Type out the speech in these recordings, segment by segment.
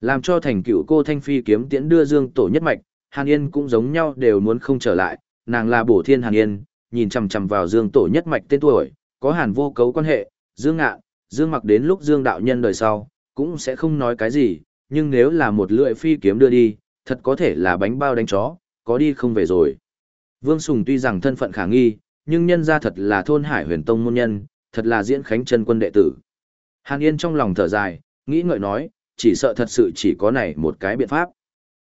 Làm cho thành cựu cô Thanh Phi kiếm tiễn đưa Dương Tổ nhất mạch, Hàn Yên cũng giống nhau đều muốn không trở lại, nàng là bổ thiên Hàn Yên, nhìn chằm chằm vào Dương Tổ nhất mạch tên tuổi, có Hàn vô cấu quan hệ, Dương ngạ, Dương mặc đến lúc Dương đạo nhân đời sau, cũng sẽ không nói cái gì, nhưng nếu là một lưỡi phi kiếm đưa đi, thật có thể là bánh bao đánh chó, có đi không về rồi. Vương Sùng tuy rằng thân phận khả nghi, nhưng nhân ra thật là thôn hải huyền tông môn nhân, thật là diễn khánh chân quân đệ tử. Hàn Yên trong lòng thở dài, nghĩ ngợi nói, chỉ sợ thật sự chỉ có này một cái biện pháp.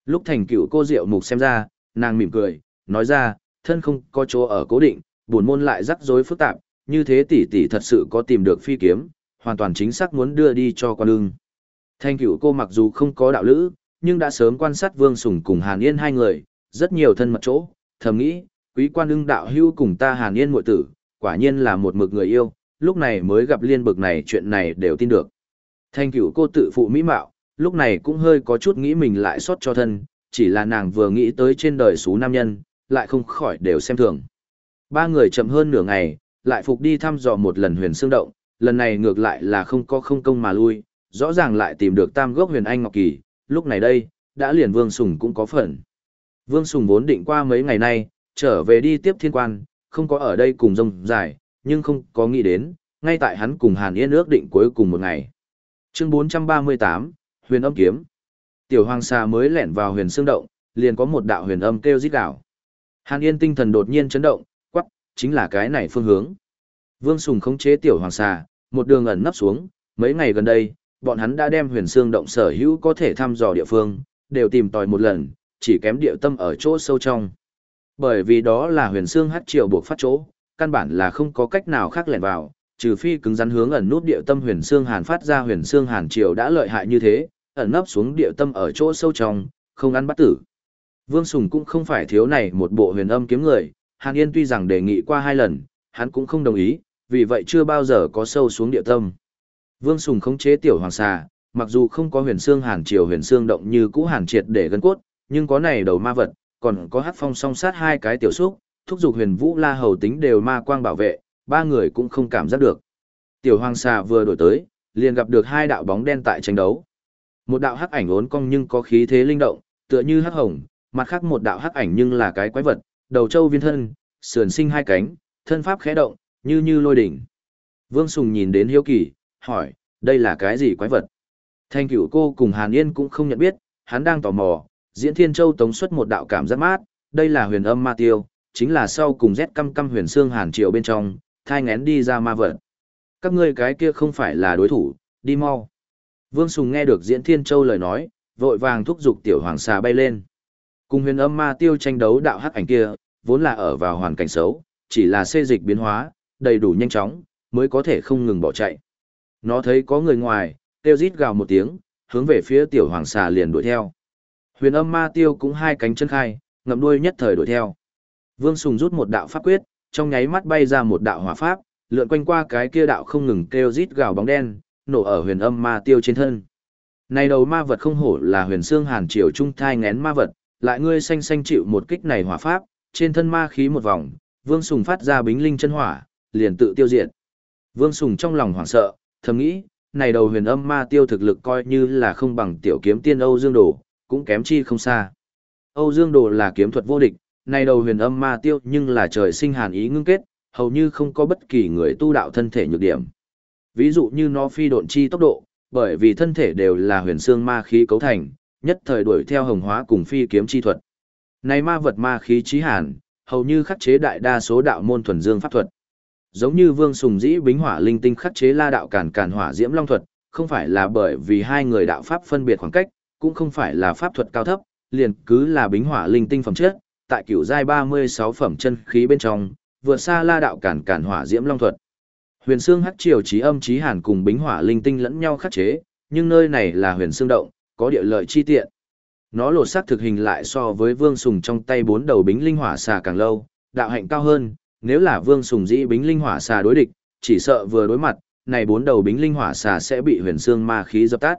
Lúc thành cựu cô Diệu Mục xem ra, nàng mỉm cười, nói ra, thân không có chỗ ở cố định, buồn môn lại rắc rối phức tạp, như thế tỷ tỷ thật sự có tìm được phi kiếm, hoàn toàn chính xác muốn đưa đi cho con ưng. Thành cựu cô mặc dù không có đạo lữ, nhưng đã sớm quan sát Vương Sùng cùng Hàn Yên hai người, rất nhiều thân mật chỗ, thầm nghĩ, quý quan ưng đạo hưu cùng ta Hàn Yên muội tử, quả nhiên là một mực người yêu, lúc này mới gặp liên bực này chuyện này đều tin được. Thanh cửu cô tự phụ mỹ mạo, lúc này cũng hơi có chút nghĩ mình lại xót cho thân, chỉ là nàng vừa nghĩ tới trên đời số nam nhân, lại không khỏi đều xem thường. Ba người chậm hơn nửa ngày, lại phục đi thăm dò một lần huyền xương động, lần này ngược lại là không có không công mà lui, rõ ràng lại tìm được tam gốc huyền anh ngọc kỳ, lúc này đây, đã liền Vương Sùng cũng có phần. Vương Sùng vốn định qua mấy ngày nay, trở về đi tiếp thiên quan, không có ở đây cùng rông dài, nhưng không có nghĩ đến, ngay tại hắn cùng Hàn Yên ước định cuối cùng một ngày. Chương 438, Huyền âm kiếm. Tiểu Hoàng Sa mới lẻn vào huyền xương động, liền có một đạo huyền âm kêu rít đảo. Hàn Yên tinh thần đột nhiên chấn động, quắc, chính là cái này phương hướng. Vương Sùng khống chế Tiểu Hoàng Sa, một đường ẩn nấp xuống, mấy ngày gần đây, bọn hắn đã đem huyền xương động sở hữu có thể thăm dò địa phương, đều tìm tòi một lần, chỉ kém địa tâm ở chỗ sâu trong. Bởi vì đó là huyền xương hắc triều buộc phát chỗ, căn bản là không có cách nào khác lẻn vào, trừ phi cứng rắn hướng ẩn nút địa tâm huyền xương hàn phát ra huyền xương hàn triều đã lợi hại như thế, ẩn nấp xuống địa tâm ở chỗ sâu trong, không ăn bắt tử. Vương Sùng cũng không phải thiếu này một bộ huyền âm kiếm người, Hàn Yên tuy rằng đề nghị qua hai lần, hắn cũng không đồng ý, vì vậy chưa bao giờ có sâu xuống địa tâm. Vương Sùng khống chế tiểu hoàng xà, mặc dù không có huyền xương hàn triều huyền xương động như cũ hàn triệt để gân cốt, nhưng có này đầu ma vật, còn có hát phong song sát hai cái tiểu xúc, thúc giục huyền vũ la hầu tính đều ma quang bảo vệ, ba người cũng không cảm giác được. Tiểu hoàng xà vừa đổi tới, liền gặp được hai đạo bóng đen tại tranh đấu. Một đạo hắc ảnh ốn cong nhưng có khí thế linh động, tựa như hắc hồng, mặt khác một đạo hắc ảnh nhưng là cái quái vật, đầu trâu viên thân, sườn sinh hai cánh, thân pháp khẽ động, như như lôi đỉnh. Vương Sùng nhìn đến hiếu kỳ, hỏi, đây là cái gì quái vật? Thanh cửu cô cùng Hàn Yên cũng không nhận biết, hắn đang tò mò, diễn thiên châu tống xuất một đạo cảm giác mát, đây là huyền âm ma tiêu, chính là sau cùng rét căm căm huyền xương hàn triều bên trong, thai ngén đi ra ma vật. Các ngươi cái kia không phải là đối thủ, đi mau. Vương Sùng nghe được diễn thiên châu lời nói, vội vàng thúc giục tiểu hoàng xà bay lên. Cùng huyền âm ma tiêu tranh đấu đạo hắc ảnh kia, vốn là ở vào hoàn cảnh xấu, chỉ là xê dịch biến hóa, đầy đủ nhanh chóng, mới có thể không ngừng bỏ chạy. Nó thấy có người ngoài, tiêu rít gào một tiếng, hướng về phía tiểu hoàng xà liền đuổi theo. Huyền âm ma tiêu cũng hai cánh chân khai, ngậm đuôi nhất thời đuổi theo. Vương Sùng rút một đạo pháp quyết, trong nháy mắt bay ra một đạo hỏa pháp, lượn quanh qua cái kia đạo không ngừng kêu rít gào bóng đen, nổ ở huyền âm ma tiêu trên thân. Này đầu ma vật không hổ là huyền xương hàn triều trung thai ngén ma vật, lại ngươi xanh xanh chịu một kích này hỏa pháp, trên thân ma khí một vòng, Vương Sùng phát ra bính linh chân hỏa, liền tự tiêu diệt. Vương Sùng trong lòng hoảng sợ, thầm nghĩ, này đầu huyền âm ma tiêu thực lực coi như là không bằng tiểu kiếm tiên Âu Dương Đồ, cũng kém chi không xa. Âu Dương Đồ là kiếm thuật vô địch, này đầu huyền âm ma tiêu nhưng là trời sinh hàn ý ngưng kết, hầu như không có bất kỳ người tu đạo thân thể nhược điểm. Ví dụ như nó phi độn chi tốc độ, bởi vì thân thể đều là huyền xương ma khí cấu thành, nhất thời đuổi theo hồng hóa cùng phi kiếm chi thuật. Này ma vật ma khí chí hàn, hầu như khắc chế đại đa số đạo môn thuần dương pháp thuật. Giống như Vương Sùng Dĩ Bính Hỏa Linh Tinh khắc chế La đạo cản cản hỏa diễm long thuật, không phải là bởi vì hai người đạo pháp phân biệt khoảng cách, cũng không phải là pháp thuật cao thấp, liền cứ là Bính Hỏa Linh Tinh phẩm chất, tại cửu giai 36 phẩm chân khí bên trong, vượt xa La đạo cản cản hỏa diễm long thuật. Huyền xương hắc triều chí âm chí hàn cùng Bính Hỏa Linh Tinh lẫn nhau khắc chế, nhưng nơi này là Huyền xương động, có địa lợi chi tiện. Nó lột xác thực hình lại so với Vương Sùng trong tay bốn đầu bính linh hỏa xà càng lâu, đạo hạnh cao hơn, nếu là Vương Sùng dĩ bính linh hỏa xà đối địch, chỉ sợ vừa đối mặt, này bốn đầu bính linh hỏa xà sẽ bị huyền xương ma khí dập tắt.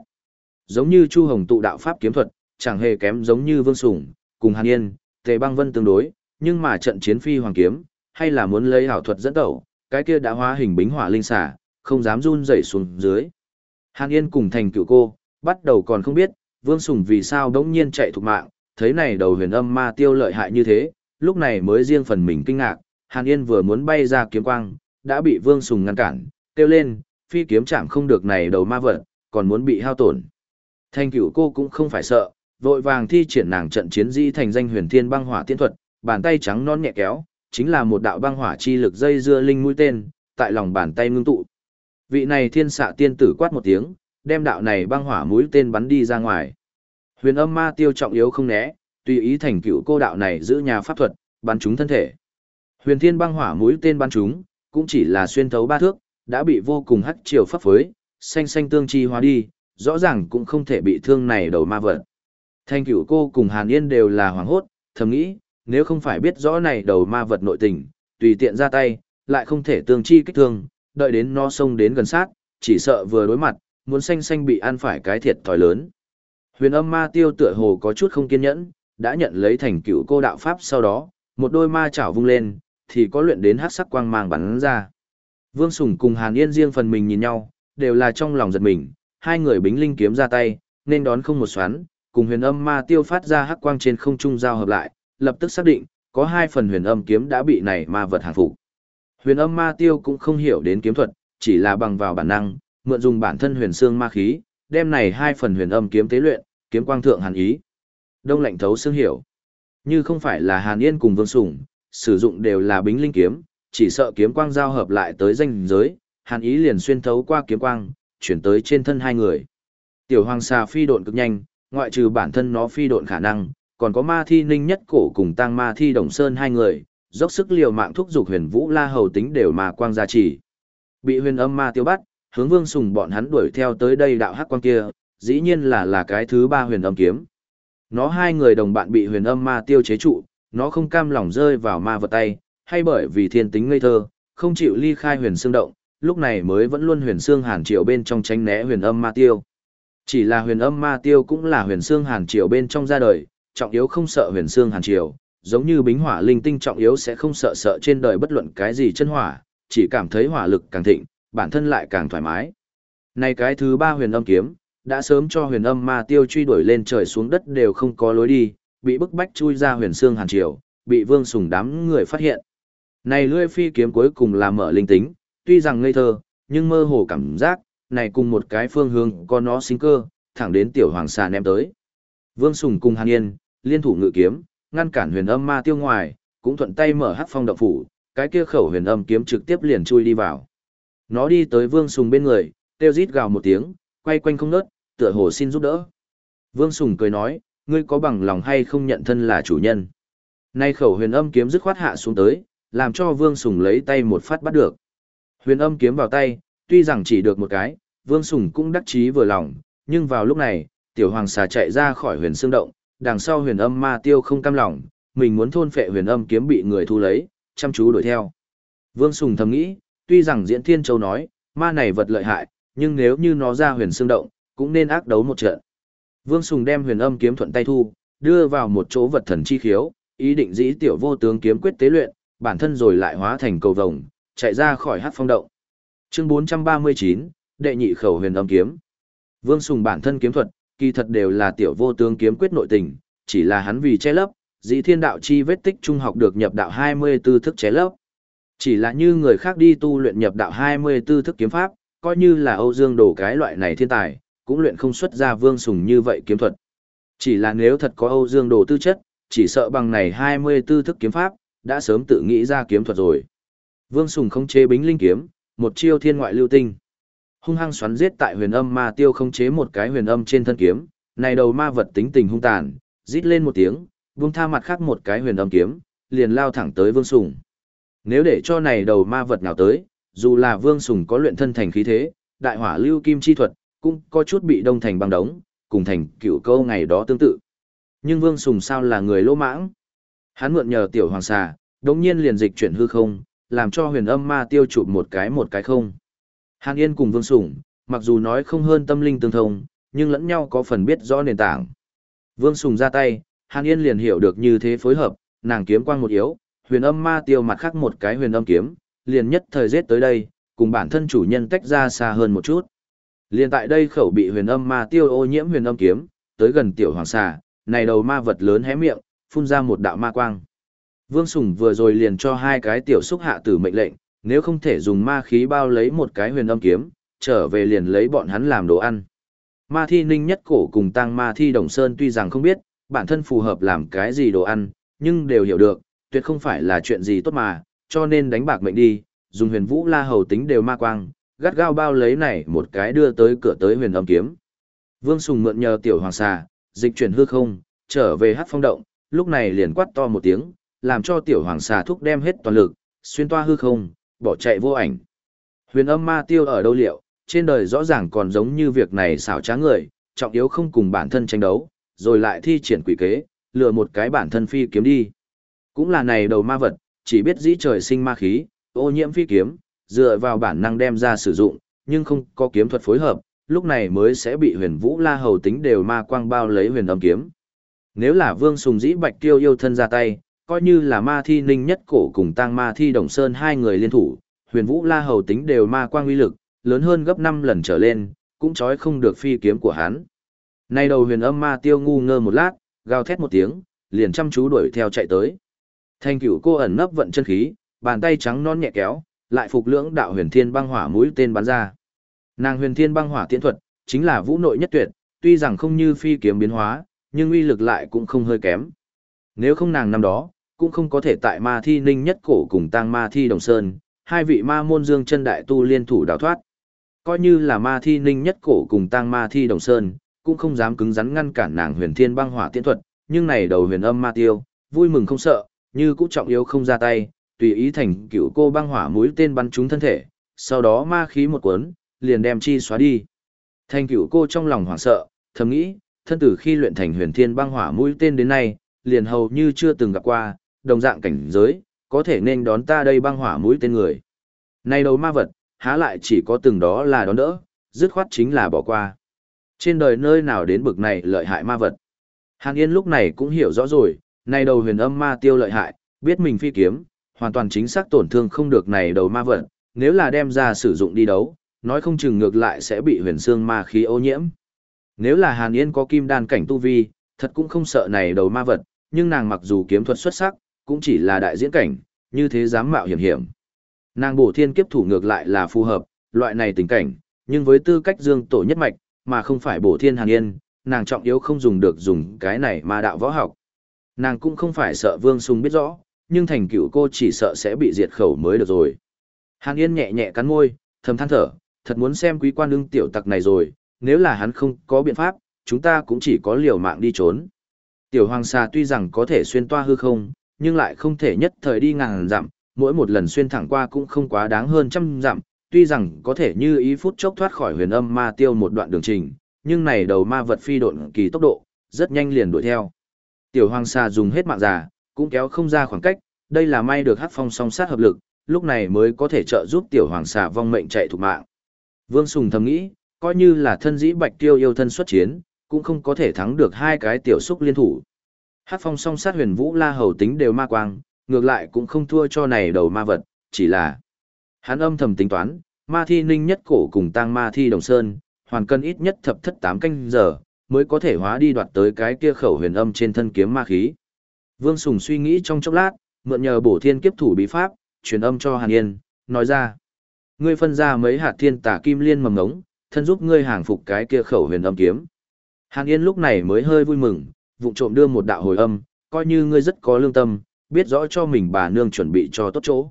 Giống như Chu Hồng tụ đạo pháp kiếm thuật, chẳng hề kém giống như Vương Sùng, cùng Hàn Yên, Tề Băng Vân tương đối, nhưng mà trận chiến phi hoàng kiếm, hay là muốn lấy ảo thuật dẫn tẩu, cái kia đã hóa hình bính hỏa linh xả, không dám run rẩy xuống dưới. Hàn Yên cùng thành cựu cô, bắt đầu còn không biết, Vương Sùng vì sao đống nhiên chạy thục mạng, thấy này đầu huyền âm ma tiêu lợi hại như thế, lúc này mới riêng phần mình kinh ngạc, Hàn Yên vừa muốn bay ra kiếm quang, đã bị Vương Sùng ngăn cản, kêu lên, phi kiếm chạm không được này đầu ma vật, còn muốn bị hao tổn. Thanh cửu cô cũng không phải sợ, vội vàng thi triển nàng trận chiến di thành danh huyền thiên băng hỏa tiên thuật, bàn tay trắng non nhẹ kéo, chính là một đạo băng hỏa chi lực dây dưa linh mũi tên, tại lòng bàn tay ngưng tụ. Vị này thiên xạ tiên tử quát một tiếng, đem đạo này băng hỏa mũi tên bắn đi ra ngoài. Huyền âm ma tiêu trọng yếu không né, tùy ý thành cựu cô đạo này giữ nhà pháp thuật, bắn chúng thân thể. Huyền thiên băng hỏa mũi tên bắn chúng, cũng chỉ là xuyên thấu ba thước, đã bị vô cùng hắc chiều pháp phối, xanh xanh tương chi hóa đi, rõ ràng cũng không thể bị thương này đầu ma vật. Thanh cửu cô cùng Hàn Yên đều là hoảng hốt, thầm nghĩ, nếu không phải biết rõ này đầu ma vật nội tình, tùy tiện ra tay, lại không thể tương chi kích thương, đợi đến nó xông đến gần sát, chỉ sợ vừa đối mặt, muốn xanh xanh bị ăn phải cái thiệt thòi lớn. Huyền âm ma tiêu tựa hồ có chút không kiên nhẫn, đã nhận lấy thành cựu cô đạo pháp sau đó, một đôi ma chảo vung lên, thì có luyện đến hát sắc quang mang bắn ra. Vương Sùng cùng Hàn Yên riêng phần mình nhìn nhau, đều là trong lòng giật mình, hai người bính linh kiếm ra tay, nên đón không một xoắn, cùng huyền âm ma tiêu phát ra hắc quang trên không trung giao hợp lại, lập tức xác định, có hai phần huyền âm kiếm đã bị này ma vật hàng phục. Huyền âm ma tiêu cũng không hiểu đến kiếm thuật, chỉ là bằng vào bản năng, mượn dùng bản thân huyền xương ma khí, đem này hai phần huyền âm kiếm tế luyện, kiếm quang thượng hàn ý. Đông lạnh thấu xương hiểu. Như không phải là Hàn Yên cùng Vương Sủng, sử dụng đều là bính linh kiếm, chỉ sợ kiếm quang giao hợp lại tới danh giới, Hàn ý liền xuyên thấu qua kiếm quang, chuyển tới trên thân hai người. Tiểu Hoàng xà phi độn cực nhanh, ngoại trừ bản thân nó phi độn khả năng, còn có ma thi ninh nhất cổ cùng tăng ma thi đồng sơn hai người, dốc sức liều mạng thúc giục huyền vũ la hầu tính đều mà quang gia trì. Bị huyền âm ma tiêu bắt, hướng vương sùng bọn hắn đuổi theo tới đây đạo hắc quang kia, dĩ nhiên là là cái thứ ba huyền âm kiếm. Nó hai người đồng bạn bị huyền âm ma tiêu chế trụ, nó không cam lòng rơi vào ma vật tay, hay bởi vì thiên tính ngây thơ, không chịu ly khai huyền xương động, lúc này mới vẫn luôn huyền xương hàn triệu bên trong tránh né huyền âm ma tiêu. Chỉ là huyền âm ma tiêu cũng là huyền xương hàn triều bên trong ra đời, trọng yếu không sợ huyền xương hàn triều, giống như bính hỏa linh tinh trọng yếu sẽ không sợ sợ trên đời bất luận cái gì chân hỏa, chỉ cảm thấy hỏa lực càng thịnh, bản thân lại càng thoải mái. Này cái thứ ba huyền âm kiếm, đã sớm cho huyền âm ma tiêu truy đuổi lên trời xuống đất đều không có lối đi, bị bức bách chui ra huyền xương hàn triều, bị vương sùng đám người phát hiện. Này lưỡi phi kiếm cuối cùng là mở linh tính, tuy rằng ngây thơ, nhưng mơ hồ cảm giác, này cùng một cái phương hướng có nó sinh cơ, thẳng đến tiểu hoàng xà ném tới. Vương Sùng cùng Hàn Yên, liên thủ ngự kiếm, ngăn cản huyền âm ma tiêu ngoài, cũng thuận tay mở hắc phong động phủ, cái kia khẩu huyền âm kiếm trực tiếp liền chui đi vào. Nó đi tới Vương Sùng bên người, kêu rít gào một tiếng, quay quanh không nớt, tựa hồ xin giúp đỡ. Vương Sùng cười nói, ngươi có bằng lòng hay không nhận thân là chủ nhân. Nay khẩu huyền âm kiếm dứt khoát hạ xuống tới, làm cho Vương Sùng lấy tay một phát bắt được. Huyền âm kiếm vào tay, tuy rằng chỉ được một cái, Vương Sùng cũng đắc chí vừa lòng, nhưng vào lúc này, tiểu hoàng xà chạy ra khỏi huyền xương động, đằng sau huyền âm ma tiêu không cam lòng, mình muốn thôn phệ huyền âm kiếm bị người thu lấy, chăm chú đuổi theo. Vương Sùng thầm nghĩ, tuy rằng Diễn Thiên Châu nói, ma này vật lợi hại, nhưng nếu như nó ra huyền xương động, cũng nên ác đấu một trận. Vương Sùng đem huyền âm kiếm thuận tay thu, đưa vào một chỗ vật thần chi khiếu, ý định dĩ tiểu vô tướng kiếm quyết tế luyện, bản thân rồi lại hóa thành cầu vồng, chạy ra khỏi hát phong động. Chương 439, đệ nhị khẩu huyền âm kiếm. Vương Sùng bản thân kiếm thuật, kỳ thật đều là tiểu vô tướng kiếm quyết nội tình, chỉ là hắn vì che lấp, dĩ thiên đạo chi vết tích trung học được nhập đạo 24 thức che lấp. Chỉ là như người khác đi tu luyện nhập đạo 24 thức kiếm pháp, coi như là Âu Dương đồ cái loại này thiên tài, cũng luyện không xuất ra Vương Sùng như vậy kiếm thuật. Chỉ là nếu thật có Âu Dương đồ tư chất, chỉ sợ bằng này 24 thức kiếm pháp, đã sớm tự nghĩ ra kiếm thuật rồi. Vương Sùng không chế bính linh kiếm, một chiêu thiên ngoại lưu tinh. Hung hăng xoắn giết tại huyền âm ma tiêu không chế một cái huyền âm trên thân kiếm, này đầu ma vật tính tình hung tàn, rít lên một tiếng, buông tha mặt khác một cái huyền âm kiếm, liền lao thẳng tới Vương Sùng. Nếu để cho này đầu ma vật nào tới, dù là Vương Sùng có luyện thân thành khí thế, đại hỏa lưu kim chi thuật, cũng có chút bị đông thành băng đống, cùng thành cựu câu ngày đó tương tự. Nhưng Vương Sùng sao là người lỗ mãng? Hắn mượn nhờ tiểu hoàng xà, đồng nhiên liền dịch chuyển hư không, làm cho huyền âm ma tiêu chụp một cái một cái không. Hàn Yên cùng Vương Sủng, mặc dù nói không hơn tâm linh tương thông, nhưng lẫn nhau có phần biết rõ nền tảng. Vương Sùng ra tay, Hàn Yên liền hiểu được như thế phối hợp, nàng kiếm quang một yếu, huyền âm ma tiêu mặt khác một cái huyền âm kiếm, liền nhất thời giết tới đây, cùng bản thân chủ nhân tách ra xa hơn một chút. Liền tại đây khẩu bị huyền âm ma tiêu ô nhiễm huyền âm kiếm, tới gần tiểu hoàng xà, này đầu ma vật lớn hé miệng, phun ra một đạo ma quang. Vương Sùng vừa rồi liền cho hai cái tiểu xúc hạ tử mệnh lệnh, nếu không thể dùng ma khí bao lấy một cái huyền âm kiếm, trở về liền lấy bọn hắn làm đồ ăn. Ma thi ninh nhất cổ cùng tăng ma thi đồng sơn tuy rằng không biết, bản thân phù hợp làm cái gì đồ ăn, nhưng đều hiểu được, tuyệt không phải là chuyện gì tốt mà, cho nên đánh bạc mệnh đi, dùng huyền vũ la hầu tính đều ma quang, gắt gao bao lấy này một cái đưa tới cửa tới huyền âm kiếm. Vương Sùng mượn nhờ tiểu hoàng xà, dịch chuyển hư không, trở về hát phong động, lúc này liền quát to một tiếng, làm cho tiểu hoàng xà thúc đem hết toàn lực, xuyên toa hư không, bỏ chạy vô ảnh. Huyền âm ma tiêu ở đâu liệu, trên đời rõ ràng còn giống như việc này xảo trá người, trọng yếu không cùng bản thân tranh đấu, rồi lại thi triển quỷ kế, lừa một cái bản thân phi kiếm đi. Cũng là này đầu ma vật, chỉ biết dĩ trời sinh ma khí, ô nhiễm phi kiếm, dựa vào bản năng đem ra sử dụng, nhưng không có kiếm thuật phối hợp, lúc này mới sẽ bị huyền vũ la hầu tính đều ma quang bao lấy huyền âm kiếm. Nếu là vương sùng dĩ bạch tiêu yêu thân ra tay, coi như là ma thi ninh nhất cổ cùng tang ma thi đồng sơn hai người liên thủ, huyền vũ la hầu tính đều ma quang uy lực, lớn hơn gấp 5 lần trở lên, cũng chói không được phi kiếm của hắn. Nay đầu huyền âm ma tiêu ngu ngơ một lát, gào thét một tiếng, liền chăm chú đuổi theo chạy tới. Thanh cửu cô ẩn nấp vận chân khí, bàn tay trắng non nhẹ kéo, lại phục lưỡng đạo huyền thiên băng hỏa mũi tên bắn ra. Nàng huyền thiên băng hỏa tiễn thuật, chính là vũ nội nhất tuyệt, tuy rằng không như phi kiếm biến hóa, nhưng uy lực lại cũng không hơi kém. Nếu không nàng năm đó, cũng không có thể tại ma thi ninh nhất cổ cùng tăng ma thi đồng sơn, hai vị ma môn dương chân đại tu liên thủ đào thoát. Coi như là ma thi ninh nhất cổ cùng tăng ma thi đồng sơn, cũng không dám cứng rắn ngăn cản nàng huyền thiên băng hỏa tiễn thuật, nhưng này đầu huyền âm ma tiêu, vui mừng không sợ, như cũng trọng yếu không ra tay, tùy ý thành cựu cô băng hỏa mũi tên bắn trúng thân thể, sau đó ma khí một cuốn, liền đem chi xóa đi. Thành cựu cô trong lòng hoảng sợ, thầm nghĩ, thân tử khi luyện thành huyền thiên băng hỏa mũi tên đến nay, liền hầu như chưa từng gặp qua, đồng dạng cảnh giới, có thể nên đón ta đây băng hỏa mũi tên người. Này đầu ma vật, há lại chỉ có từng đó là đón đỡ, dứt khoát chính là bỏ qua. Trên đời nơi nào đến bực này lợi hại ma vật. Hàn Yên lúc này cũng hiểu rõ rồi, này đầu huyền âm ma tiêu lợi hại, biết mình phi kiếm, hoàn toàn chính xác tổn thương không được này đầu ma vật, nếu là đem ra sử dụng đi đấu, nói không chừng ngược lại sẽ bị huyền xương ma khí ô nhiễm. Nếu là Hàn Yên có kim đan cảnh tu vi, thật cũng không sợ này đầu ma vật, nhưng nàng mặc dù kiếm thuật xuất sắc, cũng chỉ là đại diễn cảnh, như thế dám mạo hiểm hiểm. Nàng bổ thiên kiếp thủ ngược lại là phù hợp, loại này tình cảnh, nhưng với tư cách dương tổ nhất mạch, mà không phải bổ thiên hàn yên, nàng trọng yếu không dùng được dùng cái này mà đạo võ học. Nàng cũng không phải sợ vương sung biết rõ, nhưng thành cựu cô chỉ sợ sẽ bị diệt khẩu mới được rồi. Hàn yên nhẹ nhẹ cắn môi, thầm than thở, thật muốn xem quý quan ưng tiểu tặc này rồi, nếu là hắn không có biện pháp, chúng ta cũng chỉ có liều mạng đi trốn. Tiểu hoàng sa tuy rằng có thể xuyên toa hư không, nhưng lại không thể nhất thời đi ngàn dặm, mỗi một lần xuyên thẳng qua cũng không quá đáng hơn trăm dặm, tuy rằng có thể như ý phút chốc thoát khỏi huyền âm ma tiêu một đoạn đường trình, nhưng này đầu ma vật phi độn kỳ tốc độ, rất nhanh liền đuổi theo. Tiểu hoàng sa dùng hết mạng già, cũng kéo không ra khoảng cách, đây là may được hắc phong song sát hợp lực, lúc này mới có thể trợ giúp tiểu hoàng xà vong mệnh chạy thục mạng. Vương Sùng thầm nghĩ, coi như là thân dĩ bạch tiêu yêu thân xuất chiến, cũng không có thể thắng được hai cái tiểu xúc liên thủ. Hát phong song sát huyền vũ la hầu tính đều ma quang, ngược lại cũng không thua cho này đầu ma vật, chỉ là hắn âm thầm tính toán, ma thi ninh nhất cổ cùng tăng ma thi đồng sơn, hoàn cân ít nhất thập thất tám canh giờ, mới có thể hóa đi đoạt tới cái kia khẩu huyền âm trên thân kiếm ma khí. Vương Sùng suy nghĩ trong chốc lát, mượn nhờ bổ thiên kiếp thủ bí pháp, truyền âm cho Hàn Yên, nói ra. Ngươi phân ra mấy hạt thiên tả kim liên mầm ngống, thân giúp ngươi hàng phục cái kia khẩu huyền âm kiếm. Hàn Yên lúc này mới hơi vui mừng, vụng trộm đưa một đạo hồi âm, coi như ngươi rất có lương tâm, biết rõ cho mình bà nương chuẩn bị cho tốt chỗ.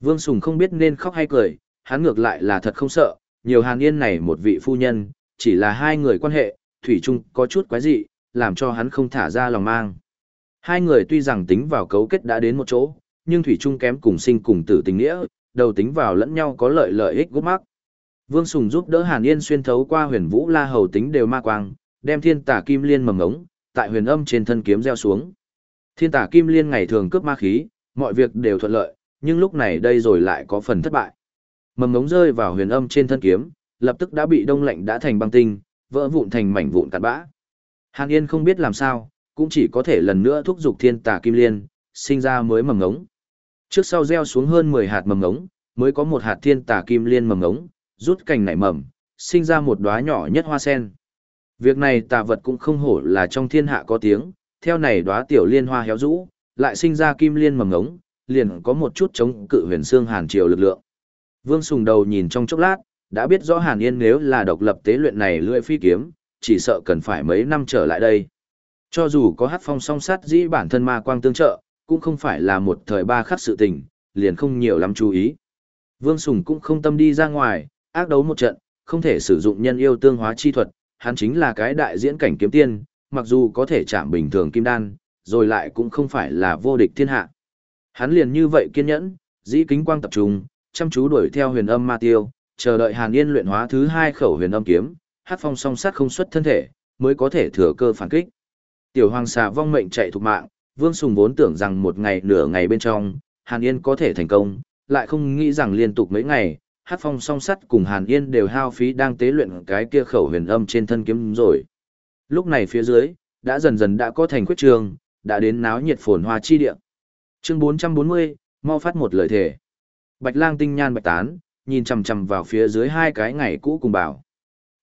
Vương Sùng không biết nên khóc hay cười, hắn ngược lại là thật không sợ, nhiều Hàn Yên này một vị phu nhân, chỉ là hai người quan hệ, Thủy chung có chút quái dị, làm cho hắn không thả ra lòng mang. Hai người tuy rằng tính vào cấu kết đã đến một chỗ, nhưng Thủy chung kém cùng sinh cùng tử tình nghĩa, đầu tính vào lẫn nhau có lợi lợi ích gút mắc. Vương Sùng giúp đỡ Hàn Yên xuyên thấu qua huyền vũ la hầu tính đều ma quang, đem thiên tả kim liên mầm ống, tại huyền âm trên thân kiếm gieo xuống. Thiên tả kim liên ngày thường cướp ma khí, mọi việc đều thuận lợi, nhưng lúc này đây rồi lại có phần thất bại. Mầm ngống rơi vào huyền âm trên thân kiếm, lập tức đã bị đông lạnh đã thành băng tinh, vỡ vụn thành mảnh vụn cặn bã. Hàn Yên không biết làm sao, cũng chỉ có thể lần nữa thúc giục thiên tả kim liên, sinh ra mới mầm ngống. Trước sau gieo xuống hơn 10 hạt mầm ngống, mới có một hạt thiên tả kim liên mầm ngống, rút cành nảy mầm, sinh ra một đóa nhỏ nhất hoa sen. Việc này tà vật cũng không hổ là trong thiên hạ có tiếng, theo này đóa tiểu liên hoa héo rũ, lại sinh ra kim liên mầm ngống, liền có một chút chống cự huyền xương hàn triều lực lượng. Vương Sùng đầu nhìn trong chốc lát, đã biết rõ Hàn Yên nếu là độc lập tế luyện này lưỡi phi kiếm, chỉ sợ cần phải mấy năm trở lại đây. Cho dù có hát phong song sát dĩ bản thân ma quang tương trợ, cũng không phải là một thời ba khắc sự tình, liền không nhiều lắm chú ý. Vương Sùng cũng không tâm đi ra ngoài, ác đấu một trận, không thể sử dụng nhân yêu tương hóa chi thuật, hắn chính là cái đại diễn cảnh kiếm tiên, mặc dù có thể chạm bình thường kim đan, rồi lại cũng không phải là vô địch thiên hạ. Hắn liền như vậy kiên nhẫn, dĩ kính quang tập trung, chăm chú đuổi theo huyền âm ma tiêu, chờ đợi Hàn Yên luyện hóa thứ hai khẩu huyền âm kiếm, hát phong song sát không xuất thân thể, mới có thể thừa cơ phản kích. Tiểu hoàng xà vong mệnh chạy thục mạng, Vương Sùng vốn tưởng rằng một ngày nửa ngày bên trong, Hàn Yên có thể thành công, lại không nghĩ rằng liên tục mấy ngày, hát phong song sắt cùng Hàn Yên đều hao phí đang tế luyện cái kia khẩu huyền âm trên thân kiếm rồi. Lúc này phía dưới, đã dần dần đã có thành quyết trường, đã đến náo nhiệt phồn hoa chi địa. Chương 440, mau phát một lời thề. Bạch lang tinh nhan bạch tán, nhìn chằm chằm vào phía dưới hai cái ngày cũ cùng bảo.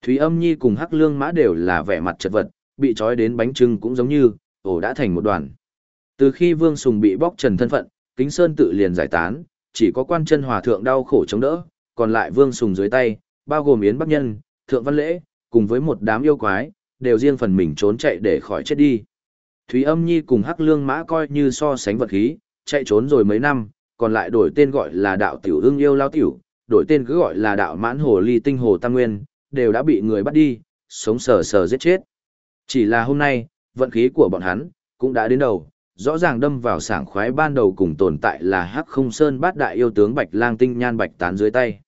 Thúy âm nhi cùng hắc lương mã đều là vẻ mặt chật vật, bị trói đến bánh trưng cũng giống như, ổ đã thành một đoàn. Từ khi Vương Sùng bị bóc trần thân phận, Kính Sơn tự liền giải tán, chỉ có quan chân hòa thượng đau khổ chống đỡ, còn lại Vương Sùng dưới tay, bao gồm Yến Bắc Nhân, Thượng Văn Lễ, cùng với một đám yêu quái, đều riêng phần mình trốn chạy để khỏi chết đi. Thúy Âm Nhi cùng Hắc Lương Mã coi như so sánh vật khí, chạy trốn rồi mấy năm, còn lại đổi tên gọi là đạo tiểu ưng yêu lao tiểu, đổi tên cứ gọi là đạo mãn hồ ly tinh hồ tam nguyên, đều đã bị người bắt đi, sống sờ sờ giết chết. Chỉ là hôm nay, vận khí của bọn hắn, cũng đã đến đầu, rõ ràng đâm vào sảng khoái ban đầu cùng tồn tại là Hắc Không Sơn bát đại yêu tướng Bạch Lang Tinh Nhan Bạch Tán dưới tay.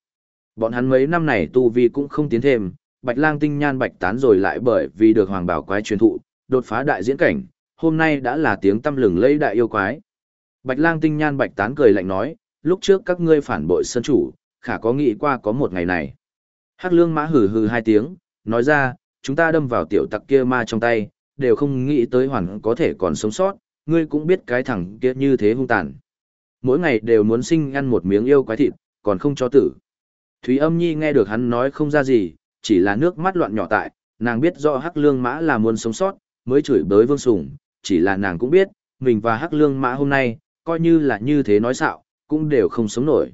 Bọn hắn mấy năm này tu vi cũng không tiến thêm, Bạch Lang Tinh Nhan Bạch Tán rồi lại bởi vì được Hoàng Bảo Quái truyền thụ, đột phá đại diễn cảnh, hôm nay đã là tiếng tâm lừng lẫy đại yêu quái. Bạch Lang Tinh Nhan Bạch Tán cười lạnh nói, lúc trước các ngươi phản bội sơn chủ, khả có nghĩ qua có một ngày này. Hắc Lương Mã hừ hừ hai tiếng, nói ra, chúng ta đâm vào tiểu tặc kia ma trong tay, đều không nghĩ tới hoàn có thể còn sống sót, ngươi cũng biết cái thằng kia như thế hung tàn. Mỗi ngày đều muốn sinh ăn một miếng yêu quái thịt, còn không cho tử. Thúy âm nhi nghe được hắn nói không ra gì, chỉ là nước mắt loạn nhỏ tại, nàng biết rõ Hắc Lương Mã là muốn sống sót, mới chửi bới Vương Sùng, chỉ là nàng cũng biết, mình và Hắc Lương Mã hôm nay, coi như là như thế nói xạo, cũng đều không sống nổi.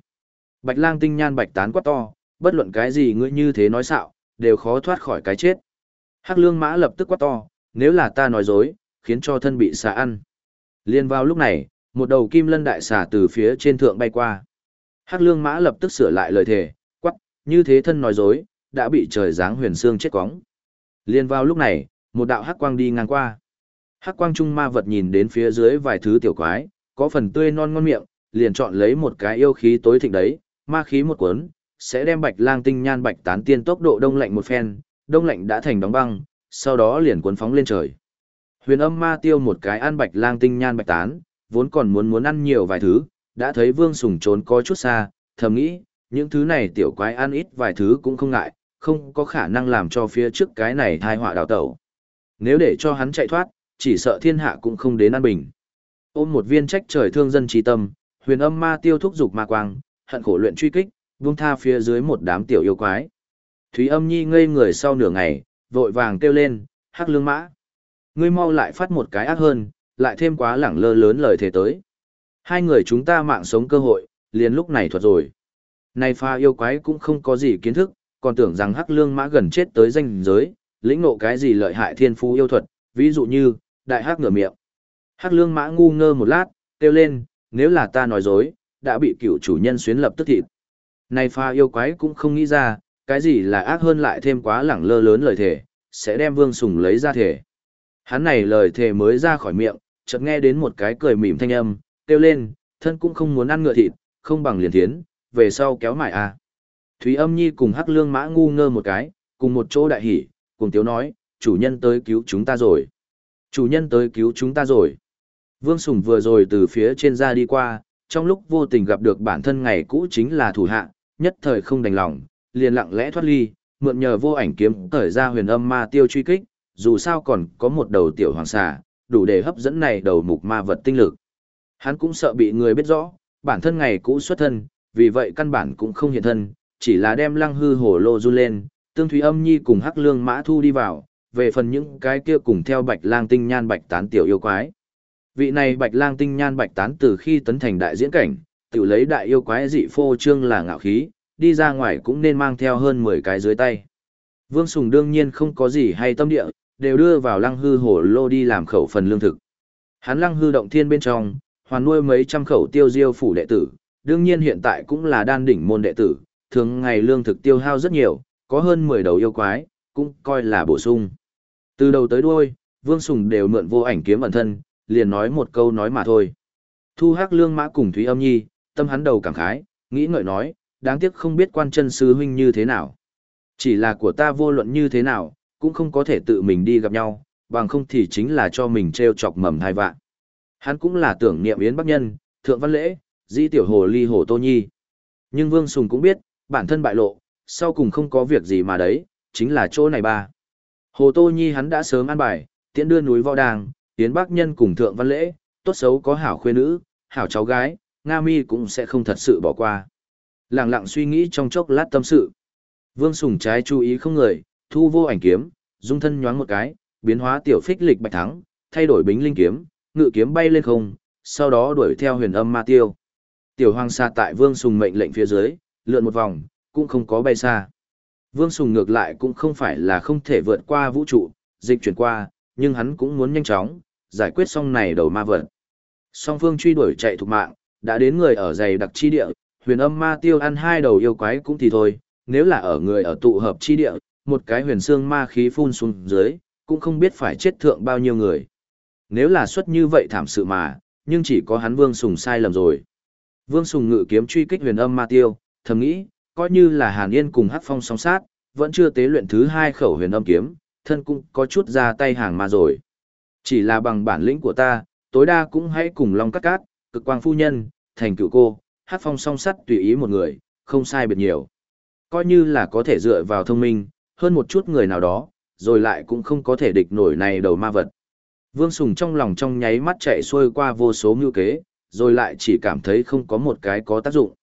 Bạch lang tinh nhan bạch tán quá to, bất luận cái gì ngươi như thế nói xạo, đều khó thoát khỏi cái chết. Hắc lương mã lập tức quá to, nếu là ta nói dối, khiến cho thân bị xà ăn. Liên vào lúc này, một đầu kim lân đại xà từ phía trên thượng bay qua. Hắc lương mã lập tức sửa lại lời thề, như thế thân nói dối, đã bị trời giáng huyền xương chết quóng. Liên vào lúc này, một đạo hắc quang đi ngang qua. Hắc quang trung ma vật nhìn đến phía dưới vài thứ tiểu quái, có phần tươi non ngon miệng, liền chọn lấy một cái yêu khí tối thịnh đấy, ma khí một cuốn, sẽ đem bạch lang tinh nhan bạch tán tiên tốc độ đông lạnh một phen, đông lạnh đã thành đóng băng, sau đó liền cuốn phóng lên trời. Huyền âm ma tiêu một cái ăn bạch lang tinh nhan bạch tán, vốn còn muốn muốn ăn nhiều vài thứ, đã thấy vương sùng trốn có chút xa, thầm nghĩ, những thứ này tiểu quái ăn ít vài thứ cũng không ngại, không có khả năng làm cho phía trước cái này thai họa đào tẩu. Nếu để cho hắn chạy thoát, chỉ sợ thiên hạ cũng không đến an bình. Ôm một viên trách trời thương dân trí tâm, huyền âm ma tiêu thúc dục ma quang, hận khổ luyện truy kích, buông tha phía dưới một đám tiểu yêu quái. Thúy âm nhi ngây người sau nửa ngày, vội vàng kêu lên, hắc lương mã. Ngươi mau lại phát một cái ác hơn, lại thêm quá lẳng lơ lớn lời thế tới. Hai người chúng ta mạng sống cơ hội, liền lúc này thuật rồi. Này pha yêu quái cũng không có gì kiến thức, còn tưởng rằng hắc lương mã gần chết tới danh giới, lĩnh ngộ cái gì lợi hại thiên phú yêu thuật, ví dụ như, đại hắc ngửa miệng. Hắc lương mã ngu ngơ một lát, kêu lên, nếu là ta nói dối, đã bị cựu chủ nhân xuyến lập tức thịt. Này pha yêu quái cũng không nghĩ ra, cái gì là ác hơn lại thêm quá lẳng lơ lớn lời thể, sẽ đem vương sùng lấy ra thể. Hắn này lời thề mới ra khỏi miệng, chợt nghe đến một cái cười mỉm thanh âm, kêu lên, thân cũng không muốn ăn ngựa thịt, không bằng liền thiến, về sau kéo mải à. Thúy âm nhi cùng hắc lương mã ngu ngơ một cái, cùng một chỗ đại hỉ, cùng tiếu nói, chủ nhân tới cứu chúng ta rồi. Chủ nhân tới cứu chúng ta rồi. Vương Sùng vừa rồi từ phía trên ra đi qua, trong lúc vô tình gặp được bản thân ngày cũ chính là thủ hạ, nhất thời không đành lòng, liền lặng lẽ thoát ly, mượn nhờ vô ảnh kiếm thời ra huyền âm ma tiêu truy kích, dù sao còn có một đầu tiểu hoàng xà, đủ để hấp dẫn này đầu mục ma vật tinh lực. Hắn cũng sợ bị người biết rõ, bản thân ngày cũ xuất thân, vì vậy căn bản cũng không hiện thân, chỉ là đem lăng hư hồ lô du lên, tương thúy âm nhi cùng hắc lương mã thu đi vào, về phần những cái kia cùng theo bạch lang tinh nhan bạch tán tiểu yêu quái. Vị này bạch lang tinh nhan bạch tán từ khi tấn thành đại diễn cảnh, tự lấy đại yêu quái dị phô trương là ngạo khí, đi ra ngoài cũng nên mang theo hơn 10 cái dưới tay. Vương Sùng đương nhiên không có gì hay tâm địa, đều đưa vào lăng hư hồ lô đi làm khẩu phần lương thực. Hắn lăng hư động thiên bên trong, hoàn nuôi mấy trăm khẩu tiêu diêu phủ đệ tử, đương nhiên hiện tại cũng là đan đỉnh môn đệ tử, thường ngày lương thực tiêu hao rất nhiều, có hơn 10 đầu yêu quái, cũng coi là bổ sung. Từ đầu tới đuôi, Vương Sùng đều mượn vô ảnh kiếm ẩn thân, liền nói một câu nói mà thôi. Thu Hắc Lương Mã cùng Thúy Âm Nhi, tâm hắn đầu cảm khái, nghĩ ngợi nói, đáng tiếc không biết quan chân sư huynh như thế nào. Chỉ là của ta vô luận như thế nào, cũng không có thể tự mình đi gặp nhau, bằng không thì chính là cho mình treo chọc mầm hai vạn. Hắn cũng là tưởng niệm Yến Bắc Nhân, Thượng Văn Lễ, Dĩ Tiểu Hồ Ly Hồ Tô Nhi. Nhưng Vương Sùng cũng biết, bản thân bại lộ, sau cùng không có việc gì mà đấy, chính là chỗ này ba. Hồ Tô Nhi hắn đã sớm an bài, tiễn đưa núi võ đàng, tiến Bắc Nhân cùng Thượng Văn Lễ, tốt xấu có hảo khuê nữ, hảo cháu gái, Nga Mi cũng sẽ không thật sự bỏ qua. Lặng lặng suy nghĩ trong chốc lát tâm sự. Vương Sùng trái chú ý không người, thu vô ảnh kiếm, dung thân nhoáng một cái, biến hóa tiểu phích lịch bạch thắng, thay đổi bính linh kiếm, ngự kiếm bay lên không, sau đó đuổi theo huyền âm ma tiêu. Tiểu hoàng sa tại Vương Sùng mệnh lệnh phía dưới, lượn một vòng, cũng không có bay xa. Vương Sùng ngược lại cũng không phải là không thể vượt qua vũ trụ, dịch chuyển qua, nhưng hắn cũng muốn nhanh chóng, giải quyết xong này đầu ma vật. Song phương truy đuổi chạy thục mạng, đã đến người ở dày đặc chi địa, huyền âm ma tiêu ăn hai đầu yêu quái cũng thì thôi, nếu là ở người ở tụ hợp chi địa, một cái huyền xương ma khí phun xuống dưới, cũng không biết phải chết thượng bao nhiêu người. Nếu là xuất như vậy thảm sự mà, nhưng chỉ có hắn Vương Sùng sai lầm rồi. Vương Sùng ngự kiếm truy kích huyền âm ma tiêu, thầm nghĩ, coi như là Hàn Yên cùng Hắc Phong song sát, vẫn chưa tế luyện thứ hai khẩu huyền âm kiếm, thân cũng có chút ra tay hàng ma rồi. Chỉ là bằng bản lĩnh của ta, tối đa cũng hãy cùng Long Cát Cát, cực quang phu nhân, thành cựu cô, Hắc Phong song sát tùy ý một người, không sai biệt nhiều. Coi như là có thể dựa vào thông minh, hơn một chút người nào đó, rồi lại cũng không có thể địch nổi này đầu ma vật. Vương Sùng trong lòng trong nháy mắt chạy xuôi qua vô số mưu kế, rồi lại chỉ cảm thấy không có một cái có tác dụng.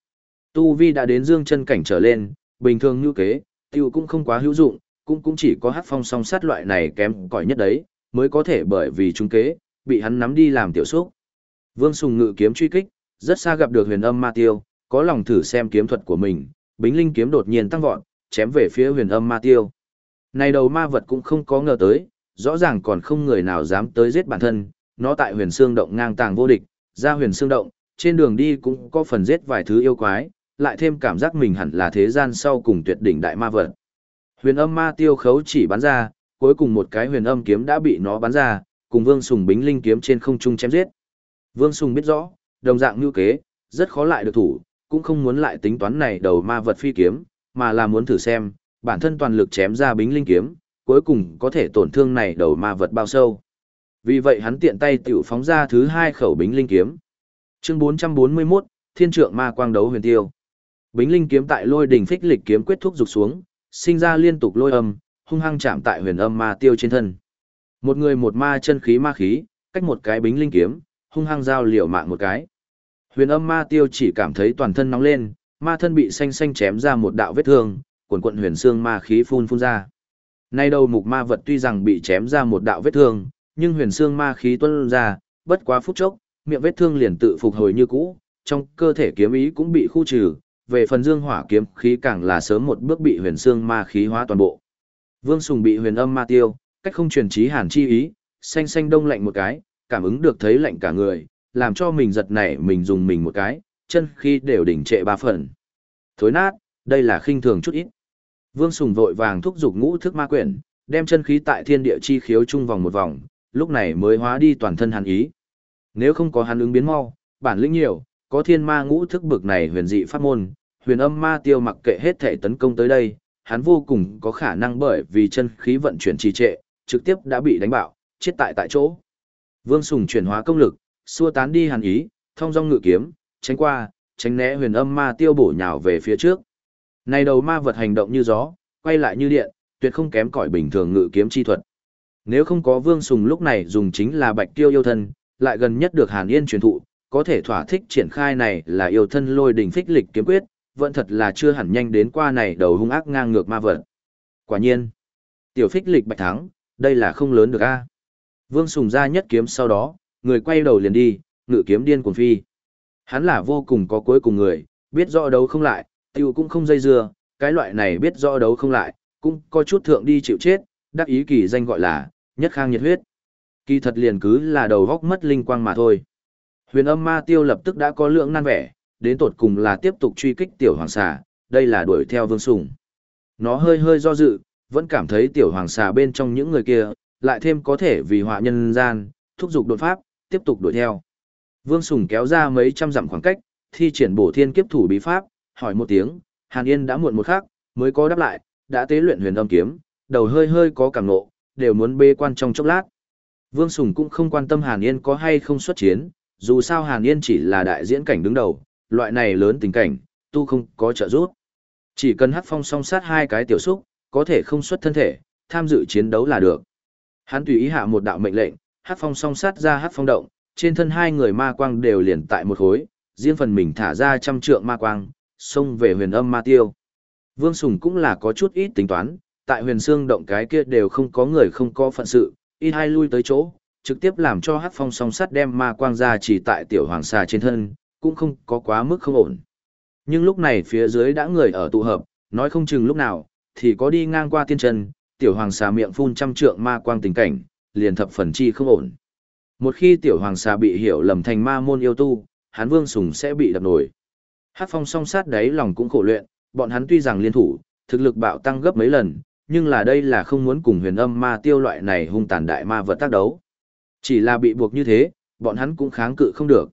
Tu Vi đã đến dương chân cảnh trở lên, bình thường như kế, tiêu cũng không quá hữu dụng, cũng cũng chỉ có hát phong song sát loại này kém cỏi nhất đấy, mới có thể bởi vì chúng kế, bị hắn nắm đi làm tiểu xúc. Vương Sùng ngự kiếm truy kích, rất xa gặp được huyền âm ma tiêu, có lòng thử xem kiếm thuật của mình, bính linh kiếm đột nhiên tăng vọt, chém về phía huyền âm ma tiêu. Này đầu ma vật cũng không có ngờ tới, rõ ràng còn không người nào dám tới giết bản thân, nó tại huyền xương động ngang tàng vô địch, ra huyền xương động, trên đường đi cũng có phần giết vài thứ yêu quái, lại thêm cảm giác mình hẳn là thế gian sau cùng tuyệt đỉnh đại ma vật. Huyền âm ma tiêu khấu chỉ bắn ra, cuối cùng một cái huyền âm kiếm đã bị nó bắn ra, cùng Vương Sùng bính linh kiếm trên không trung chém giết. Vương Sùng biết rõ, đồng dạng như kế, rất khó lại được thủ, cũng không muốn lại tính toán này đầu ma vật phi kiếm, mà là muốn thử xem, bản thân toàn lực chém ra bính linh kiếm, cuối cùng có thể tổn thương này đầu ma vật bao sâu. Vì vậy hắn tiện tay tiểu phóng ra thứ hai khẩu bính linh kiếm. Chương 441, Thiên trượng ma quang đấu huyền tiêu. Bính linh kiếm tại lôi đỉnh phích lịch kiếm quyết thúc dục xuống, sinh ra liên tục lôi âm, hung hăng chạm tại huyền âm ma tiêu trên thân. Một người một ma chân khí ma khí, cách một cái bính linh kiếm, hung hăng giao liều mạng một cái. Huyền âm ma tiêu chỉ cảm thấy toàn thân nóng lên, ma thân bị xanh xanh chém ra một đạo vết thương, quần quận huyền xương ma khí phun phun ra. Nay đầu mục ma vật tuy rằng bị chém ra một đạo vết thương, nhưng huyền xương ma khí tuôn ra, bất quá phút chốc, miệng vết thương liền tự phục hồi như cũ, trong cơ thể kiếm ý cũng bị khu trừ, về phần dương hỏa kiếm khí càng là sớm một bước bị huyền xương ma khí hóa toàn bộ. Vương Sùng bị huyền âm ma tiêu, cách không truyền trí hàn chi ý, xanh xanh đông lạnh một cái, cảm ứng được thấy lạnh cả người, làm cho mình giật nảy mình dùng mình một cái, chân khi đều đỉnh trệ ba phần. Thối nát, đây là khinh thường chút ít. Vương Sùng vội vàng thúc giục ngũ thức ma quyển, đem chân khí tại thiên địa chi khiếu chung vòng một vòng, lúc này mới hóa đi toàn thân hắn ý. Nếu không có hắn ứng biến mau, bản lĩnh nhiều, có thiên ma ngũ thức bực này huyền dị pháp môn, huyền âm ma tiêu mặc kệ hết thể tấn công tới đây, hắn vô cùng có khả năng bởi vì chân khí vận chuyển trì trệ, trực tiếp đã bị đánh bạo, chết tại tại chỗ. Vương Sùng chuyển hóa công lực, xua tán đi hàn ý, thông dong ngự kiếm, tránh qua, tránh né huyền âm ma tiêu bổ nhào về phía trước. Này đầu ma vật hành động như gió, quay lại như điện, tuyệt không kém cỏi bình thường ngự kiếm chi thuật. Nếu không có Vương Sùng lúc này dùng chính là Bạch Tiêu yêu thân, lại gần nhất được Hàn Yên truyền thụ, có thể thỏa thích triển khai này là yêu thân lôi đỉnh phích lịch kiếm quyết, vẫn thật là chưa hẳn nhanh đến qua này đầu hung ác ngang ngược ma vật. Quả nhiên, tiểu phích lịch bạch thắng, đây là không lớn được a. Vương Sùng ra nhất kiếm sau đó, người quay đầu liền đi, ngự kiếm điên cuồng phi. Hắn là vô cùng có cuối cùng người, biết rõ đấu không lại, tiêu cũng không dây dưa, cái loại này biết rõ đấu không lại, cũng có chút thượng đi chịu chết, đắc ý kỳ danh gọi là, nhất khang nhiệt huyết. Kỳ thật liền cứ là đầu góc mất linh quang mà thôi. Huyền âm ma tiêu lập tức đã có lượng nan vẻ, đến tột cùng là tiếp tục truy kích tiểu hoàng xà, đây là đuổi theo vương sùng. Nó hơi hơi do dự, vẫn cảm thấy tiểu hoàng xà bên trong những người kia, lại thêm có thể vì họa nhân gian, thúc giục đột pháp, tiếp tục đuổi theo. Vương Sùng kéo ra mấy trăm dặm khoảng cách, thi triển bổ thiên kiếp thủ bí pháp, hỏi một tiếng, Hàn Yên đã muộn một khắc, mới có đáp lại, đã tế luyện huyền âm kiếm, đầu hơi hơi có cảm nộ, đều muốn bê quan trong chốc lát. Vương Sùng cũng không quan tâm Hàn Yên có hay không xuất chiến, dù sao Hàn Yên chỉ là đại diễn cảnh đứng đầu, loại này lớn tình cảnh, tu không có trợ giúp. Chỉ cần hắc phong song sát hai cái tiểu xúc, có thể không xuất thân thể, tham dự chiến đấu là được. Hắn tùy ý hạ một đạo mệnh lệnh, hắc phong song sát ra hắc phong động, trên thân hai người ma quang đều liền tại một khối, riêng phần mình thả ra trăm trượng ma quang, xông về huyền âm ma tiêu. Vương Sùng cũng là có chút ít tính toán, tại huyền xương động cái kia đều không có người không có phận sự, ít hai lui tới chỗ, trực tiếp làm cho hắc phong song sắt đem ma quang ra chỉ tại tiểu hoàng xà trên thân, cũng không có quá mức không ổn. Nhưng lúc này phía dưới đã người ở tụ hợp, nói không chừng lúc nào, thì có đi ngang qua tiên chân, tiểu hoàng xà miệng phun trăm trượng ma quang tình cảnh, liền thập phần chi không ổn. Một khi tiểu hoàng xà bị hiểu lầm thành ma môn yêu tu, hắn vương sùng sẽ bị đập nổi. Hát phong song sát đấy lòng cũng khổ luyện, bọn hắn tuy rằng liên thủ, thực lực bạo tăng gấp mấy lần, nhưng là đây là không muốn cùng huyền âm ma tiêu loại này hung tàn đại ma vật tác đấu. Chỉ là bị buộc như thế, bọn hắn cũng kháng cự không được.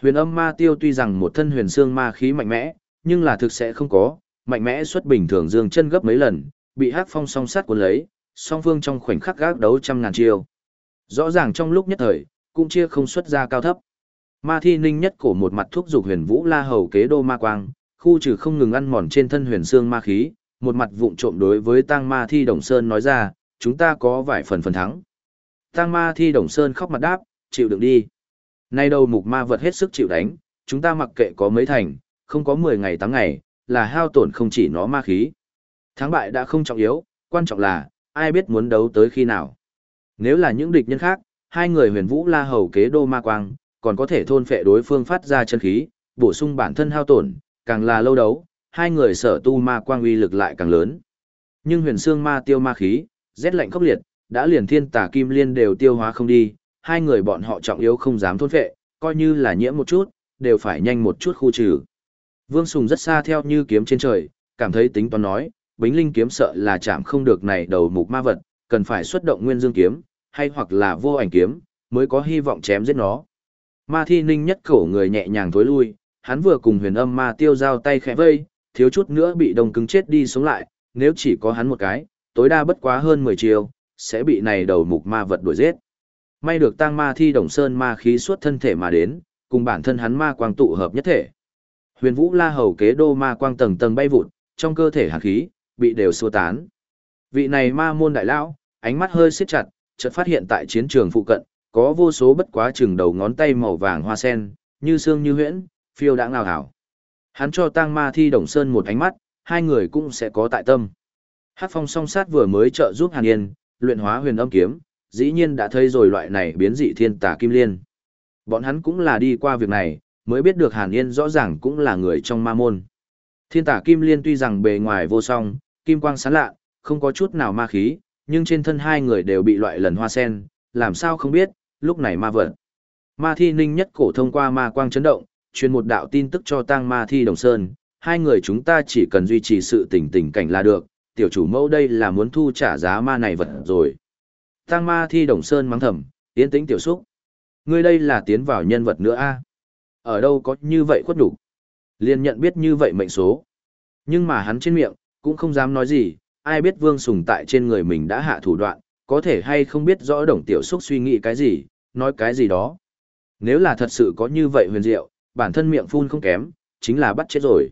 Huyền âm ma tiêu tuy rằng một thân huyền xương ma khí mạnh mẽ, nhưng là thực sẽ không có, mạnh mẽ xuất bình thường dương chân gấp mấy lần, bị hắc phong song sát cuốn lấy, song phương trong khoảnh khắc gác đấu trăm ngàn chiêu. Rõ ràng trong lúc nhất thời, cũng chia không xuất ra cao thấp. Ma thi ninh nhất cổ một mặt thuốc dục huyền vũ la hầu kế đô ma quang, khu trừ không ngừng ăn mòn trên thân huyền xương ma khí, một mặt vụng trộm đối với tang ma thi đồng sơn nói ra, chúng ta có vài phần phần thắng. Tang ma thi đồng sơn khóc mặt đáp, chịu đựng đi. Nay đầu mục ma vật hết sức chịu đánh, chúng ta mặc kệ có mấy thành, không có 10 ngày 8 ngày, là hao tổn không chỉ nó ma khí. Thắng bại đã không trọng yếu, quan trọng là, ai biết muốn đấu tới khi nào. Nếu là những địch nhân khác, hai người huyền vũ la hầu kế đô ma quang, còn có thể thôn phệ đối phương phát ra chân khí, bổ sung bản thân hao tổn, càng là lâu đấu, hai người sở tu ma quang uy lực lại càng lớn. Nhưng huyền xương ma tiêu ma khí, rét lạnh khốc liệt, đã liền thiên tà kim liên đều tiêu hóa không đi, hai người bọn họ trọng yếu không dám thôn phệ, coi như là nhiễm một chút, đều phải nhanh một chút khu trừ. Vương Sùng rất xa theo như kiếm trên trời, cảm thấy tính toán nói, Bính Linh kiếm sợ là chạm không được này đầu mục ma vật, cần phải xuất động Nguyên Dương kiếm, hay hoặc là vô ảnh kiếm, mới có hy vọng chém giết nó. Ma Thi Ninh nhất cổ người nhẹ nhàng thối lui, hắn vừa cùng huyền âm ma tiêu giao tay khẽ vây, thiếu chút nữa bị đông cứng chết đi sống lại, nếu chỉ có hắn một cái, tối đa bất quá hơn 10 chiều, sẽ bị này đầu mục ma vật đuổi giết. May được tang ma thi đồng sơn ma khí suốt thân thể mà đến, cùng bản thân hắn ma quang tụ hợp nhất thể. Huyền Vũ La Hầu kế đô ma quang tầng tầng bay vụt, trong cơ thể hàn khí bị đều xua tán. Vị này ma môn đại lão, ánh mắt hơi siết chặt, chợt phát hiện tại chiến trường phụ cận, có vô số bất quá chừng đầu ngón tay màu vàng hoa sen, như xương như huyễn, phiêu đã ngào hảo. Hắn cho tang ma thi đồng sơn một ánh mắt, hai người cũng sẽ có tại tâm. Hát phong song sát vừa mới trợ giúp Hàn Yên, luyện hóa huyền âm kiếm, dĩ nhiên đã thấy rồi loại này biến dị thiên tà kim liên. Bọn hắn cũng là đi qua việc này, mới biết được Hàn Yên rõ ràng cũng là người trong ma môn. Thiên tà kim liên tuy rằng bề ngoài vô song, kim quang sáng lạ, không có chút nào ma khí, nhưng trên thân hai người đều bị loại lần hoa sen, làm sao không biết, lúc này ma vật. Ma thi ninh nhất cổ thông qua ma quang chấn động, truyền một đạo tin tức cho tang ma thi đồng sơn, hai người chúng ta chỉ cần duy trì sự tỉnh tỉnh cảnh là được, tiểu chủ mẫu đây là muốn thu trả giá ma này vật rồi. Tang ma thi đồng sơn mắng thầm, tiến tĩnh tiểu xúc. Ngươi đây là tiến vào nhân vật nữa a Ở đâu có như vậy khuất đủ. Liên nhận biết như vậy mệnh số. Nhưng mà hắn trên miệng, cũng không dám nói gì, ai biết vương sùng tại trên người mình đã hạ thủ đoạn, có thể hay không biết rõ đồng tiểu xúc suy nghĩ cái gì, nói cái gì đó. Nếu là thật sự có như vậy huyền diệu, bản thân miệng phun không kém, chính là bắt chết rồi.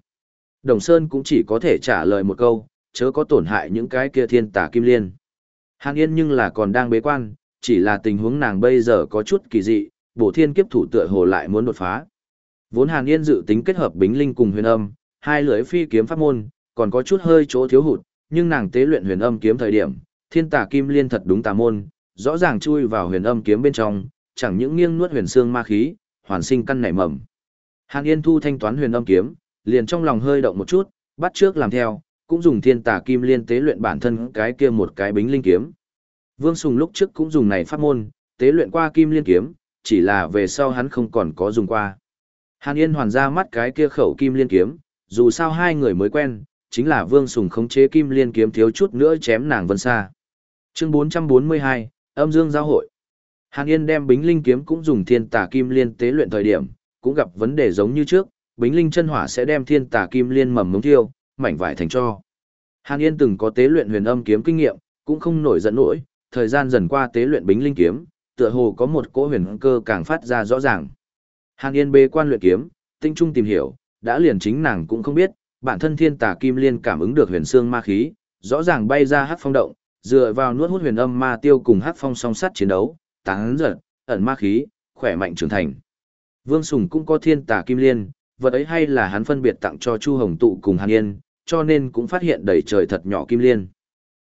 Đồng Sơn cũng chỉ có thể trả lời một câu, chớ có tổn hại những cái kia thiên tà kim liên. Hàn Yên nhưng là còn đang bế quan, chỉ là tình huống nàng bây giờ có chút kỳ dị, bổ thiên kiếp thủ tựa hồ lại muốn đột phá. Vốn Hàn Yên dự tính kết hợp bính linh cùng huyền âm, hai lưỡi phi kiếm pháp môn, còn có chút hơi chỗ thiếu hụt, nhưng nàng tế luyện huyền âm kiếm thời điểm, thiên tà kim liên thật đúng tà môn, rõ ràng chui vào huyền âm kiếm bên trong, chẳng những nghiêng nuốt huyền xương ma khí, hoàn sinh căn nảy mầm. Hàn Yên thu thanh toán huyền âm kiếm, liền trong lòng hơi động một chút, bắt trước làm theo, cũng dùng thiên tà kim liên tế luyện bản thân cái kia một cái bính linh kiếm. Vương Sùng lúc trước cũng dùng này pháp môn, tế luyện qua kim liên kiếm, chỉ là về sau hắn không còn có dùng qua. Hàn Yên hoàn ra mắt cái kia khẩu kim liên kiếm, dù sao hai người mới quen, chính là Vương Sùng khống chế kim liên kiếm thiếu chút nữa chém nàng vân xa. Chương 442, âm dương giao hội. Hàn Yên đem Bính Linh kiếm cũng dùng thiên tà kim liên tế luyện thời điểm, cũng gặp vấn đề giống như trước, Bính Linh chân hỏa sẽ đem thiên tà kim liên mầm mống thiêu, mảnh vải thành cho. Hàn Yên từng có tế luyện huyền âm kiếm kinh nghiệm, cũng không nổi giận nổi, thời gian dần qua tế luyện Bính Linh kiếm, tựa hồ có một cỗ huyền cơ càng phát ra rõ ràng. Hàn Yên bê quan luyện kiếm, tinh trung tìm hiểu, đã liền chính nàng cũng không biết, bản thân thiên tà kim liên cảm ứng được huyền xương ma khí, rõ ràng bay ra hắc phong động, dựa vào nuốt hút huyền âm ma tiêu cùng hắc phong song sắt chiến đấu, tán giật, ẩn ma khí, khỏe mạnh trưởng thành. Vương Sùng cũng có thiên tà kim liên, vật ấy hay là hắn phân biệt tặng cho Chu Hồng Tụ cùng Hàn Yên, cho nên cũng phát hiện đầy trời thật nhỏ kim liên.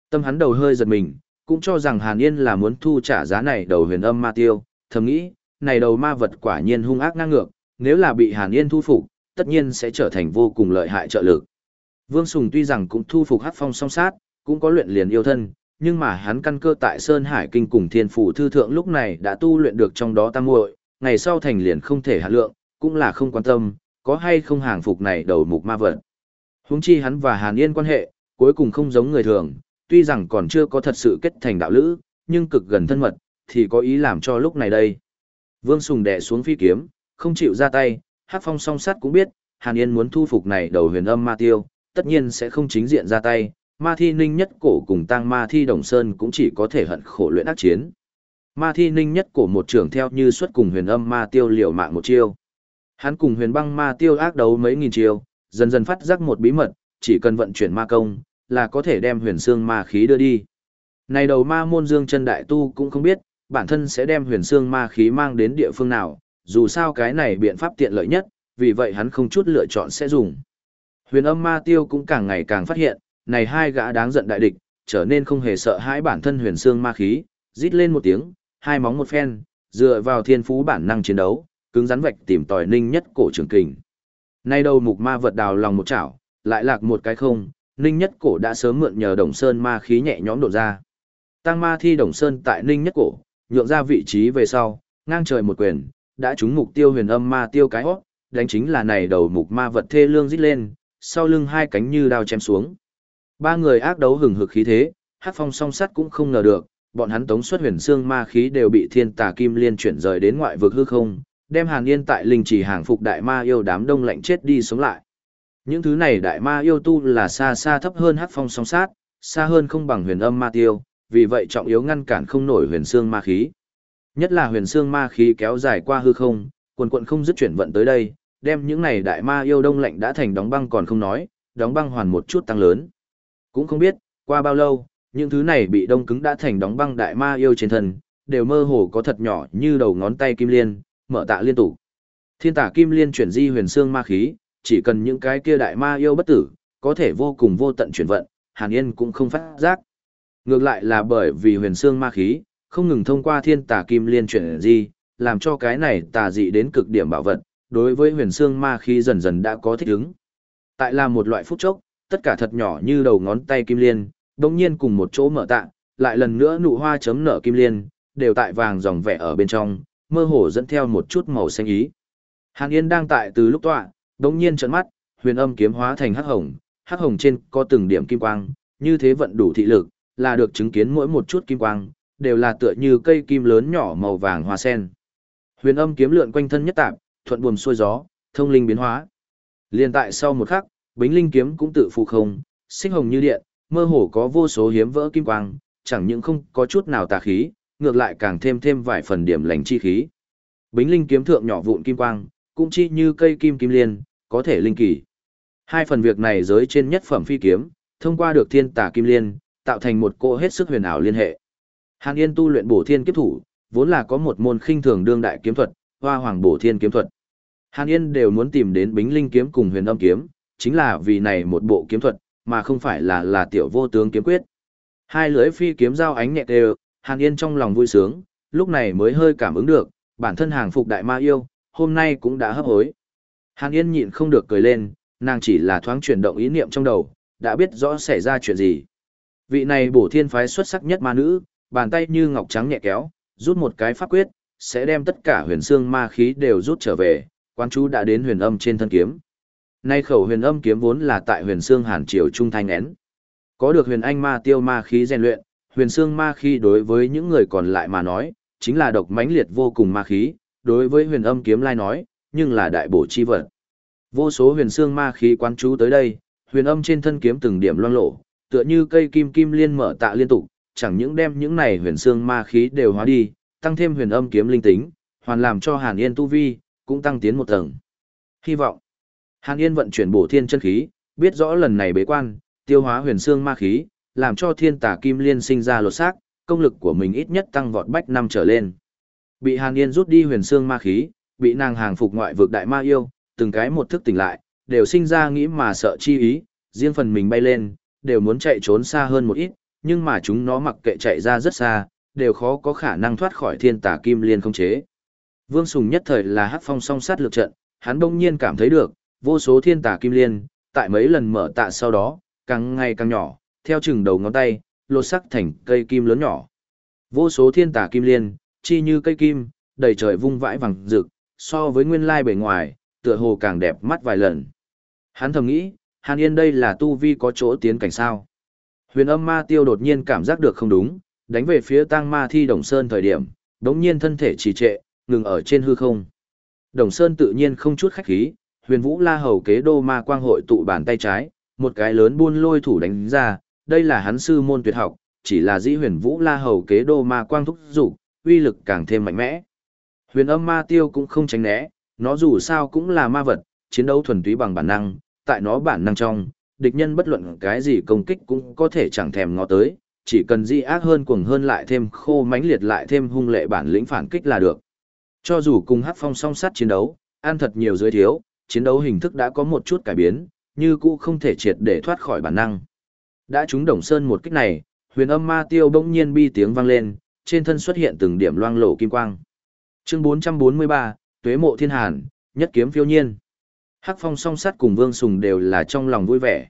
Tâm hắn đầu hơi giật mình, cũng cho rằng Hàn Yên là muốn thu trả giá này đầu huyền âm ma tiêu, thầm nghĩ, này đầu ma vật quả nhiên hung ác ngang ngược, nếu là bị Hàn Yên thu phục, tất nhiên sẽ trở thành vô cùng lợi hại trợ lực. Vương Sùng tuy rằng cũng thu phục Hắc Phong song sát, cũng có luyện liền yêu thân, nhưng mà hắn căn cơ tại Sơn Hải Kinh cùng Thiên Phủ Thư Thượng lúc này đã tu luyện được trong đó tam muội, ngày sau thành liền không thể hạ lượng, cũng là không quan tâm, có hay không hàng phục này đầu mục ma vật. Huống chi hắn và Hàn Yên quan hệ, cuối cùng không giống người thường, tuy rằng còn chưa có thật sự kết thành đạo lữ, nhưng cực gần thân mật, thì có ý làm cho lúc này đây. Vương Sùng đè xuống phi kiếm, không chịu ra tay, Hắc Phong song sát cũng biết, Hàn Yên muốn thu phục này đầu huyền âm ma tiêu, tất nhiên sẽ không chính diện ra tay, ma thi ninh nhất cổ cùng tăng ma thi đồng sơn cũng chỉ có thể hận khổ luyện ác chiến. Ma thi ninh nhất cổ một trưởng theo như xuất cùng huyền âm ma tiêu liều mạng một chiêu. Hắn cùng huyền băng ma tiêu ác đấu mấy nghìn chiêu, dần dần phát giác một bí mật, chỉ cần vận chuyển ma công, là có thể đem huyền xương ma khí đưa đi. Này đầu ma môn dương chân đại tu cũng không biết, bản thân sẽ đem huyền xương ma khí mang đến địa phương nào, dù sao cái này biện pháp tiện lợi nhất, vì vậy hắn không chút lựa chọn sẽ dùng. Huyền âm ma tiêu cũng càng ngày càng phát hiện, này hai gã đáng giận đại địch, trở nên không hề sợ hãi bản thân huyền xương ma khí, rít lên một tiếng, hai móng một phen, dựa vào thiên phú bản năng chiến đấu, cứng rắn vạch tìm tòi ninh nhất cổ trường kình. Nay đầu mục ma vật đào lòng một chảo, lại lạc một cái không, ninh nhất cổ đã sớm mượn nhờ đồng sơn ma khí nhẹ nhõm đổ ra. Tăng ma thi đồng sơn tại ninh nhất cổ, nhượng ra vị trí về sau, ngang trời một quyền, đã trúng mục tiêu huyền âm ma tiêu cái hót, đánh chính là này đầu mục ma vật thê lương rít lên, sau lưng hai cánh như đao chém xuống. Ba người ác đấu hừng hực khí thế, hát phong song sắt cũng không ngờ được, bọn hắn tống xuất huyền xương ma khí đều bị thiên tà kim liên chuyển rời đến ngoại vực hư không, đem hàn yên tại linh chỉ hàng phục đại ma yêu đám đông lạnh chết đi sống lại. Những thứ này đại ma yêu tu là xa xa thấp hơn hắc phong song sát, xa hơn không bằng huyền âm ma tiêu, vì vậy trọng yếu ngăn cản không nổi huyền xương ma khí. Nhất là huyền xương ma khí kéo dài qua hư không, quần quận không dứt chuyển vận tới đây, đem những này đại ma yêu đông lạnh đã thành đóng băng còn không nói, đóng băng hoàn một chút tăng lớn. Cũng không biết, qua bao lâu, những thứ này bị đông cứng đã thành đóng băng đại ma yêu trên thân, đều mơ hồ có thật nhỏ như đầu ngón tay kim liên, mở tạ liên tục. Thiên tả kim liên chuyển di huyền xương ma khí, chỉ cần những cái kia đại ma yêu bất tử, có thể vô cùng vô tận chuyển vận, Hàn Yên cũng không phát giác. Ngược lại là bởi vì huyền xương ma khí, không ngừng thông qua thiên tà kim liên chuyển di, làm cho cái này tà dị đến cực điểm bảo vật, đối với huyền xương ma khí dần dần đã có thích ứng. Tại là một loại phút chốc, tất cả thật nhỏ như đầu ngón tay kim liên, đồng nhiên cùng một chỗ mở tạ, lại lần nữa nụ hoa chấm nở kim liên, đều tại vàng dòng vẻ ở bên trong, mơ hồ dẫn theo một chút màu xanh ý. Hàn Yên đang tại từ lúc tọa, đồng nhiên trợn mắt, huyền âm kiếm hóa thành hắc hồng, hắc hồng trên có từng điểm kim quang, như thế vận đủ thị lực, là được chứng kiến mỗi một chút kim quang, đều là tựa như cây kim lớn nhỏ màu vàng hoa sen. Huyền âm kiếm lượn quanh thân nhất tạp, thuận buồm xuôi gió, thông linh biến hóa. Liên tại sau một khắc, Bính Linh kiếm cũng tự phụ không, sinh hồng như điện, mơ hồ có vô số hiếm vỡ kim quang, chẳng những không có chút nào tà khí, ngược lại càng thêm thêm vài phần điểm lành chi khí. Bính Linh kiếm thượng nhỏ vụn kim quang, cũng chi như cây kim kim liên, có thể linh kỳ. Hai phần việc này giới trên nhất phẩm phi kiếm, thông qua được thiên tà kim liên, tạo thành một cô hết sức huyền ảo liên hệ. Hàn Yên tu luyện bổ thiên kiếp thủ, vốn là có một môn khinh thường đương đại kiếm thuật, hoa hoàng bổ thiên kiếm thuật. Hàn Yên đều muốn tìm đến Bính Linh kiếm cùng Huyền Âm kiếm, chính là vì này một bộ kiếm thuật, mà không phải là là tiểu vô tướng kiếm quyết. Hai lưỡi phi kiếm giao ánh nhẹ đều, Hàn Yên trong lòng vui sướng, lúc này mới hơi cảm ứng được, bản thân hàng phục đại ma yêu, hôm nay cũng đã hấp hối. Hàn Yên nhịn không được cười lên, nàng chỉ là thoáng chuyển động ý niệm trong đầu, đã biết rõ xảy ra chuyện gì. Vị này bổ thiên phái xuất sắc nhất ma nữ, bàn tay như ngọc trắng nhẹ kéo, rút một cái pháp quyết, sẽ đem tất cả huyền xương ma khí đều rút trở về, quan chú đã đến huyền âm trên thân kiếm. Nay khẩu huyền âm kiếm vốn là tại huyền xương hàn triều trung thanh én. Có được huyền anh ma tiêu ma khí rèn luyện, huyền xương ma khí đối với những người còn lại mà nói, chính là độc mãnh liệt vô cùng ma khí, đối với huyền âm kiếm lai nói, nhưng là đại bổ chi vật. Vô số huyền xương ma khí quán chú tới đây, huyền âm trên thân kiếm từng điểm loang lộ, tựa như cây kim kim liên mở tạ liên tục, chẳng những đem những này huyền xương ma khí đều hóa đi, tăng thêm huyền âm kiếm linh tính, hoàn làm cho Hàn Yên tu vi cũng tăng tiến một tầng. Hy vọng Hàn Yên vận chuyển bổ thiên chân khí, biết rõ lần này bế quan, tiêu hóa huyền xương ma khí, làm cho thiên tà kim liên sinh ra lột xác, công lực của mình ít nhất tăng vọt bách năm trở lên. Bị Hàn Yên rút đi huyền xương ma khí, bị nàng hàng phục ngoại vực đại ma yêu, từng cái một thức tỉnh lại, đều sinh ra nghĩ mà sợ chi ý, riêng phần mình bay lên, đều muốn chạy trốn xa hơn một ít, nhưng mà chúng nó mặc kệ chạy ra rất xa, đều khó có khả năng thoát khỏi thiên tà kim liên không chế. Vương Sùng nhất thời là hắc phong song sát lược trận, hắn đông nhiên cảm thấy được, vô số thiên tà kim liên, tại mấy lần mở tạ sau đó, càng ngày càng nhỏ, theo chừng đầu ngón tay, lột sắc thành cây kim lớn nhỏ. Vô số thiên tà kim liên, chi như cây kim, đầy trời vung vãi vàng rực, so với nguyên lai bề ngoài, tựa hồ càng đẹp mắt vài lần. Hắn thầm nghĩ, Hàn Yên đây là tu vi có chỗ tiến cảnh sao. Huyền âm ma tiêu đột nhiên cảm giác được không đúng, đánh về phía tang ma thi Đồng Sơn thời điểm, đống nhiên thân thể trì trệ, ngừng ở trên hư không. Đồng Sơn tự nhiên không chút khách khí, huyền vũ la hầu kế đô ma quang hội tụ bàn tay trái, một cái lớn buôn lôi thủ đánh ra, đây là hắn sư môn tuyệt học, chỉ là dĩ huyền vũ la hầu kế đô ma quang thúc dục uy lực càng thêm mạnh mẽ. Huyền âm ma tiêu cũng không tránh né, nó dù sao cũng là ma vật, chiến đấu thuần túy bằng bản năng, tại nó bản năng trong, địch nhân bất luận cái gì công kích cũng có thể chẳng thèm ngó tới, chỉ cần di ác hơn cuồng hơn lại thêm khô mãnh liệt lại thêm hung lệ bản lĩnh phản kích là được. Cho dù cùng hát phong song sát chiến đấu, ăn thật nhiều dưới thiếu, chiến đấu hình thức đã có một chút cải biến, như cũ không thể triệt để thoát khỏi bản năng. Đã trúng đồng sơn một kích này, huyền âm ma tiêu bỗng nhiên bi tiếng vang lên, trên thân xuất hiện từng điểm loang lổ kim quang. Chương 443, Tuế mộ thiên hàn, nhất kiếm phiêu nhiên. Hắc phong song sát cùng vương sùng đều là trong lòng vui vẻ.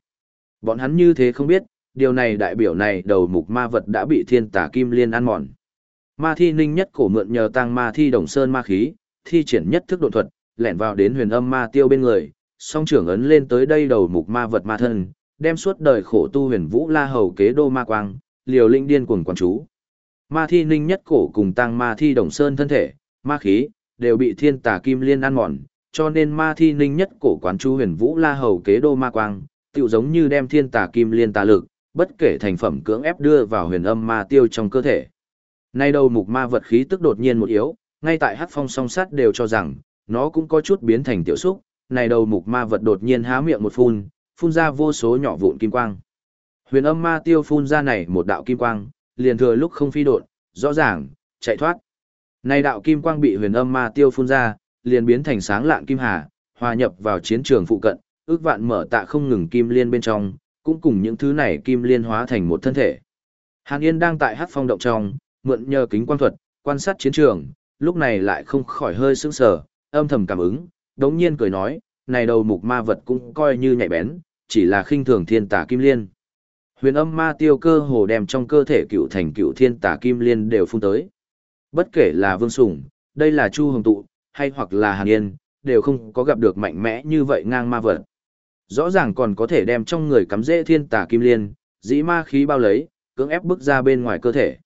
Bọn hắn như thế không biết, điều này đại biểu này đầu mục ma vật đã bị thiên tả kim liên ăn mòn. Ma thi ninh nhất cổ mượn nhờ tăng ma thi đồng sơn ma khí, thi triển nhất thức độ thuật, lẻn vào đến huyền âm ma tiêu bên người, song trưởng ấn lên tới đây đầu mục ma vật ma thân, đem suốt đời khổ tu huyền vũ la hầu kế đô ma quang, liều linh điên cuồng quán chú. Ma thi ninh nhất cổ cùng tăng ma thi đồng sơn thân thể, ma khí, đều bị thiên tà kim liên ăn mòn, cho nên ma thi ninh nhất cổ quán chú huyền vũ la hầu kế đô ma quang, tựu giống như đem thiên tà kim liên tà lực, bất kể thành phẩm cưỡng ép đưa vào huyền âm ma tiêu trong cơ thể. Nay đầu mục ma vật khí tức đột nhiên một yếu, ngay tại hắc phong song sát đều cho rằng, nó cũng có chút biến thành tiểu xúc, này đầu mục ma vật đột nhiên há miệng một phun, phun ra vô số nhỏ vụn kim quang. Huyền âm ma tiêu phun ra này một đạo kim quang, liền thừa lúc không phi đột, rõ ràng, chạy thoát. Này đạo kim quang bị huyền âm ma tiêu phun ra, liền biến thành sáng lạng kim hà, hòa nhập vào chiến trường phụ cận, ước vạn mở tạ không ngừng kim liên bên trong, cũng cùng những thứ này kim liên hóa thành một thân thể. Hàn Yên đang tại hát phong động trong, mượn nhờ kính quan thuật, quan sát chiến trường, lúc này lại không khỏi hơi sững sờ, âm thầm cảm ứng, đống nhiên cười nói, này đầu mục ma vật cũng coi như nhạy bén, chỉ là khinh thường thiên tà kim liên. Huyền âm ma tiêu cơ hồ đem trong cơ thể cựu thành cựu thiên tà kim liên đều phun tới. Bất kể là Vương Sủng, đây là Chu Hồng Tụ, hay hoặc là Hàn Yên, đều không có gặp được mạnh mẽ như vậy ngang ma vật. Rõ ràng còn có thể đem trong người cắm dễ thiên tà kim liên, dĩ ma khí bao lấy, cưỡng ép bước ra bên ngoài cơ thể.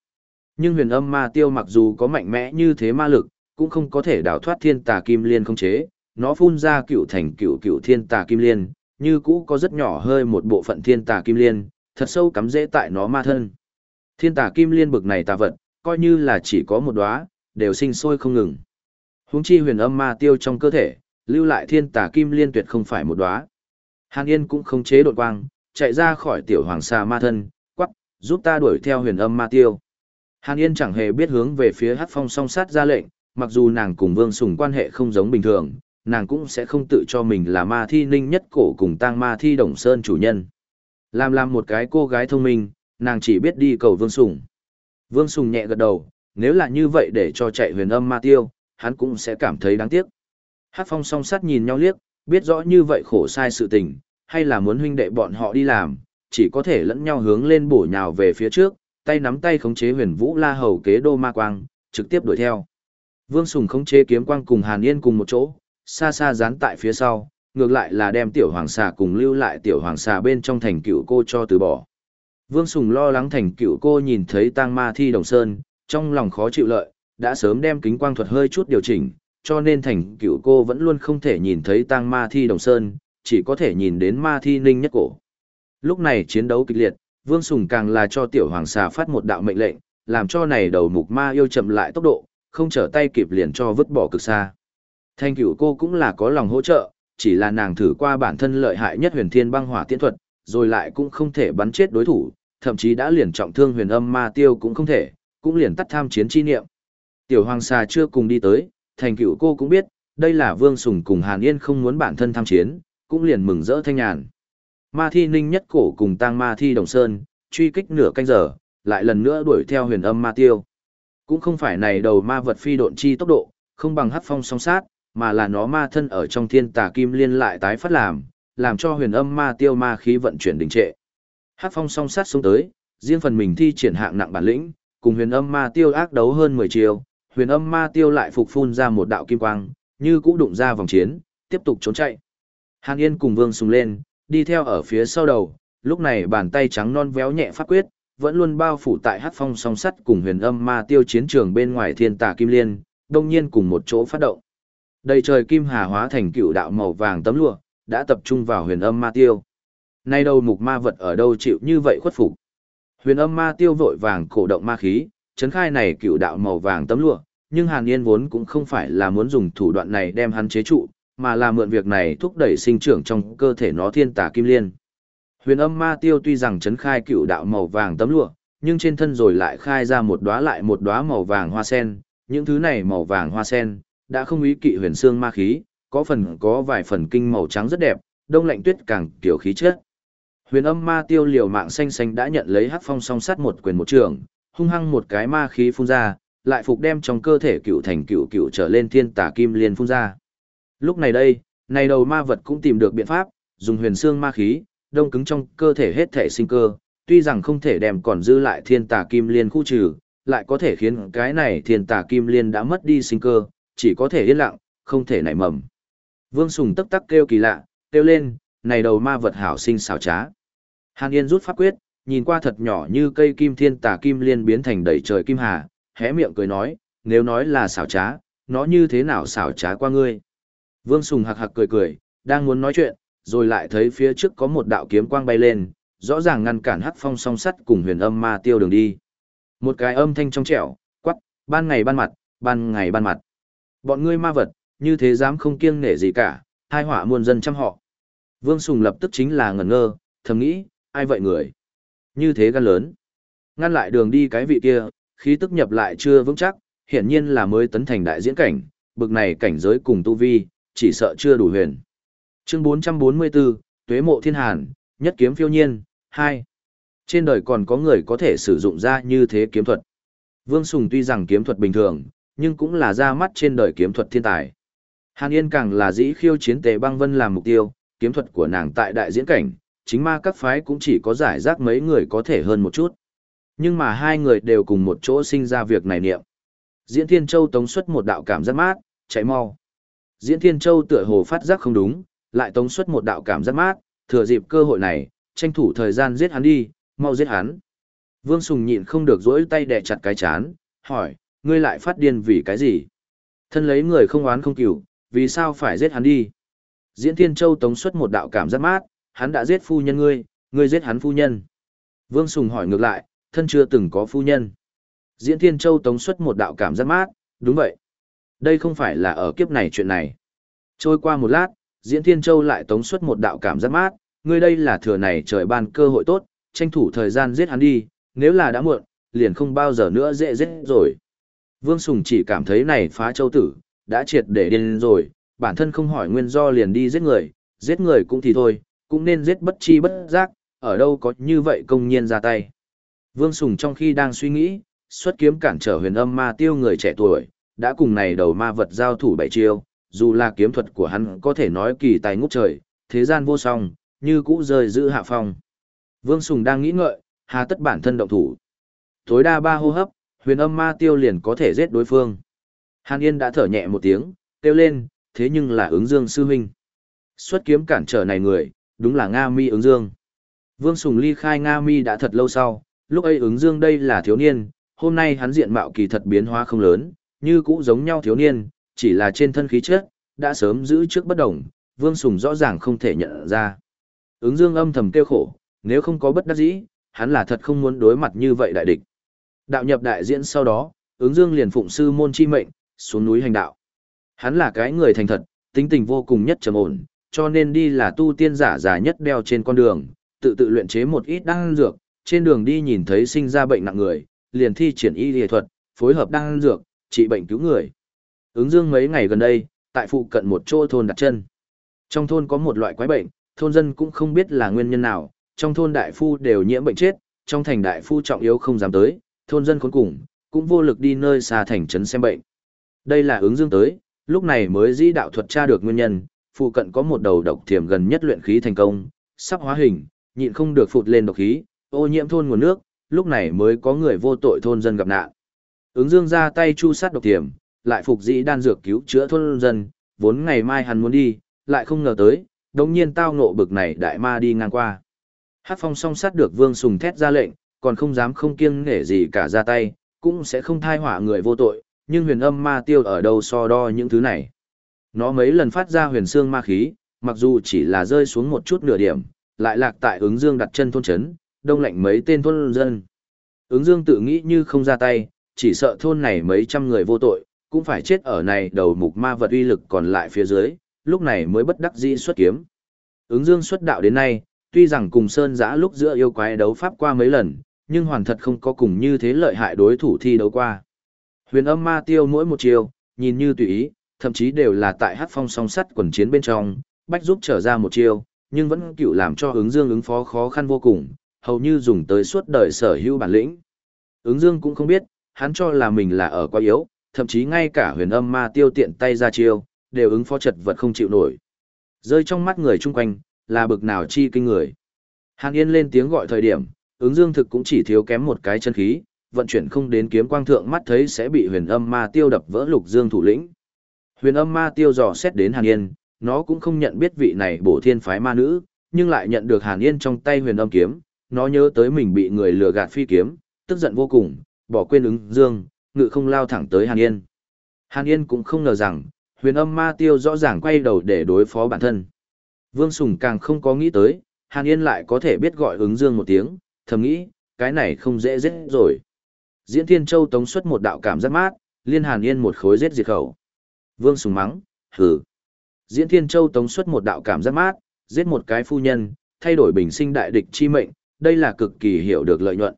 Nhưng huyền âm ma tiêu mặc dù có mạnh mẽ như thế ma lực, cũng không có thể đào thoát thiên tà kim liên không chế, nó phun ra cựu thành cựu cựu thiên tà kim liên, như cũ có rất nhỏ hơi một bộ phận thiên tà kim liên, thật sâu cắm dễ tại nó ma thân. Thiên tà kim liên bực này tà vật, coi như là chỉ có một đóa, đều sinh sôi không ngừng. Huống chi huyền âm ma tiêu trong cơ thể, lưu lại thiên tà kim liên tuyệt không phải một đóa. Hàn Yên cũng không chế đột quang, chạy ra khỏi tiểu hoàng sa ma thân, quắc, giúp ta đuổi theo huyền âm ma tiêu. Hàn Yên chẳng hề biết hướng về phía hát phong song sát ra lệnh, mặc dù nàng cùng vương sùng quan hệ không giống bình thường, nàng cũng sẽ không tự cho mình là ma thi ninh nhất cổ cùng tang ma thi đồng sơn chủ nhân. Làm làm một cái cô gái thông minh, nàng chỉ biết đi cầu Vương Sùng. Vương Sùng nhẹ gật đầu, nếu là như vậy để cho chạy huyền âm ma tiêu, hắn cũng sẽ cảm thấy đáng tiếc. Hát phong song sát nhìn nhau liếc, biết rõ như vậy khổ sai sự tình, hay là muốn huynh đệ bọn họ đi làm, chỉ có thể lẫn nhau hướng lên bổ nhào về phía trước, tay nắm tay khống chế huyền vũ la hầu kế đô ma quang, trực tiếp đuổi theo. Vương Sùng khống chế kiếm quang cùng Hàn Yên cùng một chỗ, xa xa dán tại phía sau, ngược lại là đem tiểu hoàng xà cùng lưu lại tiểu hoàng xà bên trong thành cựu cô cho từ bỏ. Vương Sùng lo lắng thành cựu cô nhìn thấy tang ma thi đồng sơn, trong lòng khó chịu lợi, đã sớm đem kính quang thuật hơi chút điều chỉnh, cho nên thành cựu cô vẫn luôn không thể nhìn thấy tang ma thi đồng sơn, chỉ có thể nhìn đến ma thi ninh nhất cổ. Lúc này chiến đấu kịch liệt, Vương Sùng càng là cho tiểu hoàng xà phát một đạo mệnh lệnh, làm cho này đầu mục ma yêu chậm lại tốc độ, không trở tay kịp liền cho vứt bỏ cực xa. Thanh cửu cô cũng là có lòng hỗ trợ, chỉ là nàng thử qua bản thân lợi hại nhất huyền thiên băng hỏa tiễn thuật, rồi lại cũng không thể bắn chết đối thủ, thậm chí đã liền trọng thương huyền âm ma tiêu cũng không thể, cũng liền tắt tham chiến chi niệm. Tiểu hoàng xà chưa cùng đi tới, thành cửu cô cũng biết, đây là vương sùng cùng Hàn Yên không muốn bản thân tham chiến, cũng liền mừng rỡ thanh nhàn. Ma thi ninh nhất cổ cùng tang ma thi đồng sơn, truy kích nửa canh giờ, lại lần nữa đuổi theo huyền âm ma tiêu. Cũng không phải này đầu ma vật phi độn chi tốc độ, không bằng hắc phong song sát, mà là nó ma thân ở trong thiên tà kim liên lại tái phát làm, làm cho huyền âm ma tiêu ma khí vận chuyển đình trệ. Hắc phong song sát xuống tới, riêng phần mình thi triển hạng nặng bản lĩnh, cùng huyền âm ma tiêu ác đấu hơn 10 chiều, huyền âm ma tiêu lại phục phun ra một đạo kim quang, như cũ đụng ra vòng chiến, tiếp tục trốn chạy. Hàn Yên cùng Vương Sùng lên, đi theo ở phía sau đầu, lúc này bàn tay trắng non véo nhẹ phát quyết, vẫn luôn bao phủ tại hát phong song sắt cùng huyền âm ma tiêu chiến trường bên ngoài thiên tà kim liên, đông nhiên cùng một chỗ phát động. Đầy trời kim hà hóa thành cựu đạo màu vàng tấm lụa, đã tập trung vào huyền âm ma tiêu. Nay đâu mục ma vật ở đâu chịu như vậy khuất phục. Huyền âm ma tiêu vội vàng cổ động ma khí, chấn khai này cựu đạo màu vàng tấm lụa, nhưng Hàn Yên vốn cũng không phải là muốn dùng thủ đoạn này đem hắn chế trụ, mà là mượn việc này thúc đẩy sinh trưởng trong cơ thể nó thiên tà kim liên. Huyền âm ma tiêu tuy rằng chấn khai cựu đạo màu vàng tấm lụa, nhưng trên thân rồi lại khai ra một đóa lại một đóa màu vàng hoa sen, những thứ này màu vàng hoa sen, đã không ý kỵ huyền xương ma khí, có phần có vài phần kinh màu trắng rất đẹp, đông lạnh tuyết càng kiểu khí chất. Huyền âm ma tiêu liều mạng xanh xanh đã nhận lấy hắc phong song sắt một quyền một trường, hung hăng một cái ma khí phun ra, lại phục đem trong cơ thể cựu thành cựu cựu trở lên thiên tà kim liên phun ra. Lúc này đây, này đầu ma vật cũng tìm được biện pháp, dùng huyền xương ma khí, đông cứng trong cơ thể hết thể sinh cơ, tuy rằng không thể đem còn dư lại thiên tà kim liên khu trừ, lại có thể khiến cái này thiên tà kim liên đã mất đi sinh cơ, chỉ có thể yên lặng, không thể nảy mầm. Vương Sùng tức tắc kêu kỳ lạ, kêu lên, này đầu ma vật hảo sinh xảo trá. Hàn Yên rút pháp quyết, nhìn qua thật nhỏ như cây kim thiên tà kim liên biến thành đầy trời kim hà, hé miệng cười nói, nếu nói là xảo trá, nó như thế nào xảo trá qua ngươi. Vương Sùng hạc hạc cười cười, đang muốn nói chuyện, rồi lại thấy phía trước có một đạo kiếm quang bay lên, rõ ràng ngăn cản hắc phong song sắt cùng huyền âm ma tiêu đường đi. Một cái âm thanh trong trẻo, quắc, ban ngày ban mặt, ban ngày ban mặt. Bọn ngươi ma vật, như thế dám không kiêng nể gì cả, hai họa muôn dân trăm họ. Vương Sùng lập tức chính là ngẩn ngơ, thầm nghĩ, ai vậy người? Như thế gan lớn. Ngăn lại đường đi cái vị kia, khí tức nhập lại chưa vững chắc, hiển nhiên là mới tấn thành đại diễn cảnh, bực này cảnh giới cùng tu vi, chỉ sợ chưa đủ huyền. Chương 444, Tuế mộ thiên hàn, nhất kiếm phiêu nhiên, 2. Trên đời còn có người có thể sử dụng ra như thế kiếm thuật. Vương Sùng tuy rằng kiếm thuật bình thường, nhưng cũng là ra mắt trên đời kiếm thuật thiên tài. Hàn Yên càng là dĩ khiêu chiến tề băng vân làm mục tiêu, kiếm thuật của nàng tại đại diễn cảnh, chính ma các phái cũng chỉ có giải rác mấy người có thể hơn một chút. Nhưng mà hai người đều cùng một chỗ sinh ra việc này niệm. Diễn Thiên Châu tống xuất một đạo cảm giác mát, chạy mau. Diễn Thiên Châu tựa hồ phát giác không đúng, lại tống xuất một đạo cảm giác mát, thừa dịp cơ hội này, tranh thủ thời gian giết hắn đi, mau giết hắn. Vương Sùng nhịn không được dỗi tay đè chặt cái chán, hỏi, ngươi lại phát điên vì cái gì? Thân lấy người không oán không cửu, vì sao phải giết hắn đi? Diễn Thiên Châu tống xuất một đạo cảm giác mát, hắn đã giết phu nhân ngươi, ngươi giết hắn phu nhân. Vương Sùng hỏi ngược lại, thân chưa từng có phu nhân. Diễn Thiên Châu tống xuất một đạo cảm giác mát, đúng vậy. Đây không phải là ở kiếp này chuyện này. Trôi qua một lát, Diễn Thiên Châu lại tống xuất một đạo cảm giác mát, ngươi đây là thừa này trời ban cơ hội tốt, tranh thủ thời gian giết hắn đi, nếu là đã muộn, liền không bao giờ nữa dễ giết rồi. Vương Sùng chỉ cảm thấy này phá châu tử, đã triệt để điên rồi, bản thân không hỏi nguyên do liền đi giết người, giết người cũng thì thôi, cũng nên giết bất chi bất giác, ở đâu có như vậy công nhiên ra tay. Vương Sùng trong khi đang suy nghĩ, xuất kiếm cản trở huyền âm ma tiêu người trẻ tuổi, đã cùng này đầu ma vật giao thủ bảy chiêu, dù là kiếm thuật của hắn có thể nói kỳ tài ngút trời, thế gian vô song, như cũ rơi giữ hạ phong. Vương Sùng đang nghĩ ngợi, hà tất bản thân động thủ. Tối đa ba hô hấp, huyền âm ma tiêu liền có thể giết đối phương. Hàn Yên đã thở nhẹ một tiếng, kêu lên, thế nhưng là ứng dương sư huynh. Xuất kiếm cản trở này người, đúng là Nga mi ứng dương. Vương Sùng ly khai Nga mi đã thật lâu sau, lúc ấy ứng dương đây là thiếu niên, hôm nay hắn diện mạo kỳ thật biến hóa không lớn, như cũ giống nhau thiếu niên, chỉ là trên thân khí chất đã sớm giữ trước bất đồng, Vương Sùng rõ ràng không thể nhận ra. Ứng dương âm thầm kêu khổ, nếu không có bất đắc dĩ, hắn là thật không muốn đối mặt như vậy đại địch. Đạo nhập đại diễn sau đó, ứng dương liền phụng sư môn chi mệnh, xuống núi hành đạo. Hắn là cái người thành thật, tính tình vô cùng nhất trầm ổn, cho nên đi là tu tiên giả giả nhất đeo trên con đường, tự tự luyện chế một ít đan dược, trên đường đi nhìn thấy sinh ra bệnh nặng người, liền thi triển y y thuật, phối hợp đan dược, trị bệnh cứu người. Ứng Dương mấy ngày gần đây, tại phụ cận một chỗ thôn đặt chân. Trong thôn có một loại quái bệnh, thôn dân cũng không biết là nguyên nhân nào, trong thôn đại phu đều nhiễm bệnh chết, trong thành đại phu trọng yếu không dám tới, thôn dân khốn cùng, cũng vô lực đi nơi xa thành trấn xem bệnh. Đây là ứng dương tới, lúc này mới dĩ đạo thuật tra được nguyên nhân, phụ cận có một đầu độc thiểm gần nhất luyện khí thành công, sắp hóa hình, nhịn không được phụt lên độc khí, ô nhiễm thôn nguồn nước, lúc này mới có người vô tội thôn dân gặp nạn. Ứng dương ra tay chu sát độc thiểm, lại phục dĩ đan dược cứu chữa thôn dân, vốn ngày mai hắn muốn đi, lại không ngờ tới, đồng nhiên tao ngộ bực này đại ma đi ngang qua. Hát phong song sát được vương sùng thét ra lệnh, còn không dám không kiêng nể gì cả ra tay, cũng sẽ không thai hỏa người vô tội, nhưng huyền âm ma tiêu ở đâu so đo những thứ này. Nó mấy lần phát ra huyền xương ma khí, mặc dù chỉ là rơi xuống một chút nửa điểm, lại lạc tại ứng dương đặt chân thôn chấn, đông lạnh mấy tên thôn dân. Ứng dương tự nghĩ như không ra tay, chỉ sợ thôn này mấy trăm người vô tội, cũng phải chết ở này đầu mục ma vật uy lực còn lại phía dưới, lúc này mới bất đắc dĩ xuất kiếm. Ứng dương xuất đạo đến nay, tuy rằng cùng Sơn Giã lúc giữa yêu quái đấu pháp qua mấy lần, nhưng hoàn thật không có cùng như thế lợi hại đối thủ thi đấu qua. Huyền âm ma tiêu mỗi một chiều, nhìn như tùy ý, thậm chí đều là tại hát phong song sắt quần chiến bên trong, bách giúp trở ra một chiều nhưng vẫn cựu làm cho ứng dương ứng phó khó khăn vô cùng, hầu như dùng tới suốt đời sở hữu bản lĩnh. Ứng dương cũng không biết, hắn cho là mình là ở quá yếu, thậm chí ngay cả huyền âm ma tiêu tiện tay ra chiêu, đều ứng phó chật vật không chịu nổi. Rơi trong mắt người chung quanh, là bực nào chi kinh người. Hàn Yên lên tiếng gọi thời điểm, ứng dương thực cũng chỉ thiếu kém một cái chân khí, vận chuyển không đến kiếm quang thượng mắt thấy sẽ bị huyền âm ma tiêu đập vỡ lục dương thủ lĩnh. Huyền âm ma tiêu dò xét đến Hàn Yên, nó cũng không nhận biết vị này bổ thiên phái ma nữ, nhưng lại nhận được Hàn Yên trong tay huyền âm kiếm, nó nhớ tới mình bị người lừa gạt phi kiếm, tức giận vô cùng, bỏ quên ứng dương, ngự không lao thẳng tới Hàn Yên. Hàn Yên cũng không ngờ rằng, huyền âm ma tiêu rõ ràng quay đầu để đối phó bản thân. Vương Sùng càng không có nghĩ tới, Hàn Yên lại có thể biết gọi ứng dương một tiếng, thầm nghĩ, cái này không dễ giết rồi. Diễn Thiên Châu tống xuất một đạo cảm giác mát, liên Hàn Yên một khối giết diệt khẩu. Vương Sùng mắng, hừ. Diễn Thiên Châu tống xuất một đạo cảm giác mát, giết một cái phu nhân, thay đổi bình sinh đại địch chi mệnh, đây là cực kỳ hiểu được lợi nhuận.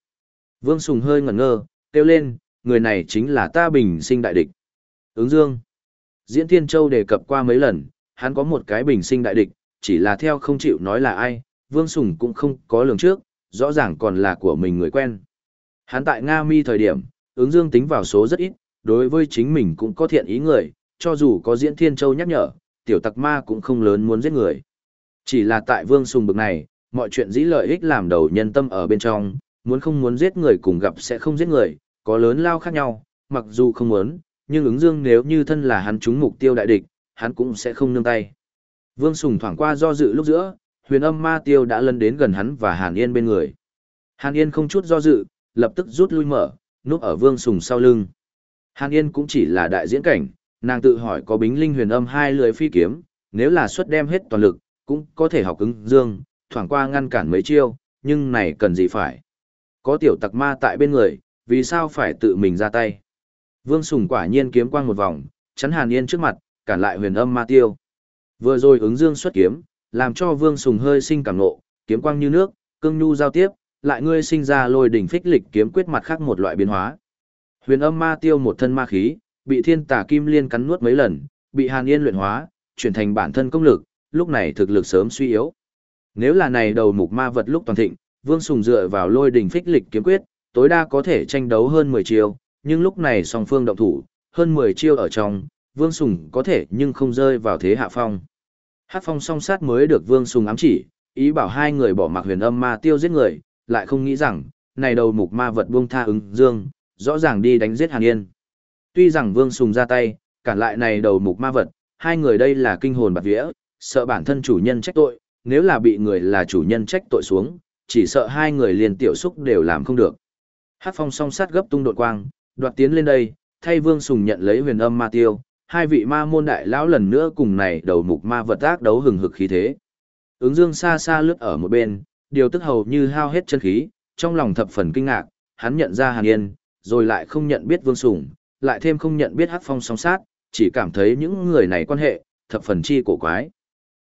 Vương Sùng hơi ngẩn ngơ, kêu lên, người này chính là ta bình sinh đại địch. Ứng Dương. Diễn Thiên Châu đề cập qua mấy lần, hắn có một cái bình sinh đại địch, chỉ là theo không chịu nói là ai, Vương Sùng cũng không có lường trước, rõ ràng còn là của mình người quen. Hắn tại Nga Mi thời điểm, ứng dương tính vào số rất ít, đối với chính mình cũng có thiện ý người, cho dù có diễn thiên châu nhắc nhở, tiểu tặc ma cũng không lớn muốn giết người. Chỉ là tại Vương Sùng bực này, mọi chuyện dĩ lợi ích làm đầu nhân tâm ở bên trong, muốn không muốn giết người cùng gặp sẽ không giết người, có lớn lao khác nhau, mặc dù không muốn, nhưng ứng dương nếu như thân là hắn trúng mục tiêu đại địch, hắn cũng sẽ không nương tay. Vương Sùng thoảng qua do dự lúc giữa, huyền âm ma tiêu đã lân đến gần hắn và Hàn Yên bên người. Hàn Yên không chút do dự, lập tức rút lui mở, núp ở Vương Sùng sau lưng. Hàn Yên cũng chỉ là đại diễn cảnh, nàng tự hỏi có bính linh huyền âm hai lưỡi phi kiếm, nếu là xuất đem hết toàn lực, cũng có thể học ứng dương, thoảng qua ngăn cản mấy chiêu, nhưng này cần gì phải. Có tiểu tặc ma tại bên người, vì sao phải tự mình ra tay. Vương Sùng quả nhiên kiếm quang một vòng, chắn Hàn Yên trước mặt, cản lại huyền âm ma tiêu. Vừa rồi ứng dương xuất kiếm, làm cho Vương Sùng hơi sinh cảm nộ, kiếm quang như nước, cương nhu giao tiếp, lại ngươi sinh ra lôi đỉnh phích lịch kiếm quyết mặt khác một loại biến hóa. Huyền âm ma tiêu một thân ma khí, bị thiên tà kim liên cắn nuốt mấy lần, bị Hàn Yên luyện hóa, chuyển thành bản thân công lực, lúc này thực lực sớm suy yếu. Nếu là này đầu mục ma vật lúc toàn thịnh, Vương Sùng dựa vào lôi đỉnh phích lịch kiếm quyết, tối đa có thể tranh đấu hơn 10 chiêu, nhưng lúc này song phương động thủ, hơn 10 chiêu ở trong, Vương Sùng có thể nhưng không rơi vào thế hạ phong. Hát phong song sát mới được Vương Sùng ám chỉ, ý bảo hai người bỏ mặc huyền âm ma tiêu giết người, lại không nghĩ rằng, này đầu mục ma vật buông tha ứng dương, rõ ràng đi đánh giết Hàn Yên. Tuy rằng Vương Sùng ra tay, cản lại này đầu mục ma vật, hai người đây là kinh hồn bạc vía, sợ bản thân chủ nhân trách tội, nếu là bị người là chủ nhân trách tội xuống, chỉ sợ hai người liền tiểu xúc đều làm không được. Hát phong song sát gấp tung đột quang, đoạt tiến lên đây, thay Vương Sùng nhận lấy huyền âm ma tiêu, hai vị ma môn đại lão lần nữa cùng này đầu mục ma vật ác đấu hừng hực khí thế. Ứng Dương xa xa lướt ở một bên, điều tức hầu như hao hết chân khí, trong lòng thập phần kinh ngạc, hắn nhận ra Hàn Yên, rồi lại không nhận biết Vương Sùng, lại thêm không nhận biết Hát phong song sát, chỉ cảm thấy những người này quan hệ, thập phần chi cổ quái.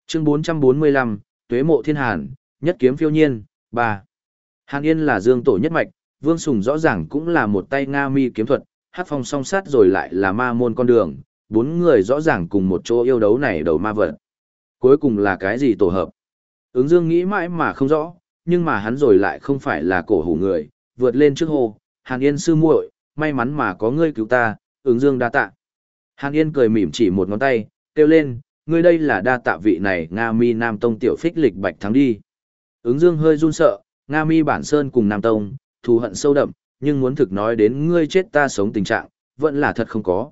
Chương 445, Tuế mộ thiên hàn, nhất kiếm phiêu nhiên, 3. Hàn Yên là dương tổ nhất mạch, Vương Sùng rõ ràng cũng là một tay Nga mi kiếm thuật, hát phong song sát rồi lại là ma môn con đường, bốn người rõ ràng cùng một chỗ yêu đấu này đầu ma vật. Cuối cùng là cái gì tổ hợp? Ứng dương nghĩ mãi mà không rõ, nhưng mà hắn rồi lại không phải là cổ hủ người, vượt lên trước hồ, Hàn Yên sư muội, may mắn mà có ngươi cứu ta, ứng dương đa tạ. Hàn Yên cười mỉm chỉ một ngón tay, kêu lên, ngươi đây là đa tạ vị này Nga mi Nam Tông tiểu phích lịch bạch thắng đi. Ứng dương hơi run sợ, Nga mi bản sơn cùng Nam Tông, thù hận sâu đậm, nhưng muốn thực nói đến ngươi chết ta sống tình trạng, vẫn là thật không có.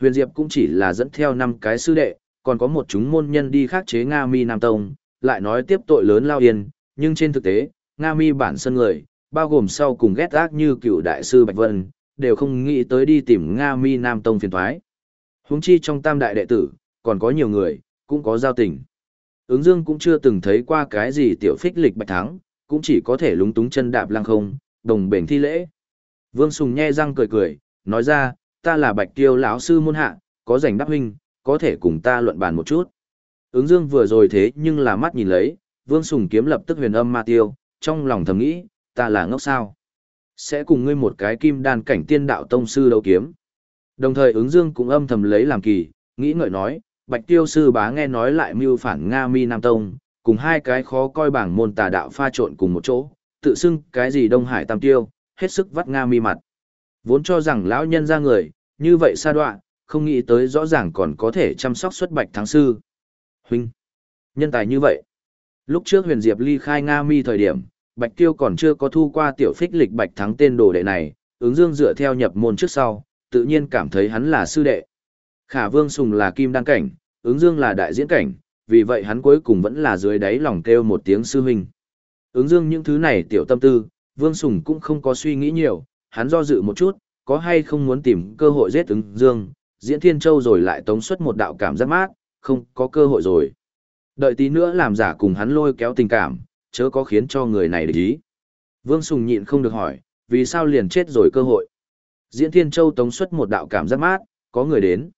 Huyền Diệp cũng chỉ là dẫn theo năm cái sư đệ, còn có một chúng môn nhân đi khắc chế Nga Mi Nam Tông, lại nói tiếp tội lớn lao yên, nhưng trên thực tế, Nga Mi bản sân người, bao gồm sau cùng ghét ác như cựu đại sư Bạch Vân, đều không nghĩ tới đi tìm Nga Mi Nam Tông phiền thoái. Huống chi trong tam đại đệ tử, còn có nhiều người, cũng có giao tình. Ứng dương cũng chưa từng thấy qua cái gì tiểu phích lịch bạch thắng, cũng chỉ có thể lúng túng chân đạp lăng không, đồng bền thi lễ. Vương Sùng nhe răng cười cười, nói ra, ta là bạch tiêu lão sư môn hạ, có rảnh đáp huynh, có thể cùng ta luận bàn một chút. Ứng dương vừa rồi thế nhưng là mắt nhìn lấy, Vương Sùng kiếm lập tức huyền âm ma tiêu, trong lòng thầm nghĩ, ta là ngốc sao. Sẽ cùng ngươi một cái kim đan cảnh tiên đạo tông sư đấu kiếm. Đồng thời ứng dương cũng âm thầm lấy làm kỳ, nghĩ ngợi nói, bạch tiêu sư bá nghe nói lại mưu phản Nga mi Nam Tông, cùng hai cái khó coi bảng môn tà đạo pha trộn cùng một chỗ, tự xưng cái gì Đông Hải Tam Tiêu, hết sức vắt Nga mi mặt. Vốn cho rằng lão nhân ra người, như vậy xa đoạn, không nghĩ tới rõ ràng còn có thể chăm sóc xuất bạch thắng sư. Huynh, nhân tài như vậy. Lúc trước huyền diệp ly khai Nga mi thời điểm, bạch tiêu còn chưa có thu qua tiểu phích lịch bạch thắng tên đồ đệ này, ứng dương dựa theo nhập môn trước sau, tự nhiên cảm thấy hắn là sư đệ. Khả Vương Sùng là kim đăng cảnh, ứng dương là đại diễn cảnh, vì vậy hắn cuối cùng vẫn là dưới đáy lòng kêu một tiếng sư huynh. Ứng dương những thứ này tiểu tâm tư, Vương Sùng cũng không có suy nghĩ nhiều, hắn do dự một chút, có hay không muốn tìm cơ hội giết ứng dương, diễn thiên châu rồi lại tống xuất một đạo cảm giác mát, không có cơ hội rồi. Đợi tí nữa làm giả cùng hắn lôi kéo tình cảm, chớ có khiến cho người này để ý. Vương Sùng nhịn không được hỏi, vì sao liền chết rồi cơ hội. Diễn Thiên Châu tống xuất một đạo cảm giác mát, có người đến.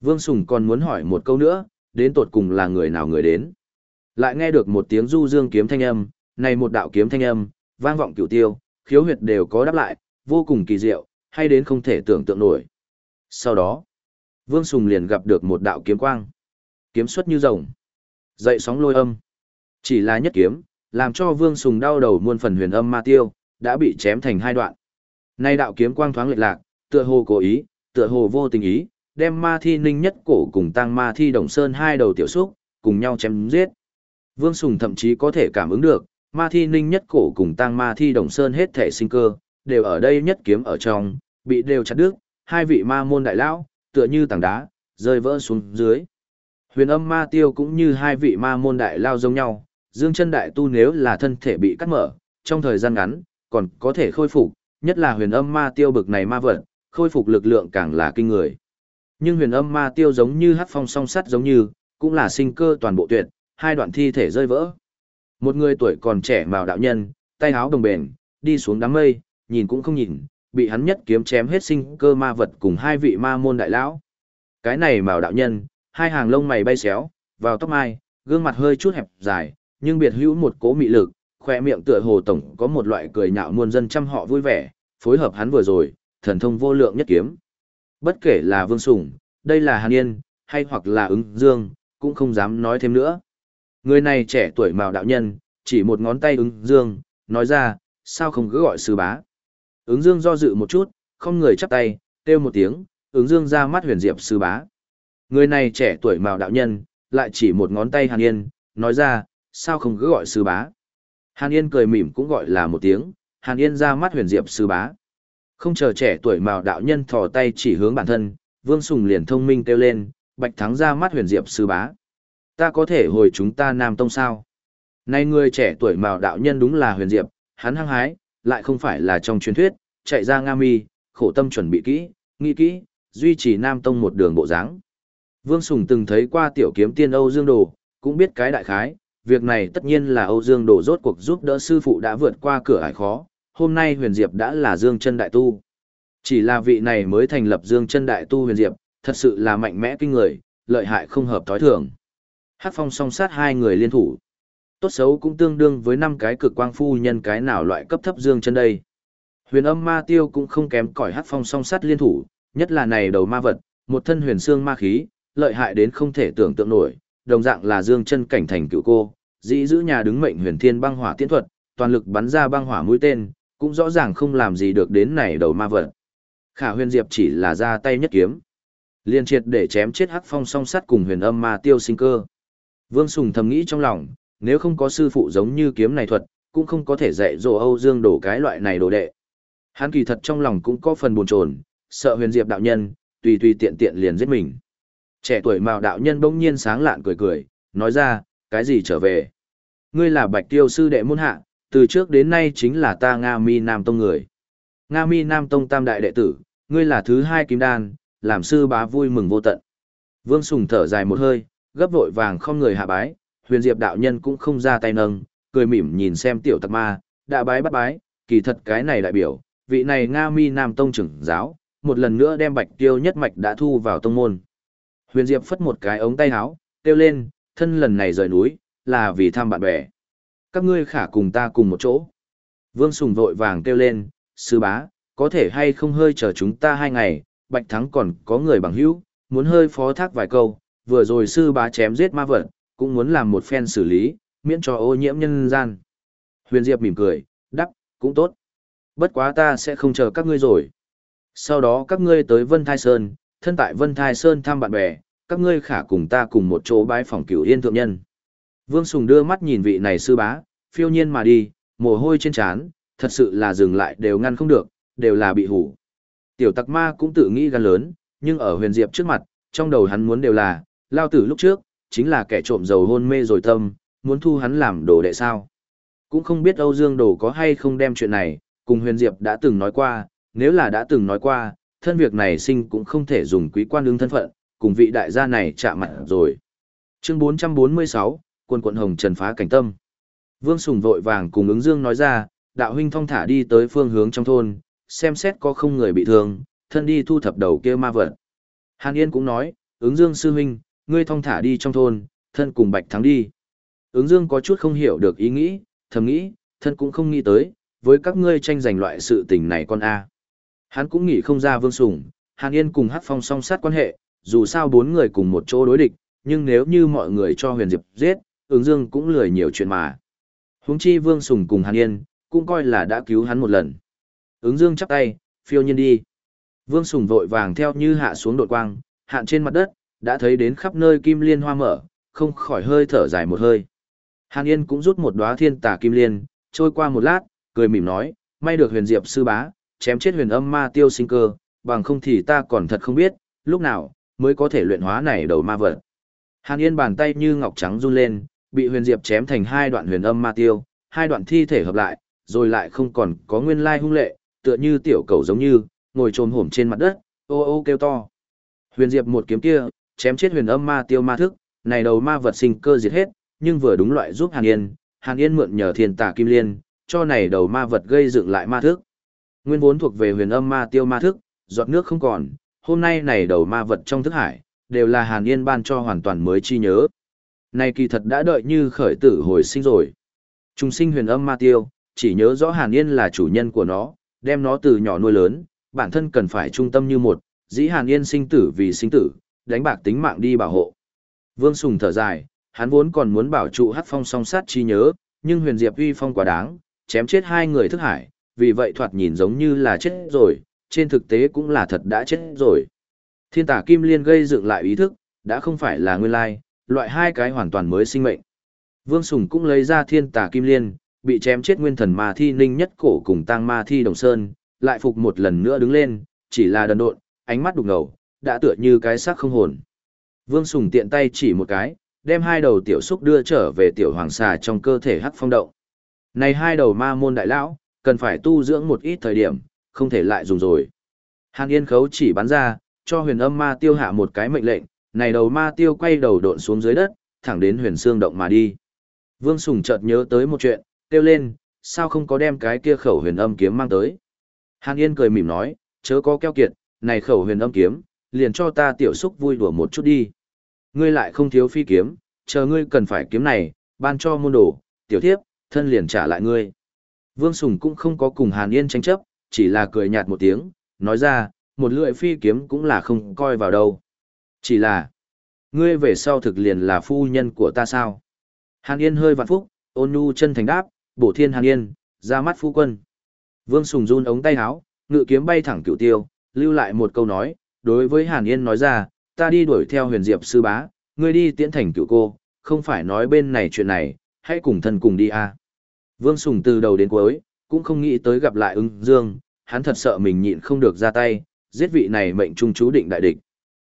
Vương Sùng còn muốn hỏi một câu nữa, đến tột cùng là người nào người đến. Lại nghe được một tiếng du dương kiếm thanh âm, này một đạo kiếm thanh âm, vang vọng cửu tiêu, khiếu huyệt đều có đáp lại, vô cùng kỳ diệu, hay đến không thể tưởng tượng nổi. Sau đó, Vương Sùng liền gặp được một đạo kiếm quang. Kiếm xuất như rồng. Dậy sóng lôi âm. Chỉ là nhất kiếm, làm cho Vương Sùng đau đầu muôn phần huyền âm ma tiêu, đã bị chém thành hai đoạn. Nay đạo kiếm quang thoáng lệch lạc, tựa hồ cố ý, tựa hồ vô tình ý, đem ma thi ninh nhất cổ cùng tăng ma thi đồng sơn hai đầu tiểu xúc, cùng nhau chém giết. Vương Sùng thậm chí có thể cảm ứng được, ma thi ninh nhất cổ cùng Tang ma thi đồng sơn hết thể sinh cơ, đều ở đây nhất kiếm ở trong, bị đều chặt đứt, hai vị ma môn đại lão, tựa như tảng đá, rơi vỡ xuống dưới. Huyền âm ma tiêu cũng như hai vị ma môn đại lao giống nhau, dương chân đại tu nếu là thân thể bị cắt mở, trong thời gian ngắn, còn có thể khôi phục, nhất là huyền âm ma tiêu bực này ma vật, khôi phục lực lượng càng là kinh người. Nhưng huyền âm ma tiêu giống như hát phong song sắt giống như, cũng là sinh cơ toàn bộ tuyệt, hai đoạn thi thể rơi vỡ. Một người tuổi còn trẻ màu đạo nhân, tay áo đồng bền, đi xuống đám mây, nhìn cũng không nhìn, bị hắn nhất kiếm chém hết sinh cơ ma vật cùng hai vị ma môn đại lão. Cái này màu đạo nhân, hai hàng lông mày bay xéo, vào tóc mai, gương mặt hơi chút hẹp dài, nhưng biệt hữu một cố mị lực, khoe miệng tựa hồ tổng có một loại cười nhạo muôn dân trăm họ vui vẻ, phối hợp hắn vừa rồi, thần thông vô lượng nhất kiếm. Bất kể là Vương Sủng, đây là Hàn Yên, hay hoặc là ứng dương, cũng không dám nói thêm nữa. Người này trẻ tuổi màu đạo nhân, chỉ một ngón tay ứng dương, nói ra, sao không cứ gọi sư bá. Ứng dương do dự một chút, không người chắp tay, kêu một tiếng, ứng dương ra mắt huyền diệp sư bá. Người này trẻ tuổi mạo đạo nhân, lại chỉ một ngón tay Hàn Yên, nói ra, sao không cứ gọi sư bá. Hàn Yên cười mỉm cũng gọi là một tiếng, Hàn Yên ra mắt huyền diệp sư bá. Không chờ trẻ tuổi mạo đạo nhân thò tay chỉ hướng bản thân, Vương Sùng liền thông minh kêu lên, Bạch Thắng ra mắt huyền diệp sư bá. Ta có thể hồi chúng ta Nam Tông sao? Nay người trẻ tuổi mạo đạo nhân đúng là huyền diệp, hắn hăng hái, lại không phải là trong truyền thuyết, chạy ra Nga Mi, khổ tâm chuẩn bị kỹ, nghĩ kỹ, duy trì Nam Tông một đường bộ dáng. Vương Sùng từng thấy qua tiểu kiếm tiên Âu Dương Đồ, cũng biết cái đại khái, việc này tất nhiên là Âu Dương Đồ rốt cuộc giúp đỡ sư phụ đã vượt qua cửa ải khó, hôm nay huyền diệp đã là Dương chân đại tu. Chỉ là vị này mới thành lập Dương chân đại tu huyền diệp, thật sự là mạnh mẽ kinh người, lợi hại không hợp thói thường. Hắc Phong song sát hai người liên thủ. Tốt xấu cũng tương đương với năm cái cực quang phu nhân cái nào loại cấp thấp Dương chân đây. Huyền âm ma tiêu cũng không kém cỏi Hắc Phong song sát liên thủ, nhất là này đầu ma vật, một thân huyền xương ma khí, lợi hại đến không thể tưởng tượng nổi, đồng dạng là Dương chân cảnh thành cựu cô, dĩ giữ nhà đứng mệnh huyền thiên băng hỏa tiễn thuật, toàn lực bắn ra băng hỏa mũi tên, cũng rõ ràng không làm gì được đến này đầu ma vật. Khả huyền diệp chỉ là ra tay nhất kiếm. Liên triệt để chém chết hắc phong song sắt cùng huyền âm ma tiêu sinh cơ. Vương Sùng thầm nghĩ trong lòng, nếu không có sư phụ giống như kiếm này thuật, cũng không có thể dạy dỗ Âu Dương đổ cái loại này đồ đệ. Hắn kỳ thật trong lòng cũng có phần buồn chồn, sợ huyền diệp đạo nhân, tùy tùy tiện tiện liền giết mình. Trẻ tuổi mạo đạo nhân bỗng nhiên sáng lạn cười cười, nói ra, cái gì trở về? Ngươi là bạch tiêu sư đệ môn hạ, từ trước đến nay chính là ta Nga Mi Nam Tông người. Nga Mi Nam Tông tam đại đệ tử, ngươi là thứ hai kim đan, làm sư bá vui mừng vô tận. Vương Sùng thở dài một hơi, gấp vội vàng không người hạ bái, huyền diệp đạo nhân cũng không ra tay nâng, cười mỉm nhìn xem tiểu tặc ma, đã bái bắt bái, kỳ thật cái này đại biểu, vị này Nga Mi Nam Tông trưởng giáo, một lần nữa đem bạch tiêu nhất mạch đã thu vào tông môn. Huyền Diệp phất một cái ống tay áo, kêu lên, thân lần này rời núi, là vì thăm bạn bè. Các ngươi khả cùng ta cùng một chỗ. Vương Sùng vội vàng kêu lên, sư bá, có thể hay không hơi chờ chúng ta hai ngày, Bạch Thắng còn có người bằng hữu, muốn hơi phó thác vài câu, vừa rồi sư bá chém giết ma vật, cũng muốn làm một phen xử lý, miễn cho ô nhiễm nhân gian. Huyền Diệp mỉm cười, đắc, cũng tốt. Bất quá ta sẽ không chờ các ngươi rồi. Sau đó các ngươi tới Vân Thai Sơn, thân tại Vân Thai Sơn thăm bạn bè, các ngươi khả cùng ta cùng một chỗ bái phòng cửu yên thượng nhân. Vương Sùng đưa mắt nhìn vị này sư bá, phiêu nhiên mà đi, mồ hôi trên trán, thật sự là dừng lại đều ngăn không được, đều là bị hủ. Tiểu tặc ma cũng tự nghĩ gan lớn, nhưng ở huyền diệp trước mặt, trong đầu hắn muốn đều là, lao tử lúc trước, chính là kẻ trộm dầu hôn mê rồi tâm, muốn thu hắn làm đồ đệ sao. Cũng không biết Âu Dương Đồ có hay không đem chuyện này, cùng huyền diệp đã từng nói qua, nếu là đã từng nói qua, thân việc này sinh cũng không thể dùng quý quan đương thân phận, cùng vị đại gia này chạm mặt rồi. Chương 446, quân quận Hồng Trần phá cảnh tâm. Vương Sùng vội vàng cùng ứng dương nói ra, đạo huynh thong thả đi tới phương hướng trong thôn, xem xét có không người bị thương, thân đi thu thập đầu kia ma vật. Hàn Yên cũng nói, ứng dương sư huynh, ngươi thong thả đi trong thôn, thân cùng bạch thắng đi. Ứng dương có chút không hiểu được ý nghĩ, thầm nghĩ, thân cũng không nghĩ tới, với các ngươi tranh giành loại sự tình này con A. Hắn cũng nghĩ không ra Vương Sùng, Hàn Yên cùng Hắc Phong song sát quan hệ, dù sao bốn người cùng một chỗ đối địch, nhưng nếu như mọi người cho Huyền Diệp giết, ứng dương cũng lười nhiều chuyện mà. Huống chi Vương Sùng cùng Hàn Yên, cũng coi là đã cứu hắn một lần. Ứng dương chắp tay, phiêu nhiên đi. Vương Sùng vội vàng theo như hạ xuống đột quang, hạn trên mặt đất, đã thấy đến khắp nơi kim liên hoa mở, không khỏi hơi thở dài một hơi. Hàn Yên cũng rút một đóa thiên tà kim liên, trôi qua một lát, cười mỉm nói, may được huyền diệp sư bá, chém chết huyền âm ma tiêu sinh cơ, bằng không thì ta còn thật không biết, lúc nào, mới có thể luyện hóa này đầu ma vật. Hàn Yên bàn tay như ngọc trắng run lên, bị huyền diệp chém thành hai đoạn huyền âm ma tiêu, hai đoạn thi thể hợp lại, rồi lại không còn có nguyên lai hung lệ, tựa như tiểu cầu giống như, ngồi trồm hổm trên mặt đất, ô ô kêu to. Huyền diệp một kiếm kia, chém chết huyền âm ma tiêu ma thức, này đầu ma vật sinh cơ diệt hết, nhưng vừa đúng loại giúp Hàn Yên, Hàn Yên mượn nhờ thiên tà kim liên, cho này đầu ma vật gây dựng lại ma thức. Nguyên vốn thuộc về huyền âm ma tiêu ma thức, giọt nước không còn, hôm nay này đầu ma vật trong thức hải, đều là Hàn Yên ban cho hoàn toàn mới chi nhớ. Này kỳ thật đã đợi như khởi tử hồi sinh rồi. Trung sinh huyền âm ma tiêu, chỉ nhớ rõ Hàn Yên là chủ nhân của nó, đem nó từ nhỏ nuôi lớn, bản thân cần phải trung tâm như một, dĩ Hàn Yên sinh tử vì sinh tử, đánh bạc tính mạng đi bảo hộ. Vương Sùng thở dài, hắn vốn còn muốn bảo trụ hát phong song sát chi nhớ, nhưng huyền diệp uy phong quá đáng, chém chết hai người thức hải, vì vậy thoạt nhìn giống như là chết rồi, trên thực tế cũng là thật đã chết rồi. Thiên tả kim liên gây dựng lại ý thức, đã không phải là nguyên lai, loại hai cái hoàn toàn mới sinh mệnh. Vương Sùng cũng lấy ra thiên tả kim liên, bị chém chết nguyên thần ma thi ninh nhất cổ cùng tang ma thi đồng sơn, lại phục một lần nữa đứng lên, chỉ là đần độn, ánh mắt đục ngầu, đã tựa như cái xác không hồn. Vương Sùng tiện tay chỉ một cái, đem hai đầu tiểu xúc đưa trở về tiểu hoàng xà trong cơ thể hắc phong động. Này hai đầu ma môn đại lão, cần phải tu dưỡng một ít thời điểm, không thể lại dùng rồi. Hàn Yên khấu chỉ bắn ra, cho huyền âm ma tiêu hạ một cái mệnh lệnh, này đầu ma tiêu quay đầu độn xuống dưới đất, thẳng đến huyền xương động mà đi. Vương Sùng chợt nhớ tới một chuyện, kêu lên, sao không có đem cái kia khẩu huyền âm kiếm mang tới. Hàn Yên cười mỉm nói, chớ có keo kiệt, này khẩu huyền âm kiếm, liền cho ta tiểu xúc vui đùa một chút đi. Ngươi lại không thiếu phi kiếm, chờ ngươi cần phải kiếm này, ban cho môn đồ, tiểu thiếp, thân liền trả lại ngươi. Vương Sùng cũng không có cùng Hàn Yên tranh chấp, chỉ là cười nhạt một tiếng, nói ra, một lưỡi phi kiếm cũng là không coi vào đâu. Chỉ là, ngươi về sau thực liền là phu nhân của ta sao? Hàn Yên hơi vạn phúc, ôn nhu chân thành đáp, bổ thiên Hàn Yên, ra mắt phu quân. Vương Sùng run ống tay áo, ngự kiếm bay thẳng cửu tiêu, lưu lại một câu nói, đối với Hàn Yên nói ra, ta đi đuổi theo huyền diệp sư bá, ngươi đi tiễn thành cựu cô, không phải nói bên này chuyện này, hãy cùng thân cùng đi a. Vương Sùng từ đầu đến cuối, cũng không nghĩ tới gặp lại ưng dương, hắn thật sợ mình nhịn không được ra tay, giết vị này mệnh trung chú định đại địch.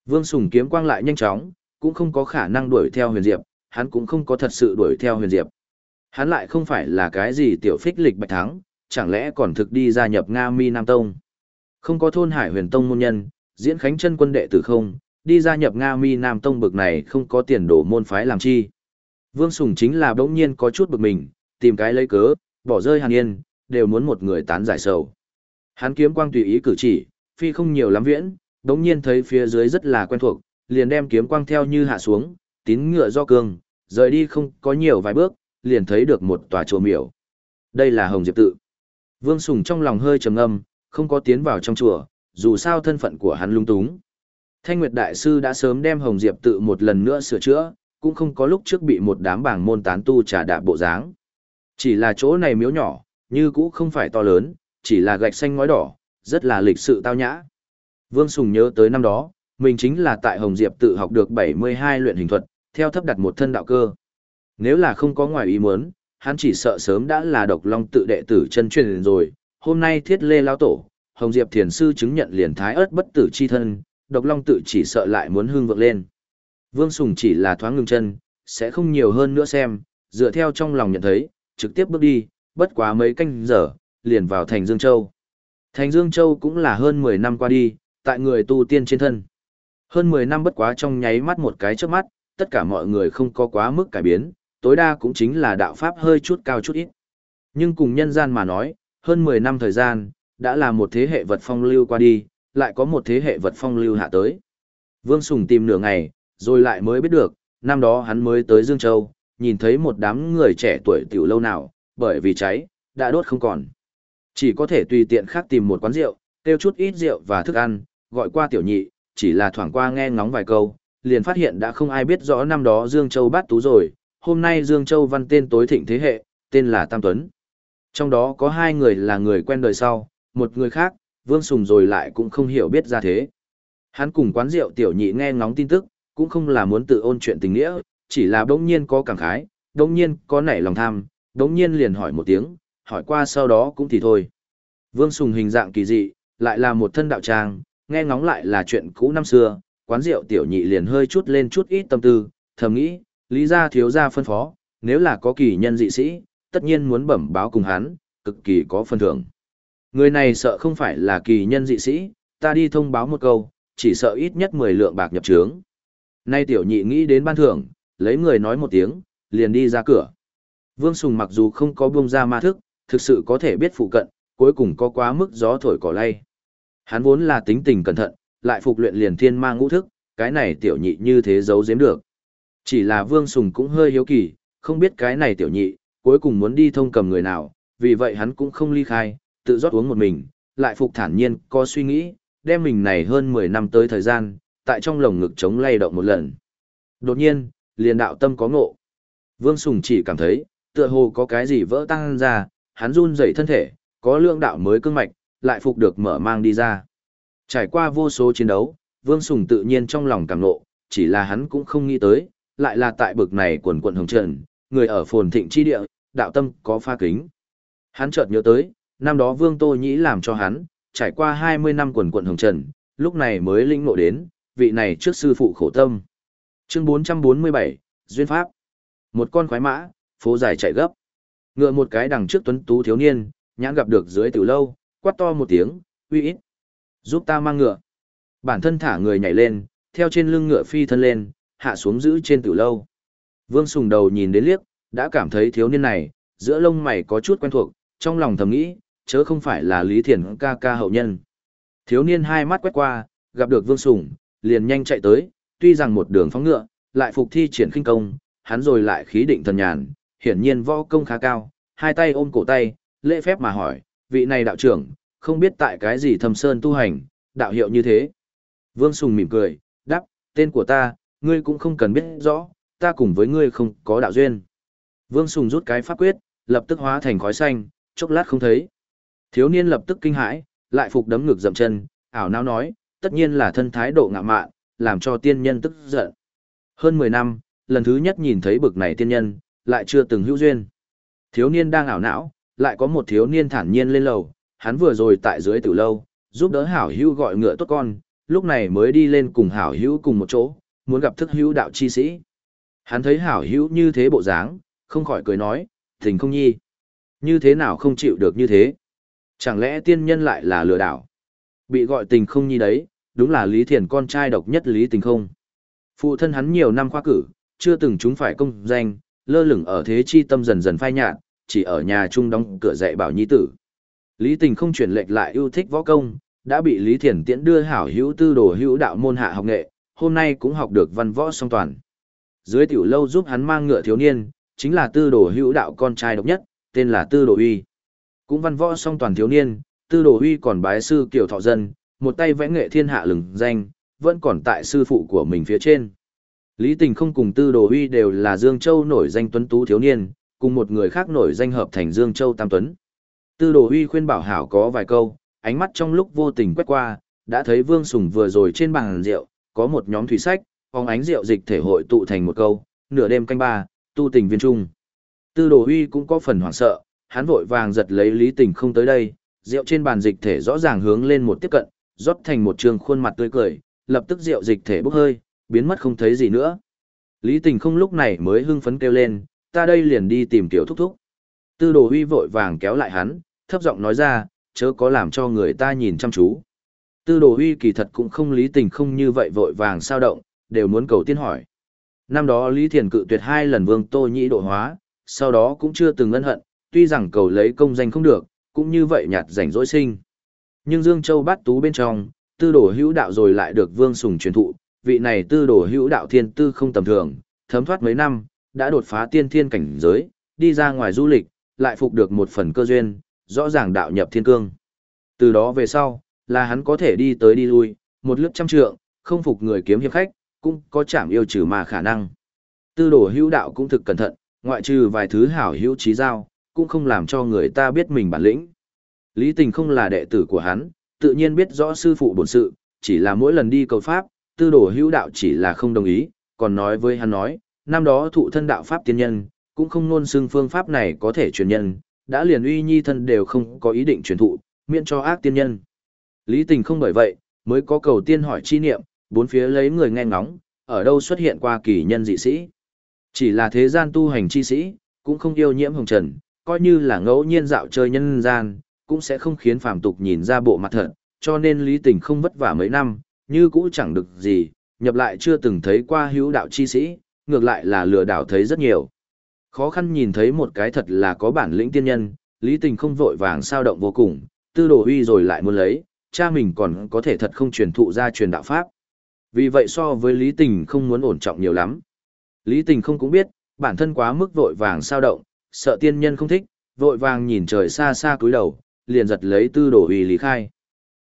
Vương Sùng kiếm quang lại nhanh chóng, cũng không có khả năng đuổi theo huyền diệp, hắn cũng không có thật sự đuổi theo huyền diệp. Hắn lại không phải là cái gì tiểu phích lịch bạch thắng, chẳng lẽ còn thực đi gia nhập Nga Mi Nam Tông. Không có thôn hải huyền tông môn nhân, diễn khánh chân quân đệ tử không, đi gia nhập Nga Mi Nam Tông bực này không có tiền đổ môn phái làm chi. Vương Sùng chính là bỗng nhiên có chút bực mình, tìm cái lấy cớ, bỏ rơi Hàn Yên, đều muốn một người tán giải sầu. Hắn kiếm quang tùy ý cử chỉ, phi không nhiều lắm viễn, bỗng nhiên thấy phía dưới rất là quen thuộc, liền đem kiếm quang theo như hạ xuống, tín ngựa do cương, rời đi không có nhiều vài bước, liền thấy được một tòa chùa miểu. Đây là Hồng Diệp tự. Vương Sùng trong lòng hơi trầm ngâm, không có tiến vào trong chùa, dù sao thân phận của hắn lung túng. Thanh Nguyệt Đại Sư đã sớm đem Hồng Diệp tự một lần nữa sửa chữa, cũng không có lúc trước bị một đám bảng môn tán tu trả đạp bộ dáng. Chỉ là chỗ này miếu nhỏ, như cũ không phải to lớn, chỉ là gạch xanh ngói đỏ, rất là lịch sự tao nhã. Vương Sùng nhớ tới năm đó, mình chính là tại Hồng Diệp tự học được 72 luyện hình thuật, theo thấp đặt một thân đạo cơ. Nếu là không có ngoài ý muốn, hắn chỉ sợ sớm đã là độc long tự đệ tử chân truyền rồi. Hôm nay thiết lê lao tổ, Hồng Diệp thiền sư chứng nhận liền thái ớt bất tử chi thân, độc long tự chỉ sợ lại muốn hương vượng lên. Vương Sùng chỉ là thoáng ngừng chân, sẽ không nhiều hơn nữa xem, dựa theo trong lòng nhận thấy, trực tiếp bước đi, bất quá mấy canh giờ, liền vào thành Dương Châu. Thành Dương Châu cũng là hơn 10 năm qua đi, tại người tu tiên trên thân. Hơn 10 năm bất quá trong nháy mắt một cái trước mắt, tất cả mọi người không có quá mức cải biến, tối đa cũng chính là đạo pháp hơi chút cao chút ít. Nhưng cùng nhân gian mà nói, hơn 10 năm thời gian, đã là một thế hệ vật phong lưu qua đi, lại có một thế hệ vật phong lưu hạ tới. Vương Sùng tìm nửa ngày, rồi lại mới biết được, năm đó hắn mới tới Dương Châu, nhìn thấy một đám người trẻ tuổi tiểu lâu nào, bởi vì cháy, đã đốt không còn. Chỉ có thể tùy tiện khác tìm một quán rượu, tiêu chút ít rượu và thức ăn, gọi qua tiểu nhị, chỉ là thoảng qua nghe ngóng vài câu, liền phát hiện đã không ai biết rõ năm đó Dương Châu bát tú rồi, hôm nay Dương Châu văn tên tối thịnh thế hệ, tên là Tam Tuấn. Trong đó có hai người là người quen đời sau, một người khác, Vương Sùng rồi lại cũng không hiểu biết ra thế. Hắn cùng quán rượu tiểu nhị nghe ngóng tin tức, cũng không là muốn tự ôn chuyện tình nghĩa, chỉ là đống nhiên có cảm khái, đống nhiên có nảy lòng tham, đống nhiên liền hỏi một tiếng, hỏi qua sau đó cũng thì thôi. Vương Sùng hình dạng kỳ dị, lại là một thân đạo trang, nghe ngóng lại là chuyện cũ năm xưa, quán rượu tiểu nhị liền hơi chút lên chút ít tâm tư, thầm nghĩ, lý gia thiếu gia phân phó, nếu là có kỳ nhân dị sĩ, tất nhiên muốn bẩm báo cùng hắn, cực kỳ có phân thưởng. Người này sợ không phải là kỳ nhân dị sĩ, ta đi thông báo một câu, chỉ sợ ít nhất 10 lượng bạc nhập trướng. Nay tiểu nhị nghĩ đến ban thưởng, lấy người nói một tiếng, liền đi ra cửa. Vương Sùng mặc dù không có buông ra ma thức, thực sự có thể biết phụ cận, cuối cùng có quá mức gió thổi cỏ lay. Hắn vốn là tính tình cẩn thận, lại phục luyện liền thiên ma ngũ thức, cái này tiểu nhị như thế giấu giếm được. Chỉ là Vương Sùng cũng hơi hiếu kỳ, không biết cái này tiểu nhị, cuối cùng muốn đi thông cầm người nào, vì vậy hắn cũng không ly khai, tự rót uống một mình, lại phục thản nhiên, có suy nghĩ, đem mình này hơn 10 năm tới thời gian, tại trong lồng ngực chống lay động một lần. Đột nhiên, liền đạo tâm có ngộ. Vương Sùng chỉ cảm thấy, tựa hồ có cái gì vỡ tăng ra, hắn run dậy thân thể, có lượng đạo mới cương mạch, lại phục được mở mang đi ra. Trải qua vô số chiến đấu, Vương Sùng tự nhiên trong lòng cảm nộ, chỉ là hắn cũng không nghĩ tới, lại là tại bực này quần quận hồng trần, người ở phồn thịnh chi địa, đạo tâm có pha kính. Hắn chợt nhớ tới, năm đó Vương Tô Nhĩ làm cho hắn, trải qua 20 năm quần quận hồng trần, lúc này mới linh ngộ đến, vị này trước sư phụ khổ tâm. Chương 447, Duyên Pháp. Một con khoái mã, phố dài chạy gấp. Ngựa một cái đằng trước tuấn tú thiếu niên, nhãn gặp được dưới tiểu lâu, quát to một tiếng, uy ít. Giúp ta mang ngựa. Bản thân thả người nhảy lên, theo trên lưng ngựa phi thân lên, hạ xuống giữ trên tiểu lâu. Vương Sùng đầu nhìn đến liếc, đã cảm thấy thiếu niên này, giữa lông mày có chút quen thuộc, trong lòng thầm nghĩ, chớ không phải là Lý Thiền ca ca hậu nhân. Thiếu niên hai mắt quét qua, gặp được Vương Sùng, liền nhanh chạy tới, tuy rằng một đường phóng ngựa, lại phục thi triển khinh công, hắn rồi lại khí định thần nhàn, hiển nhiên võ công khá cao, hai tay ôm cổ tay, lễ phép mà hỏi, vị này đạo trưởng, không biết tại cái gì thâm sơn tu hành, đạo hiệu như thế. Vương Sùng mỉm cười, đáp, tên của ta, ngươi cũng không cần biết rõ, ta cùng với ngươi không có đạo duyên. Vương Sùng rút cái pháp quyết, lập tức hóa thành khói xanh, chốc lát không thấy. Thiếu niên lập tức kinh hãi, lại phục đấm ngực dậm chân, ảo não nói, tất nhiên là thân thái độ ngạ mạn, làm cho tiên nhân tức giận. Hơn 10 năm, lần thứ nhất nhìn thấy bực này tiên nhân, lại chưa từng hữu duyên. Thiếu niên đang ảo não, lại có một thiếu niên thản nhiên lên lầu, hắn vừa rồi tại dưới tử lâu, giúp đỡ hảo hữu gọi ngựa tốt con, lúc này mới đi lên cùng hảo hữu cùng một chỗ, muốn gặp thức hữu đạo chi sĩ. Hắn thấy hảo hữu như thế bộ dáng, không khỏi cười nói, tình không nhi. Như thế nào không chịu được như thế? Chẳng lẽ tiên nhân lại là lừa đảo? Bị gọi tình không nhi đấy, đúng là Lý Thiền con trai độc nhất Lý Tình không. Phụ thân hắn nhiều năm khoa cử, chưa từng chúng phải công danh, lơ lửng ở thế chi tâm dần dần phai nhạt, chỉ ở nhà trung đóng cửa dạy bảo nhi tử. Lý Tình không chuyển lệch lại yêu thích võ công, đã bị Lý Thiền tiễn đưa hảo hữu tư đồ hữu đạo môn hạ học nghệ, hôm nay cũng học được văn võ song toàn. Dưới tiểu lâu giúp hắn mang ngựa thiếu niên, chính là tư đồ hữu đạo con trai độc nhất, tên là tư đồ uy. Cũng văn võ song toàn thiếu niên, tư đồ huy còn bái sư kiểu thọ dân, một tay vẽ nghệ thiên hạ lừng danh, vẫn còn tại sư phụ của mình phía trên. Lý Tình không cùng tư đồ huy đều là Dương Châu nổi danh tuấn tú thiếu niên, cùng một người khác nổi danh hợp thành Dương Châu Tam Tuấn. Tư đồ huy khuyên bảo hảo có vài câu, ánh mắt trong lúc vô tình quét qua, đã thấy Vương Sùng vừa rồi trên bàn rượu, có một nhóm thủy sách, phóng ánh rượu dịch thể hội tụ thành một câu, nửa đêm canh ba, tu tình viên trung. Tư đồ huy cũng có phần hoảng sợ, hắn vội vàng giật lấy lý tình không tới đây, rượu trên bàn dịch thể rõ ràng hướng lên một tiếp cận, rót thành một trường khuôn mặt tươi cười, lập tức rượu dịch thể bốc hơi, biến mất không thấy gì nữa. Lý tình không lúc này mới hưng phấn kêu lên, ta đây liền đi tìm tiểu thúc thúc. Tư đồ huy vội vàng kéo lại hắn, thấp giọng nói ra, chớ có làm cho người ta nhìn chăm chú. Tư đồ huy kỳ thật cũng không lý tình không như vậy vội vàng sao động, đều muốn cầu tiên hỏi. Năm đó Lý Thiền cự tuyệt hai lần vương tô nhĩ độ hóa, sau đó cũng chưa từng ân hận, tuy rằng cầu lấy công danh không được, cũng như vậy nhạt rảnh rỗi sinh. Nhưng Dương Châu bát tú bên trong, tư đồ hữu đạo rồi lại được vương sùng truyền thụ, vị này tư đồ hữu đạo thiên tư không tầm thường, thấm thoát mấy năm, đã đột phá tiên thiên cảnh giới, đi ra ngoài du lịch, lại phục được một phần cơ duyên, rõ ràng đạo nhập thiên cương. Từ đó về sau, là hắn có thể đi tới đi lui, một lướt trăm trượng, không phục người kiếm hiệp khách, cũng có chảm yêu trừ mà khả năng. Tư đồ hữu đạo cũng thực cẩn thận, ngoại trừ vài thứ hảo hữu trí giao, cũng không làm cho người ta biết mình bản lĩnh. Lý tình không là đệ tử của hắn, tự nhiên biết rõ sư phụ bổn sự, chỉ là mỗi lần đi cầu pháp, tư đồ hữu đạo chỉ là không đồng ý, còn nói với hắn nói, năm đó thụ thân đạo pháp tiên nhân, cũng không nôn xưng phương pháp này có thể truyền nhân, đã liền uy nhi thân đều không có ý định truyền thụ, miễn cho ác tiên nhân. Lý tình không bởi vậy, mới có cầu tiên hỏi chi niệm, bốn phía lấy người nghe ngóng, ở đâu xuất hiện qua kỳ nhân dị sĩ. Chỉ là thế gian tu hành chi sĩ, cũng không yêu nhiễm hồng trần, coi như là ngẫu nhiên dạo chơi nhân gian, cũng sẽ không khiến phàm tục nhìn ra bộ mặt thật, cho nên lý tình không vất vả mấy năm, như cũ chẳng được gì, nhập lại chưa từng thấy qua hữu đạo chi sĩ, ngược lại là lừa đảo thấy rất nhiều. Khó khăn nhìn thấy một cái thật là có bản lĩnh tiên nhân, lý tình không vội vàng sao động vô cùng, tư đồ huy rồi lại muốn lấy, cha mình còn có thể thật không truyền thụ ra truyền đạo pháp. Vì vậy so với lý tình không muốn ổn trọng nhiều lắm. Lý tình không cũng biết, bản thân quá mức vội vàng sao động, sợ tiên nhân không thích, vội vàng nhìn trời xa xa cúi đầu, liền giật lấy tư đồ huy lý khai.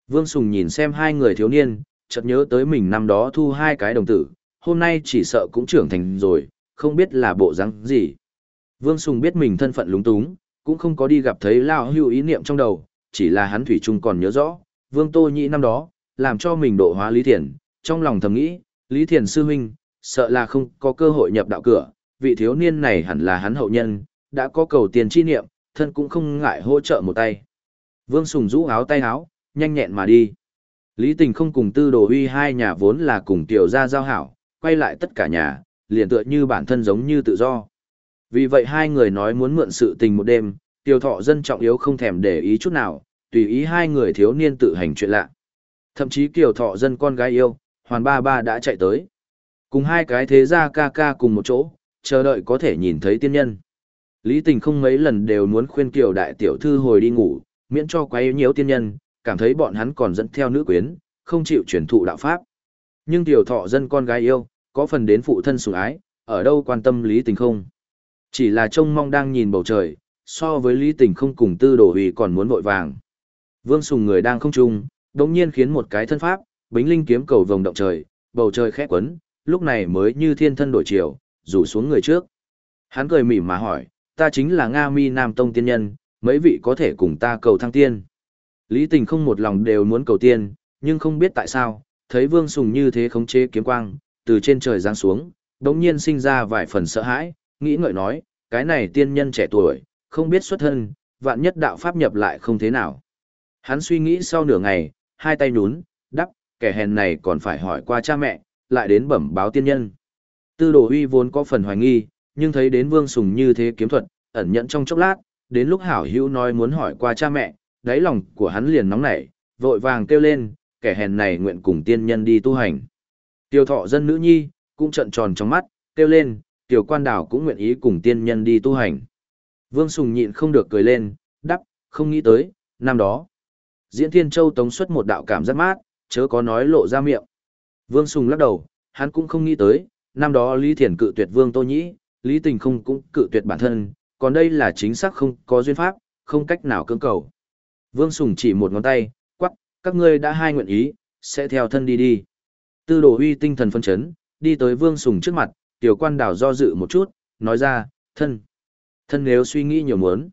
Vương Sùng nhìn xem hai người thiếu niên, chợt nhớ tới mình năm đó thu hai cái đồng tử, hôm nay chỉ sợ cũng trưởng thành rồi, không biết là bộ răng gì. Vương Sùng biết mình thân phận lúng túng, cũng không có đi gặp thấy Lao Hưu ý niệm trong đầu, chỉ là hắn thủy chung còn nhớ rõ, Vương Tô Nhĩ năm đó, làm cho mình độ hóa Lý Thiền, trong lòng thầm nghĩ, Lý Thiền sư huynh, sợ là không có cơ hội nhập đạo cửa, vị thiếu niên này hẳn là hắn hậu nhân, đã có cầu tiền chi niệm, thân cũng không ngại hỗ trợ một tay. Vương Sùng rũ áo tay áo, nhanh nhẹn mà đi. Lý Tình không cùng tư đồ huy hai nhà vốn là cùng tiểu gia giao hảo, quay lại tất cả nhà, liền tựa như bản thân giống như tự do. Vì vậy hai người nói muốn mượn sự tình một đêm, tiểu thọ dân trọng yếu không thèm để ý chút nào, tùy ý hai người thiếu niên tự hành chuyện lạ. Thậm chí kiểu thọ dân con gái yêu, hoàn ba ba đã chạy tới. Cùng hai cái thế gia ca ca cùng một chỗ, chờ đợi có thể nhìn thấy tiên nhân. Lý tình không mấy lần đều muốn khuyên kiều đại tiểu thư hồi đi ngủ, miễn cho quấy nhiễu tiên nhân, cảm thấy bọn hắn còn dẫn theo nữ quyến, không chịu truyền thụ đạo pháp. Nhưng tiểu thọ dân con gái yêu, có phần đến phụ thân sủng ái, ở đâu quan tâm lý tình không. Chỉ là trông mong đang nhìn bầu trời, so với lý tình không cùng tư đổ hủy còn muốn vội vàng. Vương sùng người đang không trung, đống nhiên khiến một cái thân pháp, bính linh kiếm cầu vòng động trời, bầu trời khẽ quấn, lúc này mới như thiên thân đổi chiều, rủ xuống người trước. Hắn cười mỉm mà hỏi, ta chính là Nga Mi Nam Tông tiên nhân, mấy vị có thể cùng ta cầu thăng tiên. Lý tình không một lòng đều muốn cầu tiên, nhưng không biết tại sao, thấy Vương Sùng như thế khống chế kiếm quang, từ trên trời giáng xuống, đống nhiên sinh ra vài phần sợ hãi, nghĩ ngợi nói, cái này tiên nhân trẻ tuổi, không biết xuất thân, vạn nhất đạo pháp nhập lại không thế nào. Hắn suy nghĩ sau nửa ngày, hai tay nhún, đắp, kẻ hèn này còn phải hỏi qua cha mẹ, lại đến bẩm báo tiên nhân. Tư đồ huy vốn có phần hoài nghi, nhưng thấy đến vương sùng như thế kiếm thuật, ẩn nhận trong chốc lát, đến lúc hảo hữu nói muốn hỏi qua cha mẹ, đáy lòng của hắn liền nóng nảy, vội vàng kêu lên, kẻ hèn này nguyện cùng tiên nhân đi tu hành. Tiêu thọ dân nữ nhi, cũng trận tròn trong mắt, kêu lên, tiểu quan đảo cũng nguyện ý cùng tiên nhân đi tu hành. Vương Sùng nhịn không được cười lên, đắp, không nghĩ tới, năm đó. Diễn Thiên Châu tống xuất một đạo cảm giác mát, chớ có nói lộ ra miệng. Vương Sùng lắc đầu, hắn cũng không nghĩ tới, năm đó Lý Thiển cự tuyệt Vương Tô Nhĩ, Lý Tình không cũng cự tuyệt bản thân, còn đây là chính xác không có duyên pháp, không cách nào cưỡng cầu. Vương Sùng chỉ một ngón tay, quắc, các ngươi đã hai nguyện ý, sẽ theo thân đi đi. Tư đồ huy tinh thần phân chấn, đi tới Vương Sùng trước mặt, tiểu quan đảo do dự một chút, nói ra, thân. Thân nếu suy nghĩ nhiều muốn.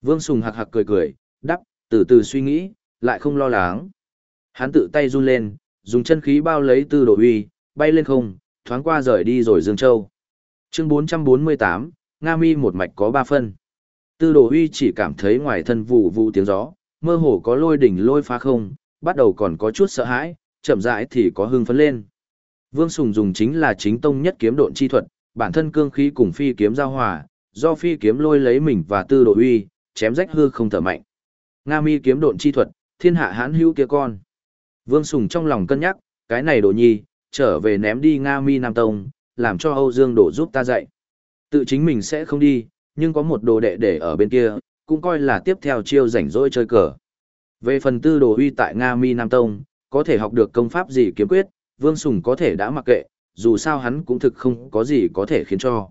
Vương Sùng hạc hạc cười cười, đắp, từ từ suy nghĩ, lại không lo lắng. Hắn tự tay run lên, dùng chân khí bao lấy tư đồ huy, bay lên không, thoáng qua rời đi rồi Dương Châu. Chương 448, Nga Mi một mạch có ba phân. Tư đồ huy chỉ cảm thấy ngoài thân vụ vụ tiếng gió, mơ hồ có lôi đỉnh lôi phá không, bắt đầu còn có chút sợ hãi, chậm rãi thì có hưng phấn lên. Vương Sùng dùng chính là chính tông nhất kiếm độn chi thuật, bản thân cương khí cùng phi kiếm giao hòa, do phi kiếm lôi lấy mình và tư đồ huy, chém rách hư không thở mạnh. Nga mi kiếm độn chi thuật, thiên hạ hãn hữu kia con. Vương Sùng trong lòng cân nhắc, cái này đồ nhi, trở về ném đi Nga mi Nam Tông, làm cho Âu Dương đổ giúp ta dạy. Tự chính mình sẽ không đi, nhưng có một đồ đệ để ở bên kia, cũng coi là tiếp theo chiêu rảnh rỗi chơi cờ. Về phần tư đồ uy tại Nga Mi Nam Tông, có thể học được công pháp gì kiếm quyết, Vương Sùng có thể đã mặc kệ, dù sao hắn cũng thực không có gì có thể khiến cho.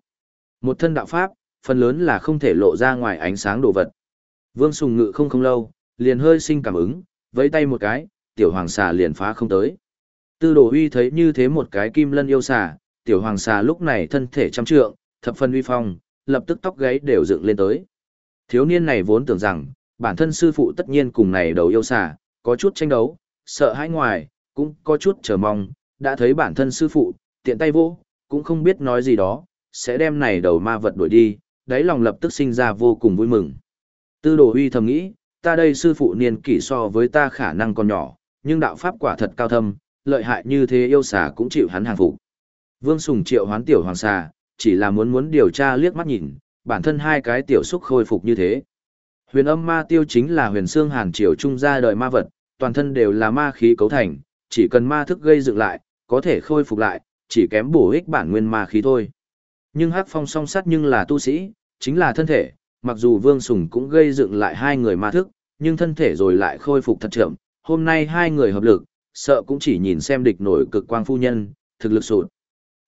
Một thân đạo pháp, phần lớn là không thể lộ ra ngoài ánh sáng đồ vật. Vương Sùng ngự không không lâu, liền hơi sinh cảm ứng, vẫy tay một cái, tiểu hoàng xà liền phá không tới. Tư đồ uy thấy như thế một cái kim lân yêu xà, tiểu hoàng xà lúc này thân thể trăm trượng, thập phân uy phong, lập tức tóc gáy đều dựng lên tới. Thiếu niên này vốn tưởng rằng, bản thân sư phụ tất nhiên cùng này đầu yêu xà, có chút tranh đấu, sợ hãi ngoài, cũng có chút chờ mong, đã thấy bản thân sư phụ, tiện tay vô, cũng không biết nói gì đó, sẽ đem này đầu ma vật đuổi đi, đáy lòng lập tức sinh ra vô cùng vui mừng. Tư đồ huy thầm nghĩ, ta đây sư phụ niên kỷ so với ta khả năng còn nhỏ, nhưng đạo pháp quả thật cao thâm, lợi hại như thế yêu xà cũng chịu hắn hàng phục. Vương Sùng triệu hoán tiểu hoàng xà, chỉ là muốn muốn điều tra liếc mắt nhìn, bản thân hai cái tiểu xúc khôi phục như thế. Huyền âm ma tiêu chính là huyền xương hàn triều trung ra đời ma vật, toàn thân đều là ma khí cấu thành, chỉ cần ma thức gây dựng lại, có thể khôi phục lại, chỉ kém bổ ích bản nguyên ma khí thôi. Nhưng hắc phong song sắt nhưng là tu sĩ, chính là thân thể, mặc dù vương sùng cũng gây dựng lại hai người ma thức, nhưng thân thể rồi lại khôi phục thật chậm, hôm nay hai người hợp lực, sợ cũng chỉ nhìn xem địch nổi cực quang phu nhân, thực lực sụt.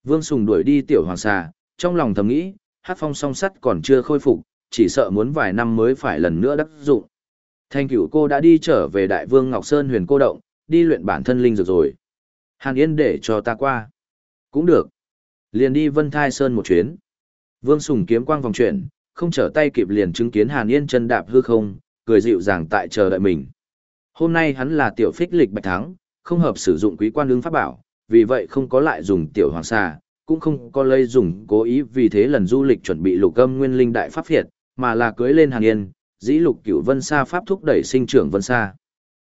Vương Sùng đuổi đi tiểu hoàng xà, trong lòng thầm nghĩ, hát phong song sắt còn chưa khôi phục, chỉ sợ muốn vài năm mới phải lần nữa đắc dụng. Thanh cửu cô đã đi trở về đại vương Ngọc Sơn huyền cô động, đi luyện bản thân linh dược rồi. Hàn Yên để cho ta qua. Cũng được. Liền đi Vân Thai Sơn một chuyến. Vương Sùng kiếm quang vòng chuyển, không trở tay kịp liền chứng kiến Hàn Yên chân đạp hư không, cười dịu dàng tại chờ đợi mình. Hôm nay hắn là tiểu phích lịch bạch thắng, không hợp sử dụng quý quan ứng pháp bảo, vì vậy không có lại dùng tiểu hoàng xà, cũng không có lây dùng cố ý vì thế lần du lịch chuẩn bị lục âm nguyên linh đại pháp phiệt, mà là cưới lên Hàn Yên, dĩ lục cửu vân sa pháp thúc đẩy sinh trưởng vân sa.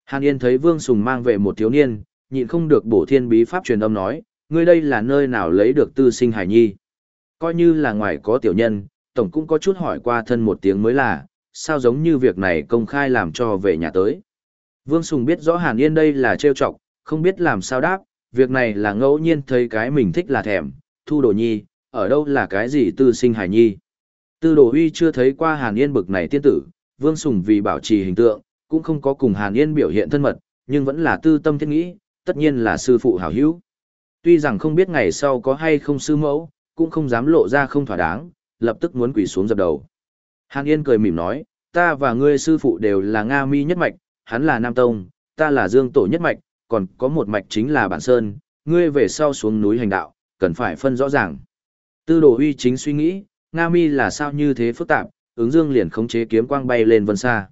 Hàn Yên thấy Vương Sùng mang về một thiếu niên, nhịn không được bổ thiên bí pháp truyền âm nói, ngươi đây là nơi nào lấy được tư sinh hải nhi. Coi như là ngoài có tiểu nhân, tổng cũng có chút hỏi qua thân một tiếng mới là, sao giống như việc này công khai làm cho về nhà tới. Vương Sùng biết rõ Hàn Yên đây là trêu chọc, không biết làm sao đáp, việc này là ngẫu nhiên thấy cái mình thích là thèm, thu đồ nhi, ở đâu là cái gì tư sinh hải nhi. Tư đồ huy chưa thấy qua Hàn Yên bực này tiên tử, Vương Sùng vì bảo trì hình tượng, cũng không có cùng Hàn Yên biểu hiện thân mật, nhưng vẫn là tư tâm thiết nghĩ, tất nhiên là sư phụ hảo hữu. Tuy rằng không biết ngày sau có hay không sư mẫu, cũng không dám lộ ra không thỏa đáng, lập tức muốn quỳ xuống dập đầu. Hàn Yên cười mỉm nói, ta và ngươi sư phụ đều là Nga mi nhất mạch, hắn là Nam Tông, ta là Dương Tổ nhất mạch, còn có một mạch chính là Bản Sơn, ngươi về sau xuống núi hành đạo, cần phải phân rõ ràng. Tư đồ huy chính suy nghĩ, Nga mi là sao như thế phức tạp, ứng dương liền khống chế kiếm quang bay lên vân xa.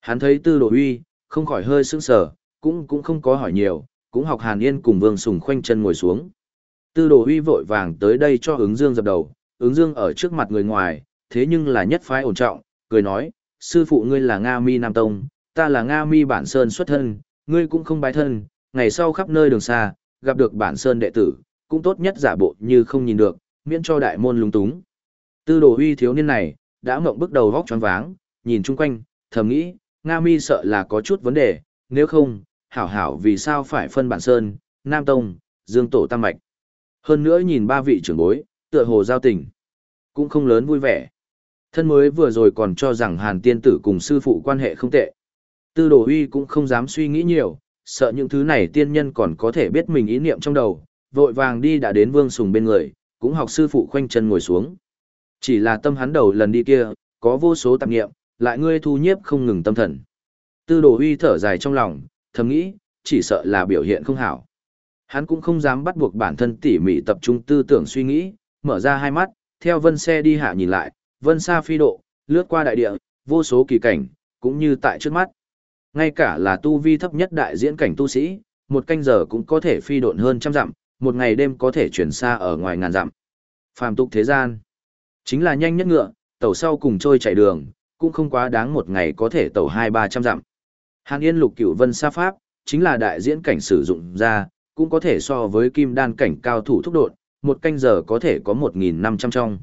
Hắn thấy tư đồ huy, không khỏi hơi sững sờ, cũng cũng không có hỏi nhiều, cũng học Hàn Yên cùng Vương Sùng khoanh chân ngồi xuống. Tư đồ huy vội vàng tới đây cho ứng dương dập đầu, ứng dương ở trước mặt người ngoài, thế nhưng là nhất phái ổn trọng, cười nói, sư phụ ngươi là Nga mi Nam Tông, ta là Nga mi bản sơn xuất thân, ngươi cũng không bái thân, ngày sau khắp nơi đường xa, gặp được bản sơn đệ tử, cũng tốt nhất giả bộ như không nhìn được, miễn cho đại môn lúng túng. Tư đồ huy thiếu niên này, đã mộng bước đầu vóc choáng váng, nhìn chung quanh, thầm nghĩ, Nga mi sợ là có chút vấn đề, nếu không, hảo hảo vì sao phải phân bản sơn, Nam Tông, Dương Tổ Tam Mạch. Hơn nữa nhìn ba vị trưởng bối, tựa hồ giao tình, cũng không lớn vui vẻ. Thân mới vừa rồi còn cho rằng Hàn Tiên Tử cùng sư phụ quan hệ không tệ. Tư đồ huy cũng không dám suy nghĩ nhiều, sợ những thứ này tiên nhân còn có thể biết mình ý niệm trong đầu, vội vàng đi đã đến vương sùng bên người, cũng học sư phụ khoanh chân ngồi xuống. Chỉ là tâm hắn đầu lần đi kia, có vô số tạp nghiệm, lại ngươi thu nhiếp không ngừng tâm thần. Tư đồ huy thở dài trong lòng, thầm nghĩ, chỉ sợ là biểu hiện không hảo. Hắn cũng không dám bắt buộc bản thân tỉ mỉ tập trung tư tưởng suy nghĩ, mở ra hai mắt, theo vân xe đi hạ nhìn lại, vân xa phi độ, lướt qua đại địa, vô số kỳ cảnh, cũng như tại trước mắt. Ngay cả là tu vi thấp nhất đại diễn cảnh tu sĩ, một canh giờ cũng có thể phi độn hơn trăm dặm, một ngày đêm có thể chuyển xa ở ngoài ngàn dặm. Phàm tục thế gian, chính là nhanh nhất ngựa, tàu sau cùng trôi chạy đường, cũng không quá đáng một ngày có thể tàu hai ba trăm dặm. Hàn Yên lục cửu vân sa pháp, chính là đại diễn cảnh sử dụng ra, cũng có thể so với kim đan cảnh cao thủ thúc độn, một canh giờ có thể có một nghìn năm trăm trong.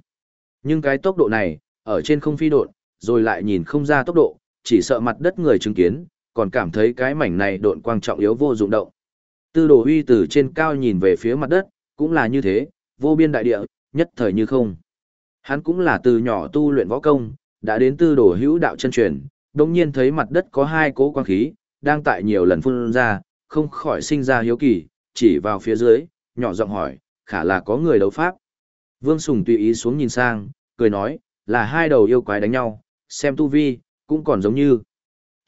Nhưng cái tốc độ này, ở trên không phi độn, rồi lại nhìn không ra tốc độ, chỉ sợ mặt đất người chứng kiến, còn cảm thấy cái mảnh này độn quang trọng yếu vô dụng động. Tư đồ huy từ trên cao nhìn về phía mặt đất, cũng là như thế, vô biên đại địa, nhất thời như không. Hắn cũng là từ nhỏ tu luyện võ công, đã đến tư đồ hữu đạo chân truyền, đồng nhiên thấy mặt đất có hai cố quang khí, đang tại nhiều lần phun ra, không khỏi sinh ra hiếu kỳ, chỉ vào phía dưới, nhỏ giọng hỏi, khả là có người đấu pháp. Vương Sùng tùy ý xuống nhìn sang, cười nói, là hai đầu yêu quái đánh nhau, xem tu vi, cũng còn giống như.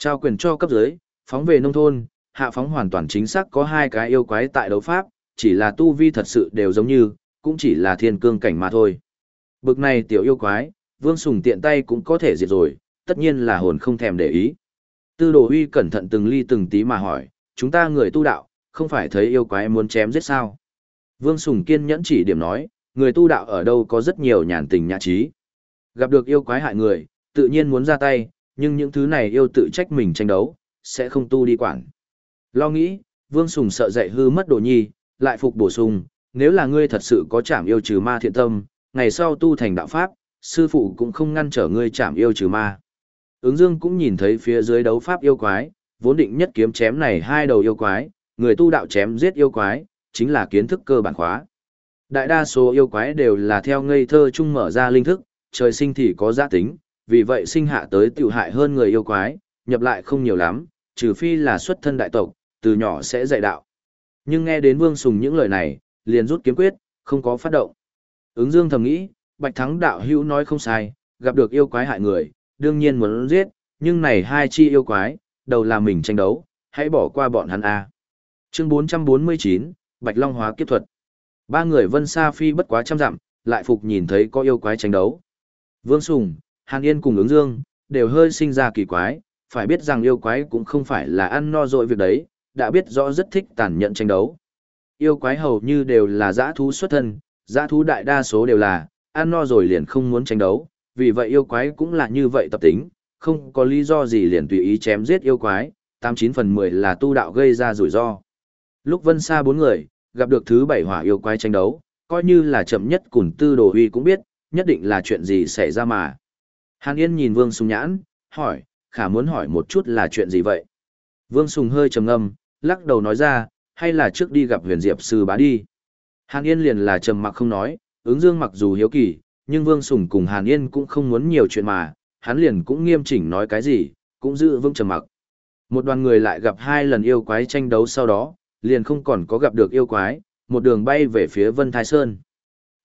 Trao quyền cho cấp dưới, phóng về nông thôn, hạ phóng hoàn toàn chính xác có hai cái yêu quái tại đấu pháp, chỉ là tu vi thật sự đều giống như, cũng chỉ là thiên cương cảnh mà thôi. Bực này tiểu yêu quái, vương sùng tiện tay cũng có thể diệt rồi, tất nhiên là hồn không thèm để ý. Tư đồ huy cẩn thận từng ly từng tí mà hỏi, chúng ta người tu đạo, không phải thấy yêu quái muốn chém giết sao? Vương Sùng kiên nhẫn chỉ điểm nói, người tu đạo ở đâu có rất nhiều nhàn tình nhã trí. Gặp được yêu quái hại người, tự nhiên muốn ra tay, nhưng những thứ này yêu tự trách mình tranh đấu, sẽ không tu đi quản. Lo nghĩ, Vương Sùng sợ dạy hư mất đồ nhi, lại phục bổ sung, nếu là ngươi thật sự có chảm yêu trừ ma thiện tâm, ngày sau tu thành đạo pháp, sư phụ cũng không ngăn trở ngươi chảm yêu trừ ma. Ứng Dương cũng nhìn thấy phía dưới đấu pháp yêu quái, vốn định nhất kiếm chém này hai đầu yêu quái, người tu đạo chém giết yêu quái, chính là kiến thức cơ bản khóa. Đại đa số yêu quái đều là theo ngây thơ chung mở ra linh thức, trời sinh thì có giá tính, vì vậy sinh hạ tới tiểu hại hơn người yêu quái, nhập lại không nhiều lắm, trừ phi là xuất thân đại tộc, từ nhỏ sẽ dạy đạo. Nhưng nghe đến Vương Sùng những lời này, liền rút kiếm quyết, không có phát động. Ứng Dương thầm nghĩ, Bạch Thắng đạo hữu nói không sai, gặp được yêu quái hại người, đương nhiên muốn giết, nhưng này hai chi yêu quái, đầu là mình tranh đấu, hãy bỏ qua bọn hắn a. Chương 449, Bạch Long hóa kiếp thuật. Ba người Vân Sa Phi bất quá trăm dặm, lại phục nhìn thấy có yêu quái tranh đấu. Vương Sùng, Hàn Yên cùng ứng dương, đều hơi sinh ra kỳ quái, phải biết rằng yêu quái cũng không phải là ăn no dội việc đấy, đã biết rõ rất thích tàn nhẫn tranh đấu. Yêu quái hầu như đều là giã thú xuất thân, giã thú đại đa số đều là, ăn no rồi liền không muốn tranh đấu, vì vậy yêu quái cũng là như vậy tập tính, không có lý do gì liền tùy ý chém giết yêu quái, 89 phần 10 là tu đạo gây ra rủi ro. Lúc vân xa bốn người, gặp được thứ bảy hỏa yêu quái tranh đấu, coi như là chậm nhất cùng tư đồ huy cũng biết, nhất định là chuyện gì xảy ra mà. Hàn Yên nhìn Vương Sùng nhãn, hỏi, khả muốn hỏi một chút là chuyện gì vậy? Vương Sùng hơi trầm ngâm, lắc đầu nói ra, hay là trước đi gặp huyền diệp sư bá đi. Hàn Yên liền là trầm mặc không nói, ứng dương mặc dù hiếu kỳ, nhưng Vương Sùng cùng Hàn Yên cũng không muốn nhiều chuyện mà, hắn liền cũng nghiêm chỉnh nói cái gì, cũng giữ vững trầm mặc. Một đoàn người lại gặp hai lần yêu quái tranh đấu sau đó, liền không còn có gặp được yêu quái, một đường bay về phía Vân Thái Sơn.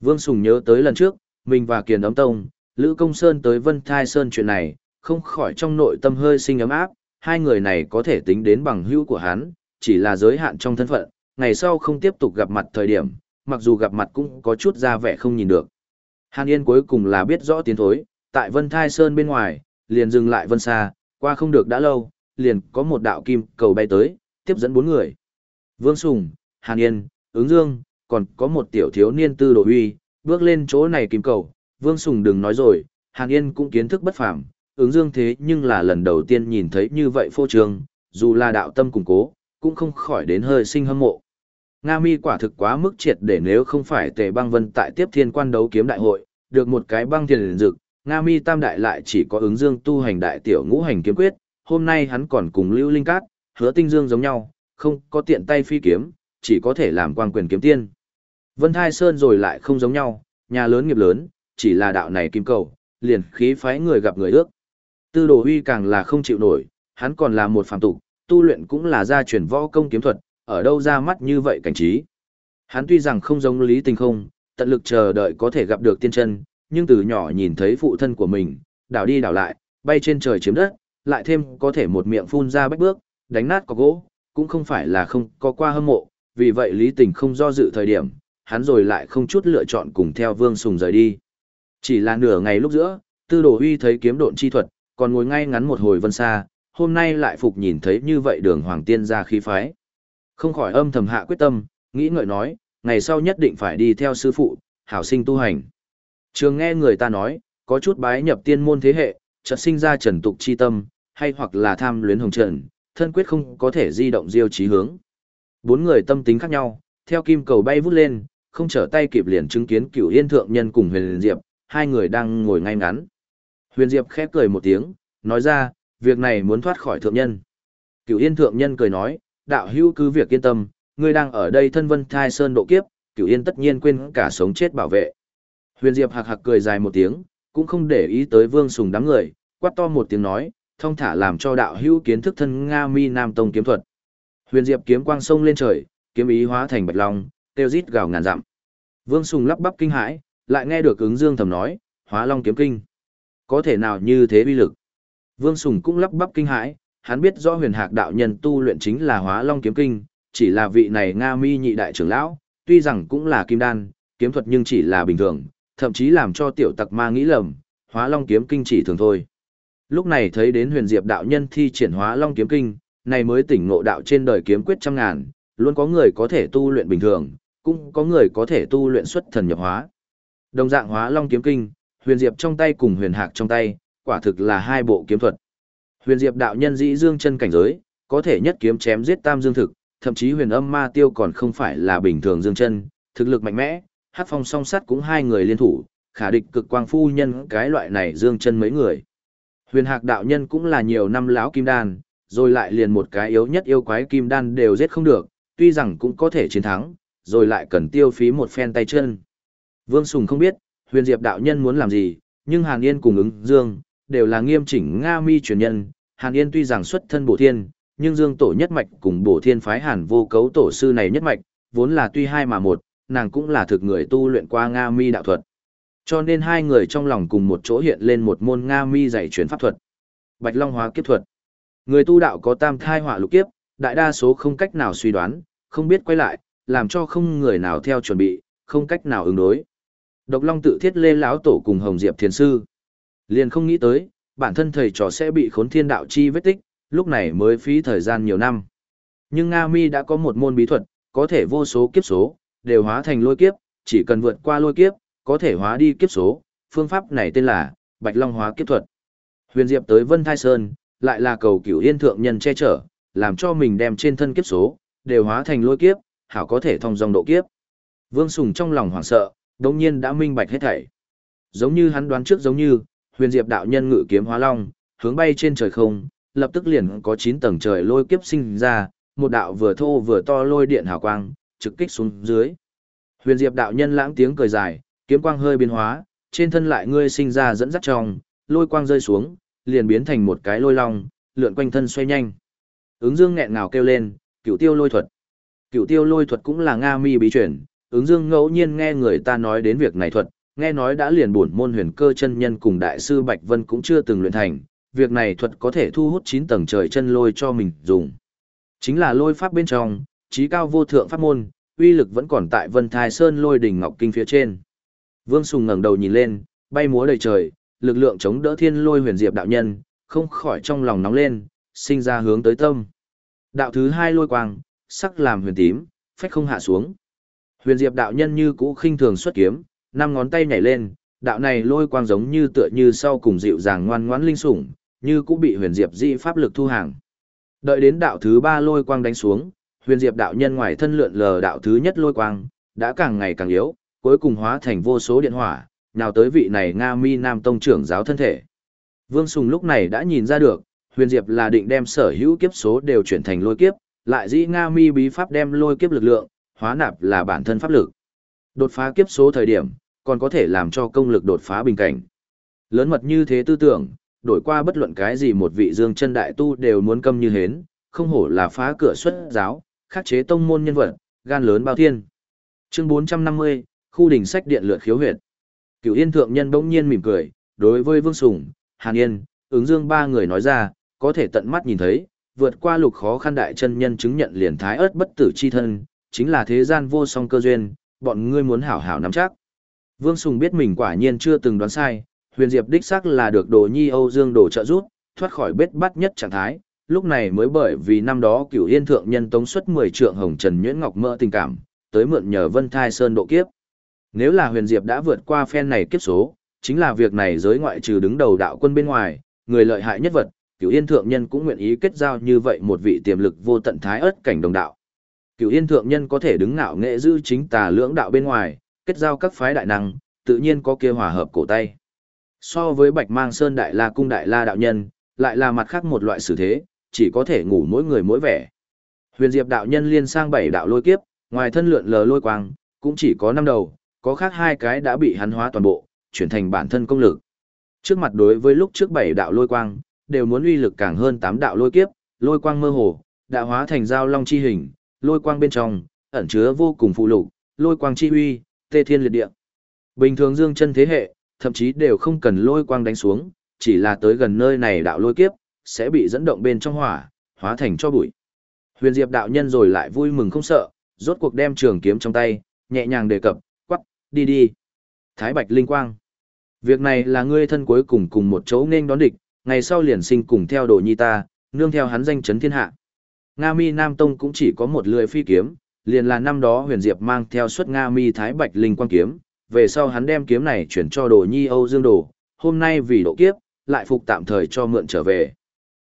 Vương Sùng nhớ tới lần trước, mình và Kiền Ấm Tông, Lữ Công Sơn tới Vân Thai Sơn chuyện này, không khỏi trong nội tâm hơi sinh ấm áp, hai người này có thể tính đến bằng hữu của hắn, chỉ là giới hạn trong thân phận, ngày sau không tiếp tục gặp mặt thời điểm, mặc dù gặp mặt cũng có chút ra vẻ không nhìn được. Hàn Yên cuối cùng là biết rõ tiến thối, tại Vân Thai Sơn bên ngoài, liền dừng lại Vân Sa, qua không được đã lâu, liền có một đạo kim cầu bay tới, tiếp dẫn bốn người. Vương Sùng, Hàn Yên, ứng dương, còn có một tiểu thiếu niên tư đồ huy, bước lên chỗ này kim cầu, Vương Sùng đừng nói rồi, Hàn Yên cũng kiến thức bất phàm, ứng dương thế nhưng là lần đầu tiên nhìn thấy như vậy phô trương, dù là đạo tâm củng cố, cũng không khỏi đến hơi sinh hâm mộ. Nga mi quả thực quá mức triệt để nếu không phải tề băng vân tại tiếp thiên quan đấu kiếm đại hội, được một cái băng tiền liền dực, Nga mi tam đại lại chỉ có ứng dương tu hành đại tiểu ngũ hành kiếm quyết, hôm nay hắn còn cùng lưu linh cát, hứa tinh dương giống nhau, không có tiện tay phi kiếm, chỉ có thể làm quang quyền kiếm tiên. Vân Thai Sơn rồi lại không giống nhau, nhà lớn nghiệp lớn, chỉ là đạo này kim cầu, liền khí phái người gặp người ước. Tư đồ huy càng là không chịu nổi, hắn còn là một phàm tục, tu luyện cũng là gia truyền võ công kiếm thuật, ở đâu ra mắt như vậy cảnh trí. Hắn tuy rằng không giống lý tình không, tận lực chờ đợi có thể gặp được tiên chân, nhưng từ nhỏ nhìn thấy phụ thân của mình, đảo đi đảo lại, bay trên trời chiếm đất, lại thêm có thể một miệng phun ra bách bước, đánh nát có gỗ, cũng không phải là không có qua hâm mộ, vì vậy lý tình không do dự thời điểm, hắn rồi lại không chút lựa chọn cùng theo vương sùng rời đi. Chỉ là nửa ngày lúc giữa, tư đồ huy thấy kiếm độn chi thuật, còn ngồi ngay ngắn một hồi vân xa, hôm nay lại phục nhìn thấy như vậy đường hoàng tiên ra khí phái. Không khỏi âm thầm hạ quyết tâm, nghĩ ngợi nói, ngày sau nhất định phải đi theo sư phụ, hảo sinh tu hành. Trường nghe người ta nói, có chút bái nhập tiên môn thế hệ, chợt sinh ra trần tục chi tâm, hay hoặc là tham luyến hồng trần, thân quyết không có thể di động diêu trí hướng. Bốn người tâm tính khác nhau, theo kim cầu bay vút lên, không trở tay kịp liền chứng kiến cửu yên thượng nhân cùng huyền diệp, hai người đang ngồi ngay ngắn. Huyền diệp khép cười một tiếng, nói ra, việc này muốn thoát khỏi thượng nhân. Cửu yên thượng nhân cười nói, đạo hữu cứ việc yên tâm, ngươi đang ở đây thân vân thai sơn độ kiếp, cửu yên tất nhiên quên cả sống chết bảo vệ. Huyền Diệp hạc hạc cười dài một tiếng, cũng không để ý tới vương sùng đám người, quát to một tiếng nói, thông thả làm cho đạo hữu kiến thức thân Nga mi Nam Tông kiếm thuật. Huyền Diệp kiếm quang sông lên trời, kiếm ý hóa thành bạch long, tiêu rít gào ngàn dặm. Vương Sùng lắp bắp kinh hãi, lại nghe được ứng dương thầm nói, hóa long kiếm kinh. Có thể nào như thế uy lực? Vương Sùng cũng lắp bắp kinh hãi, hắn biết rõ huyền hạc đạo nhân tu luyện chính là hóa long kiếm kinh, chỉ là vị này Nga mi nhị đại trưởng lão, tuy rằng cũng là kim đan, kiếm thuật nhưng chỉ là bình thường, thậm chí làm cho tiểu tặc ma nghĩ lầm, hóa long kiếm kinh chỉ thường thôi. Lúc này thấy đến huyền diệp đạo nhân thi triển hóa long kiếm kinh, này mới tỉnh ngộ đạo trên đời kiếm quyết trăm ngàn, luôn có người có thể tu luyện bình thường, cũng có người có thể tu luyện xuất thần nhập hóa. Đồng dạng hóa long kiếm kinh, huyền diệp trong tay cùng huyền hạc trong tay, quả thực là hai bộ kiếm thuật. Huyền diệp đạo nhân dĩ dương chân cảnh giới, có thể nhất kiếm chém giết tam dương thực, thậm chí huyền âm ma tiêu còn không phải là bình thường dương chân, thực lực mạnh mẽ, hát phong song sắt cũng hai người liên thủ, khả địch cực quang phu nhân cái loại này dương chân mấy người. Huyền hạc đạo nhân cũng là nhiều năm lão kim đan, rồi lại liền một cái yếu nhất yêu quái kim đan đều giết không được, tuy rằng cũng có thể chiến thắng, rồi lại cần tiêu phí một phen tay chân. Vương Sùng không biết, huyền diệp đạo nhân muốn làm gì, nhưng Hàn Yên cùng ứng Dương, đều là nghiêm chỉnh Nga mi truyền nhân. Hàn Yên tuy rằng xuất thân bổ thiên, nhưng Dương tổ nhất mạch cùng bổ thiên phái Hàn vô cấu tổ sư này nhất mạch, vốn là tuy hai mà một, nàng cũng là thực người tu luyện qua Nga mi đạo thuật. Cho nên hai người trong lòng cùng một chỗ hiện lên một môn Nga mi dạy truyền pháp thuật. Bạch Long hóa kiếp thuật. Người tu đạo có tam thai họa lục kiếp, đại đa số không cách nào suy đoán, không biết quay lại, làm cho không người nào theo chuẩn bị, không cách nào ứng đối. Độc Long tự thiết lê lão tổ cùng Hồng Diệp Thiền sư. Liền không nghĩ tới, bản thân thầy trò sẽ bị khốn thiên đạo chi vết tích, lúc này mới phí thời gian nhiều năm. Nhưng Nga Mi đã có một môn bí thuật, có thể vô số kiếp số, đều hóa thành lôi kiếp, chỉ cần vượt qua lôi kiếp, có thể hóa đi kiếp số, phương pháp này tên là Bạch Long hóa kiếp thuật. Huyền Diệp tới Vân Thai Sơn, lại là cầu cửu yên thượng nhân che chở, làm cho mình đem trên thân kiếp số, đều hóa thành lôi kiếp, hảo có thể thông dòng độ kiếp. Vương Sùng trong lòng hoảng sợ, đồng nhiên đã minh bạch hết thảy. Giống như hắn đoán trước giống như, huyền diệp đạo nhân ngự kiếm hóa long, hướng bay trên trời không, lập tức liền có 9 tầng trời lôi kiếp sinh ra, một đạo vừa thô vừa to lôi điện hào quang, trực kích xuống dưới. Huyền diệp đạo nhân lãng tiếng cười dài, kiếm quang hơi biến hóa, trên thân lại ngươi sinh ra dẫn dắt trong, lôi quang rơi xuống, liền biến thành một cái lôi long, lượn quanh thân xoay nhanh. Ứng Dương nghẹn ngào kêu lên, cửu tiêu lôi thuật. Cửu tiêu lôi thuật cũng là Nga mi bí truyền, ứng Dương ngẫu nhiên nghe người ta nói đến việc này thuật, nghe nói đã liền bổn môn huyền cơ chân nhân cùng đại sư Bạch Vân cũng chưa từng luyện thành, việc này thuật có thể thu hút 9 tầng trời chân lôi cho mình dùng. Chính là lôi pháp bên trong, trí cao vô thượng pháp môn, uy lực vẫn còn tại Vân Thai Sơn lôi đỉnh ngọc kinh phía trên. Vương Sùng ngẩng đầu nhìn lên, bay múa đầy trời, lực lượng chống đỡ thiên lôi huyền diệp đạo nhân, không khỏi trong lòng nóng lên, sinh ra hướng tới tâm. Đạo thứ hai lôi quang, sắc làm huyền tím, phách không hạ xuống. Huyền diệp đạo nhân như cũ khinh thường xuất kiếm, năm ngón tay nhảy lên, đạo này lôi quang giống như tựa như sau cùng dịu dàng ngoan ngoãn linh sủng, như cũng bị huyền diệp dị pháp lực thu hàng. Đợi đến đạo thứ ba lôi quang đánh xuống, huyền diệp đạo nhân ngoài thân lượn lờ đạo thứ nhất lôi quang, đã càng ngày càng yếu, cuối cùng hóa thành vô số điện hỏa, nào tới vị này Nga Mi Nam Tông trưởng giáo thân thể. Vương Sùng lúc này đã nhìn ra được, huyền diệp là định đem sở hữu kiếp số đều chuyển thành lôi kiếp, lại dĩ Nga Mi bí pháp đem lôi kiếp lực lượng, hóa nạp là bản thân pháp lực. Đột phá kiếp số thời điểm, còn có thể làm cho công lực đột phá bình cảnh. Lớn mật như thế tư tưởng, đổi qua bất luận cái gì một vị dương chân đại tu đều muốn câm như hến, không hổ là phá cửa xuất giáo, khắc chế tông môn nhân vật, gan lớn bao thiên. Chương 450, khu đỉnh sách điện lượt khiếu huyệt. Cửu Yên thượng nhân bỗng nhiên mỉm cười, đối với Vương Sùng, Hàn Yên, ứng dương ba người nói ra, có thể tận mắt nhìn thấy, vượt qua lục khó khăn đại chân nhân chứng nhận liền thái ớt bất tử chi thân, chính là thế gian vô song cơ duyên, bọn ngươi muốn hảo hảo nắm chắc. Vương Sùng biết mình quả nhiên chưa từng đoán sai, huyền diệp đích xác là được đồ nhi Âu Dương đổ trợ rút, thoát khỏi bết bắt nhất trạng thái, lúc này mới bởi vì năm đó cửu yên thượng nhân tống xuất 10 trượng hồng trần nhuyễn ngọc mỡ tình cảm, tới mượn nhờ vân thai sơn độ kiếp. Nếu là huyền diệp đã vượt qua phen này kiếp số, chính là việc này giới ngoại trừ đứng đầu đạo quân bên ngoài, người lợi hại nhất vật, cửu yên thượng nhân cũng nguyện ý kết giao như vậy một vị tiềm lực vô tận thái ớt cảnh đồng đạo. Cửu yên thượng nhân có thể đứng ngạo nghệ giữ chính tà lưỡng đạo bên ngoài, kết giao các phái đại năng, tự nhiên có kia hòa hợp cổ tay. So với Bạch Mang Sơn Đại La Cung Đại La Đạo Nhân, lại là mặt khác một loại xử thế, chỉ có thể ngủ mỗi người mỗi vẻ. Huyền Diệp Đạo Nhân liên sang bảy đạo lôi kiếp, ngoài thân lượn lờ lôi quang, cũng chỉ có năm đầu, có khác hai cái đã bị hắn hóa toàn bộ, chuyển thành bản thân công lực. Trước mặt đối với lúc trước bảy đạo lôi quang, đều muốn uy lực càng hơn tám đạo lôi kiếp, lôi quang mơ hồ, đã hóa thành giao long chi hình, lôi quang bên trong, ẩn chứa vô cùng phụ lục, lôi quang chi uy, tê thiên liệt địa. Bình thường dương chân thế hệ, thậm chí đều không cần lôi quang đánh xuống, chỉ là tới gần nơi này đạo lôi kiếp, sẽ bị dẫn động bên trong hỏa, hóa thành cho bụi. Huyền Diệp đạo nhân rồi lại vui mừng không sợ, rốt cuộc đem trường kiếm trong tay, nhẹ nhàng đề cập, quắc, đi đi. Thái Bạch Linh Quang. Việc này là ngươi thân cuối cùng cùng một chỗ nên đón địch, ngày sau liền sinh cùng theo đồ nhi ta, nương theo hắn danh chấn thiên hạ. Nga Mi Nam Tông cũng chỉ có một lưỡi phi kiếm, liền là năm đó huyền diệp mang theo xuất Nga Mi Thái Bạch Linh Quang kiếm, về sau hắn đem kiếm này chuyển cho đồ nhi Âu Dương Đồ, hôm nay vì độ kiếp, lại phục tạm thời cho mượn trở về.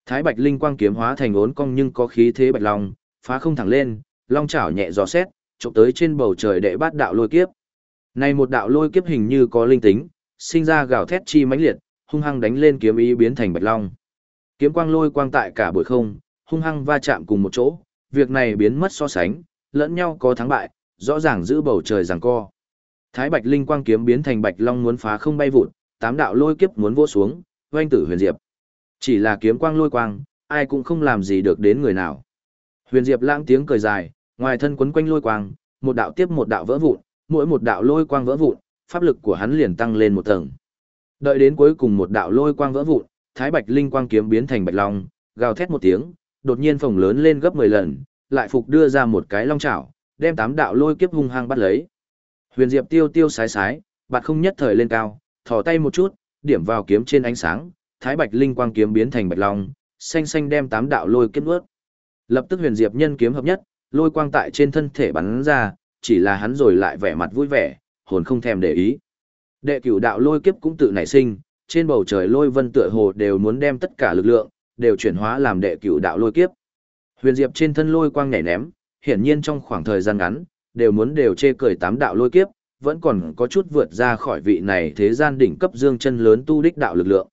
Thái Bạch Linh Quang kiếm hóa thành ốn cong nhưng có khí thế bạch long, phá không thẳng lên, long chảo nhẹ giò xét, chụp tới trên bầu trời đệ bát đạo lôi kiếp. Này một đạo lôi kiếp hình như có linh tính, sinh ra gào thét chi mãnh liệt, hung hăng đánh lên kiếm ý biến thành bạch long. Kiếm quang lôi quang tại cả buổi không, hung hăng va chạm cùng một chỗ, việc này biến mất so sánh, lẫn nhau có thắng bại, rõ ràng giữ bầu trời giằng co. Thái Bạch Linh quang kiếm biến thành Bạch Long muốn phá không bay vụt, tám đạo lôi kiếp muốn vô xuống, oanh tử Huyền Diệp. Chỉ là kiếm quang lôi quang, ai cũng không làm gì được đến người nào. Huyền Diệp lãng tiếng cười dài, ngoài thân quấn quanh lôi quang, một đạo tiếp một đạo vỡ vụn, mỗi một đạo lôi quang vỡ vụn, pháp lực của hắn liền tăng lên một tầng. Đợi đến cuối cùng một đạo lôi quang vỡ vụn, Thái Bạch Linh quang kiếm biến thành Bạch Long, gào thét một tiếng, đột nhiên phồng lớn lên gấp 10 lần, lại phục đưa ra một cái long chảo, đem tám đạo lôi kiếp hung hăng bắt lấy. Huyền Diệp tiêu tiêu sái sái, bạt không nhất thời lên cao, thò tay một chút, điểm vào kiếm trên ánh sáng, thái bạch linh quang kiếm biến thành bạch long, xanh xanh đem tám đạo lôi kiếp nuốt. Lập tức huyền diệp nhân kiếm hợp nhất, lôi quang tại trên thân thể bắn ra, chỉ là hắn rồi lại vẻ mặt vui vẻ, hồn không thèm để ý. Đệ cửu đạo lôi kiếp cũng tự nảy sinh, trên bầu trời lôi vân tựa hồ đều muốn đem tất cả lực lượng, đều chuyển hóa làm đệ cửu đạo lôi kiếp. Huyền Diệp trên thân lôi quang nhảy ném, hiển nhiên trong khoảng thời gian ngắn, đều muốn đều chê cười tám đạo lôi kiếp, vẫn còn có chút vượt ra khỏi vị này thế gian đỉnh cấp dương chân lớn tu đích đạo lực lượng.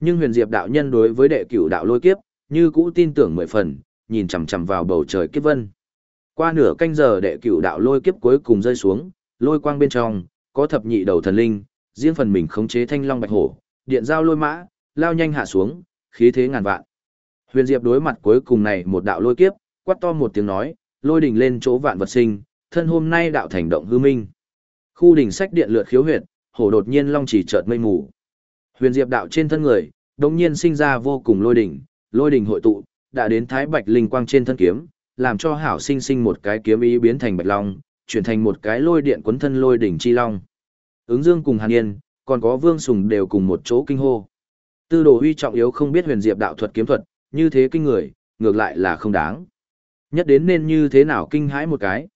Nhưng Huyền Diệp đạo nhân đối với đệ cửu đạo lôi kiếp, như cũ tin tưởng mười phần, nhìn chằm chằm vào bầu trời kiếp vân. Qua nửa canh giờ đệ cửu đạo lôi kiếp cuối cùng rơi xuống, lôi quang bên trong, có thập nhị đầu thần linh, riêng phần mình khống chế thanh long bạch hổ, điện giao lôi mã, lao nhanh hạ xuống, khí thế ngàn vạn. Huyền Diệp đối mặt cuối cùng này một đạo lôi kiếp, quát to một tiếng nói, lôi đỉnh lên chỗ vạn vật sinh, thân hôm nay đạo thành động hư minh. Khu đỉnh sách điện lượt khiếu huyệt, hổ đột nhiên long chỉ chợt mây mù. Huyền Diệp đạo trên thân người, đột nhiên sinh ra vô cùng lôi đỉnh, lôi đỉnh hội tụ, đã đến thái bạch linh quang trên thân kiếm, làm cho hảo sinh sinh một cái kiếm ý biến thành bạch long, chuyển thành một cái lôi điện cuốn thân lôi đỉnh chi long. Ứng Dương cùng Hàn Yên, còn có Vương Sùng đều cùng một chỗ kinh hô. Tư đồ huy trọng yếu không biết huyền diệp đạo thuật kiếm thuật, như thế kinh người, ngược lại là không đáng. Nhất đến nên như thế nào kinh hãi một cái.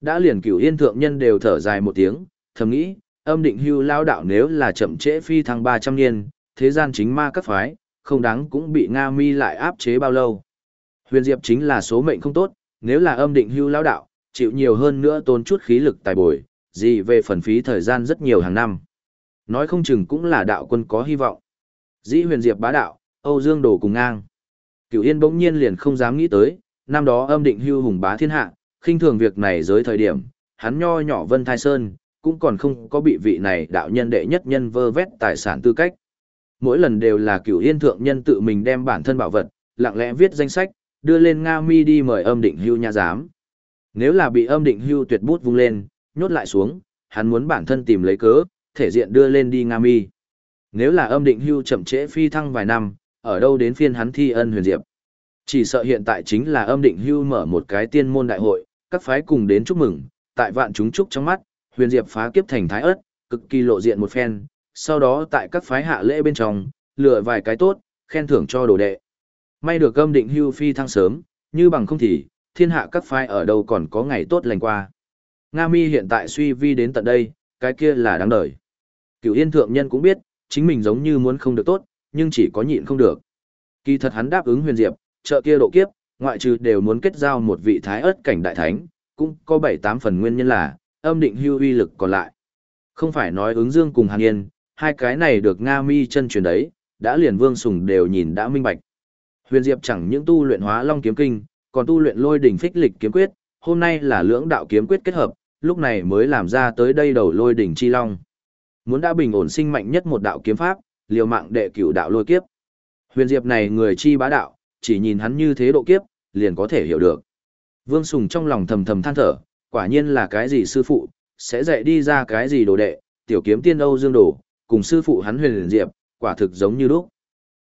Đã liền cửu yên thượng nhân đều thở dài một tiếng, thầm nghĩ, âm định hưu lao đạo nếu là chậm trễ phi thăng 300 niên, thế gian chính ma các phái, không đáng cũng bị Nga mi lại áp chế bao lâu. Huyền Diệp chính là số mệnh không tốt, nếu là âm định hưu lao đạo, chịu nhiều hơn nữa tốn chút khí lực tài bồi, gì về phần phí thời gian rất nhiều hàng năm. Nói không chừng cũng là đạo quân có hy vọng. Dĩ huyền diệp bá đạo, Âu Dương đổ cùng ngang. Cửu Yên bỗng nhiên liền không dám nghĩ tới, năm đó âm định hưu hùng bá thiên hạ, khinh thường việc này giới thời điểm, hắn nho nhỏ Vân Thai Sơn, cũng còn không có bị vị này đạo nhân đệ nhất nhân vơ vét tài sản tư cách. Mỗi lần đều là cửu yên thượng nhân tự mình đem bản thân bảo vật, lặng lẽ viết danh sách, đưa lên Nga Mi đi mời âm định hưu nhà giám. Nếu là bị âm định hưu tuyệt bút vung lên, nhốt lại xuống, hắn muốn bản thân tìm lấy cớ, thể diện đưa lên đi Nga Mi. Nếu là âm định hưu chậm trễ phi thăng vài năm, ở đâu đến phiên hắn thi ân huyền diệp. Chỉ sợ hiện tại chính là âm định hưu mở một cái tiên môn đại hội, các phái cùng đến chúc mừng, tại vạn chúng chúc trong mắt, huyền diệp phá kiếp thành thái ớt, cực kỳ lộ diện một phen, sau đó tại các phái hạ lễ bên trong, lựa vài cái tốt, khen thưởng cho đồ đệ. May được âm định hưu phi thăng sớm, như bằng không thì, thiên hạ các phái ở đâu còn có ngày tốt lành qua. Nga mi hiện tại suy vi đến tận đây, cái kia là đáng đời. Cửu yên thượng nhân cũng biết, chính mình giống như muốn không được tốt, nhưng chỉ có nhịn không được. Kỳ thật hắn đáp ứng huyền diệp, chợ kia độ kiếp, ngoại trừ đều muốn kết giao một vị thái ớt cảnh đại thánh, cũng có 7-8 phần nguyên nhân là, âm định hưu uy lực còn lại. Không phải nói ứng dương cùng hàn yên, hai cái này được Nga mi chân truyền đấy, đã liền vương sùng đều nhìn đã minh bạch. Huyền diệp chẳng những tu luyện hóa long kiếm kinh, còn tu luyện lôi đỉnh phích lịch kiếm quyết, hôm nay là lưỡng đạo kiếm quyết kết hợp, lúc này mới làm ra tới đây đầu lôi đỉnh chi long. Muốn đã bình ổn sinh mạnh nhất một đạo kiếm pháp, liều mạng đệ cửu đạo lôi kiếp. Huyền Diệp này người chi bá đạo, chỉ nhìn hắn như thế độ kiếp, liền có thể hiểu được. Vương Sùng trong lòng thầm thầm than thở, quả nhiên là cái gì sư phụ, sẽ dạy đi ra cái gì đồ đệ, tiểu kiếm tiên Âu Dương Đồ, cùng sư phụ hắn Huyền Diệp, quả thực giống như lúc.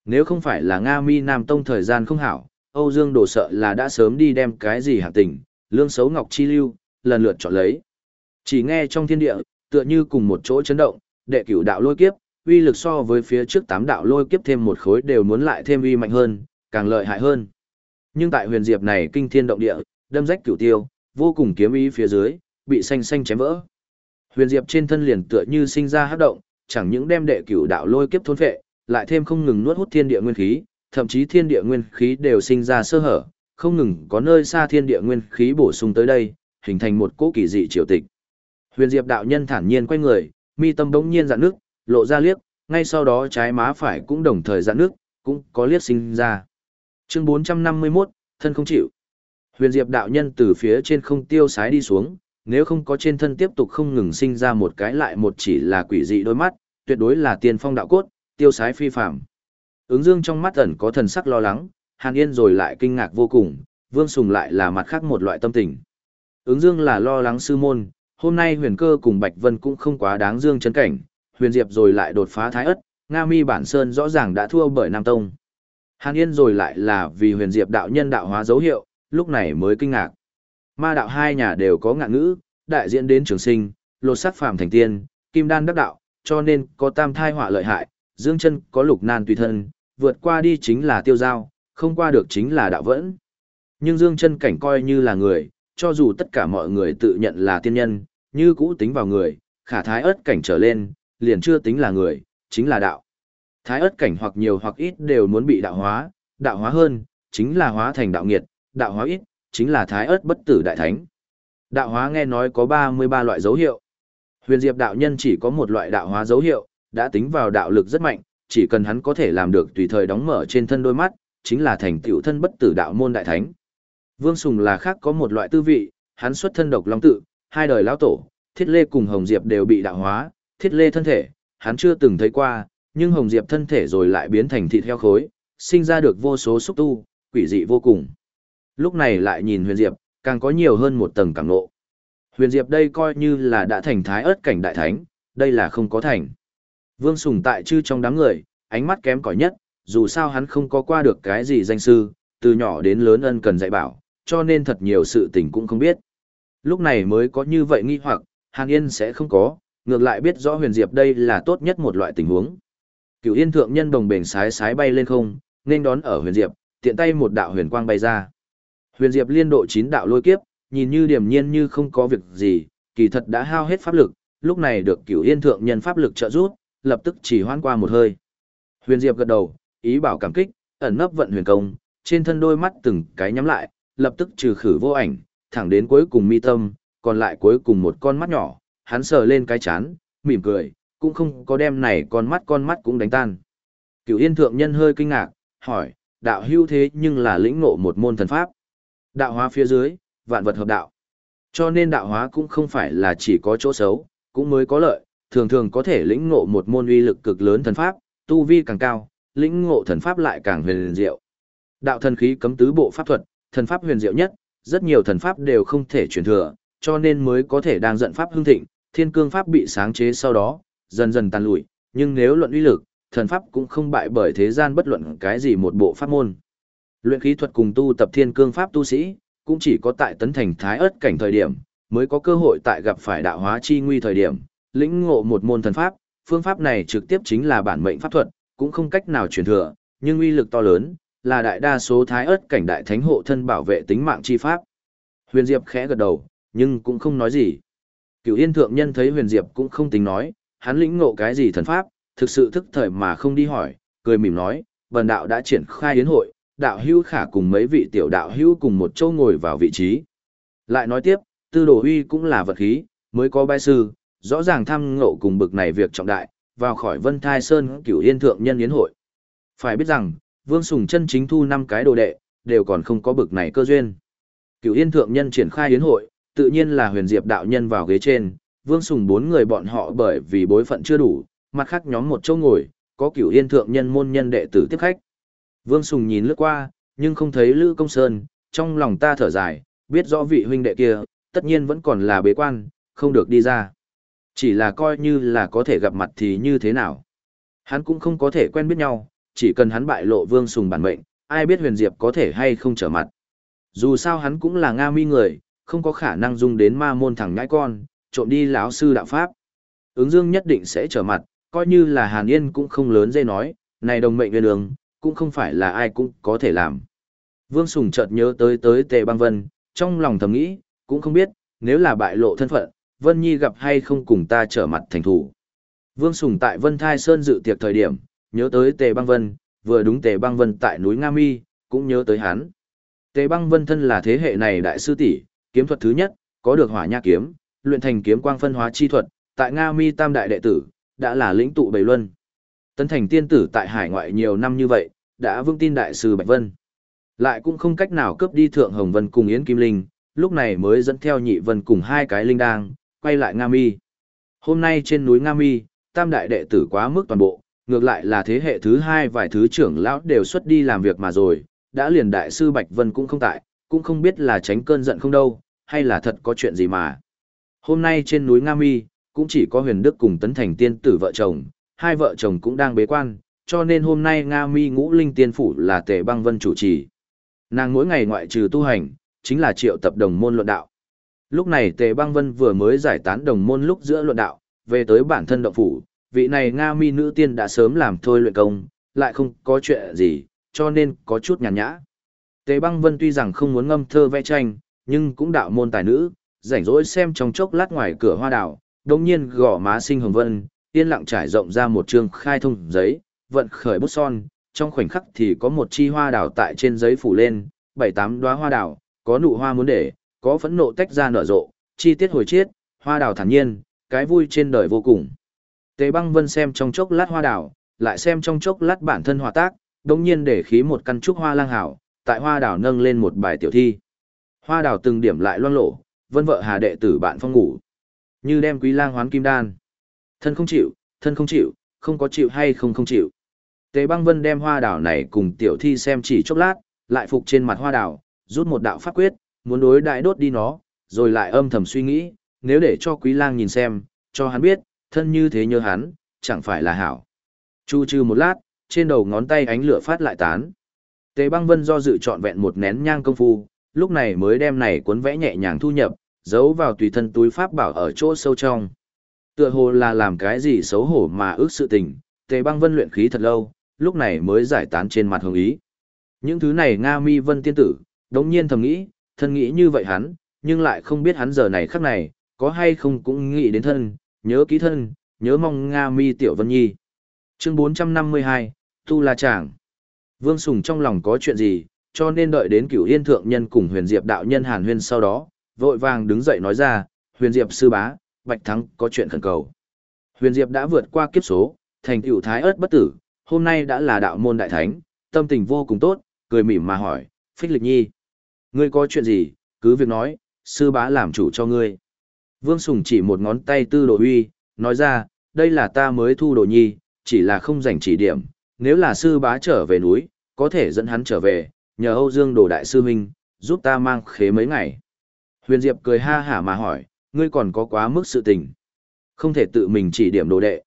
Nếu không phải là Nga Mi Nam Tông thời gian không hảo, Âu Dương Đồ sợ là đã sớm đi đem cái gì hạ tình, lương xấu ngọc chi lưu, lần lượt chọn lấy. Chỉ nghe trong thiên địa, tựa như cùng một chỗ chấn động, đệ cửu đạo lôi kiếp, uy lực so với phía trước tám đạo lôi kiếp thêm một khối đều muốn lại thêm uy mạnh hơn, càng lợi hại hơn. Nhưng tại huyền diệp này kinh thiên động địa, đâm rách cửu tiêu, vô cùng kiếm ý phía dưới, bị xanh xanh chém vỡ. Huyền diệp trên thân liền tựa như sinh ra hấp động, chẳng những đem đệ cửu đạo lôi kiếp thôn phệ, lại thêm không ngừng nuốt hút thiên địa nguyên khí, thậm chí thiên địa nguyên khí đều sinh ra sơ hở, không ngừng có nơi xa thiên địa nguyên khí bổ sung tới đây, hình thành một cỗ kỳ dị triều tịch. Huyền Diệp đạo nhân thản nhiên quay người, mi tâm bỗng nhiên dạn nước, lộ ra liếc, ngay sau đó trái má phải cũng đồng thời dạn nước, cũng có liếc sinh ra. Chương 451, thân không chịu. Huyền Diệp đạo nhân từ phía trên không tiêu sái đi xuống, nếu không có trên thân tiếp tục không ngừng sinh ra một cái lại một chỉ là quỷ dị đôi mắt, tuyệt đối là tiên phong đạo cốt, tiêu sái phi phàm. Ứng Dương trong mắt ẩn có thần sắc lo lắng, Hàn Yên rồi lại kinh ngạc vô cùng, Vương Sùng lại là mặt khác một loại tâm tình. Ứng Dương là lo lắng sư môn, hôm nay huyền cơ cùng Bạch Vân cũng không quá đáng dương chấn cảnh, huyền diệp rồi lại đột phá thái ất, Nga mi bản sơn rõ ràng đã thua bởi Nam Tông. Hàn Yên rồi lại là vì huyền diệp đạo nhân đạo hóa dấu hiệu, lúc này mới kinh ngạc. Ma đạo hai nhà đều có ngạn ngữ, đại diện đến trường sinh, lột sắc phàm thành tiên, kim đan đắc đạo, cho nên có tam thai họa lợi hại, dương chân có lục nan tùy thân, vượt qua đi chính là tiêu giao, không qua được chính là đạo vẫn. Nhưng dương chân cảnh coi như là người, cho dù tất cả mọi người tự nhận là tiên nhân, như cũ tính vào người, khả thái ớt cảnh trở lên, liền chưa tính là người, chính là đạo. Thái ớt cảnh hoặc nhiều hoặc ít đều muốn bị đạo hóa, đạo hóa hơn, chính là hóa thành đạo nghiệt, đạo hóa ít, chính là thái ớt bất tử đại thánh. Đạo hóa nghe nói có 33 loại dấu hiệu. Huyền Diệp đạo nhân chỉ có một loại đạo hóa dấu hiệu, đã tính vào đạo lực rất mạnh, chỉ cần hắn có thể làm được tùy thời đóng mở trên thân đôi mắt, chính là thành tựu thân bất tử đạo môn đại thánh. Vương Sùng là khác có một loại tư vị, hắn xuất thân độc long tự, hai đời lão tổ, Thiết Lê cùng Hồng Diệp đều bị đạo hóa, Thiết Lê thân thể, hắn chưa từng thấy qua, nhưng Hồng Diệp thân thể rồi lại biến thành thịt heo khối, sinh ra được vô số xúc tu, quỷ dị vô cùng. Lúc này lại nhìn Huyền Diệp, càng có nhiều hơn một tầng cảm ngộ. Huyền Diệp đây coi như là đã thành thái ớt cảnh đại thánh, đây là không có thành. Vương Sùng tại chư trong đám người, ánh mắt kém cỏi nhất, dù sao hắn không có qua được cái gì danh sư, từ nhỏ đến lớn ân cần dạy bảo, cho nên thật nhiều sự tình cũng không biết. Lúc này mới có như vậy nghi hoặc, Hàn Yên sẽ không có, ngược lại biết rõ huyền diệp đây là tốt nhất một loại tình huống. Cửu Yên thượng nhân đồng bền sái sái bay lên không, nên đón ở huyền diệp, tiện tay một đạo huyền quang bay ra. Huyền diệp liên độ chín đạo lôi kiếp, nhìn như điềm nhiên như không có việc gì, kỳ thật đã hao hết pháp lực, lúc này được Cửu Yên thượng nhân pháp lực trợ giúp, lập tức chỉ hoan qua một hơi. Huyền diệp gật đầu, ý bảo cảm kích, ẩn nấp vận huyền công, trên thân đôi mắt từng cái nhắm lại, lập tức trừ khử vô ảnh, thẳng đến cuối cùng mi tâm, còn lại cuối cùng một con mắt nhỏ, hắn sờ lên cái chán, mỉm cười, cũng không có đem này con mắt con mắt cũng đánh tan. Cửu Yên thượng nhân hơi kinh ngạc, hỏi, đạo hưu thế nhưng là lĩnh ngộ một môn thần pháp. Đạo hóa phía dưới, vạn vật hợp đạo. Cho nên đạo hóa cũng không phải là chỉ có chỗ xấu, cũng mới có lợi, thường thường có thể lĩnh ngộ một môn uy lực cực lớn thần pháp, tu vi càng cao, lĩnh ngộ thần pháp lại càng huyền diệu. Đạo thần khí cấm tứ bộ pháp thuật, thần pháp huyền diệu nhất, rất nhiều thần pháp đều không thể truyền thừa, cho nên mới có thể đang giận pháp hưng thịnh, thiên cương pháp bị sáng chế sau đó, dần dần tàn lụi, nhưng nếu luận uy lực, thần pháp cũng không bại bởi thế gian bất luận cái gì một bộ pháp môn. Luyện khí thuật cùng tu tập thiên cương pháp tu sĩ, cũng chỉ có tại tấn thành thái ớt cảnh thời điểm, mới có cơ hội tại gặp phải đạo hóa chi nguy thời điểm, lĩnh ngộ một môn thần pháp, phương pháp này trực tiếp chính là bản mệnh pháp thuật, cũng không cách nào truyền thừa, nhưng uy lực to lớn, là đại đa số thái ớt cảnh đại thánh hộ thân bảo vệ tính mạng chi pháp. Huyền Diệp khẽ gật đầu, nhưng cũng không nói gì. Cửu Yên thượng nhân thấy Huyền Diệp cũng không tính nói, hắn lĩnh ngộ cái gì thần pháp, thực sự thức thời mà không đi hỏi, cười mỉm nói, "Bần đạo đã triển khai yến hội, đạo hữu khả cùng mấy vị tiểu đạo hữu cùng một chỗ ngồi vào vị trí." Lại nói tiếp, Tư Đồ huy cũng là vật khí, mới có bái sư, rõ ràng thăm ngộ cùng bực này việc trọng đại, vào khỏi Vân Thai Sơn Cửu Yên thượng nhân yến hội. Phải biết rằng, Vương Sùng chân chính thu năm cái đồ đệ, đều còn không có bực này cơ duyên. Cửu Yên thượng nhân triển khai yến hội, tự nhiên là Huyền Diệp đạo nhân vào ghế trên, Vương Sùng bốn người bọn họ bởi vì bối phận chưa đủ, mặt khác nhóm một chỗ ngồi, có Cửu Yên thượng nhân môn nhân đệ tử tiếp khách. Vương Sùng nhìn lướt qua, nhưng không thấy Lữ Công Sơn, trong lòng ta thở dài, biết rõ vị huynh đệ kia, tất nhiên vẫn còn là bế quan, không được đi ra. Chỉ là coi như là có thể gặp mặt thì như thế nào. Hắn cũng không có thể quen biết nhau, chỉ cần hắn bại lộ vương sùng bản mệnh, ai biết huyền diệp có thể hay không trở mặt. Dù sao hắn cũng là Nga mi người, không có khả năng dung đến ma môn thẳng ngãi con, trộm đi lão sư đạo pháp. Ứng dương nhất định sẽ trở mặt, coi như là Hàn Yên cũng không lớn dây nói, này đồng mệnh nguyên đường, cũng không phải là ai cũng có thể làm. Vương Sùng chợt nhớ tới tới Tề Băng Vân, trong lòng thầm nghĩ, cũng không biết, nếu là bại lộ thân phận, Vân Nhi gặp hay không cùng ta trở mặt thành thủ. Vương Sùng tại Vân Thai Sơn dự tiệc thời điểm, nhớ tới Tề Băng Vân, vừa đúng Tề Băng Vân tại núi Nga Mi, cũng nhớ tới hắn. Tề Băng Vân thân là thế hệ này đại sư tỷ, kiếm thuật thứ nhất, có được Hỏa Nha kiếm, luyện thành kiếm quang phân hóa chi thuật, tại Nga Mi Tam đại đệ tử, đã là lĩnh tụ bảy Luân. Tấn thành tiên tử tại hải ngoại nhiều năm như vậy, đã vững tin đại sư Bạch Vân. Lại cũng không cách nào cướp đi Thượng Hồng Vân cùng Yến Kim Linh, lúc này mới dẫn theo Nhị Vân cùng hai cái linh đang, quay lại Nga Mi. Hôm nay trên núi Nga Mi, Tam đại đệ tử quá mức toàn bộ, ngược lại là thế hệ thứ hai vài thứ trưởng lão đều xuất đi làm việc mà rồi, đã liền đại sư Bạch Vân cũng không tại, cũng không biết là tránh cơn giận không đâu, hay là thật có chuyện gì mà. Hôm nay trên núi Nga Mi, cũng chỉ có huyền đức cùng tấn thành tiên tử vợ chồng, hai vợ chồng cũng đang bế quan, cho nên hôm nay Nga Mi ngũ linh tiên phủ là tề băng vân chủ trì. Nàng mỗi ngày ngoại trừ tu hành, chính là triệu tập đồng môn luận đạo. Lúc này tề băng vân vừa mới giải tán đồng môn lúc giữa luận đạo, về tới bản thân động phủ, vị này Nga mi nữ tiên đã sớm làm thôi luyện công, lại không có chuyện gì, cho nên có chút nhàn nhã. Tề băng vân tuy rằng không muốn ngâm thơ vẽ tranh, nhưng cũng đạo môn tài nữ, rảnh rỗi xem trong chốc lát ngoài cửa hoa đào, đồng nhiên gõ má sinh hồng vân, yên lặng trải rộng ra một chương khai thông giấy, vận khởi bút son, trong khoảnh khắc thì có một chi hoa đào tại trên giấy phủ lên, bảy tám đóa hoa đào, có nụ hoa muốn để, có phẫn nộ tách ra nở rộ, chi tiết hồi chiết, hoa đào thản nhiên, cái vui trên đời vô cùng. Tề băng vân xem trong chốc lát hoa đào, lại xem trong chốc lát bản thân hòa tác, đồng nhiên để khí một căn trúc hoa lang hảo, tại hoa đào nâng lên một bài tiểu thi. Hoa đào từng điểm lại loan lộ, vân vợ hà đệ tử bạn phong ngủ. Như đem quý lang hoán kim đan. Thân không chịu, thân không chịu, không có chịu hay không không chịu. Tề băng vân đem hoa đào này cùng tiểu thi xem chỉ chốc lát, lại phục trên mặt hoa đào, rút một đạo pháp quyết, muốn đối đại đốt đi nó, rồi lại âm thầm suy nghĩ, nếu để cho quý lang nhìn xem, cho hắn biết, thân như thế nhớ hắn, chẳng phải là hảo. Chu trừ một lát, trên đầu ngón tay ánh lửa phát lại tán. Tề băng vân do dự trọn vẹn một nén nhang công phu, lúc này mới đem này cuốn vẽ nhẹ nhàng thu nhập, giấu vào tùy thân túi pháp bảo ở chỗ sâu trong. Tựa hồ là làm cái gì xấu hổ mà ước sự tình, tề băng vân luyện khí thật lâu, lúc này mới giải tán trên mặt hồng ý. Những thứ này Nga mi vân tiên tử, đống nhiên thầm nghĩ, thân nghĩ như vậy hắn, nhưng lại không biết hắn giờ này khắc này, có hay không cũng nghĩ đến thân, nhớ ký thân, nhớ mong Nga mi tiểu vân nhi. Chương 452, Tu La Tràng. Vương Sùng trong lòng có chuyện gì, cho nên đợi đến cửu yên thượng nhân cùng huyền diệp đạo nhân hàn huyên sau đó, vội vàng đứng dậy nói ra, huyền diệp sư bá, bạch thắng có chuyện khẩn cầu. Huyền diệp đã vượt qua kiếp số, thành tiểu thái ớt bất tử, hôm nay đã là đạo môn đại thánh, tâm tình vô cùng tốt, cười mỉm mà hỏi, phích lịch nhi. Ngươi có chuyện gì, cứ việc nói, sư bá làm chủ cho ngươi. Vương Sùng chỉ một ngón tay tư đồ huy, nói ra, đây là ta mới thu đồ nhi, chỉ là không dành chỉ điểm, nếu là sư bá trở về núi, có thể dẫn hắn trở về, nhờ Âu Dương đồ đại sư huynh, giúp ta mang khế mấy ngày. Huyền Diệp cười ha hả mà hỏi, ngươi còn có quá mức sự tình. Không thể tự mình chỉ điểm đồ đệ.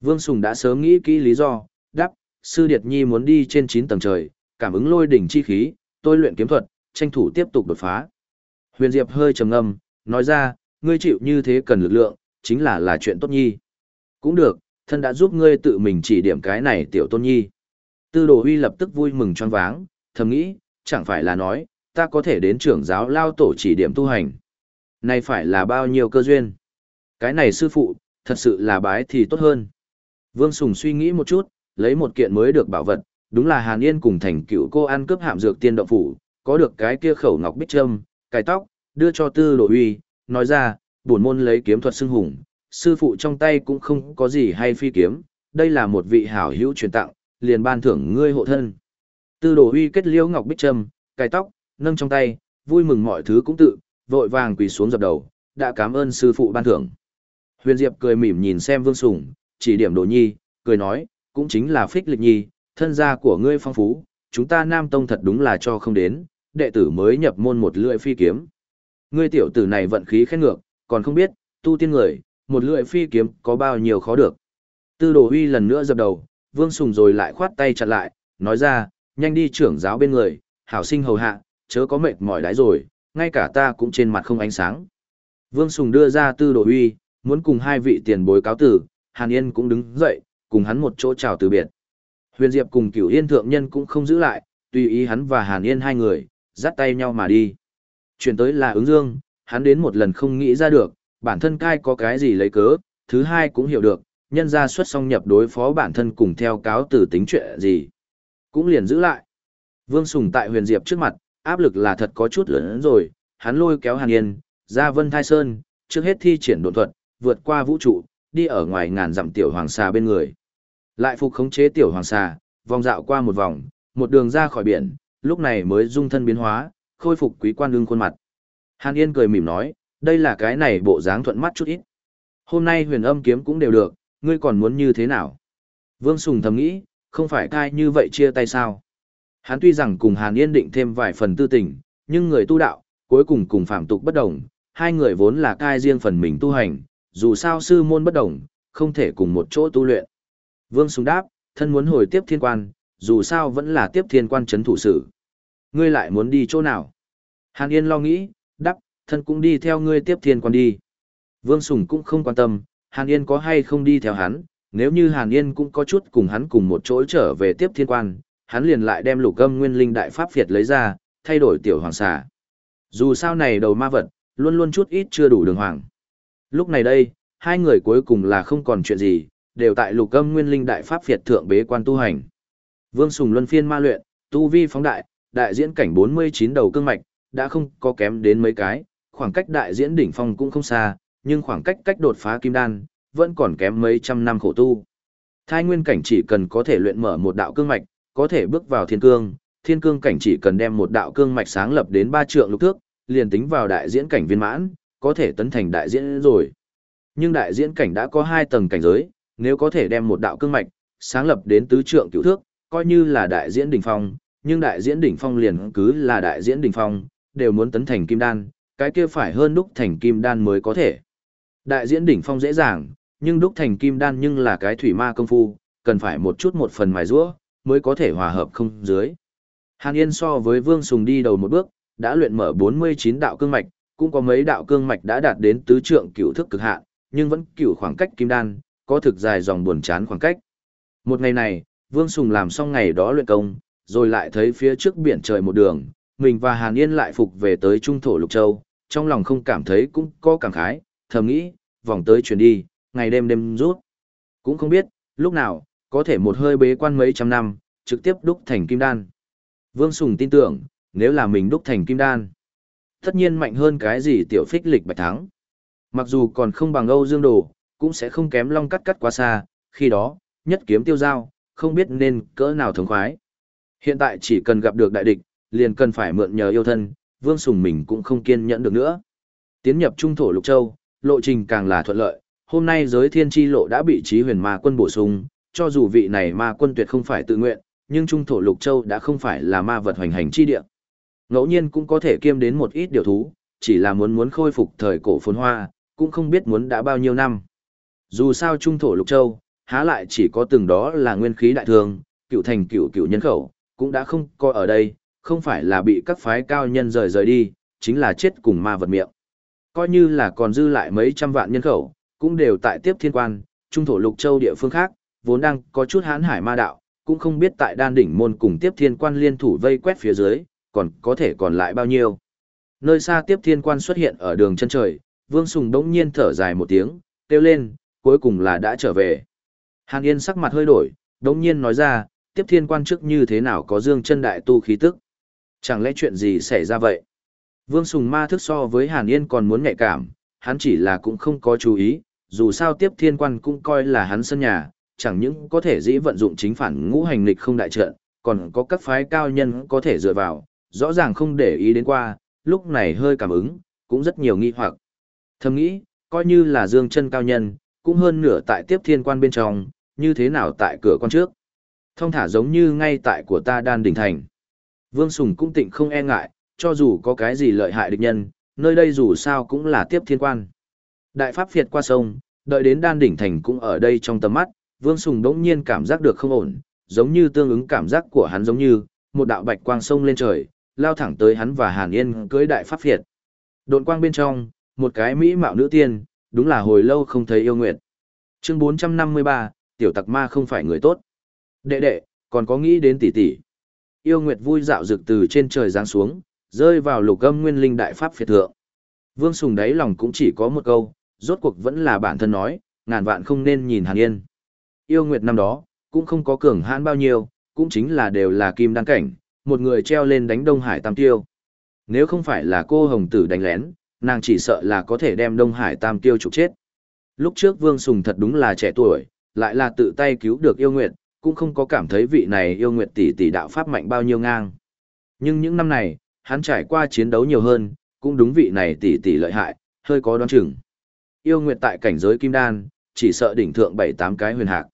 Vương Sùng đã sớm nghĩ kỹ lý do, đáp, sư Điệt Nhi muốn đi trên 9 tầng trời, cảm ứng lôi đỉnh chi khí, tôi luyện kiếm thuật, tranh thủ tiếp tục đột phá. Huyền Diệp hơi trầm ngâm, nói ra, ngươi chịu như thế cần lực lượng, chính là là chuyện tốt nhi. Cũng được, thân đã giúp ngươi tự mình chỉ điểm cái này tiểu tôn nhi. Tư đồ huy lập tức vui mừng choáng váng, thầm nghĩ, chẳng phải là nói, ta có thể đến trưởng giáo lao tổ chỉ điểm tu hành. Này phải là bao nhiêu cơ duyên. Cái này sư phụ, thật sự là bái thì tốt hơn. Vương Sùng suy nghĩ một chút, lấy một kiện mới được bảo vật, đúng là Hàn Yên cùng thành cựu cô ăn cướp hạm dược tiên động phủ, có được cái kia khẩu ngọc bích trâm, cài tóc, đưa cho tư đồ huy, nói ra, bổn môn lấy kiếm thuật xưng hùng, sư phụ trong tay cũng không có gì hay phi kiếm, đây là một vị hảo hữu truyền tặng, liền ban thưởng ngươi hộ thân. Tư đồ huy kết liễu ngọc bích trâm, cài tóc, nâng trong tay, vui mừng mọi thứ cũng tự, vội vàng quỳ xuống dập đầu, đã cảm ơn sư phụ ban thưởng. Huyền Diệp cười mỉm nhìn xem Vương Sùng, chỉ điểm Đồ Nhi, cười nói, cũng chính là Phích Lịch Nhi, thân gia của ngươi phong phú, chúng ta Nam Tông thật đúng là cho không đến, đệ tử mới nhập môn một lưỡi phi kiếm. Ngươi tiểu tử này vận khí khen ngược, còn không biết, tu tiên người, một lưỡi phi kiếm có bao nhiêu khó được. Tư đồ huy lần nữa dập đầu, vương sùng rồi lại khoát tay chặt lại, nói ra, nhanh đi trưởng giáo bên người, hảo sinh hầu hạ, chớ có mệt mỏi đái rồi, ngay cả ta cũng trên mặt không ánh sáng. Vương Sùng đưa ra tư đồ huy, muốn cùng hai vị tiền bối cáo tử, Hàn Yên cũng đứng dậy, cùng hắn một chỗ chào từ biệt. Huyền Diệp cùng cửu Yên thượng nhân cũng không giữ lại, tùy ý hắn và Hàn Yên hai người, dắt tay nhau mà đi. Chuyển tới là ứng dương, hắn đến một lần không nghĩ ra được, bản thân cai có cái gì lấy cớ, thứ hai cũng hiểu được, nhân ra xuất song nhập đối phó bản thân cùng theo cáo từ tính chuyện gì. Cũng liền giữ lại. Vương Sùng tại huyền diệp trước mặt, áp lực là thật có chút lớn rồi, hắn lôi kéo Hàn Yên, ra Vân Thai Sơn, trước hết thi triển độn thuật, vượt qua vũ trụ, đi ở ngoài ngàn dặm tiểu hoàng xà bên người. Lại phục khống chế tiểu hoàng xà, vòng dạo qua một vòng, một đường ra khỏi biển, lúc này mới dung thân biến hóa, khôi phục quý quan đương khuôn mặt. Hàn Yên cười mỉm nói, đây là cái này bộ dáng thuận mắt chút ít. Hôm nay huyền âm kiếm cũng đều được, ngươi còn muốn như thế nào? Vương Sùng thầm nghĩ, không phải cai như vậy chia tay sao? Hắn tuy rằng cùng Hàn Yên định thêm vài phần tư tình, nhưng người tu đạo, cuối cùng cùng phạm tục bất đồng, hai người vốn là cai riêng phần mình tu hành, dù sao sư môn bất đồng, không thể cùng một chỗ tu luyện. Vương Sùng đáp, thân muốn hồi tiếp thiên quan, dù sao vẫn là tiếp thiên quan chấn thủ sự. Ngươi lại muốn đi chỗ nào? Hàn Yên lo nghĩ, đắp, thân cũng đi theo ngươi tiếp thiên quan đi. Vương Sùng cũng không quan tâm, Hàn Yên có hay không đi theo hắn, nếu như Hàn Yên cũng có chút cùng hắn cùng một chỗ trở về tiếp thiên quan, hắn liền lại đem lục âm nguyên linh đại pháp Việt lấy ra, thay đổi tiểu hoàng xà. Dù sao này đầu ma vật, luôn luôn chút ít chưa đủ đường hoàng. Lúc này đây, hai người cuối cùng là không còn chuyện gì, đều tại lục âm nguyên linh đại pháp Việt thượng bế quan tu hành. Vương Sùng luân phiên ma luyện, tu vi phóng đại, đại diễn cảnh 49 đầu cương mạch, đã không có kém đến mấy cái, khoảng cách đại diễn đỉnh phong cũng không xa, nhưng khoảng cách cách đột phá kim đan, vẫn còn kém mấy trăm năm khổ tu. Thai nguyên cảnh chỉ cần có thể luyện mở một đạo cương mạch, có thể bước vào thiên cương, thiên cương cảnh chỉ cần đem một đạo cương mạch sáng lập đến ba trượng lục thước, liền tính vào đại diễn cảnh viên mãn, có thể tấn thành đại diễn rồi. Nhưng đại diễn cảnh đã có hai tầng cảnh giới, nếu có thể đem một đạo cương mạch sáng lập đến tứ trượng cửu thước, coi như là đại diễn đỉnh phong, nhưng đại diễn đỉnh phong liền cứ là đại diễn đỉnh phong, đều muốn tấn thành kim đan, cái kia phải hơn đúc thành kim đan mới có thể. Đại diễn đỉnh phong dễ dàng, nhưng đúc thành kim đan nhưng là cái thủy ma công phu, cần phải một chút một phần mài rũa mới có thể hòa hợp không dưới. Hàn Yên so với Vương Sùng đi đầu một bước, đã luyện mở 49 đạo cương mạch, cũng có mấy đạo cương mạch đã đạt đến tứ trượng cửu thức cực hạn, nhưng vẫn cửu khoảng cách kim đan, có thực dài dòng buồn chán khoảng cách. Một ngày này, Vương Sùng làm xong ngày đó luyện công, rồi lại thấy phía trước biển trời một đường, mình và Hàn Yên lại phục về tới Trung Thổ Lục Châu, trong lòng không cảm thấy cũng có cảm khái, thầm nghĩ, vòng tới chuyển đi, ngày đêm đêm rút. Cũng không biết, lúc nào, có thể một hơi bế quan mấy trăm năm, trực tiếp đúc thành kim đan. Vương Sùng tin tưởng, nếu là mình đúc thành kim đan, tất nhiên mạnh hơn cái gì tiểu phích lịch bạch thắng. Mặc dù còn không bằng Âu Dương Đồ, cũng sẽ không kém long cắt cắt quá xa, khi đó, nhất kiếm tiêu giao, không biết nên cỡ nào thống khoái. Hiện tại chỉ cần gặp được đại địch, liền cần phải mượn nhờ yêu thân, Vương Sùng mình cũng không kiên nhẫn được nữa. Tiến nhập trung thổ Lục Châu, lộ trình càng là thuận lợi, hôm nay giới thiên tri lộ đã bị trí huyền ma quân bổ sung, cho dù vị này ma quân tuyệt không phải tự nguyện, nhưng trung thổ Lục Châu đã không phải là ma vật hoành hành chi địa. Ngẫu nhiên cũng có thể kiêm đến một ít điều thú, chỉ là muốn muốn khôi phục thời cổ phồn hoa, cũng không biết muốn đã bao nhiêu năm. Dù sao trung thổ Lục Châu, há lại chỉ có từng đó là nguyên khí đại thường cựu thành cựu cựu nhân khẩu, cũng đã không coi ở đây, không phải là bị các phái cao nhân rời rời đi, chính là chết cùng ma vật miệng. Coi như là còn dư lại mấy trăm vạn nhân khẩu, cũng đều tại tiếp thiên quan, trung thổ lục châu địa phương khác, vốn đang có chút hán hải ma đạo, cũng không biết tại đan đỉnh môn cùng tiếp thiên quan liên thủ vây quét phía dưới, còn có thể còn lại bao nhiêu. Nơi xa tiếp thiên quan xuất hiện ở đường chân trời, Vương Sùng đống nhiên thở dài một tiếng, kêu lên, cuối cùng là đã trở về. Hàn Yên sắc mặt hơi đổi, đống nhiên nói ra, tiếp thiên quan trước như thế nào có dương chân đại tu khí tức. Chẳng lẽ chuyện gì xảy ra vậy? Vương Sùng ma thức so với Hàn Yên còn muốn nhạy cảm, hắn chỉ là cũng không có chú ý, dù sao tiếp thiên quan cũng coi là hắn sân nhà, chẳng những có thể dĩ vận dụng chính phản ngũ hành lịch không đại trận, còn có các phái cao nhân có thể dựa vào, rõ ràng không để ý đến qua, lúc này hơi cảm ứng, cũng rất nhiều nghi hoặc. Thầm nghĩ, coi như là dương chân cao nhân, cũng hơn nửa tại tiếp thiên quan bên trong, như thế nào tại cửa quan trước. Thông thả giống như ngay tại của ta đan đỉnh thành. Vương Sùng cũng tịnh không e ngại, cho dù có cái gì lợi hại địch nhân, nơi đây dù sao cũng là tiếp thiên quan. Đại Pháp Việt qua sông, đợi đến đan đỉnh thành cũng ở đây trong tầm mắt, Vương Sùng đỗng nhiên cảm giác được không ổn, giống như tương ứng cảm giác của hắn giống như, một đạo bạch quang sông lên trời, lao thẳng tới hắn và Hàn Yên cưới Đại Pháp Việt. Độn quang bên trong, một cái mỹ mạo nữ tiên, đúng là hồi lâu không thấy yêu nguyệt. Chương 453, tiểu tặc ma không phải người tốt. Đệ đệ, còn có nghĩ đến tỷ tỷ. Yêu Nguyệt vui dạo rực từ trên trời giáng xuống, rơi vào lục âm nguyên linh đại pháp phiệt thượng. Vương Sùng đáy lòng cũng chỉ có một câu, rốt cuộc vẫn là bản thân nói, ngàn vạn không nên nhìn Hàn Yên. Yêu Nguyệt năm đó, cũng không có cường hãn bao nhiêu, cũng chính là đều là kim đăng cảnh, một người treo lên đánh Đông Hải Tam Tiêu. Nếu không phải là cô hồng tử đánh lén, nàng chỉ sợ là có thể đem Đông Hải Tam Tiêu trục chết. Lúc trước Vương Sùng thật đúng là trẻ tuổi, lại là tự tay cứu được yêu nguyệt, cũng không có cảm thấy vị này yêu nguyệt tỷ tỷ đạo pháp mạnh bao nhiêu ngang. Nhưng những năm này, hắn trải qua chiến đấu nhiều hơn, cũng đúng vị này tỷ tỷ lợi hại, hơi có đoán chừng. Yêu nguyệt tại cảnh giới kim đan, chỉ sợ đỉnh thượng 7-8 cái huyền hạc.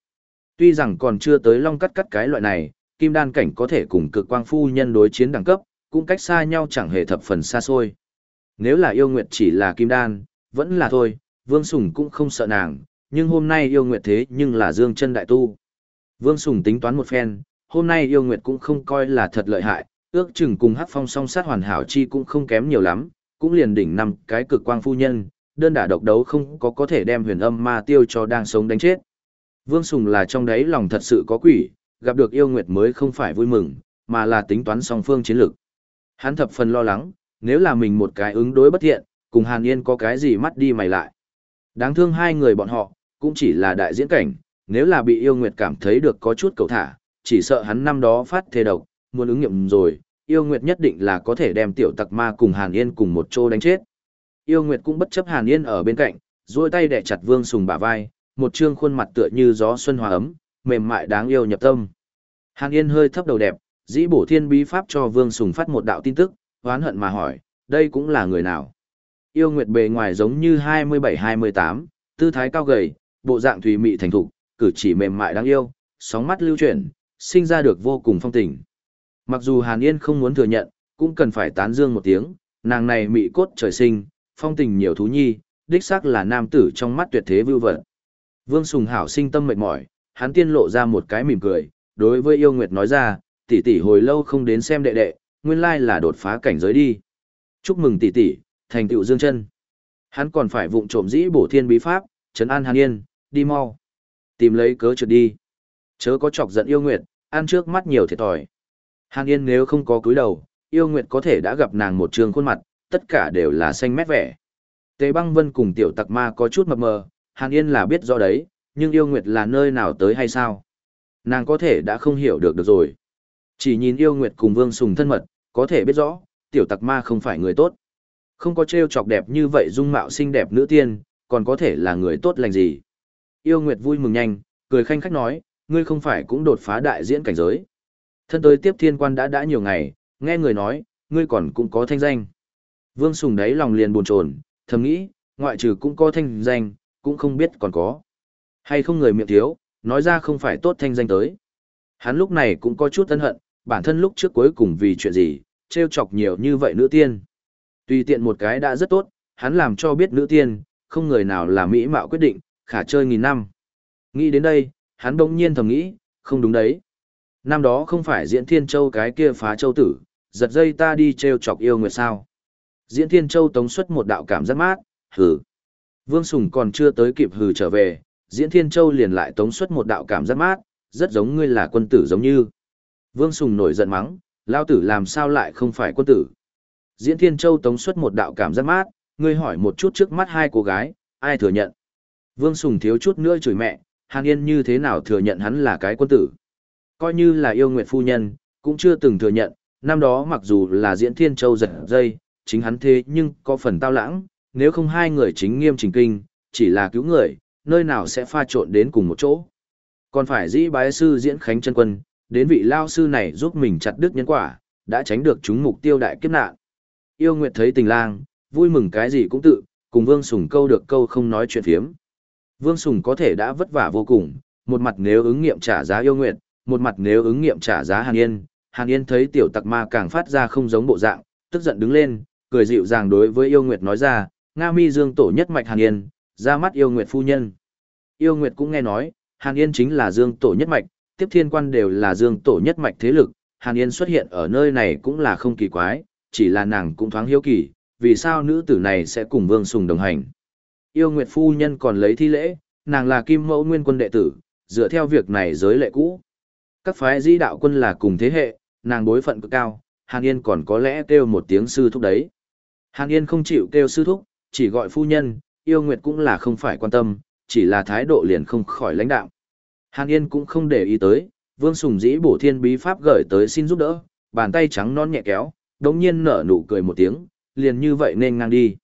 Tuy rằng còn chưa tới long cắt cắt cái loại này, kim đan cảnh có thể cùng cực quang phu nhân đối chiến đẳng cấp, cũng cách xa nhau chẳng hề thập phần xa xôi. Nếu là yêu nguyệt chỉ là kim đan, vẫn là thôi, Vương Sùng cũng không sợ nàng, nhưng hôm nay yêu nguyệt thế nhưng là dương chân đại tu. Vương Sùng tính toán một phen, hôm nay yêu nguyệt cũng không coi là thật lợi hại, ước chừng cùng hát phong song sát hoàn hảo chi cũng không kém nhiều lắm, cũng liền đỉnh năm cái cực quang phu nhân, đơn đả độc đấu không có có thể đem huyền âm ma tiêu cho đang sống đánh chết. Vương Sùng là trong đấy lòng thật sự có quỷ, gặp được yêu nguyệt mới không phải vui mừng, mà là tính toán song phương chiến lược. Hắn thập phần lo lắng, nếu là mình một cái ứng đối bất thiện, cùng Hàn Yên có cái gì mắt đi mày lại. Đáng thương hai người bọn họ, cũng chỉ là đại diễn cảnh, nếu là bị yêu nguyệt cảm thấy được có chút cầu thả, chỉ sợ hắn năm đó phát thề độc, muốn ứng nghiệm rồi, yêu nguyệt nhất định là có thể đem tiểu tặc ma cùng Hàn Yên cùng một chỗ đánh chết. Yêu nguyệt cũng bất chấp Hàn Yên ở bên cạnh, duỗi tay đè chặt Vương Sùng bả vai, một trương khuôn mặt tựa như gió xuân hòa ấm, mềm mại đáng yêu nhập tâm. Hàn Yên hơi thấp đầu đẹp, dĩ bổ thiên bí pháp cho Vương Sùng phát một đạo tin tức, hoán hận mà hỏi, đây cũng là người nào? Yêu nguyệt bề ngoài giống như 27-28, tư thái cao gầy, bộ dạng thùy mị thành thục, cử chỉ mềm mại đáng yêu, sóng mắt lưu chuyển, sinh ra được vô cùng phong tình. Mặc dù Hàn Yên không muốn thừa nhận, cũng cần phải tán dương một tiếng, nàng này mị cốt trời sinh, phong tình nhiều thú nhi, đích xác là nam tử trong mắt tuyệt thế vưu vật. Vương Sùng Hảo sinh tâm mệt mỏi, hắn tiên lộ ra một cái mỉm cười, đối với yêu nguyệt nói ra, tỷ tỷ hồi lâu không đến xem đệ đệ, nguyên lai là đột phá cảnh giới đi. Chúc mừng tỷ tỷ, thành tựu dương chân. Hắn còn phải vụng trộm dĩ bổ thiên bí pháp, trấn an hàn yên, đi mau. Tìm lấy cớ trượt đi. Chớ có chọc giận yêu nguyệt, ăn trước mắt nhiều thiệt thòi. Hàn yên nếu không có cúi đầu, yêu nguyệt có thể đã gặp nàng một trường khuôn mặt, tất cả đều là xanh mét vẻ. Tế băng vân cùng tiểu tặc ma có chút mập mờ, Hàn Yên là biết rõ đấy, nhưng yêu nguyệt là nơi nào tới hay sao? Nàng có thể đã không hiểu được được rồi. Chỉ nhìn yêu nguyệt cùng vương sùng thân mật, có thể biết rõ, tiểu tặc ma không phải người tốt. Không có trêu chọc đẹp như vậy dung mạo xinh đẹp nữ tiên, còn có thể là người tốt lành gì. Yêu nguyệt vui mừng nhanh, cười khanh khách nói, ngươi không phải cũng đột phá đại diễn cảnh giới. Thân tới tiếp thiên quan đã đã nhiều ngày, nghe người nói, ngươi còn cũng có thanh danh. Vương Sùng đấy lòng liền buồn chồn, thầm nghĩ, ngoại trừ cũng có thanh danh, cũng không biết còn có. Hay không người miệng thiếu, nói ra không phải tốt thanh danh tới. Hắn lúc này cũng có chút ân hận, bản thân lúc trước cuối cùng vì chuyện gì, trêu chọc nhiều như vậy nữ tiên. Tùy tiện một cái đã rất tốt, hắn làm cho biết nữ tiên, không người nào là mỹ mạo quyết định, khả chơi nghìn năm. Nghĩ đến đây, hắn bỗng nhiên thầm nghĩ, không đúng đấy. Năm đó không phải diễn thiên châu cái kia phá châu tử, giật dây ta đi treo chọc yêu nguyệt sao. Diễn thiên châu tống xuất một đạo cảm giác mát, hừ. Vương Sùng còn chưa tới kịp hừ trở về, Diễn Thiên Châu liền lại tống xuất một đạo cảm giác mát, rất giống ngươi là quân tử giống như. Vương Sùng nổi giận mắng, lao tử làm sao lại không phải quân tử. Diễn Thiên Châu tống xuất một đạo cảm giác mát, ngươi hỏi một chút trước mắt hai cô gái, ai thừa nhận. Vương Sùng thiếu chút nữa chửi mẹ, Hàn Yên như thế nào thừa nhận hắn là cái quân tử. Coi như là yêu nguyện phu nhân, cũng chưa từng thừa nhận, năm đó mặc dù là Diễn Thiên Châu giật dây, chính hắn thế nhưng có phần tao lãng, nếu không hai người chính nghiêm trình kinh, chỉ là cứu người, nơi nào sẽ pha trộn đến cùng một chỗ. Còn phải dĩ bái sư diễn khánh chân quân, đến vị lao sư này giúp mình chặt đứt nhân quả, đã tránh được chúng mục tiêu đại kiếp nạn. Yêu Nguyệt thấy tình lang, vui mừng cái gì cũng tự, cùng Vương Sùng câu được câu không nói chuyện phiếm. Vương Sùng có thể đã vất vả vô cùng, một mặt nếu ứng nghiệm trả giá yêu nguyện, một mặt nếu ứng nghiệm trả giá Hàn Yên. Hàn Yên thấy tiểu tặc ma càng phát ra không giống bộ dạng, tức giận đứng lên, cười dịu dàng đối với yêu Nguyệt nói ra, Nga mi dương tổ nhất mạch Hàn Yên, ra mắt yêu Nguyệt phu nhân. Yêu Nguyệt cũng nghe nói, Hàn Yên chính là dương tổ nhất mạch, tiếp thiên quan đều là dương tổ nhất mạch thế lực, Hàn Yên xuất hiện ở nơi này cũng là không kỳ quái, chỉ là nàng cũng thoáng hiếu kỳ, vì sao nữ tử này sẽ cùng Vương Sùng đồng hành. Yêu Nguyệt phu nhân còn lấy thi lễ, nàng là kim mẫu nguyên quân đệ tử, dựa theo việc này giới lệ cũ. Các phái dĩ đạo quân là cùng thế hệ, nàng bối phận cực cao, Hàn Yên còn có lẽ kêu một tiếng sư thúc đấy. Hàn Yên không chịu kêu sư thúc, chỉ gọi phu nhân, yêu nguyệt cũng là không phải quan tâm, chỉ là thái độ liền không khỏi lãnh đạo. Hàn Yên cũng không để ý tới, Vương Sùng dĩ bổ thiên bí pháp gửi tới xin giúp đỡ, bàn tay trắng non nhẹ kéo, đống nhiên nở nụ cười một tiếng, liền như vậy nên ngang đi.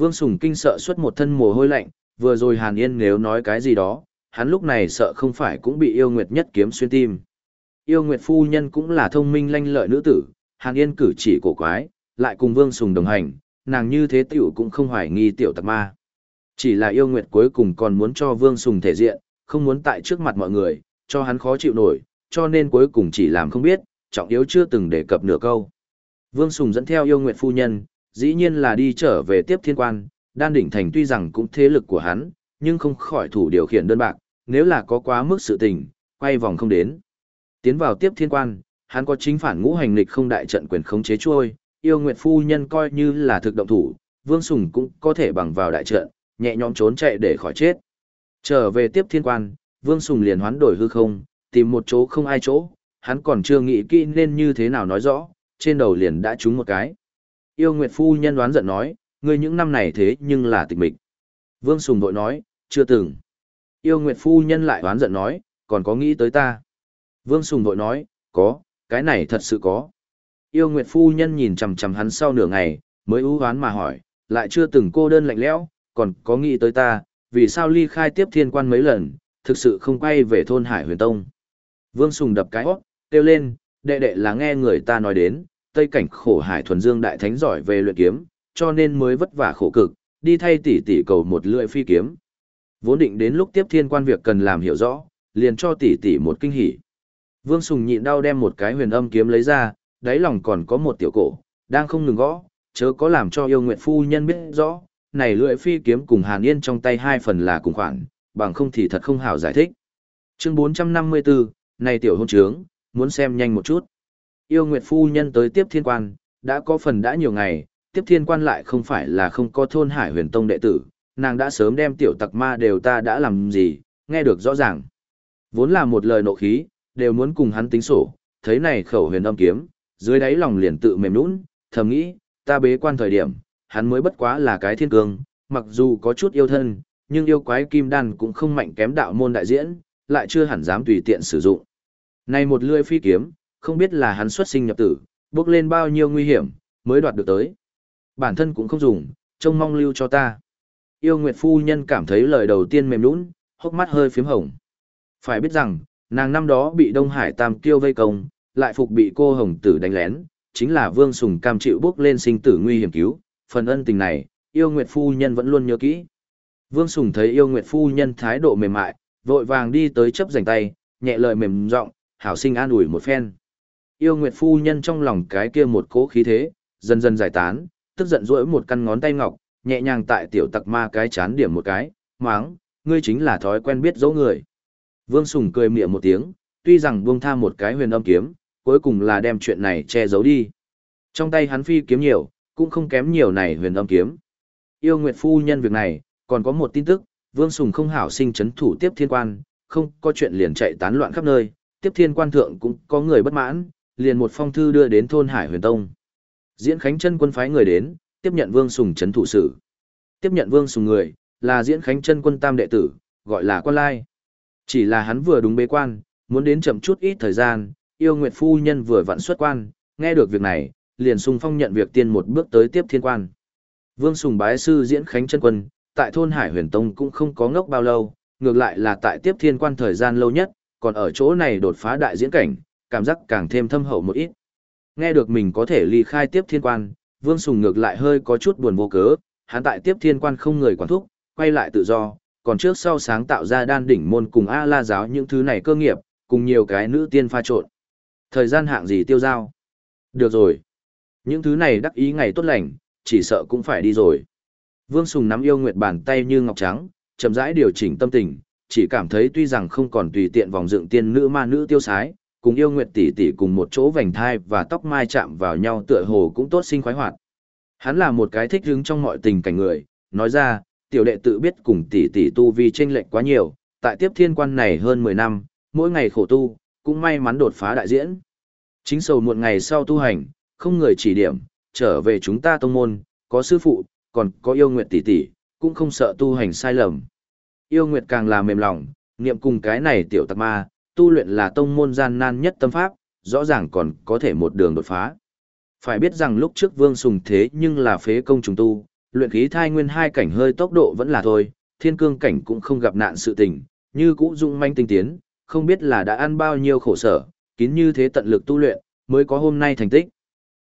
Vương Sùng kinh sợ xuất một thân mồ hôi lạnh, vừa rồi Hàn Yên nếu nói cái gì đó, hắn lúc này sợ không phải cũng bị yêu nguyệt nhất kiếm xuyên tim. Yêu nguyệt phu nhân cũng là thông minh lanh lợi nữ tử, Hàn Yên cử chỉ cổ quái, lại cùng Vương Sùng đồng hành, nàng như thế tiểu cũng không hoài nghi tiểu tạc ma. Chỉ là yêu nguyệt cuối cùng còn muốn cho Vương Sùng thể diện, không muốn tại trước mặt mọi người, cho hắn khó chịu nổi, cho nên cuối cùng chỉ làm không biết, trọng yếu chưa từng đề cập nửa câu. Vương Sùng dẫn theo yêu nguyệt phu nhân, dĩ nhiên là đi trở về tiếp thiên quan, đan đỉnh thành tuy rằng cũng thế lực của hắn, nhưng không khỏi thủ điều khiển đơn bạc, nếu là có quá mức sự tình, quay vòng không đến. Tiến vào tiếp thiên quan, hắn có chính phản ngũ hành lịch không đại trận quyền khống chế trôi, yêu nguyệt phu nhân coi như là thực động thủ, Vương Sùng cũng có thể bằng vào đại trận, nhẹ nhõm trốn chạy để khỏi chết. Trở về tiếp thiên quan, Vương Sùng liền hoán đổi hư không, tìm một chỗ không ai chỗ, hắn còn chưa nghĩ kỹ nên như thế nào nói rõ, trên đầu liền đã trúng một cái. Yêu Nguyệt Phu nhân đoán giận nói, ngươi những năm này thế nhưng là tịch mịch. Vương Sùng vội nói, chưa từng. Yêu Nguyệt Phu nhân lại đoán giận nói, còn có nghĩ tới ta. Vương Sùng vội nói, có, cái này thật sự có. Yêu Nguyệt Phu nhân nhìn chằm chằm hắn sau nửa ngày, mới ưu hoán mà hỏi, lại chưa từng cô đơn lạnh lẽo, còn có nghĩ tới ta, vì sao ly khai tiếp thiên quan mấy lần, thực sự không quay về thôn Hải Huyền Tông. Vương Sùng đập cái hót, kêu lên, đệ đệ là nghe người ta nói đến, Tây cảnh khổ hải thuần dương đại thánh giỏi về luyện kiếm, cho nên mới vất vả khổ cực, đi thay tỷ tỷ cầu một lưỡi phi kiếm. Vốn định đến lúc tiếp thiên quan việc cần làm hiểu rõ, liền cho tỷ tỷ một kinh hỉ. Vương Sùng nhịn đau đem một cái huyền âm kiếm lấy ra, đáy lòng còn có một tiểu cổ, đang không ngừng gõ, chớ có làm cho yêu nguyện phu nhân biết rõ, này lưỡi phi kiếm cùng Hàn Yên trong tay hai phần là cùng khoản, bằng không thì thật không hảo giải thích. Chương 454, này tiểu hôn trướng, muốn xem nhanh một chút. Yêu Nguyệt Phu Nhân tới tiếp thiên quan, đã có phần đã nhiều ngày, tiếp thiên quan lại không phải là không có thôn hải huyền tông đệ tử, nàng đã sớm đem tiểu tặc ma đều ta đã làm gì, nghe được rõ ràng. Vốn là một lời nộ khí, đều muốn cùng hắn tính sổ, thấy này khẩu huyền âm kiếm, dưới đáy lòng liền tự mềm nũng, thầm nghĩ, ta bế quan thời điểm, hắn mới bất quá là cái thiên cương, mặc dù có chút yêu thân, nhưng yêu quái kim đan cũng không mạnh kém đạo môn đại diễn, lại chưa hẳn dám tùy tiện sử dụng. Này một lưỡi phi kiếm, không biết là hắn xuất sinh nhập tử, bước lên bao nhiêu nguy hiểm, mới đoạt được tới. Bản thân cũng không dùng, trông mong lưu cho ta. Yêu Nguyệt Phu Nhân cảm thấy lời đầu tiên mềm nũng, hốc mắt hơi phím hồng. Phải biết rằng, nàng năm đó bị Đông Hải Tam Kiêu vây công, lại phục bị cô Hồng Tử đánh lén, chính là Vương Sùng cam chịu bước lên sinh tử nguy hiểm cứu, phần ân tình này, yêu Nguyệt Phu Nhân vẫn luôn nhớ kỹ. Vương Sùng thấy yêu Nguyệt Phu Nhân thái độ mềm mại, vội vàng đi tới chấp giành tay, nhẹ lời mềm giọng hảo sinh an ủi một phen. Yêu Nguyệt Phu Nhân trong lòng cái kia một cỗ khí thế, dần dần giải tán, tức giận rỗi một căn ngón tay ngọc, nhẹ nhàng tại tiểu tặc ma cái chán điểm một cái, máng, ngươi chính là thói quen biết dỗ người. Vương Sùng cười mỉa một tiếng, tuy rằng buông tha một cái huyền âm kiếm, cuối cùng là đem chuyện này che giấu đi. Trong tay hắn phi kiếm nhiều, cũng không kém nhiều này huyền âm kiếm. Yêu Nguyệt Phu Nhân việc này, còn có một tin tức, Vương Sùng không hảo sinh chấn thủ tiếp thiên quan, không có chuyện liền chạy tán loạn khắp nơi, tiếp thiên quan thượng cũng có người bất mãn, liền một phong thư đưa đến thôn Hải Huyền Tông. Diễn Khánh chân quân phái người đến, tiếp nhận Vương Sùng chấn thủ sự. Tiếp nhận Vương Sùng người, là Diễn Khánh chân quân tam đệ tử, gọi là quan lai. Chỉ là hắn vừa đúng bế quan, muốn đến chậm chút ít thời gian, yêu Nguyệt Phu Nhân vừa vặn xuất quan, nghe được việc này, liền sung phong nhận việc tiên một bước tới tiếp thiên quan. Vương Sùng bái sư Diễn Khánh chân quân, tại thôn Hải Huyền Tông cũng không có ngốc bao lâu, ngược lại là tại tiếp thiên quan thời gian lâu nhất, còn ở chỗ này đột phá đại diễn cảnh, cảm giác càng thêm thâm hậu một ít. Nghe được mình có thể ly khai tiếp thiên quan, Vương Sùng ngược lại hơi có chút buồn vô cớ, hắn tại tiếp thiên quan không người quản thúc, quay lại tự do, còn trước sau sáng tạo ra đan đỉnh môn cùng A la giáo những thứ này cơ nghiệp, cùng nhiều cái nữ tiên pha trộn. Thời gian hạng gì tiêu giao? Được rồi. Những thứ này đắc ý ngày tốt lành, chỉ sợ cũng phải đi rồi. Vương Sùng nắm yêu nguyệt bàn tay như ngọc trắng, chậm rãi điều chỉnh tâm tình, chỉ cảm thấy tuy rằng không còn tùy tiện vòng dựng tiên nữ ma nữ tiêu sái, cùng yêu nguyệt tỷ tỷ cùng một chỗ vành thai và tóc mai chạm vào nhau tựa hồ cũng tốt sinh khoái hoạt. Hắn là một cái thích hứng trong mọi tình cảnh người, nói ra, tiểu đệ tự biết cùng tỷ tỷ tu vi chênh lệch quá nhiều, tại tiếp thiên quan này hơn 10 năm, mỗi ngày khổ tu, cũng may mắn đột phá đại diễn. Chính sầu muộn ngày sau tu hành, không người chỉ điểm, trở về chúng ta tông môn, có sư phụ, còn có yêu nguyệt tỷ tỷ, cũng không sợ tu hành sai lầm. Yêu nguyệt càng là mềm lòng, niệm cùng cái này tiểu tặc ma, tu luyện là tông môn gian nan nhất tâm pháp, rõ ràng còn có thể một đường đột phá. Phải biết rằng lúc trước vương sùng thế nhưng là phế công trùng tu, luyện khí thai nguyên hai cảnh hơi tốc độ vẫn là thôi, thiên cương cảnh cũng không gặp nạn sự tình, như cũ dụng manh tinh tiến, không biết là đã ăn bao nhiêu khổ sở, kín như thế tận lực tu luyện, mới có hôm nay thành tích.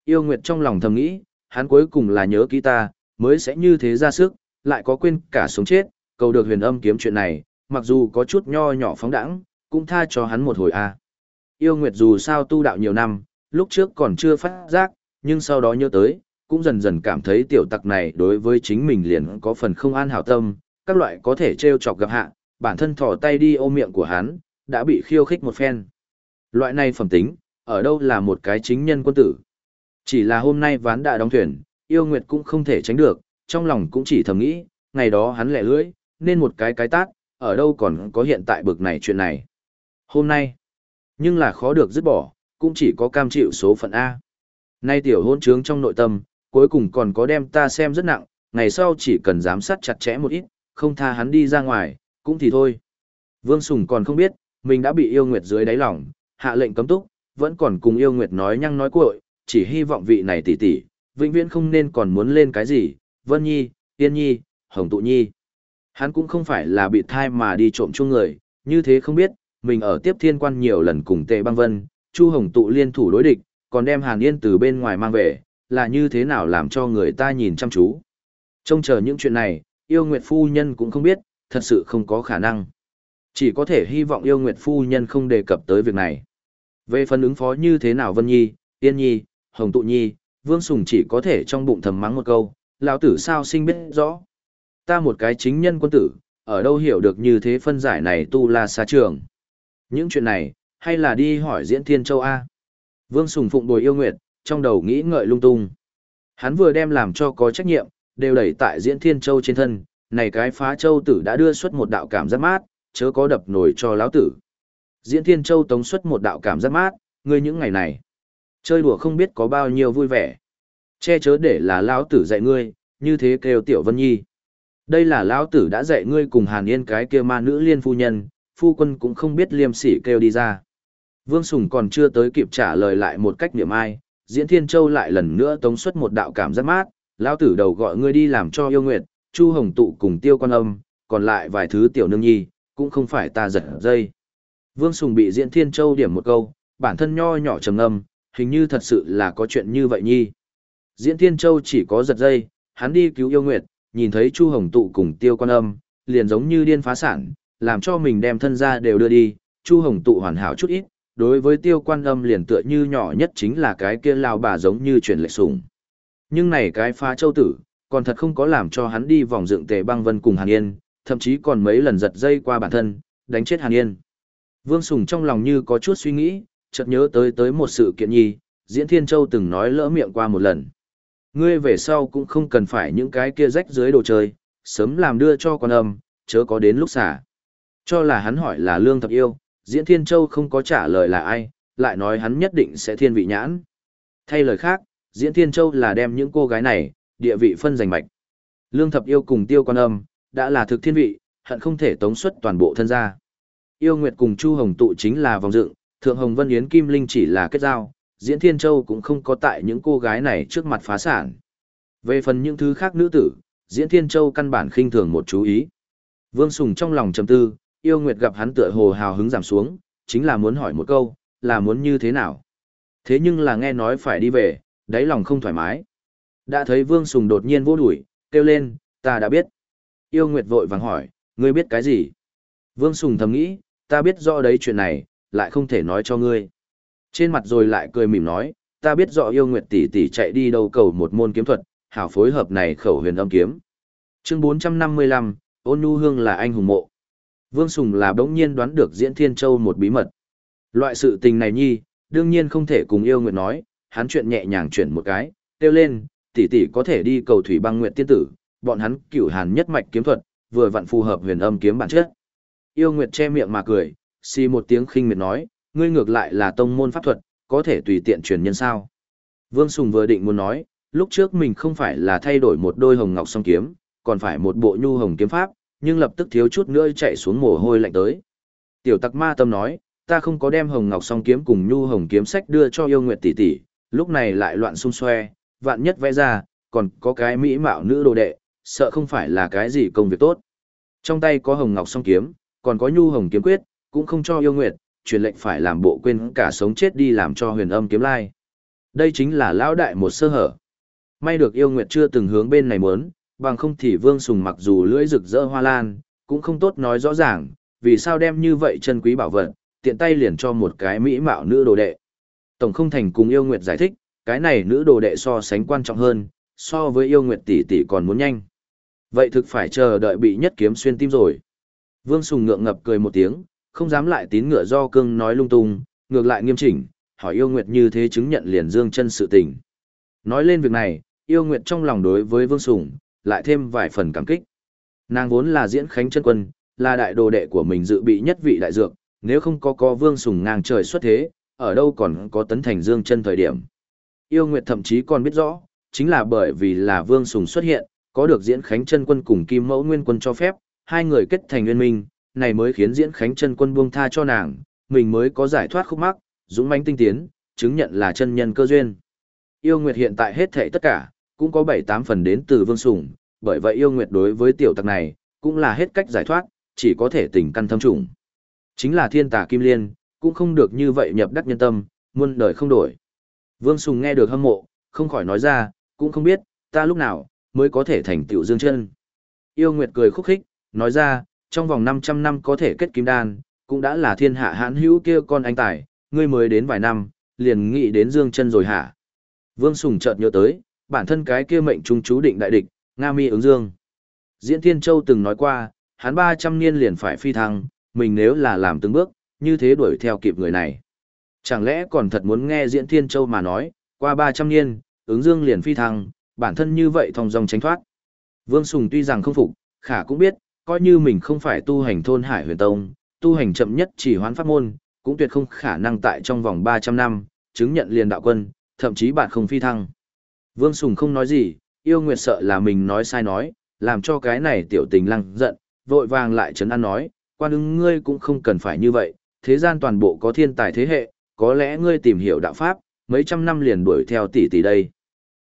Yêu Nguyệt trong lòng thầm nghĩ, hắn cuối cùng là nhớ kỹ ta, mới sẽ như thế ra sức, lại có quên cả sống chết, cầu được huyền âm kiếm chuyện này, mặc dù có chút nho nhỏ phóng đẳng, cũng tha cho hắn một hồi a. Yêu Nguyệt dù sao tu đạo nhiều năm, lúc trước còn chưa phát giác, nhưng sau đó nhớ tới, cũng dần dần cảm thấy tiểu tặc này đối với chính mình liền có phần không an hảo tâm, các loại có thể trêu chọc gặp hạ, bản thân thò tay đi ôm miệng của hắn, đã bị khiêu khích một phen. Loại này phẩm tính, ở đâu là một cái chính nhân quân tử. Chỉ là hôm nay ván đã đóng thuyền, yêu nguyệt cũng không thể tránh được, trong lòng cũng chỉ thầm nghĩ, ngày đó hắn lẻ lưỡi, nên một cái cái tát, ở đâu còn có hiện tại bực này chuyện này. Hôm nay, nhưng là khó được dứt bỏ, cũng chỉ có cam chịu số phận A. Nay tiểu hôn trướng trong nội tâm, cuối cùng còn có đem ta xem rất nặng, ngày sau chỉ cần giám sát chặt chẽ một ít, không tha hắn đi ra ngoài, cũng thì thôi. Vương Sùng còn không biết, mình đã bị yêu nguyệt dưới đáy lòng, hạ lệnh cấm túc, vẫn còn cùng yêu nguyệt nói nhăng nói cuội, chỉ hy vọng vị này tỷ tỷ, vĩnh viễn không nên còn muốn lên cái gì, Vân Nhi, Yên Nhi, Hồng Tụ Nhi. Hắn cũng không phải là bị thai mà đi trộm chung người, như thế không biết, mình ở tiếp thiên quan nhiều lần cùng Tề Băng Vân, Chu Hồng Tụ liên thủ đối địch, còn đem Hàn Yên từ bên ngoài mang về, là như thế nào làm cho người ta nhìn chăm chú. Trông chờ những chuyện này, yêu nguyệt phu nhân cũng không biết, thật sự không có khả năng. Chỉ có thể hy vọng yêu nguyệt phu nhân không đề cập tới việc này. Về phần ứng phó như thế nào Vân Nhi, Yên Nhi, Hồng Tụ Nhi, Vương Sùng chỉ có thể trong bụng thầm mắng một câu, lão tử sao sinh biết rõ. Ta một cái chính nhân quân tử, ở đâu hiểu được như thế phân giải này tu là xa trường. Những chuyện này, hay là đi hỏi diễn thiên châu A. Vương Sùng phụng bồi yêu nguyệt, trong đầu nghĩ ngợi lung tung. Hắn vừa đem làm cho có trách nhiệm, đều đẩy tại diễn thiên châu trên thân, này cái phá châu tử đã đưa xuất một đạo cảm giác mát, chớ có đập nổi cho lão tử. Diễn thiên châu tống xuất một đạo cảm giác mát, ngươi những ngày này. Chơi đùa không biết có bao nhiêu vui vẻ. Che chớ để là lão tử dạy ngươi, như thế kêu tiểu vân nhi. Đây là lão tử đã dạy ngươi cùng hàn yên cái kia ma nữ liên phu nhân, phu quân cũng không biết liêm sỉ kêu đi ra. Vương Sùng còn chưa tới kịp trả lời lại một cách niệm ai, Diễn Thiên Châu lại lần nữa tống xuất một đạo cảm giác mát, lão tử đầu gọi ngươi đi làm cho yêu nguyệt, Chu Hồng tụ cùng Tiêu Quan Âm, còn lại vài thứ tiểu nương nhi, cũng không phải ta giật dây. Vương Sùng bị Diễn Thiên Châu điểm một câu, bản thân nho nhỏ trầm âm, hình như thật sự là có chuyện như vậy nhi. Diễn Thiên Châu chỉ có giật dây, hắn đi cứu yêu nguyệt, nhìn thấy Chu Hồng tụ cùng Tiêu Quan Âm, liền giống như điên phá sản, làm cho mình đem thân ra đều đưa đi, Chu Hồng tụ hoàn hảo chút ít, đối với Tiêu Quan Âm liền tựa như nhỏ nhất chính là cái kia lao bà giống như chuyển lệ sủng. Nhưng này cái phá châu tử, còn thật không có làm cho hắn đi vòng dựng tề băng vân cùng Hàn Yên, thậm chí còn mấy lần giật dây qua bản thân, đánh chết Hàn Yên. Vương Sùng trong lòng như có chút suy nghĩ, chợt nhớ tới tới một sự kiện nhi, Diễn Thiên Châu từng nói lỡ miệng qua một lần. Ngươi về sau cũng không cần phải những cái kia rách dưới đồ chơi, sớm làm đưa cho con âm, chớ có đến lúc xả. Cho là hắn hỏi là Lương Thập Yêu, Diễn Thiên Châu không có trả lời là ai, lại nói hắn nhất định sẽ thiên vị nhãn. Thay lời khác, Diễn Thiên Châu là đem những cô gái này, địa vị phân giành mạch. Lương Thập Yêu cùng Tiêu Quan Âm, đã là thực thiên vị, hận không thể tống xuất toàn bộ thân gia. Yêu Nguyệt cùng Chu Hồng tụ chính là vòng dựng, Thượng Hồng Vân Yến Kim Linh chỉ là kết giao, Diễn Thiên Châu cũng không có tại những cô gái này trước mặt phá sản. Về phần những thứ khác nữ tử, Diễn Thiên Châu căn bản khinh thường một chú ý. Vương Sùng trong lòng trầm tư, Yêu Nguyệt gặp hắn tựa hồ hào hứng giảm xuống, chính là muốn hỏi một câu, là muốn như thế nào. Thế nhưng là nghe nói phải đi về, đáy lòng không thoải mái. Đã thấy Vương Sùng đột nhiên vô đuổi, kêu lên, ta đã biết. Yêu Nguyệt vội vàng hỏi, ngươi biết cái gì? Vương Sùng thầm nghĩ, ta biết rõ đấy chuyện này, lại không thể nói cho ngươi. Trên mặt rồi lại cười mỉm nói, ta biết rõ yêu Nguyệt tỷ tỷ chạy đi đâu cầu một môn kiếm thuật, hảo phối hợp này khẩu huyền âm kiếm. Chương 455, ôn nhu hương là anh hùng mộ. Vương Sùng là bỗng nhiên đoán được diễn thiên châu một bí mật. Loại sự tình này nhi, đương nhiên không thể cùng yêu nguyện nói, hắn chuyện nhẹ nhàng chuyển một cái, kêu lên, tỷ tỷ có thể đi cầu thủy băng nguyện tiên tử, bọn hắn cửu hàn nhất mạch kiếm thuật, vừa vặn phù hợp huyền âm kiếm bản chất. Yêu Nguyệt che miệng mà cười, xì một tiếng khinh miệt nói, ngươi ngược lại là tông môn pháp thuật, có thể tùy tiện truyền nhân sao. Vương Sùng vừa định muốn nói, lúc trước mình không phải là thay đổi một đôi hồng ngọc song kiếm, còn phải một bộ nhu hồng kiếm pháp, nhưng lập tức thiếu chút nữa chạy xuống mồ hôi lạnh tới. Tiểu tặc ma tâm nói, ta không có đem hồng ngọc song kiếm cùng nhu hồng kiếm sách đưa cho yêu nguyệt tỷ tỷ, lúc này lại loạn xung xoe, vạn nhất vẽ ra, còn có cái mỹ mạo nữ đồ đệ, sợ không phải là cái gì công việc tốt. Trong tay có hồng ngọc song kiếm, còn có nhu hồng kiếm quyết, cũng không cho yêu nguyệt, truyền lệnh phải làm bộ quên cả sống chết đi làm cho huyền âm kiếm lai. Đây chính là lão đại một sơ hở. May được yêu nguyệt chưa từng hướng bên này muốn, bằng không thì vương sùng mặc dù lưỡi rực rỡ hoa lan, cũng không tốt nói rõ ràng, vì sao đem như vậy chân quý bảo vật, tiện tay liền cho một cái mỹ mạo nữ đồ đệ. Tổng không thành cùng yêu nguyệt giải thích, cái này nữ đồ đệ so sánh quan trọng hơn, so với yêu nguyệt tỷ tỷ còn muốn nhanh. Vậy thực phải chờ đợi bị nhất kiếm xuyên tim rồi. Vương Sùng ngượng ngập cười một tiếng, không dám lại tín ngựa do cương nói lung tung, ngược lại nghiêm chỉnh, hỏi yêu nguyệt như thế chứng nhận liền dương chân sự tình. Nói lên việc này, yêu nguyệt trong lòng đối với Vương Sùng, lại thêm vài phần cảm kích. Nàng vốn là diễn khánh chân quân, là đại đồ đệ của mình dự bị nhất vị đại dược, nếu không có có vương sùng ngang trời xuất thế, ở đâu còn có tấn thành dương chân thời điểm. Yêu Nguyệt thậm chí còn biết rõ, chính là bởi vì là vương sùng xuất hiện, có được diễn khánh chân quân cùng kim mẫu nguyên quân cho phép, hai người kết thành nguyên minh, này mới khiến diễn khánh chân quân buông tha cho nàng, mình mới có giải thoát khúc mắc, dũng mãnh tinh tiến, chứng nhận là chân nhân cơ duyên. Yêu Nguyệt hiện tại hết thảy tất cả, cũng có 7-8 phần đến từ Vương Sùng, bởi vậy Yêu Nguyệt đối với tiểu tặc này, cũng là hết cách giải thoát, chỉ có thể tình căn thâm trùng. Chính là thiên tà kim liên, cũng không được như vậy nhập đắc nhân tâm, muôn đời không đổi. Vương Sùng nghe được hâm mộ, không khỏi nói ra, cũng không biết, ta lúc nào, mới có thể thành tiểu dương chân. Yêu Nguyệt cười khúc khích, nói ra, trong vòng 500 năm có thể kết kim đan, cũng đã là thiên hạ hãn hữu kia con anh tài, ngươi mới đến vài năm, liền nghĩ đến dương chân rồi hả. Vương Sùng chợt nhớ tới, bản thân cái kia mệnh trung chú định đại địch, Nga Mi ứng dương. Diễn Thiên Châu từng nói qua, hắn 300 niên liền phải phi thăng, mình nếu là làm từng bước, như thế đuổi theo kịp người này. Chẳng lẽ còn thật muốn nghe Diễn Thiên Châu mà nói, qua 300 niên, ứng dương liền phi thăng, bản thân như vậy thong dong tránh thoát. Vương Sùng tuy rằng không phục, khả cũng biết, coi như mình không phải tu hành thôn hải huyền tông, tu hành chậm nhất chỉ hoán pháp môn, cũng tuyệt không khả năng tại trong vòng 300 năm, chứng nhận liền đạo quân, thậm chí bạn không phi thăng. Vương Sùng không nói gì, yêu nguyệt sợ là mình nói sai nói, làm cho cái này tiểu tình lăng giận, vội vàng lại trấn an nói, quan ứng ngươi cũng không cần phải như vậy, thế gian toàn bộ có thiên tài thế hệ, có lẽ ngươi tìm hiểu đạo pháp, mấy trăm năm liền đuổi theo tỷ tỷ đây.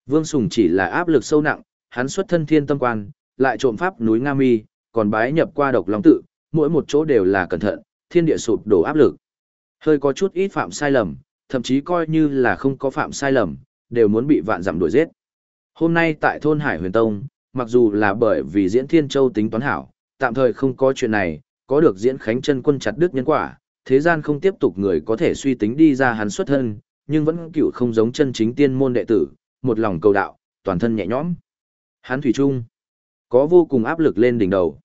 Vương Sùng chỉ là áp lực sâu nặng, hắn xuất thân thiên tâm quan, lại trộm pháp núi Nga Mi, còn bái nhập qua độc long tự, mỗi một chỗ đều là cẩn thận, thiên địa sụp đổ áp lực. Hơi có chút ít phạm sai lầm, thậm chí coi như là không có phạm sai lầm, đều muốn bị vạn dặm đuổi giết. Hôm nay tại thôn Hải Huyền Tông, mặc dù là bởi vì diễn Thiên Châu tính toán hảo, tạm thời không có chuyện này, có được diễn Khánh chân quân chặt đứt nhân quả, thế gian không tiếp tục người có thể suy tính đi ra hắn xuất thân, nhưng vẫn cựu không giống chân chính tiên môn đệ tử, một lòng cầu đạo, toàn thân nhẹ nhõm. Hắn thủy chung, có vô cùng áp lực lên đỉnh đầu.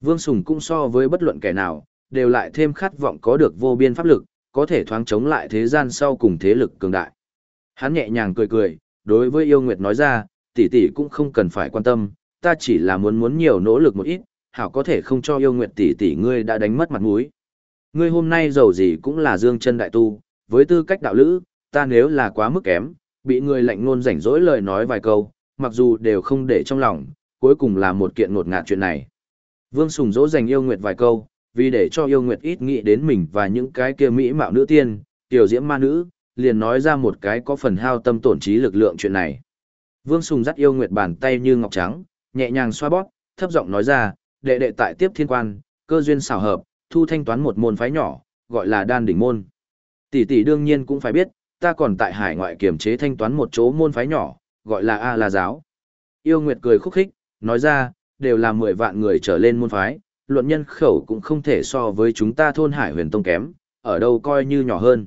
Vương Sùng cũng so với bất luận kẻ nào, đều lại thêm khát vọng có được vô biên pháp lực, có thể thoáng chống lại thế gian sau cùng thế lực cường đại. Hắn nhẹ nhàng cười cười, đối với yêu nguyệt nói ra, tỷ tỷ cũng không cần phải quan tâm, ta chỉ là muốn muốn nhiều nỗ lực một ít, hảo có thể không cho yêu nguyệt tỷ tỷ ngươi đã đánh mất mặt mũi. Ngươi hôm nay giàu gì cũng là dương chân đại tu, với tư cách đạo lữ, ta nếu là quá mức kém, bị người lạnh ngôn rảnh rỗi lời nói vài câu, mặc dù đều không để trong lòng, cuối cùng là một kiện ngột ngạt chuyện này. Vương Sùng dỗ dành yêu nguyệt vài câu, vì để cho yêu nguyệt ít nghĩ đến mình và những cái kia mỹ mạo nữ tiên, tiểu diễm ma nữ, liền nói ra một cái có phần hao tâm tổn trí lực lượng chuyện này. Vương Sùng dắt yêu nguyệt bàn tay như ngọc trắng, nhẹ nhàng xoa bóp, thấp giọng nói ra, đệ đệ tại tiếp thiên quan, cơ duyên xảo hợp, thu thanh toán một môn phái nhỏ, gọi là đan đỉnh môn. Tỷ tỷ đương nhiên cũng phải biết, ta còn tại hải ngoại kiểm chế thanh toán một chỗ môn phái nhỏ, gọi là A La Giáo. Yêu Nguyệt cười khúc khích, nói ra, đều là 10 vạn người trở lên môn phái, luận nhân khẩu cũng không thể so với chúng ta thôn hải huyền tông kém, ở đâu coi như nhỏ hơn.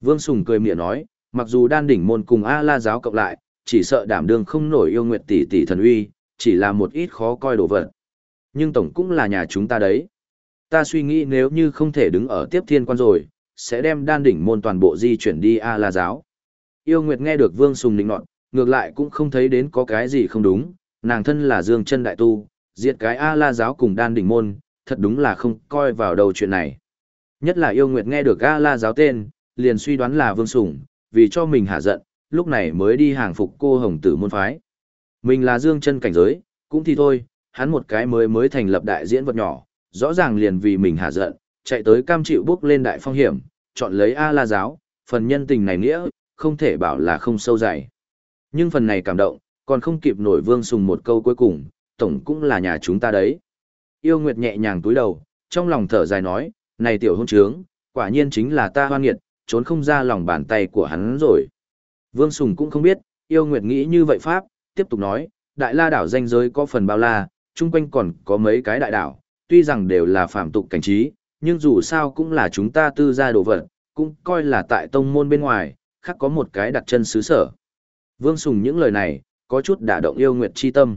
Vương Sùng cười miệng nói, mặc dù đan đỉnh môn cùng A La giáo cộng lại, chỉ sợ đảm đương không nổi yêu nguyệt tỷ tỷ thần uy, chỉ là một ít khó coi đồ vật. Nhưng tổng cũng là nhà chúng ta đấy. Ta suy nghĩ nếu như không thể đứng ở tiếp thiên quan rồi, sẽ đem đan đỉnh môn toàn bộ di chuyển đi A La giáo. Yêu Nguyệt nghe được Vương Sùng định nọt, ngược lại cũng không thấy đến có cái gì không đúng, nàng thân là Dương chân đại tu, diệt cái A La giáo cùng đan đỉnh môn, thật đúng là không coi vào đầu chuyện này. Nhất là yêu nguyệt nghe được A La giáo tên, liền suy đoán là Vương Sủng, vì cho mình hạ giận, lúc này mới đi hàng phục cô hồng tử môn phái. Mình là dương chân cảnh giới, cũng thì thôi, hắn một cái mới mới thành lập đại diễn vật nhỏ, rõ ràng liền vì mình hạ giận, chạy tới cam chịu bước lên đại phong hiểm, chọn lấy A La giáo, phần nhân tình này nghĩa, không thể bảo là không sâu dày. Nhưng phần này cảm động, còn không kịp nổi Vương Sùng một câu cuối cùng, tổng cũng là nhà chúng ta đấy. Yêu Nguyệt nhẹ nhàng túi đầu, trong lòng thở dài nói, này tiểu hôn trướng, quả nhiên chính là ta hoan nghiệt, trốn không ra lòng bàn tay của hắn rồi. Vương Sùng cũng không biết, yêu Nguyệt nghĩ như vậy Pháp, tiếp tục nói, đại la đảo danh giới có phần bao la, chung quanh còn có mấy cái đại đảo, tuy rằng đều là phạm tục cảnh trí, nhưng dù sao cũng là chúng ta tư gia đồ vật, cũng coi là tại tông môn bên ngoài, khác có một cái đặt chân xứ sở. Vương Sùng những lời này, có chút đả động yêu Nguyệt chi tâm.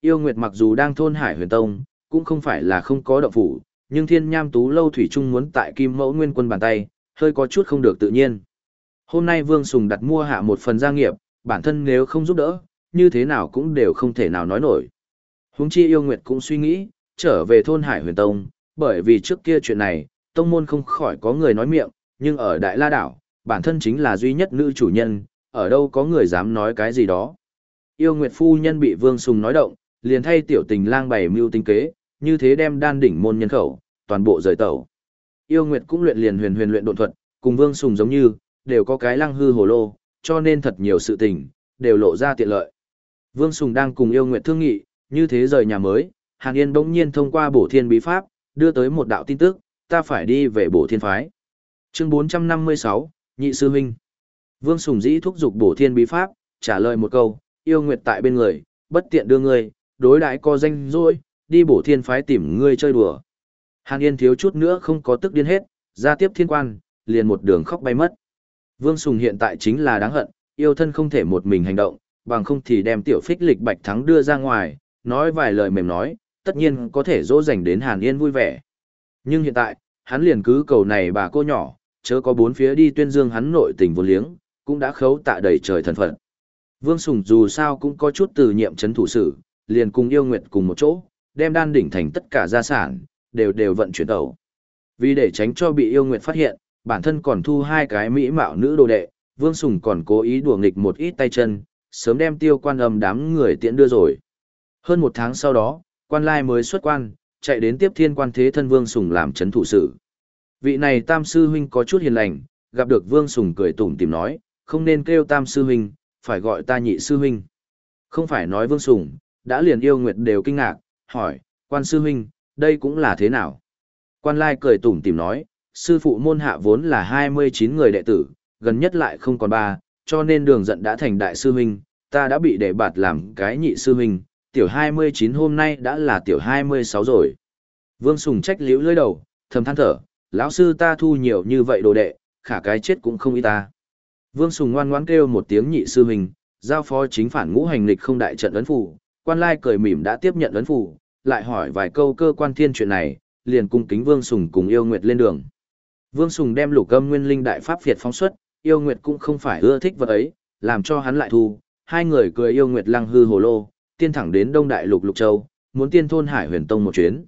Yêu Nguyệt mặc dù đang thôn Hải Huyền Tông, cũng không phải là không có động phủ, nhưng Thiên Nham Tú lâu thủy chung muốn tại Kim Mẫu Nguyên Quân bàn tay, hơi có chút không được tự nhiên. Hôm nay Vương Sùng đặt mua hạ một phần gia nghiệp, bản thân nếu không giúp đỡ, như thế nào cũng đều không thể nào nói nổi. Huống chi yêu Nguyệt cũng suy nghĩ, trở về thôn Hải Huyền Tông, bởi vì trước kia chuyện này, tông môn không khỏi có người nói miệng, nhưng ở Đại La Đảo, bản thân chính là duy nhất nữ chủ nhân, ở đâu có người dám nói cái gì đó. Yêu Nguyệt Phu Nhân bị Vương Sùng nói động, liền thay tiểu tình lang bày mưu tinh kế, như thế đem đan đỉnh môn nhân khẩu, toàn bộ rời tẩu. Yêu Nguyệt cũng luyện liền huyền huyền luyện độn thuật, cùng Vương Sùng giống như, đều có cái lăng hư hồ lô, cho nên thật nhiều sự tình, đều lộ ra tiện lợi. Vương Sùng đang cùng Yêu Nguyệt thương nghị, như thế rời nhà mới, Hàn Yên bỗng nhiên thông qua bổ thiên bí pháp, đưa tới một đạo tin tức, ta phải đi về bổ thiên phái. Chương 456, Nhị Sư Huynh. Vương Sùng dĩ thúc giục bổ thiên bí pháp, trả lời một câu, yêu nguyệt tại bên người, bất tiện đưa ngươi, đối đãi co danh rồi, đi bổ thiên phái tìm ngươi chơi đùa. Hàn Yên thiếu chút nữa không có tức điên hết, ra tiếp thiên quan, liền một đường khóc bay mất. Vương Sùng hiện tại chính là đáng hận, yêu thân không thể một mình hành động, bằng không thì đem tiểu phích lịch bạch thắng đưa ra ngoài, nói vài lời mềm nói, tất nhiên có thể dỗ dành đến Hàn Yên vui vẻ. Nhưng hiện tại, hắn liền cứ cầu này bà cô nhỏ, chớ có bốn phía đi tuyên dương hắn nội tình vô liếng, cũng đã khấu tạ đầy trời thần phận. Vương Sùng dù sao cũng có chút từ nhiệm chấn thủ sự, liền cùng yêu nguyệt cùng một chỗ, đem đan đỉnh thành tất cả gia sản, đều đều vận chuyển tẩu. Vì để tránh cho bị yêu nguyệt phát hiện, bản thân còn thu hai cái mỹ mạo nữ đồ đệ, Vương Sùng còn cố ý đùa nghịch một ít tay chân, sớm đem tiêu quan âm đám người tiễn đưa rồi. Hơn một tháng sau đó, quan lai mới xuất quan, chạy đến tiếp thiên quan thế thân Vương Sùng làm chấn thủ sự. Vị này tam sư huynh có chút hiền lành, gặp được Vương Sùng cười tủm tìm nói, không nên kêu tam sư huynh, phải gọi ta nhị sư huynh. Không phải nói Vương Sùng, đã liền yêu nguyệt đều kinh ngạc, hỏi, quan sư huynh, đây cũng là thế nào? Quan lai cười tủm tìm nói, sư phụ môn hạ vốn là 29 người đệ tử, gần nhất lại không còn ba, cho nên đường giận đã thành đại sư huynh, ta đã bị để bạt làm cái nhị sư huynh, tiểu 29 hôm nay đã là tiểu 26 rồi. Vương Sùng trách liễu lưỡi đầu, thầm than thở, lão sư ta thu nhiều như vậy đồ đệ, khả cái chết cũng không ý ta. Vương Sùng ngoan ngoãn kêu một tiếng nhị sư huynh, giao phó chính phản ngũ hành lịch không đại trận ấn phủ, quan lai cười mỉm đã tiếp nhận ấn phủ, lại hỏi vài câu cơ quan thiên chuyện này, liền cung kính Vương Sùng cùng yêu nguyệt lên đường. Vương Sùng đem lục âm nguyên linh đại pháp Việt phóng xuất, yêu nguyệt cũng không phải ưa thích vật ấy, làm cho hắn lại thu, hai người cười yêu nguyệt lăng hư hồ lô, tiên thẳng đến Đông Đại Lục Lục Châu, muốn tiên thôn Hải Huyền Tông một chuyến.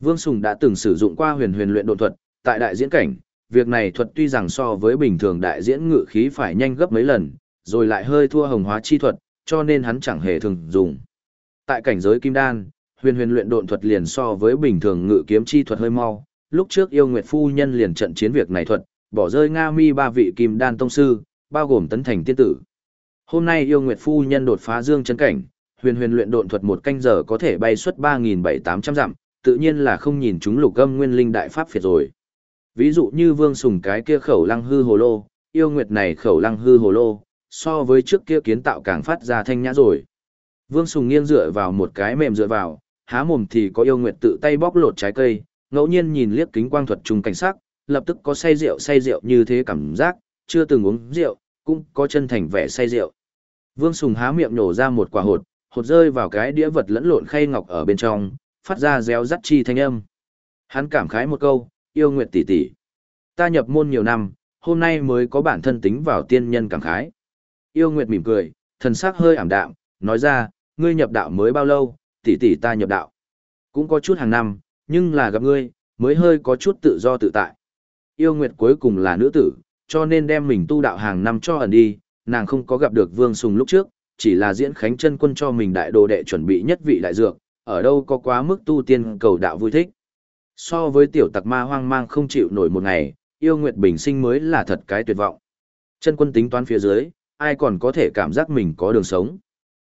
Vương Sùng đã từng sử dụng qua huyền huyền luyện độn thuật, tại đại diễn cảnh, việc này thuật tuy rằng so với bình thường đại diễn ngự khí phải nhanh gấp mấy lần, rồi lại hơi thua hồng hóa chi thuật, cho nên hắn chẳng hề thường dùng. Tại cảnh giới kim đan, huyền huyền luyện độn thuật liền so với bình thường ngự kiếm chi thuật hơi mau, lúc trước yêu nguyệt phu nhân liền trận chiến việc này thuật, bỏ rơi Nga Mi ba vị kim đan tông sư, bao gồm tấn thành tiên tử. Hôm nay yêu nguyệt phu nhân đột phá dương chân cảnh, huyền huyền luyện độn thuật một canh giờ có thể bay suốt ba nghìn bảy tám trăm dặm, tự nhiên là không nhìn chúng lục gâm nguyên linh đại pháp phiệt rồi. Ví dụ như Vương Sùng cái kia khẩu lăng hư hồ lô, yêu nguyệt này khẩu lăng hư hồ lô, so với trước kia kiến tạo càng phát ra thanh nhã rồi. Vương Sùng nghiêng dựa vào một cái mềm dựa vào, há mồm thì có yêu nguyệt tự tay bóc lột trái cây, ngẫu nhiên nhìn liếc kính quang thuật trùng cảnh sắc, lập tức có say rượu say rượu như thế cảm giác, chưa từng uống rượu, cũng có chân thành vẻ say rượu. Vương Sùng há miệng nổ ra một quả hột, hột rơi vào cái đĩa vật lẫn lộn khay ngọc ở bên trong, phát ra réo rắt chi thanh âm. Hắn cảm khái một câu, yêu nguyệt tỷ tỷ. Ta nhập môn nhiều năm, hôm nay mới có bản thân tính vào tiên nhân cảm khái. Yêu nguyệt mỉm cười, thần sắc hơi ảm đạm, nói ra, ngươi nhập đạo mới bao lâu, tỷ tỷ ta nhập đạo. Cũng có chút hàng năm, nhưng là gặp ngươi, mới hơi có chút tự do tự tại. Yêu nguyệt cuối cùng là nữ tử, cho nên đem mình tu đạo hàng năm cho ẩn đi, nàng không có gặp được Vương Sùng lúc trước, chỉ là diễn khánh chân quân cho mình đại đồ đệ chuẩn bị nhất vị đại dược, ở đâu có quá mức tu tiên cầu đạo vui thích. So với tiểu tặc ma hoang mang không chịu nổi một ngày, yêu nguyệt bình sinh mới là thật cái tuyệt vọng. Chân quân tính toán phía dưới, ai còn có thể cảm giác mình có đường sống.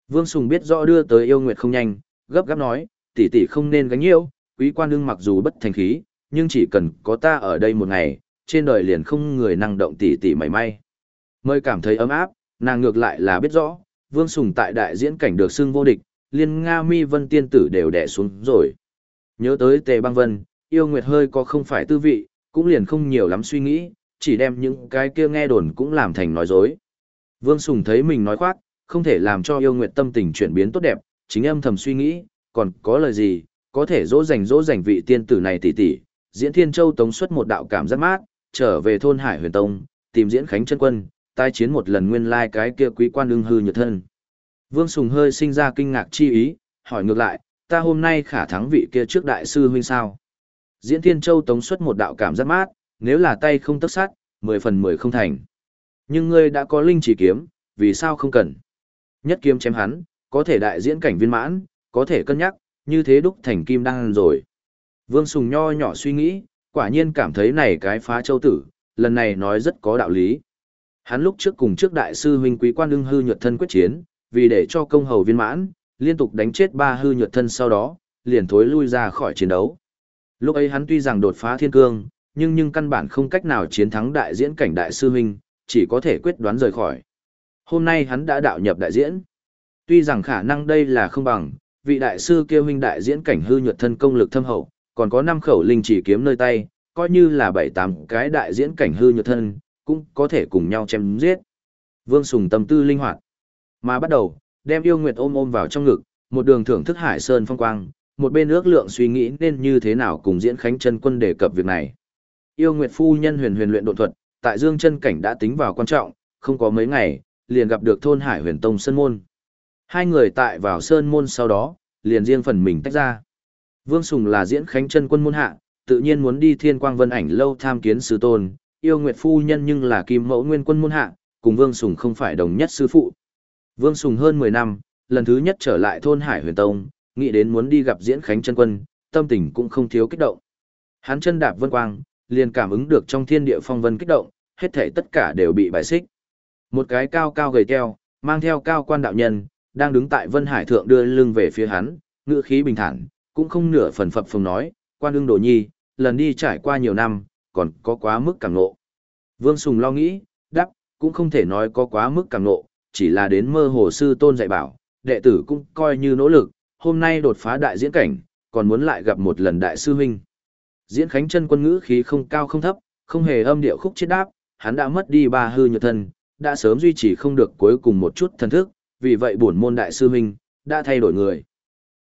Vương Sùng biết rõ đưa tới yêu nguyệt không nhanh, gấp gáp nói, tỷ tỷ không nên gánh yêu, quý quan đương mặc dù bất thành khí, nhưng chỉ cần có ta ở đây một ngày, trên đời liền không người năng động tỷ tỷ mảy may. Mới cảm thấy ấm áp, nàng ngược lại là biết rõ, Vương Sùng tại đại diễn cảnh được xưng vô địch, liên Nga Mi Vân tiên tử đều đè xuống rồi. Nhớ tới Tề Băng Vân, yêu nguyệt hơi có không phải tư vị, cũng liền không nhiều lắm suy nghĩ, chỉ đem những cái kia nghe đồn cũng làm thành nói dối. Vương Sùng thấy mình nói khoác, không thể làm cho yêu nguyệt tâm tình chuyển biến tốt đẹp, chính âm thầm suy nghĩ, còn có lời gì, có thể dỗ dành dỗ dành vị tiên tử này tỷ tỷ, diễn Thiên Châu tống xuất một đạo cảm giác mát, trở về thôn Hải Huyền Tông, tìm diễn Khánh chân quân, tai chiến một lần nguyên lai cái kia quý quan ưng hư nhược thân. Vương Sùng hơi sinh ra kinh ngạc chi ý, hỏi ngược lại, ta hôm nay khả thắng vị kia trước đại sư huynh sao. Diễn Thiên Châu tống xuất một đạo cảm giác mát, nếu là tay không tất sát, mười phần mười không thành. Nhưng ngươi đã có linh chỉ kiếm, vì sao không cần? Nhất kiếm chém hắn, có thể đại diễn cảnh viên mãn, có thể cân nhắc, như thế đúc thành kim đan rồi. Vương Sùng nho nhỏ suy nghĩ, quả nhiên cảm thấy này cái phá châu tử, lần này nói rất có đạo lý. Hắn lúc trước cùng trước đại sư huynh quý quan đương hư nhuật thân quyết chiến, vì để cho công hầu viên mãn, liên tục đánh chết ba hư nhuật thân sau đó, liền thối lui ra khỏi chiến đấu. Lúc ấy hắn tuy rằng đột phá thiên cương, nhưng nhưng căn bản không cách nào chiến thắng đại diễn cảnh đại sư huynh, chỉ có thể quyết đoán rời khỏi. Hôm nay hắn đã đạo nhập đại diễn. Tuy rằng khả năng đây là không bằng, vị đại sư kia huynh đại diễn cảnh hư nhuật thân công lực thâm hậu, còn có năm khẩu linh chỉ kiếm nơi tay, coi như là bảy tám cái đại diễn cảnh hư nhuật thân, cũng có thể cùng nhau chém giết. Vương Sùng tâm tư linh hoạt, mà bắt đầu, đem yêu nguyệt ôm ôm vào trong ngực, một đường thưởng thức hải sơn phong quang, một bên ước lượng suy nghĩ nên như thế nào cùng diễn khánh chân quân đề cập việc này. Yêu nguyệt phu nhân huyền huyền luyện độ thuật, tại dương chân cảnh đã tính vào quan trọng, không có mấy ngày, liền gặp được thôn hải huyền tông sơn môn. Hai người tại vào sơn môn sau đó, liền riêng phần mình tách ra. Vương Sùng là diễn khánh chân quân môn hạ, tự nhiên muốn đi thiên quang vân ảnh lâu tham kiến sư tôn, yêu nguyệt phu nhân nhưng là kim mẫu nguyên quân môn hạ, cùng Vương Sùng không phải đồng nhất sư phụ. Vương Sùng hơn 10 năm, lần thứ nhất trở lại thôn Hải Huyền Tông, nghĩ đến muốn đi gặp diễn khánh chân quân, tâm tình cũng không thiếu kích động. Hắn chân đạp vân quang, liền cảm ứng được trong thiên địa phong vân kích động, hết thể tất cả đều bị bài xích. Một cái cao cao gầy teo, mang theo cao quan đạo nhân, đang đứng tại Vân Hải thượng đưa lưng về phía hắn, ngữ khí bình thản, cũng không nửa phần phập phồng nói, quan đương đồ nhi, lần đi trải qua nhiều năm, còn có quá mức càng nộ. Vương Sùng lo nghĩ, đắc, cũng không thể nói có quá mức càng nộ, chỉ là đến mơ hồ sư tôn dạy bảo, đệ tử cũng coi như nỗ lực, hôm nay đột phá đại diễn cảnh, còn muốn lại gặp một lần đại sư huynh. Diễn Khánh chân quân ngữ khí không cao không thấp, không hề âm điệu khúc chết đáp, hắn đã mất đi ba hư nhược thân, đã sớm duy trì không được cuối cùng một chút thần thức, vì vậy bổn môn đại sư huynh đã thay đổi người.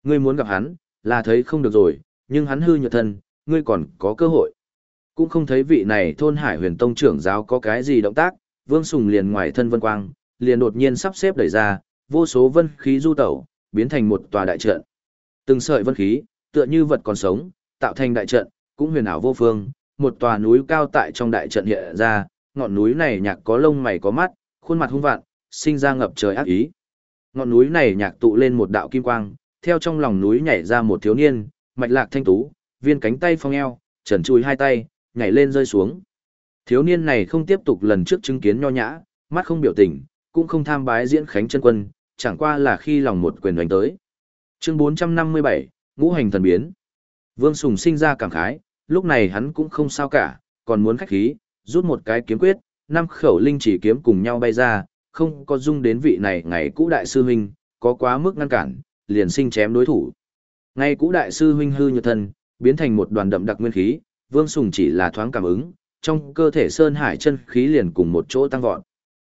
Ngươi muốn gặp hắn, là thấy không được rồi, nhưng hắn hư nhược thân, ngươi còn có cơ hội. Cũng không thấy vị này thôn Hải Huyền Tông trưởng giáo có cái gì động tác, Vương Sùng liền ngoài thân vân quang, liền đột nhiên sắp xếp đẩy ra, vô số vân khí du tẩu, biến thành một tòa đại trận. Từng sợi vân khí, tựa như vật còn sống, tạo thành đại trận, cũng huyền ảo vô phương, một tòa núi cao tại trong đại trận hiện ra, ngọn núi này nhạc có lông mày có mắt, khuôn mặt hung vạn, sinh ra ngập trời ác ý. Ngọn núi này nhạc tụ lên một đạo kim quang, theo trong lòng núi nhảy ra một thiếu niên, mạch lạc thanh tú, viên cánh tay phong eo, trần chui hai tay, nhảy lên rơi xuống. Thiếu niên này không tiếp tục lần trước chứng kiến nho nhã, mắt không biểu tình, cũng không tham bái diễn khánh chân quân, chẳng qua là khi lòng một quyền đánh tới. Chương 457, Ngũ hành thần biến. Vương Sùng sinh ra cảm khái, lúc này hắn cũng không sao cả, còn muốn khách khí, rút một cái kiếm quyết, năm khẩu linh chỉ kiếm cùng nhau bay ra, không có dung đến vị này ngày cũ đại sư huynh, có quá mức ngăn cản, liền sinh chém đối thủ. Ngày cũ đại sư huynh hư nhược thân, biến thành một đoàn đậm đặc nguyên khí, Vương Sùng chỉ là thoáng cảm ứng, trong cơ thể sơn hải chân khí liền cùng một chỗ tăng vọt.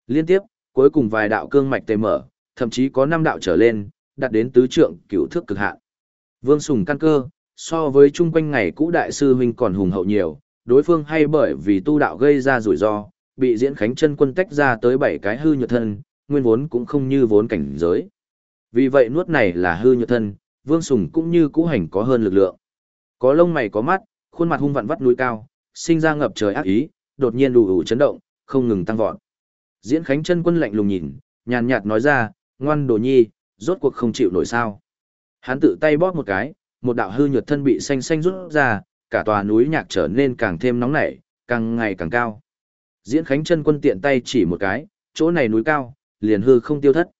Liên tiếp, cuối cùng vài đạo cương mạch tề mở, thậm chí có năm đạo trở lên, đạt đến tứ trượng cửu thước cực hạn. Vương Sùng căn cơ, so với chung quanh ngày cũ đại sư huynh còn hùng hậu nhiều, đối phương hay bởi vì tu đạo gây ra rủi ro, bị diễn khánh chân quân tách ra tới bảy cái hư nhược thân, nguyên vốn cũng không như vốn cảnh giới. Vì vậy nuốt này là hư nhược thân, Vương Sùng cũng như cũ hành có hơn lực lượng. Có lông mày có mắt, khuôn mặt hung vặn vắt núi cao, sinh ra ngập trời ác ý, đột nhiên đủ ủ chấn động, không ngừng tăng vọt. Diễn Khánh chân quân lạnh lùng nhìn, nhàn nhạt nói ra, ngoan đồ nhi, rốt cuộc không chịu nổi sao. Hắn tự tay bóp một cái, một đạo hư nhược thân bị xanh xanh rút ra, cả tòa núi nhạc trở nên càng thêm nóng nảy, càng ngày càng cao. Diễn Khánh chân quân tiện tay chỉ một cái, chỗ này núi cao, liền hư không tiêu thất.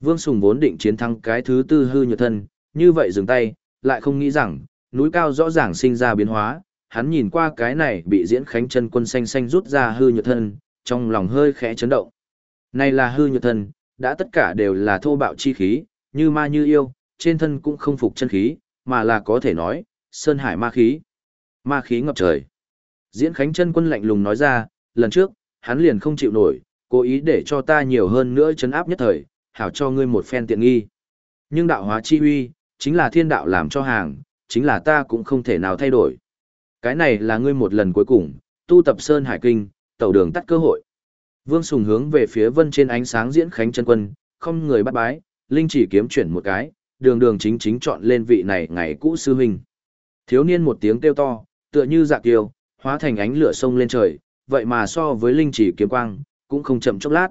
Vương Sùng vốn định chiến thắng cái thứ tư hư nhược thân, như vậy dừng tay, lại không nghĩ rằng, núi cao rõ ràng sinh ra biến hóa, hắn nhìn qua cái này bị diễn khánh chân quân xanh xanh rút ra hư nhược thân, trong lòng hơi khẽ chấn động. Này là hư nhược thân, đã tất cả đều là thô bạo chi khí, như ma như yêu, trên thân cũng không phục chân khí, mà là có thể nói, sơn hải ma khí. Ma khí ngập trời. Diễn khánh chân quân lạnh lùng nói ra, lần trước, hắn liền không chịu nổi, cố ý để cho ta nhiều hơn nữa chấn áp nhất thời, hảo cho ngươi một phen tiện nghi. Nhưng đạo hóa chi huy, chính là thiên đạo làm cho hàng, chính là ta cũng không thể nào thay đổi. Cái này là ngươi một lần cuối cùng, tu tập Sơn Hải Kinh, tẩu đường tắt cơ hội. Vương Sùng hướng về phía vân trên ánh sáng diễn khánh chân quân, không người bắt bái, linh chỉ kiếm chuyển một cái, đường đường chính chính chọn lên vị này ngày cũ sư huynh. Thiếu niên một tiếng kêu to, tựa như dạ kiều, hóa thành ánh lửa sông lên trời, vậy mà so với linh chỉ kiếm quang, cũng không chậm chốc lát.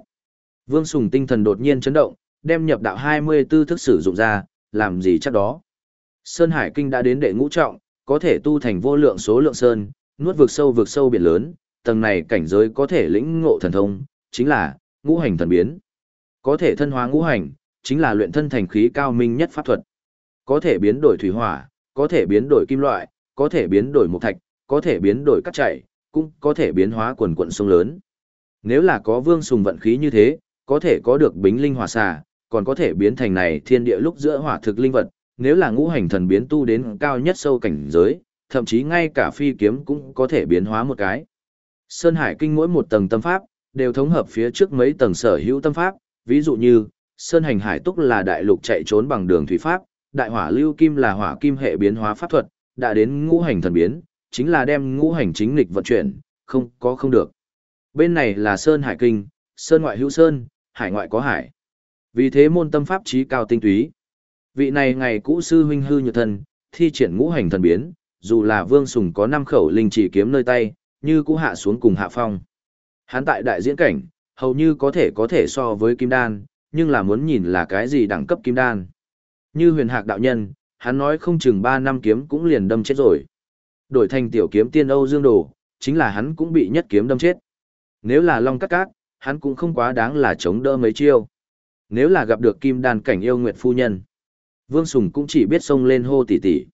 Vương Sùng tinh thần đột nhiên chấn động, đem nhập đạo 24 thức sử dụng ra, làm gì chắc đó. Sơn Hải Kinh đã đến đệ ngũ trọng, có thể tu thành vô lượng số lượng sơn, nuốt vực sâu vực sâu biển lớn, tầng này cảnh giới có thể lĩnh ngộ thần thông, chính là ngũ hành thần biến. Có thể thân hóa ngũ hành, chính là luyện thân thành khí cao minh nhất pháp thuật. Có thể biến đổi thủy hỏa, có thể biến đổi kim loại, có thể biến đổi mộc thạch, có thể biến đổi cát chảy, cũng có thể biến hóa quần quận sông lớn. Nếu là có vương sùng vận khí như thế, có thể có được bính linh hỏa xà, còn có thể biến thành này thiên địa lúc giữa hỏa thực linh vật, nếu là ngũ hành thần biến tu đến cao nhất sâu cảnh giới, thậm chí ngay cả phi kiếm cũng có thể biến hóa một cái. Sơn Hải Kinh mỗi một tầng tâm pháp, đều thống hợp phía trước mấy tầng sở hữu tâm pháp, ví dụ như, Sơn Hành Hải Túc là đại lục chạy trốn bằng đường thủy pháp, đại hỏa lưu kim là hỏa kim hệ biến hóa pháp thuật, đã đến ngũ hành thần biến, chính là đem ngũ hành chính lịch vận chuyển, không có không được. Bên này là Sơn Hải Kinh, Sơn ngoại hữu Sơn, Hải ngoại có Hải. Vì thế môn tâm pháp trí cao tinh túy. Vị này ngày cũ sư huynh hư nhược thần thi triển ngũ hành thần biến, dù là Vương Sùng có năm khẩu linh chỉ kiếm nơi tay, như cũ hạ xuống cùng hạ phong. Hắn tại đại diễn cảnh, hầu như có thể có thể so với kim đan, nhưng là muốn nhìn là cái gì đẳng cấp kim đan. Như huyền hạc đạo nhân, hắn nói không chừng 3 năm kiếm cũng liền đâm chết rồi. Đổi thành tiểu kiếm tiên Âu Dương Đồ, chính là hắn cũng bị nhất kiếm đâm chết. Nếu là Long Cát Cát, hắn cũng không quá đáng là chống đỡ mấy chiêu. Nếu là gặp được kim đan cảnh yêu nguyệt phu nhân, Vương Sùng cũng chỉ biết xông lên hô tỷ tỷ.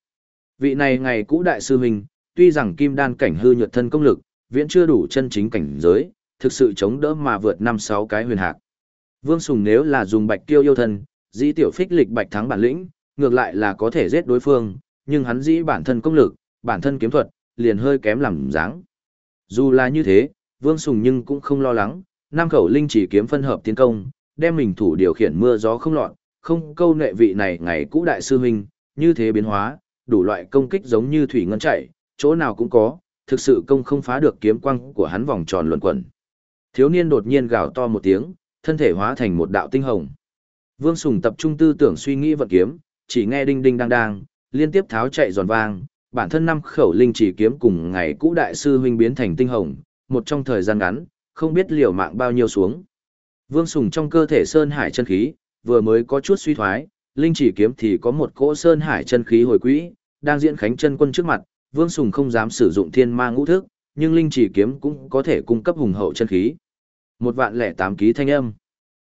Vị này ngày cũ đại sư huynh, tuy rằng kim đan cảnh hư nhược thân công lực, viễn chưa đủ chân chính cảnh giới, thực sự chống đỡ mà vượt năm sáu cái huyền hạc. Vương Sùng nếu là dùng bạch tiêu yêu thân, dĩ tiểu phích lịch bạch thắng bản lĩnh, ngược lại là có thể giết đối phương, nhưng hắn dĩ bản thân công lực, bản thân kiếm thuật, liền hơi kém làm dáng. Dù là như thế, Vương Sùng nhưng cũng không lo lắng, nam khẩu linh chỉ kiếm phân hợp tiến công, đem mình thủ điều khiển mưa gió không loạn, không câu nệ vị này ngày cũ đại sư huynh, như thế biến hóa, đủ loại công kích giống như thủy ngân chạy, chỗ nào cũng có, thực sự công không phá được kiếm quang của hắn vòng tròn luẩn quẩn. Thiếu niên đột nhiên gào to một tiếng, thân thể hóa thành một đạo tinh hồng. Vương Sùng tập trung tư tưởng suy nghĩ vận kiếm, chỉ nghe đinh đinh đang đang, liên tiếp tháo chạy giòn vang, bản thân năm khẩu linh chỉ kiếm cùng ngày cũ đại sư huynh biến thành tinh hồng, một trong thời gian ngắn, không biết liều mạng bao nhiêu xuống. Vương Sùng trong cơ thể sơn hải chân khí, vừa mới có chút suy thoái, linh chỉ kiếm thì có một cỗ sơn hải chân khí hồi quỹ, đang diễn khánh chân quân trước mặt, Vương Sùng không dám sử dụng thiên ma ngũ thức, nhưng linh chỉ kiếm cũng có thể cung cấp hùng hậu chân khí. Một vạn lẻ tám ký thanh âm.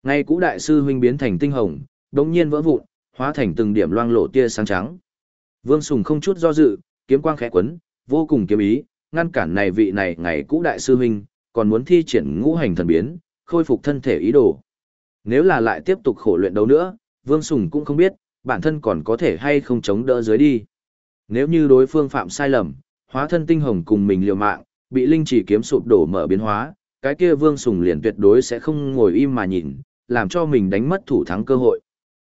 Ngay cũ đại sư huynh biến thành tinh hồng, đống nhiên vỡ vụn, hóa thành từng điểm loang lộ tia sáng trắng. Vương Sùng không chút do dự, kiếm quang khẽ quấn, vô cùng kiếm ý, ngăn cản này vị này ngày cũ đại sư huynh, còn muốn thi triển ngũ hành thần biến, khôi phục thân thể ý đồ. Nếu là lại tiếp tục khổ luyện đấu nữa, Vương Sùng cũng không biết, bản thân còn có thể hay không chống đỡ dưới đi. Nếu như đối phương phạm sai lầm, hóa thân tinh hồng cùng mình liều mạng, bị linh chỉ kiếm sụp đổ mở biến hóa, cái kia Vương Sùng liền tuyệt đối sẽ không ngồi im mà nhìn, làm cho mình đánh mất thủ thắng cơ hội.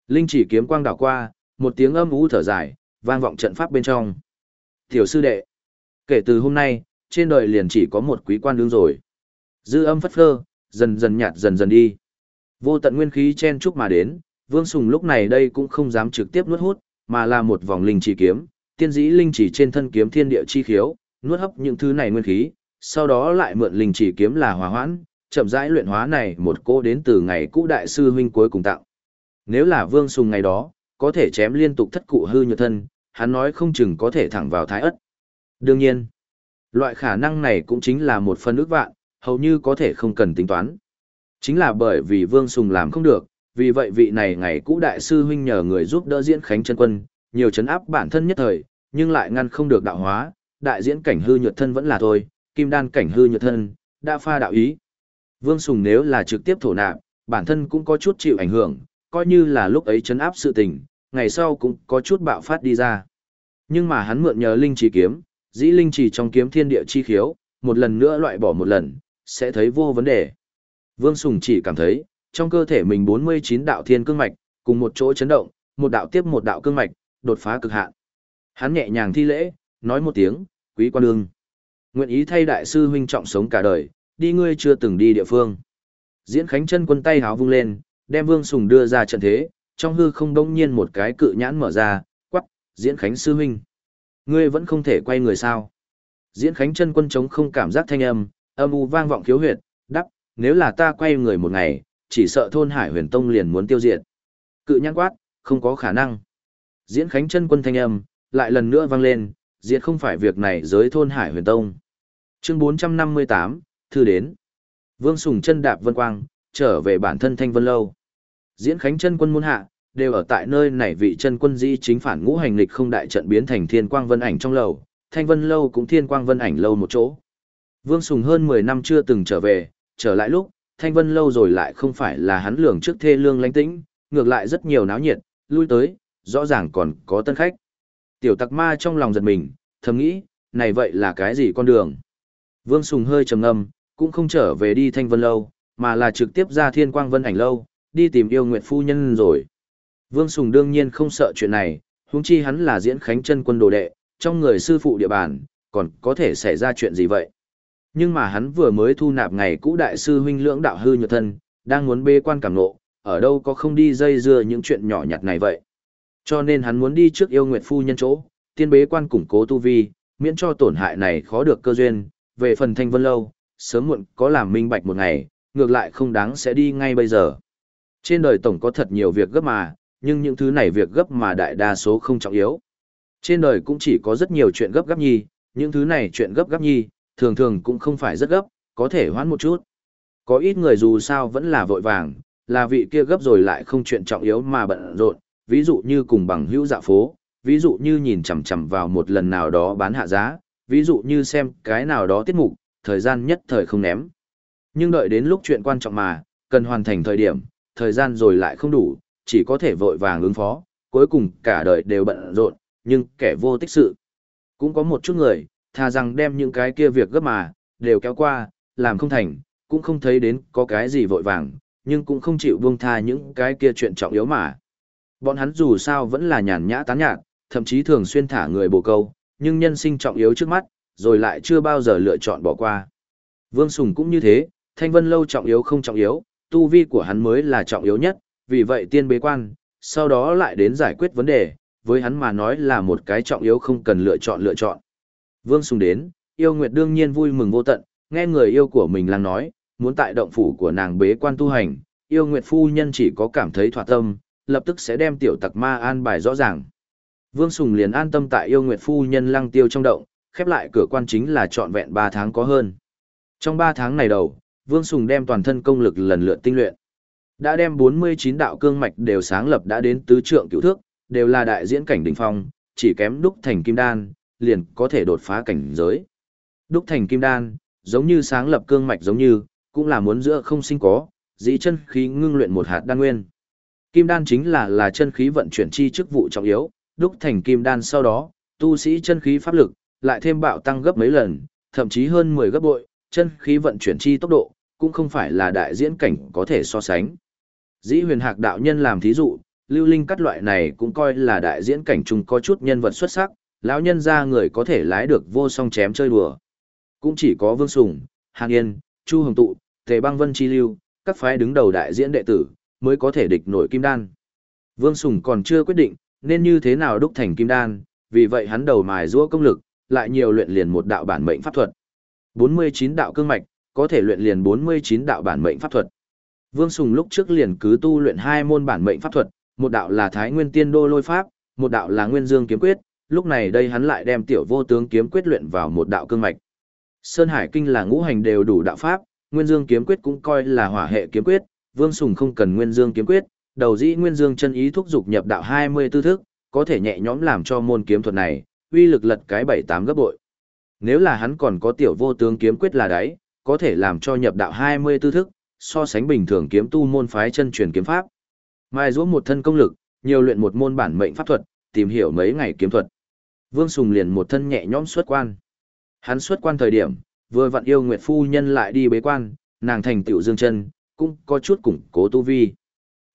Linh chỉ kiếm quang đảo qua, một tiếng âm u thở dài, vang vọng trận pháp bên trong. Tiểu sư đệ, kể từ hôm nay, trên đời liền chỉ có một quý quan đương rồi. Dư âm phất phơ, dần dần nhạt dần dần đi. Vô tận nguyên khí chen chúc mà đến, Vương Sùng lúc này đây cũng không dám trực tiếp nuốt hút, mà là một vòng linh chỉ kiếm, tiên dĩ linh chỉ trên thân kiếm thiên địa chi khiếu, nuốt hấp những thứ này nguyên khí, sau đó lại mượn linh chỉ kiếm là hòa hoãn, chậm rãi luyện hóa này một cô đến từ ngày cũ đại sư huynh cuối cùng tạo. Nếu là Vương Sùng ngày đó, có thể chém liên tục thất cụ hư nhược thân, hắn nói không chừng có thể thẳng vào thái ất. Đương nhiên, loại khả năng này cũng chính là một phần ước vạn, hầu như có thể không cần tính toán. Chính là bởi vì Vương Sùng làm không được, vì vậy vị này ngày cũ đại sư huynh nhờ người giúp đỡ diễn khánh chân quân, nhiều chấn áp bản thân nhất thời, nhưng lại ngăn không được đạo hóa, đại diễn cảnh hư nhược thân vẫn là thôi, kim đan cảnh hư nhược thân, đã pha đạo ý. Vương Sùng nếu là trực tiếp thổ nạp, bản thân cũng có chút chịu ảnh hưởng, coi như là lúc ấy chấn áp sự tình, ngày sau cũng có chút bạo phát đi ra. Nhưng mà hắn mượn nhờ linh trì kiếm, dĩ linh trì trong kiếm thiên địa chi khiếu, một lần nữa loại bỏ một lần, sẽ thấy vô vấn đề. Vương Sùng chỉ cảm thấy, trong cơ thể mình 49 đạo thiên cương mạch, cùng một chỗ chấn động, một đạo tiếp một đạo cương mạch, đột phá cực hạn. Hắn nhẹ nhàng thi lễ, nói một tiếng, quý quan đương. Nguyện ý thay đại sư huynh trọng sống cả đời, đi ngươi chưa từng đi địa phương. Diễn Khánh chân quân tay háo vung lên, đem Vương Sùng đưa ra trận thế, trong hư không đông nhiên một cái cự nhãn mở ra, quắc, diễn khánh sư huynh. Ngươi vẫn không thể quay người sao. Diễn khánh chân quân chống không cảm giác thanh âm, âm u vang vọng khiếu huyệt, đắp, nếu là ta quay người một ngày, chỉ sợ thôn hải huyền tông liền muốn tiêu diệt. Cự nhãn quát, không có khả năng. Diễn khánh chân quân thanh âm, lại lần nữa vang lên, diệt không phải việc này giới thôn hải huyền tông. Chương 458, thư đến. Vương Sùng chân đạp vân quang, trở về bản thân thanh vân lâu. Diễn khánh chân quân muôn hạ, đều ở tại nơi này vị chân quân di chính phản ngũ hành lịch không đại trận biến thành thiên quang vân ảnh trong lầu, thanh vân lâu cũng thiên quang vân ảnh lâu một chỗ. Vương Sùng hơn 10 năm chưa từng trở về, trở lại lúc, thanh vân lâu rồi lại không phải là hắn lường trước thê lương lánh tĩnh, ngược lại rất nhiều náo nhiệt, lui tới, rõ ràng còn có tân khách. Tiểu tặc ma trong lòng giật mình, thầm nghĩ, này vậy là cái gì con đường? Vương Sùng hơi trầm ngâm, cũng không trở về đi thanh vân lâu, mà là trực tiếp ra thiên quang vân ảnh lâu, đi tìm yêu nguyệt phu nhân rồi. Vương Sùng đương nhiên không sợ chuyện này, huống chi hắn là diễn khánh chân quân đồ đệ, trong người sư phụ địa bàn, còn có thể xảy ra chuyện gì vậy? Nhưng mà hắn vừa mới thu nạp ngày cũ đại sư huynh lưỡng đạo hư nhược thân, đang muốn bê quan cảm nộ, ở đâu có không đi dây dưa những chuyện nhỏ nhặt này vậy. Cho nên hắn muốn đi trước yêu nguyệt phu nhân chỗ, tiên bế quan củng cố tu vi, miễn cho tổn hại này khó được cơ duyên, về phần thanh vân lâu, sớm muộn có làm minh bạch một ngày, ngược lại không đáng sẽ đi ngay bây giờ. Trên đời tổng có thật nhiều việc gấp mà, nhưng những thứ này việc gấp mà đại đa số không trọng yếu. Trên đời cũng chỉ có rất nhiều chuyện gấp gấp nhi, những thứ này chuyện gấp gấp nhi, thường thường cũng không phải rất gấp, có thể hoãn một chút. Có ít người dù sao vẫn là vội vàng, là vị kia gấp rồi lại không chuyện trọng yếu mà bận rộn, ví dụ như cùng bằng hữu dạ phố, ví dụ như nhìn chằm chằm vào một lần nào đó bán hạ giá, ví dụ như xem cái nào đó tiết mục, thời gian nhất thời không ném. Nhưng đợi đến lúc chuyện quan trọng mà, cần hoàn thành thời điểm, thời gian rồi lại không đủ, chỉ có thể vội vàng ứng phó, cuối cùng cả đời đều bận rộn, nhưng kẻ vô tích sự. Cũng có một chút người, thà rằng đem những cái kia việc gấp mà, đều kéo qua, làm không thành, cũng không thấy đến có cái gì vội vàng, nhưng cũng không chịu buông tha những cái kia chuyện trọng yếu mà. Bọn hắn dù sao vẫn là nhàn nhã tán nhạt, thậm chí thường xuyên thả người bồ câu, nhưng nhân sinh trọng yếu trước mắt, rồi lại chưa bao giờ lựa chọn bỏ qua. Vương Sùng cũng như thế, Thanh Vân Lâu trọng yếu không trọng yếu, tu vi của hắn mới là trọng yếu nhất, vì vậy tiên bế quan, sau đó lại đến giải quyết vấn đề, với hắn mà nói là một cái trọng yếu không cần lựa chọn lựa chọn. Vương Sùng đến, yêu nguyệt đương nhiên vui mừng vô tận, nghe người yêu của mình lang nói, muốn tại động phủ của nàng bế quan tu hành, yêu nguyệt phu nhân chỉ có cảm thấy thỏa tâm, lập tức sẽ đem tiểu tặc ma an bài rõ ràng. Vương Sùng liền an tâm tại yêu nguyệt phu nhân lăng tiêu trong động, khép lại cửa quan chính là trọn vẹn 3 tháng có hơn. Trong 3 tháng này đầu, Vương Sùng đem toàn thân công lực lần lượt tinh luyện. Đã đem 49 đạo cương mạch đều sáng lập đã đến tứ trượng cửu thước, đều là đại diễn cảnh đỉnh phong, chỉ kém đúc thành kim đan, liền có thể đột phá cảnh giới. Đúc thành kim đan, giống như sáng lập cương mạch giống như, cũng là muốn giữa không sinh có, dĩ chân khí ngưng luyện một hạt đan nguyên. Kim đan chính là là chân khí vận chuyển chi chức vụ trọng yếu, đúc thành kim đan sau đó, tu sĩ chân khí pháp lực, lại thêm bạo tăng gấp mấy lần, thậm chí hơn 10 gấp bội, chân khí vận chuyển chi tốc độ, cũng không phải là đại diễn cảnh có thể so sánh. Dĩ huyền hạc đạo nhân làm thí dụ, lưu linh cắt loại này cũng coi là đại diễn cảnh chung có chút nhân vật xuất sắc, lão nhân ra người có thể lái được vô song chém chơi đùa. Cũng chỉ có Vương Sùng, Hàn Yên, Chu Hồng Tụ, Tề Băng Vân Chi Lưu, các phái đứng đầu đại diễn đệ tử, mới có thể địch nổi kim đan. Vương Sùng còn chưa quyết định, nên như thế nào đúc thành kim đan, vì vậy hắn đầu mài giũa công lực, lại nhiều luyện liền một đạo bản mệnh pháp thuật. 49 đạo cương mạch, có thể luyện liền 49 đạo bản mệnh pháp thuật. Vương Sùng lúc trước liền cứ tu luyện hai môn bản mệnh pháp thuật, một đạo là Thái Nguyên Tiên Đô Lôi Pháp, một đạo là Nguyên Dương Kiếm Quyết, lúc này đây hắn lại đem tiểu vô tướng kiếm quyết luyện vào một đạo cương mạch. Sơn Hải Kinh là ngũ hành đều đủ đạo pháp, Nguyên Dương Kiếm Quyết cũng coi là hỏa hệ kiếm quyết, Vương Sùng không cần Nguyên Dương Kiếm Quyết, đầu dĩ Nguyên Dương chân ý thúc dục nhập đạo 24 thức, có thể nhẹ nhõm làm cho môn kiếm thuật này, uy lực lật cái 7-8 gấp bội. Nếu là hắn còn có tiểu vô tướng kiếm quyết là đấy, có thể làm cho nhập đạo 24 thức, so sánh bình thường kiếm tu môn phái chân truyền kiếm pháp. Mai rũa một thân công lực, nhiều luyện một môn bản mệnh pháp thuật, tìm hiểu mấy ngày kiếm thuật. Vương Sùng liền một thân nhẹ nhõm xuất quan. Hắn xuất quan thời điểm, vừa vặn yêu Nguyệt phu nhân lại đi bế quan, nàng thành tiểu dương chân, cũng có chút củng cố tu vi.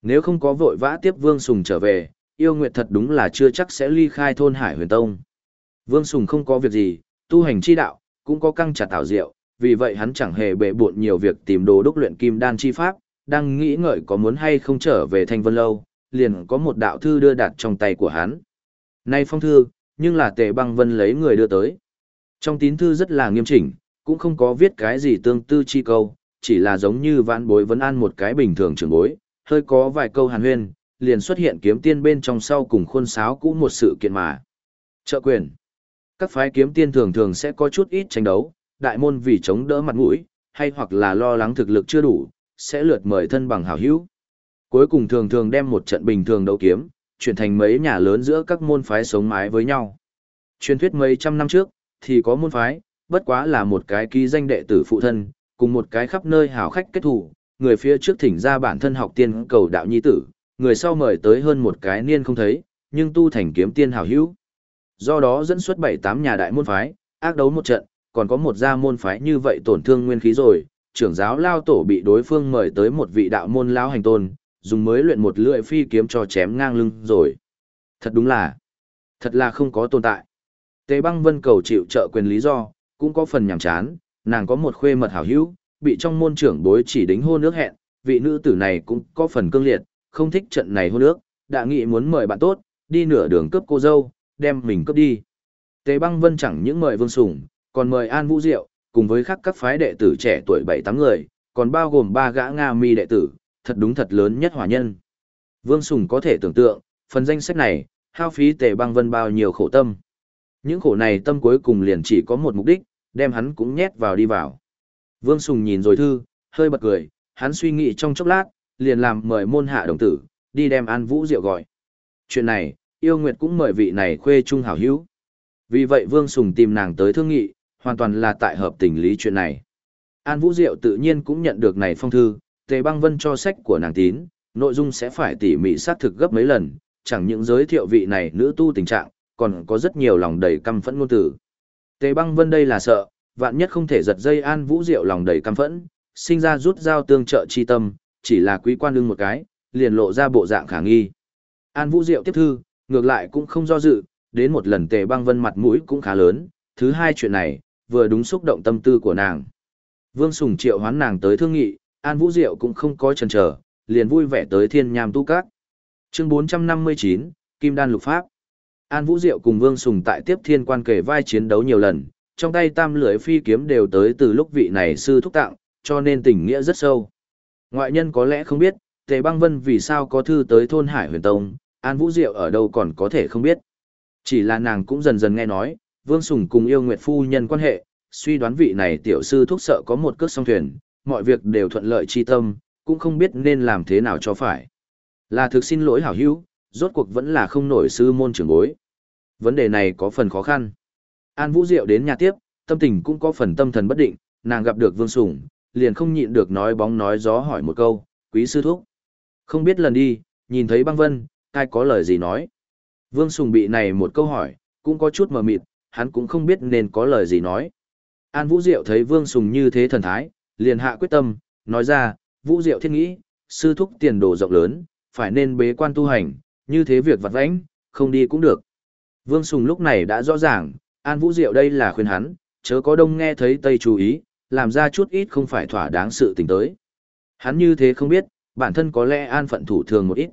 Nếu không có vội vã tiếp Vương Sùng trở về, yêu Nguyệt thật đúng là chưa chắc sẽ ly khai thôn Hải Huyền Tông. Vương Sùng không có việc gì, tu hành chi đạo, cũng có căng chặt tạo diệu, vì vậy hắn chẳng hề bệ bộn nhiều việc tìm đồ đúc luyện kim đan chi pháp, đang nghĩ ngợi có muốn hay không trở về Thanh Vân Lâu, liền có một đạo thư đưa đặt trong tay của hắn. Nay phong thư, nhưng là tề băng vân lấy người đưa tới. Trong tín thư rất là nghiêm chỉnh, cũng không có viết cái gì tương tư chi câu, chỉ là giống như vãn bối vấn an một cái bình thường trưởng bối, hơi có vài câu hàn huyên, liền xuất hiện kiếm tiên bên trong sau cùng khuôn sáo cũ một sự kiện mà. Trợ quyền. Các phái kiếm tiên thường thường sẽ có chút ít tranh đấu, đại môn vì chống đỡ mặt mũi, hay hoặc là lo lắng thực lực chưa đủ, sẽ lượt mời thân bằng hảo hữu. Cuối cùng thường thường đem một trận bình thường đấu kiếm, chuyển thành mấy nhà lớn giữa các môn phái sống mái với nhau. Truyền thuyết mấy trăm năm trước, thì có môn phái, bất quá là một cái ký danh đệ tử phụ thân, cùng một cái khắp nơi hảo khách kết thủ, người phía trước thỉnh ra bản thân học tiên cầu đạo nhi tử, người sau mời tới hơn một cái niên không thấy, nhưng tu thành kiếm tiên hảo hữu. Do đó dẫn xuất bảy tám nhà đại môn phái, ác đấu một trận, còn có một gia môn phái như vậy tổn thương nguyên khí rồi, trưởng giáo lao tổ bị đối phương mời tới một vị đạo môn lao hành tôn, dùng mới luyện một lưỡi phi kiếm cho chém ngang lưng rồi. Thật đúng là, thật là không có tồn tại. Tế băng vân cầu chịu trợ quyền lý do, cũng có phần nhảm chán, nàng có một khuê mật hảo hữu, bị trong môn trưởng bối chỉ đính hôn nước hẹn, vị nữ tử này cũng có phần cương liệt, không thích trận này hôn nước, đã nghĩ muốn mời bạn tốt, đi nửa đường cướp cô dâu, đem mình cướp đi. Tế băng vân chẳng những mời vương sủng, còn mời An Vũ Diệu, cùng với các các phái đệ tử trẻ tuổi bảy tám người, còn bao gồm ba gã Nga mi đệ tử, thật đúng thật lớn nhất hỏa nhân. Vương Sùng có thể tưởng tượng, phần danh sách này, hao phí tề băng vân bao nhiêu khổ tâm. Những khổ này tâm cuối cùng liền chỉ có một mục đích, đem hắn cũng nhét vào đi vào. Vương Sùng nhìn rồi thư, hơi bật cười, hắn suy nghĩ trong chốc lát, liền làm mời môn hạ đồng tử, đi đem An Vũ Diệu gọi. Chuyện này, yêu nguyệt cũng mời vị này khuê trung hảo hữu. Vì vậy Vương Sùng tìm nàng tới thương nghị, hoàn toàn là tại hợp tình lý chuyện này. An Vũ Diệu tự nhiên cũng nhận được này phong thư, Tề Băng Vân cho sách của nàng tín, nội dung sẽ phải tỉ mỉ xác thực gấp mấy lần, chẳng những giới thiệu vị này nữ tu tình trạng, còn có rất nhiều lòng đầy căm phẫn ngôn tử. Tề Băng Vân đây là sợ, vạn nhất không thể giật dây An Vũ Diệu lòng đầy căm phẫn, sinh ra rút dao tương trợ chi tâm, chỉ là quý quan lưng một cái, liền lộ ra bộ dạng khả nghi. An Vũ Diệu tiếp thư, ngược lại cũng không do dự, đến một lần Tề Băng Vân mặt mũi cũng khá lớn, thứ hai chuyện này, vừa đúng xúc động tâm tư của nàng. Vương Sùng triệu hoán nàng tới thương nghị, An Vũ Diệu cũng không có chần chờ, liền vui vẻ tới Thiên Nham Tu Các. Chương 459, Kim Đan Lục Pháp. An Vũ Diệu cùng Vương Sùng tại tiếp thiên quan kể vai chiến đấu nhiều lần, trong tay tam lưỡi phi kiếm đều tới từ lúc vị này sư thúc tặng, cho nên tình nghĩa rất sâu. Ngoại nhân có lẽ không biết, Tề Băng Vân vì sao có thư tới thôn Hải Huyền Tông, An Vũ Diệu ở đâu còn có thể không biết. Chỉ là nàng cũng dần dần nghe nói, Vương Sùng cùng yêu Nguyệt Phu nhân quan hệ, suy đoán vị này tiểu sư thúc sợ có một cước song thuyền, mọi việc đều thuận lợi chi tâm, cũng không biết nên làm thế nào cho phải. Là thực xin lỗi hảo hữu, rốt cuộc vẫn là không nổi sư môn trưởng bối. Vấn đề này có phần khó khăn. An Vũ Diệu đến nhà tiếp, tâm tình cũng có phần tâm thần bất định, nàng gặp được Vương Sùng, liền không nhịn được nói bóng nói gió hỏi một câu, quý sư thúc. Không biết lần đi, nhìn thấy băng vân, ai có lời gì nói. Vương Sùng bị này một câu hỏi, cũng có chút mờ mịt, hắn cũng không biết nên có lời gì nói. An Vũ Diệu thấy Vương Sùng như thế thần thái, liền hạ quyết tâm, nói ra, Vũ Diệu thiết nghĩ, sư thúc tiền đồ rộng lớn, phải nên bế quan tu hành, như thế việc vặt vãnh, không đi cũng được. Vương Sùng lúc này đã rõ ràng, An Vũ Diệu đây là khuyên hắn, chớ có đông nghe thấy Tây chú ý, làm ra chút ít không phải thỏa đáng sự tình tới. Hắn như thế không biết, bản thân có lẽ an phận thủ thường một ít.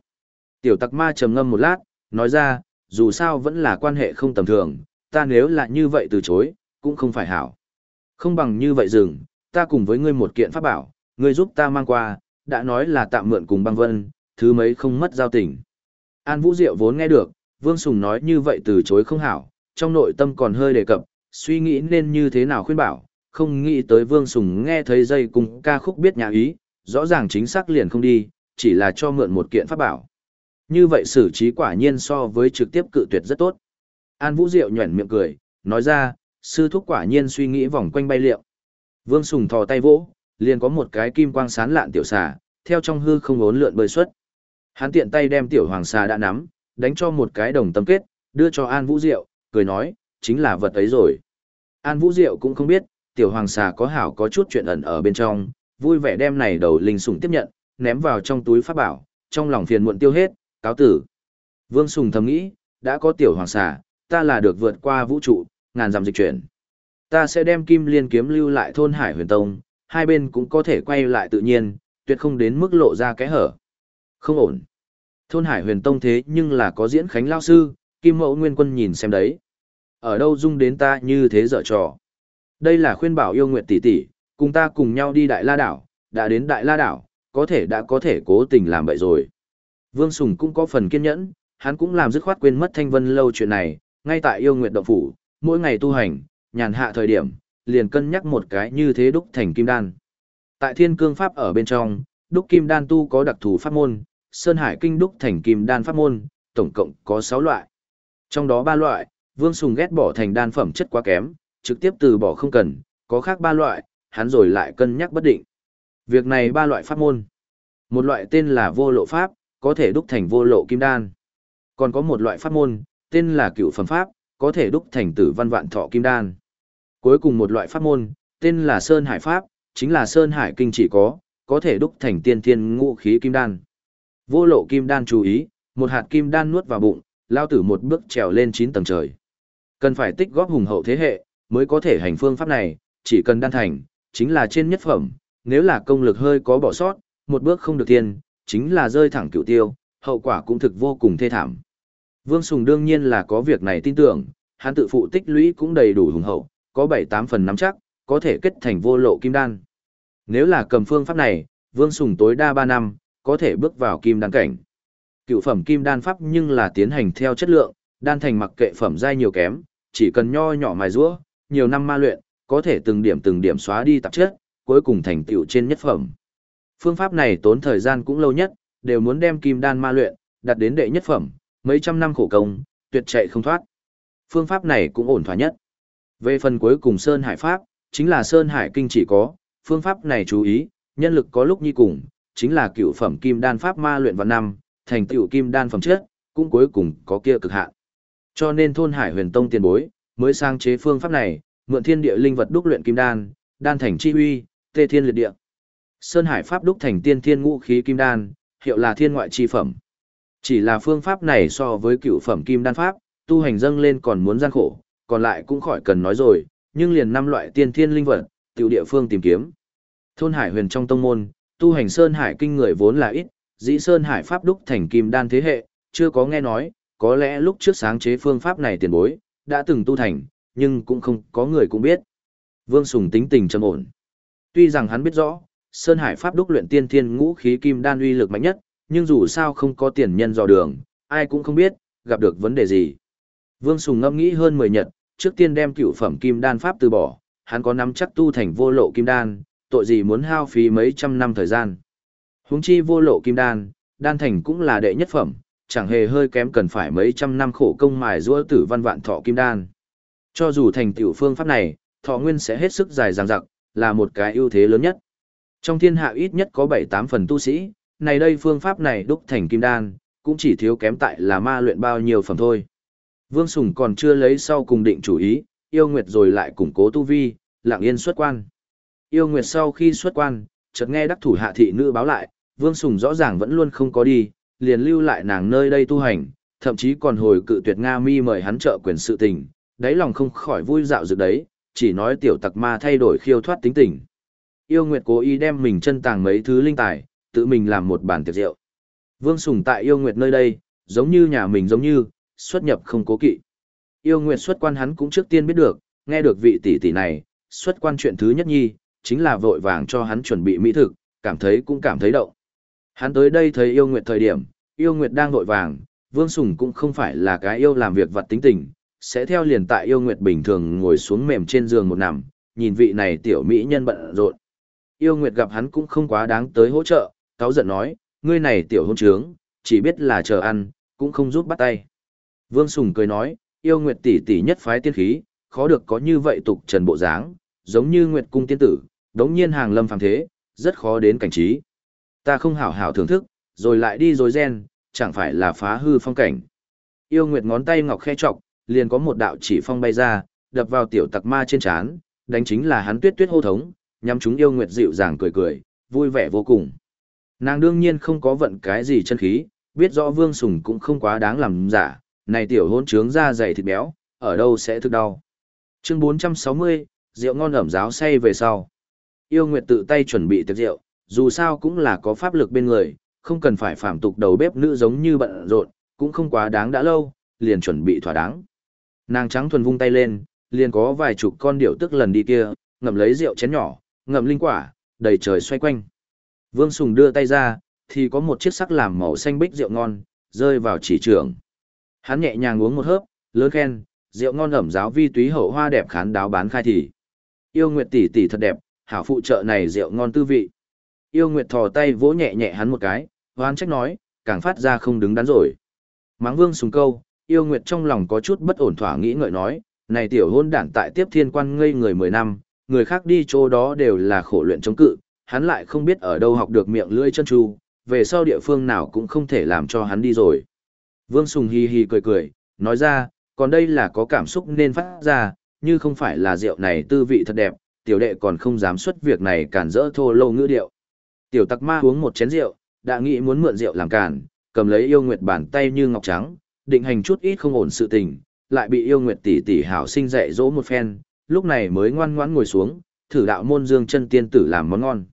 Tiểu tặc ma trầm ngâm một lát, nói ra, dù sao vẫn là quan hệ không tầm thường, ta nếu là như vậy từ chối, cũng không phải hảo. Không bằng như vậy dừng, ta cùng với ngươi một kiện pháp bảo, ngươi giúp ta mang qua, đã nói là tạm mượn cùng băng vân, thứ mấy không mất giao tình. An Vũ Diệu vốn nghe được, Vương Sùng nói như vậy từ chối không hảo, trong nội tâm còn hơi đề cập, suy nghĩ nên như thế nào khuyên bảo, không nghĩ tới Vương Sùng nghe thấy dây cùng ca khúc biết nhà ý, rõ ràng chính xác liền không đi, chỉ là cho mượn một kiện pháp bảo. Như vậy xử trí quả nhiên so với trực tiếp cự tuyệt rất tốt. An Vũ Diệu nhuẩn miệng cười, nói ra, sư thúc quả nhiên suy nghĩ vòng quanh bay liệu. Vương Sùng thò tay vỗ, liền có một cái kim quang sán lạn tiểu xà, theo trong hư không ốn lượn bơi xuất. Hắn tiện tay đem tiểu hoàng xà đã nắm, đánh cho một cái đồng tâm kết, đưa cho An Vũ Diệu, cười nói, chính là vật ấy rồi. An Vũ Diệu cũng không biết, tiểu hoàng xà có hảo có chút chuyện ẩn ở bên trong, vui vẻ đem này đầu linh sủng tiếp nhận, ném vào trong túi pháp bảo, trong lòng phiền muộn tiêu hết, cáo tử. Vương Sùng thầm nghĩ, đã có tiểu hoàng xà, ta là được vượt qua vũ trụ, ngàn dặm dịch chuyển. Ta sẽ đem kim liên kiếm lưu lại thôn Hải Huyền Tông, hai bên cũng có thể quay lại tự nhiên, tuyệt không đến mức lộ ra cái hở. Không ổn. Thôn Hải huyền tông thế nhưng là có diễn khánh lao sư, kim mẫu nguyên quân nhìn xem đấy. Ở đâu dung đến ta như thế dở trò. Đây là khuyên bảo yêu nguyện tỷ tỷ, cùng ta cùng nhau đi Đại La Đảo, đã đến Đại La Đảo, có thể đã có thể cố tình làm vậy rồi. Vương Sùng cũng có phần kiên nhẫn, hắn cũng làm dứt khoát quên mất thanh vân lâu chuyện này, ngay tại yêu nguyện động phủ, mỗi ngày tu hành, nhàn hạ thời điểm, liền cân nhắc một cái như thế đúc thành kim đan. Tại thiên cương pháp ở bên trong, đúc kim đan tu có đặc thù pháp môn, Sơn Hải kinh đúc thành kim đan pháp môn, tổng cộng có 6 loại. Trong đó ba loại, Vương Sùng ghét bỏ thành đan phẩm chất quá kém, trực tiếp từ bỏ không cần, có khác ba loại, hắn rồi lại cân nhắc bất định. Việc này ba loại pháp môn. Một loại tên là vô lộ pháp, có thể đúc thành vô lộ kim đan. Còn có một loại pháp môn, tên là cựu phẩm pháp, có thể đúc thành tử văn vạn thọ kim đan. Cuối cùng một loại pháp môn, tên là Sơn Hải Pháp, chính là Sơn Hải Kinh chỉ có, có thể đúc thành tiên thiên ngũ khí kim đan. Vô lộ kim đan chú ý, một hạt kim đan nuốt vào bụng, lao tử một bước trèo lên 9 tầng trời. Cần phải tích góp hùng hậu thế hệ, mới có thể hành phương pháp này, chỉ cần đan thành, chính là trên nhất phẩm, nếu là công lực hơi có bỏ sót, một bước không được tiên, chính là rơi thẳng cựu tiêu, hậu quả cũng thực vô cùng thê thảm. Vương Sùng đương nhiên là có việc này tin tưởng, hắn tự phụ tích lũy cũng đầy đủ hùng hậu, có 7-8 phần nắm chắc, có thể kết thành vô lộ kim đan. Nếu là cầm phương pháp này, Vương Sùng tối đa 3 năm, có thể bước vào kim đan cảnh. Cựu phẩm kim đan pháp nhưng là tiến hành theo chất lượng, đan thành mặc kệ phẩm giai nhiều kém, chỉ cần nho nhỏ mài rũa, nhiều năm ma luyện, có thể từng điểm từng điểm xóa đi tạp chất, cuối cùng thành tựu trên nhất phẩm. Phương pháp này tốn thời gian cũng lâu nhất, đều muốn đem kim đan ma luyện, đặt đến đệ nhất phẩm, mấy trăm năm khổ công, tuyệt chạy không thoát. Phương pháp này cũng ổn thỏa nhất. Về phần cuối cùng Sơn Hải Pháp, chính là Sơn Hải Kinh chỉ có, phương pháp này chú ý, nhân lực có lúc như cùng, chính là cựu phẩm kim đan pháp ma luyện vào năm, thành tựu kim đan phẩm chất, cũng cuối cùng có kia cực hạn. Cho nên thôn Hải Huyền Tông tiền bối mới sang chế phương pháp này, mượn thiên địa linh vật đúc luyện kim đan, đan thành chi uy, tê thiên liệt địa. Sơn Hải pháp đúc thành tiên thiên ngũ khí kim đan, hiệu là thiên ngoại chi phẩm. Chỉ là phương pháp này so với cựu phẩm kim đan pháp, tu hành dâng lên còn muốn gian khổ, còn lại cũng khỏi cần nói rồi, nhưng liền năm loại tiên thiên linh vật, tiểu địa phương tìm kiếm. Thôn Hải huyền trong tông môn, tu hành Sơn Hải kinh người vốn là ít, dĩ Sơn Hải pháp đúc thành kim đan thế hệ, chưa có nghe nói, có lẽ lúc trước sáng chế phương pháp này tiền bối, đã từng tu thành, nhưng cũng không có người cũng biết. Vương Sùng tính tình trầm ổn. Tuy rằng hắn biết rõ, Sơn Hải pháp đúc luyện tiên thiên ngũ khí kim đan uy lực mạnh nhất, nhưng dù sao không có tiền nhân dò đường, ai cũng không biết, gặp được vấn đề gì. Vương Sùng ngâm nghĩ hơn 10 nhật, trước tiên đem cựu phẩm kim đan pháp từ bỏ, hắn có nắm chắc tu thành vô lộ kim đan, tội gì muốn hao phí mấy trăm năm thời gian. Huống chi vô lộ kim đan, đan thành cũng là đệ nhất phẩm, chẳng hề hơi kém cần phải mấy trăm năm khổ công mài giũa tử văn vạn thọ kim đan. Cho dù thành tiểu phương pháp này, thọ nguyên sẽ hết sức dài dằng dặc, là một cái ưu thế lớn nhất. Trong thiên hạ ít nhất có 7-8 phần tu sĩ, này đây phương pháp này đúc thành kim đan, cũng chỉ thiếu kém tại là ma luyện bao nhiêu phẩm thôi. Vương Sùng còn chưa lấy sau cùng định chủ ý, yêu nguyệt rồi lại củng cố tu vi, lặng yên xuất quan. Yêu nguyệt sau khi xuất quan, chợt nghe đắc thủ hạ thị nữ báo lại, Vương Sùng rõ ràng vẫn luôn không có đi, liền lưu lại nàng nơi đây tu hành, thậm chí còn hồi cự tuyệt Nga mi mời hắn trợ quyền sự tình, đáy lòng không khỏi vui dạo dược đấy, chỉ nói tiểu tặc ma thay đổi khiêu thoát tính tình. Yêu Nguyệt cố ý đem mình chân tàng mấy thứ linh tài, tự mình làm một bàn tiệc rượu. Vương Sùng tại Yêu Nguyệt nơi đây, giống như nhà mình giống như, xuất nhập không cố kỵ. Yêu Nguyệt xuất quan hắn cũng trước tiên biết được, nghe được vị tỷ tỷ này, xuất quan chuyện thứ nhất nhi, chính là vội vàng cho hắn chuẩn bị mỹ thực, cảm thấy cũng cảm thấy động. Hắn tới đây thấy Yêu Nguyệt thời điểm, Yêu Nguyệt đang vội vàng, Vương Sùng cũng không phải là cái yêu làm việc vật tính tình, sẽ theo liền tại Yêu Nguyệt bình thường ngồi xuống mềm trên giường một nằm, nhìn vị này tiểu mỹ nhân bận rộn. Yêu Nguyệt gặp hắn cũng không quá đáng tới hỗ trợ, cáo giận nói, ngươi này tiểu hôn trướng, chỉ biết là chờ ăn, cũng không giúp bắt tay. Vương Sùng cười nói, yêu Nguyệt tỷ tỷ nhất phái tiên khí, khó được có như vậy tục trần bộ dáng, giống như Nguyệt cung tiên tử, đống nhiên hàng lâm phàm thế, rất khó đến cảnh trí. Ta không hảo hảo thưởng thức, rồi lại đi rồi gen, chẳng phải là phá hư phong cảnh. Yêu Nguyệt ngón tay ngọc khe trọc, liền có một đạo chỉ phong bay ra, đập vào tiểu tặc ma trên trán, đánh chính là hắn tuyết tuyết hô thống, nhằm chúng yêu Nguyệt dịu dàng cười cười, vui vẻ vô cùng. Nàng đương nhiên không có vận cái gì chân khí, biết rõ Vương Sùng cũng không quá đáng làm giả, này tiểu hôn trướng da dày thịt béo, ở đâu sẽ thức đau. Chương 460, rượu ngon ẩm giáo say về sau. Yêu Nguyệt tự tay chuẩn bị tiệc rượu, dù sao cũng là có pháp lực bên người, không cần phải phạm tục đầu bếp nữ giống như bận rộn, cũng không quá đáng đã lâu, liền chuẩn bị thỏa đáng. Nàng trắng thuần vung tay lên, liền có vài chục con điệu tức lần đi kia, ngậm lấy rượu chén nhỏ, ngậm linh quả, đầy trời xoay quanh. Vương Sùng đưa tay ra, thì có một chiếc sắc làm màu xanh bích rượu ngon, rơi vào chỉ trưởng. Hắn nhẹ nhàng uống một hớp, lớn khen, rượu ngon ẩm giáo vi túy hậu hoa đẹp khán đáo bán khai thì. Yêu Nguyệt tỷ tỷ thật đẹp, hảo phụ trợ này rượu ngon tư vị. Yêu Nguyệt thò tay vỗ nhẹ nhẹ hắn một cái, hoan trách nói, càng phát ra không đứng đắn rồi. Máng Vương Sùng câu, Yêu Nguyệt trong lòng có chút bất ổn thỏa nghĩ ngợi nói, này tiểu hôn đản tại tiếp thiên quan ngây người 10 năm, người khác đi chỗ đó đều là khổ luyện chống cự, hắn lại không biết ở đâu học được miệng lưỡi chân tru, về sau địa phương nào cũng không thể làm cho hắn đi rồi. Vương Sùng hi hi cười cười, nói ra, còn đây là có cảm xúc nên phát ra, như không phải là rượu này tư vị thật đẹp, tiểu đệ còn không dám xuất việc này cản rỡ thô lâu ngữ điệu. Tiểu tặc ma uống một chén rượu, đã nghĩ muốn mượn rượu làm cản, cầm lấy yêu nguyệt bàn tay như ngọc trắng, định hành chút ít không ổn sự tình, lại bị yêu nguyệt tỷ tỷ hảo sinh dạy dỗ một phen, lúc này mới ngoan ngoãn ngồi xuống, thử đạo môn dương chân tiên tử làm món ngon.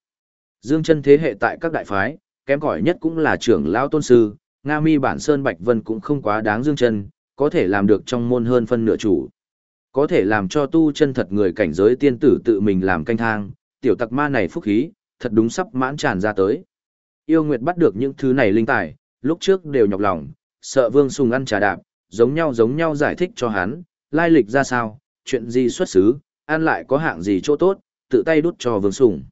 Dương chân thế hệ tại các đại phái, kém cỏi nhất cũng là trưởng lão tôn sư, Nga Mi bản sơn Bạch Vân cũng không quá đáng dương chân, có thể làm được trong môn hơn phân nửa chủ. Có thể làm cho tu chân thật người cảnh giới tiên tử tự mình làm canh thang, tiểu tặc ma này phúc khí, thật đúng sắp mãn tràn ra tới. Yêu Nguyệt bắt được những thứ này linh tài, lúc trước đều nhọc lòng, sợ Vương Sùng ăn trà đạp, giống nhau giống nhau giải thích cho hắn, lai lịch ra sao, chuyện gì xuất xứ, ăn lại có hạng gì chỗ tốt, tự tay đút cho Vương Sùng.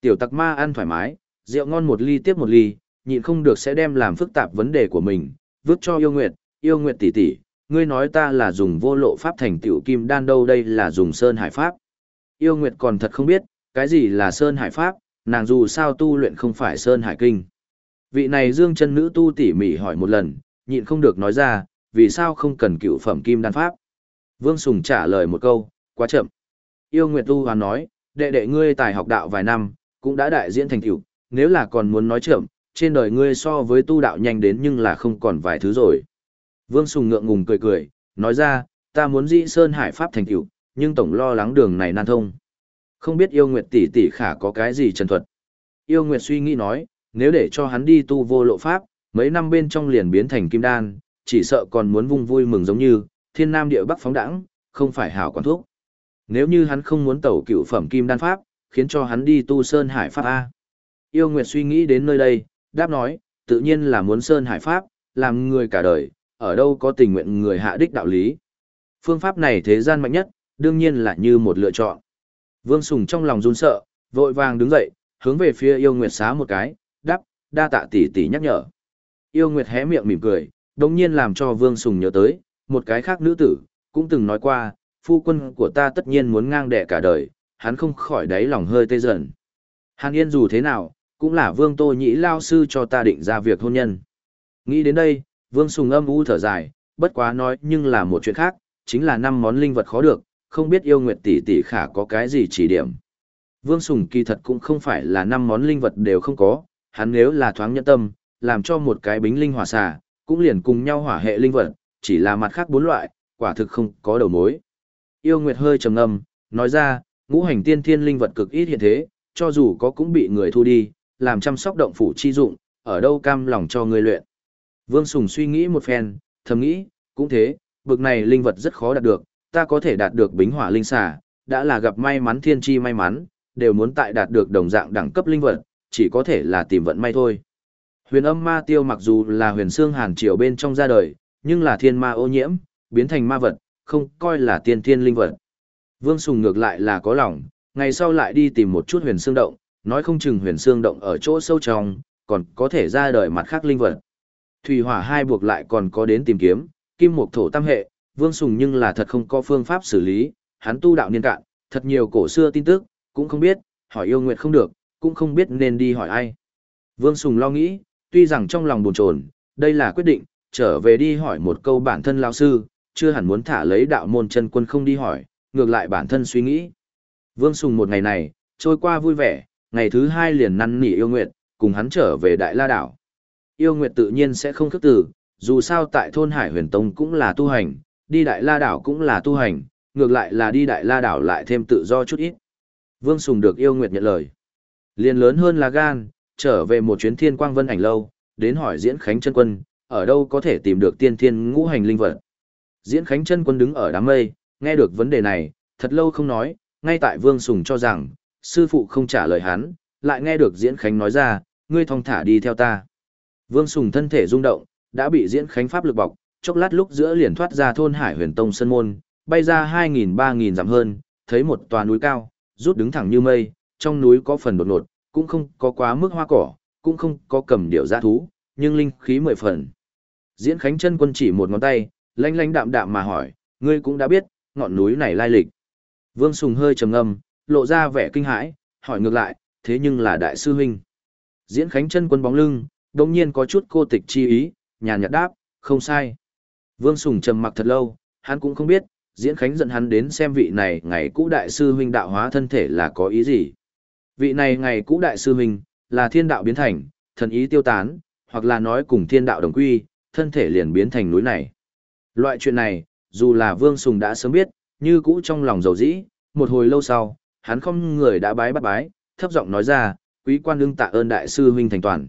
Tiểu tặc ma ăn thoải mái, rượu ngon một ly tiếp một ly, nhịn không được sẽ đem làm phức tạp vấn đề của mình, vứt cho yêu nguyệt, yêu nguyệt tỷ tỷ, ngươi nói ta là dùng vô lộ pháp thành tiểu kim đan đâu đây là dùng sơn hải pháp. Yêu nguyệt còn thật không biết, cái gì là sơn hải pháp, nàng dù sao tu luyện không phải sơn hải kinh. Vị này dương chân nữ tu tỉ mỉ hỏi một lần, nhịn không được nói ra, vì sao không cần cựu phẩm kim đan pháp. Vương Sùng trả lời một câu, quá chậm. Yêu Nguyệt Tu Hoàn nói, đệ đệ ngươi tài học đạo vài năm, cũng đã đại diễn thành tựu, nếu là còn muốn nói chậm, trên đời ngươi so với tu đạo nhanh đến nhưng là không còn vài thứ rồi. Vương Sùng ngượng ngùng cười cười, nói ra, ta muốn dĩ sơn hải pháp thành tựu, nhưng tổng lo lắng đường này nan thông. Không biết yêu nguyệt tỷ tỷ khả có cái gì trần thuật. Yêu nguyệt suy nghĩ nói, nếu để cho hắn đi tu vô lộ pháp, mấy năm bên trong liền biến thành kim đan, chỉ sợ còn muốn vung vui mừng giống như, thiên nam địa bắc phóng đẳng, không phải hảo quản thuốc. Nếu như hắn không muốn tẩu cựu phẩm kim đan pháp, khiến cho hắn đi tu sơn hải pháp A. Yêu Nguyệt suy nghĩ đến nơi đây, đáp nói, tự nhiên là muốn sơn hải pháp, làm người cả đời, ở đâu có tình nguyện người hạ đích đạo lý. Phương pháp này thế gian mạnh nhất, đương nhiên là như một lựa chọn. Vương Sùng trong lòng run sợ, vội vàng đứng dậy, hướng về phía yêu Nguyệt xá một cái, đáp, đa tạ tỷ tỷ nhắc nhở. Yêu Nguyệt hé miệng mỉm cười, đồng nhiên làm cho Vương Sùng nhớ tới, một cái khác nữ tử, cũng từng nói qua, phu quân của ta tất nhiên muốn ngang đẻ cả đời, hắn không khỏi đáy lòng hơi tê dần. Hàn Yên dù thế nào, cũng là Vương Tô Nhĩ lao sư cho ta định ra việc hôn nhân. Nghĩ đến đây, Vương Sùng âm u thở dài, bất quá nói nhưng là một chuyện khác, chính là năm món linh vật khó được, không biết yêu nguyệt tỷ tỷ khả có cái gì chỉ điểm. Vương Sùng kỳ thật cũng không phải là năm món linh vật đều không có, hắn nếu là thoáng nhẫn tâm, làm cho một cái bính linh hỏa xà, cũng liền cùng nhau hỏa hệ linh vật, chỉ là mặt khác bốn loại, quả thực không có đầu mối. Yêu Nguyệt hơi trầm ngâm, nói ra, ngũ hành tiên thiên linh vật cực ít hiện thế, cho dù có cũng bị người thu đi, làm chăm sóc động phủ chi dụng, ở đâu cam lòng cho người luyện. Vương Sùng suy nghĩ một phen, thầm nghĩ, cũng thế, bực này linh vật rất khó đạt được, ta có thể đạt được bính hỏa linh xà, đã là gặp may mắn thiên chi may mắn, đều muốn tại đạt được đồng dạng đẳng cấp linh vật, chỉ có thể là tìm vận may thôi. Huyền âm ma tiêu mặc dù là huyền xương hàn triều bên trong ra đời, nhưng là thiên ma ô nhiễm, biến thành ma vật, không coi là tiên thiên linh vật. Vương Sùng ngược lại là có lòng, ngày sau lại đi tìm một chút huyền xương động, nói không chừng huyền xương động ở chỗ sâu trong, còn có thể ra đời mặt khác linh vật. Thủy hỏa hai buộc lại còn có đến tìm kiếm, kim mục thổ tam hệ, Vương Sùng nhưng là thật không có phương pháp xử lý, hắn tu đạo niên cạn, thật nhiều cổ xưa tin tức, cũng không biết, hỏi yêu nguyện không được, cũng không biết nên đi hỏi ai. Vương Sùng lo nghĩ, tuy rằng trong lòng buồn chồn, đây là quyết định, trở về đi hỏi một câu bản thân lao sư, chưa hẳn muốn thả lấy đạo môn chân quân không đi hỏi, ngược lại bản thân suy nghĩ. Vương Sùng một ngày này, trôi qua vui vẻ, ngày thứ hai liền năn nỉ yêu nguyệt, cùng hắn trở về Đại La Đảo. Yêu nguyệt tự nhiên sẽ không khước từ, dù sao tại thôn Hải huyền tông cũng là tu hành, đi Đại La Đảo cũng là tu hành, ngược lại là đi Đại La Đảo lại thêm tự do chút ít. Vương Sùng được yêu nguyệt nhận lời. Liền lớn hơn là gan, trở về một chuyến thiên quang vân ảnh lâu, đến hỏi diễn khánh chân quân, ở đâu có thể tìm được tiên thiên ngũ hành linh vật. Diễn khánh chân quân đứng ở đám mây, nghe được vấn đề này, thật lâu không nói, ngay tại Vương Sùng cho rằng, sư phụ không trả lời hắn, lại nghe được Diễn Khánh nói ra, ngươi thong thả đi theo ta. Vương Sùng thân thể rung động, đã bị Diễn Khánh pháp lực bọc, chốc lát lúc giữa liền thoát ra thôn Hải Huyền Tông sân môn, bay ra 2000 3000 dặm hơn, thấy một tòa núi cao, rút đứng thẳng như mây, trong núi có phần đột ngột, cũng không có quá mức hoa cỏ, cũng không có cầm điệu dã thú, nhưng linh khí mười phần. Diễn Khánh chân quân chỉ một ngón tay, lanh lanh đạm đạm mà hỏi, ngươi cũng đã biết, ngọn núi này lai lịch. Vương Sùng hơi trầm ngâm, lộ ra vẻ kinh hãi, hỏi ngược lại, thế nhưng là đại sư huynh. Diễn Khánh chân quân bóng lưng, đồng nhiên có chút cô tịch chi ý, nhàn nhạt đáp, không sai. Vương Sùng trầm mặc thật lâu, hắn cũng không biết, Diễn Khánh dẫn hắn đến xem vị này ngày cũ đại sư huynh đạo hóa thân thể là có ý gì. Vị này ngày cũ đại sư huynh, là thiên đạo biến thành, thần ý tiêu tán, hoặc là nói cùng thiên đạo đồng quy, thân thể liền biến thành núi này. Loại chuyện này, dù là Vương Sùng đã sớm biết, như cũ trong lòng dầu dĩ, một hồi lâu sau, hắn không người đã bái bắt bái, thấp giọng nói ra, quý quan đương tạ ơn đại sư huynh thành toàn.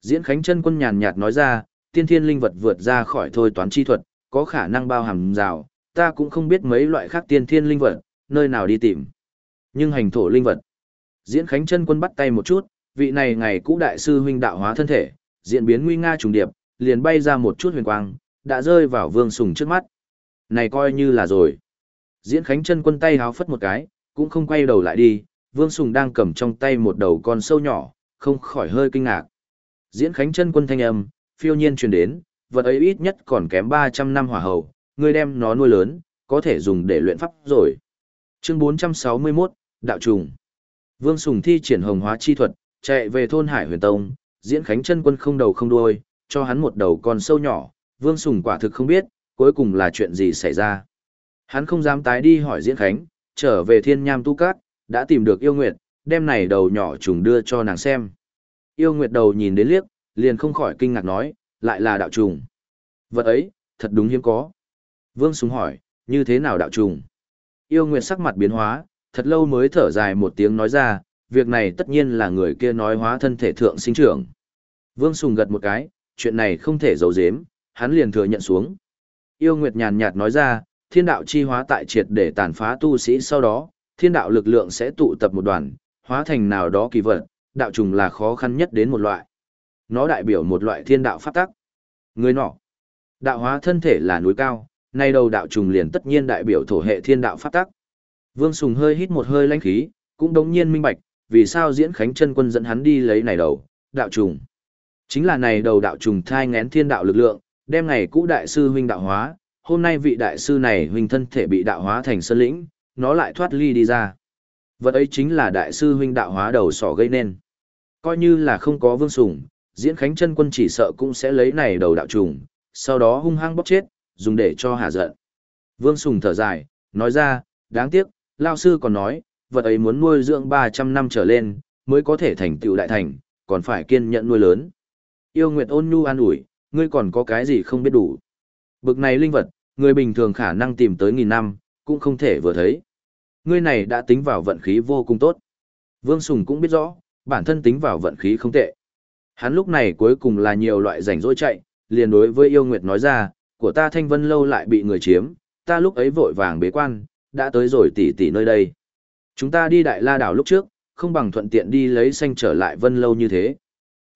Diễn Khánh chân quân nhàn nhạt nói ra, tiên thiên linh vật vượt ra khỏi thôi toán chi thuật, có khả năng bao hàm rào, ta cũng không biết mấy loại khác tiên thiên linh vật, nơi nào đi tìm. Nhưng hành thổ linh vật. Diễn Khánh chân quân bắt tay một chút, vị này ngày cũ đại sư huynh đạo hóa thân thể, diễn biến nguy nga trùng điệp, liền bay ra một chút huyền quang, đã rơi vào Vương Sùng trước mắt. Này coi như là rồi. Diễn Khánh chân quân tay háo phất một cái, cũng không quay đầu lại đi, Vương Sùng đang cầm trong tay một đầu con sâu nhỏ, không khỏi hơi kinh ngạc. Diễn Khánh chân quân thanh âm, phiêu nhiên truyền đến, vật ấy ít nhất còn kém 300 năm hỏa hầu, người đem nó nuôi lớn, có thể dùng để luyện pháp rồi. Chương 461, Đạo trùng. Vương Sùng thi triển hồng hóa chi thuật, chạy về thôn Hải Huyền Tông, Diễn Khánh chân quân không đầu không đuôi, cho hắn một đầu con sâu nhỏ, Vương Sùng quả thực không biết, cuối cùng là chuyện gì xảy ra. Hắn không dám tái đi hỏi Diễn Khánh, trở về thiên nham tu cát, đã tìm được yêu nguyệt, đem này đầu nhỏ trùng đưa cho nàng xem. Yêu nguyệt đầu nhìn đến liếc, liền không khỏi kinh ngạc nói, lại là đạo trùng. Vật ấy, thật đúng hiếm có. Vương Súng hỏi, như thế nào đạo trùng? Yêu nguyệt sắc mặt biến hóa, thật lâu mới thở dài một tiếng nói ra, việc này tất nhiên là người kia nói hóa thân thể thượng sinh trưởng. Vương Sùng gật một cái, chuyện này không thể giấu giếm, hắn liền thừa nhận xuống. Yêu Nguyệt nhàn nhạt nói ra, thiên đạo chi hóa tại triệt để tàn phá tu sĩ sau đó, thiên đạo lực lượng sẽ tụ tập một đoàn, hóa thành nào đó kỳ vật, đạo trùng là khó khăn nhất đến một loại. Nó đại biểu một loại thiên đạo pháp tắc. Người nọ, đạo hóa thân thể là núi cao, nay đầu đạo trùng liền tất nhiên đại biểu thổ hệ thiên đạo pháp tắc. Vương Sùng hơi hít một hơi lãnh khí, cũng đống nhiên minh bạch, vì sao diễn khánh chân quân dẫn hắn đi lấy này đầu, đạo trùng. Chính là này đầu đạo trùng thai ngén thiên đạo lực lượng, đem ngày cũ đại sư huynh đạo hóa, hôm nay vị đại sư này huynh thân thể bị đạo hóa thành sơn lĩnh, nó lại thoát ly đi ra. Vật ấy chính là đại sư huynh đạo hóa đầu sỏ gây nên. Coi như là không có vương sủng, diễn khánh chân quân chỉ sợ cũng sẽ lấy này đầu đạo trùng, sau đó hung hăng bóp chết, dùng để cho hạ giận. Vương sùng thở dài, nói ra, đáng tiếc, lao sư còn nói, vật ấy muốn nuôi dưỡng 300 năm trở lên, mới có thể thành tựu đại thành, còn phải kiên nhẫn nuôi lớn. Yêu Nguyệt ôn nhu an ủi, ngươi còn có cái gì không biết đủ. Bực này linh vật, người bình thường khả năng tìm tới nghìn năm, cũng không thể vừa thấy. Ngươi này đã tính vào vận khí vô cùng tốt. Vương Sùng cũng biết rõ, bản thân tính vào vận khí không tệ. Hắn lúc này cuối cùng là nhiều loại rảnh rỗi chạy, liền đối với yêu nguyệt nói ra, của ta thanh vân lâu lại bị người chiếm, ta lúc ấy vội vàng bế quan, đã tới rồi tỷ tỷ nơi đây. Chúng ta đi đại la đảo lúc trước, không bằng thuận tiện đi lấy xanh trở lại vân lâu như thế.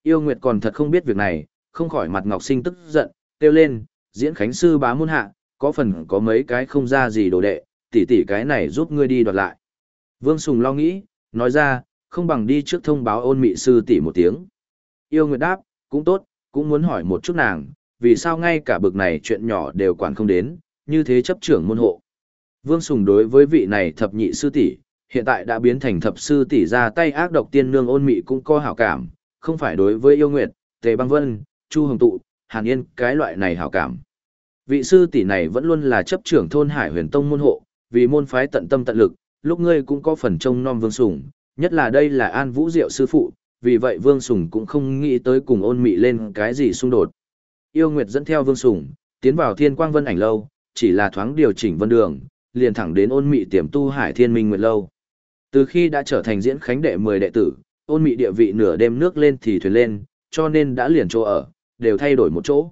Yêu nguyệt còn thật không biết việc này, không khỏi mặt ngọc sinh tức giận, kêu lên, diễn khánh sư bá môn hạ, có phần có mấy cái không ra gì đồ đệ, tỷ tỷ cái này giúp ngươi đi đoạt lại. Vương Sùng lo nghĩ, nói ra, không bằng đi trước thông báo ôn mị sư tỷ một tiếng. Yêu Nguyệt đáp, cũng tốt, cũng muốn hỏi một chút nàng, vì sao ngay cả bực này chuyện nhỏ đều quản không đến, như thế chấp trưởng môn hộ. Vương Sùng đối với vị này thập nhị sư tỷ, hiện tại đã biến thành thập sư tỷ ra tay ác độc tiên nương ôn mị cũng có hảo cảm, không phải đối với yêu nguyệt, tề băng vân, chu hồng tụ, hàn yên cái loại này hảo cảm. Vị sư tỷ này vẫn luôn là chấp trưởng thôn hải huyền tông môn hộ, vì môn phái tận tâm tận lực, lúc ngươi cũng có phần trông nom vương Sùng, nhất là đây là an vũ diệu sư phụ, vì vậy vương Sùng cũng không nghĩ tới cùng ôn mị lên cái gì xung đột. Yêu Nguyệt dẫn theo vương Sùng tiến vào thiên quang vân ảnh lâu, chỉ là thoáng điều chỉnh vân đường, liền thẳng đến ôn mị tiềm tu hải thiên minh nguyệt lâu. Từ khi đã trở thành diễn khánh đệ 10 đệ tử, ôn mị địa vị nửa đêm nước lên thì thuyền lên, cho nên đã liền chỗ ở, đều thay đổi một chỗ.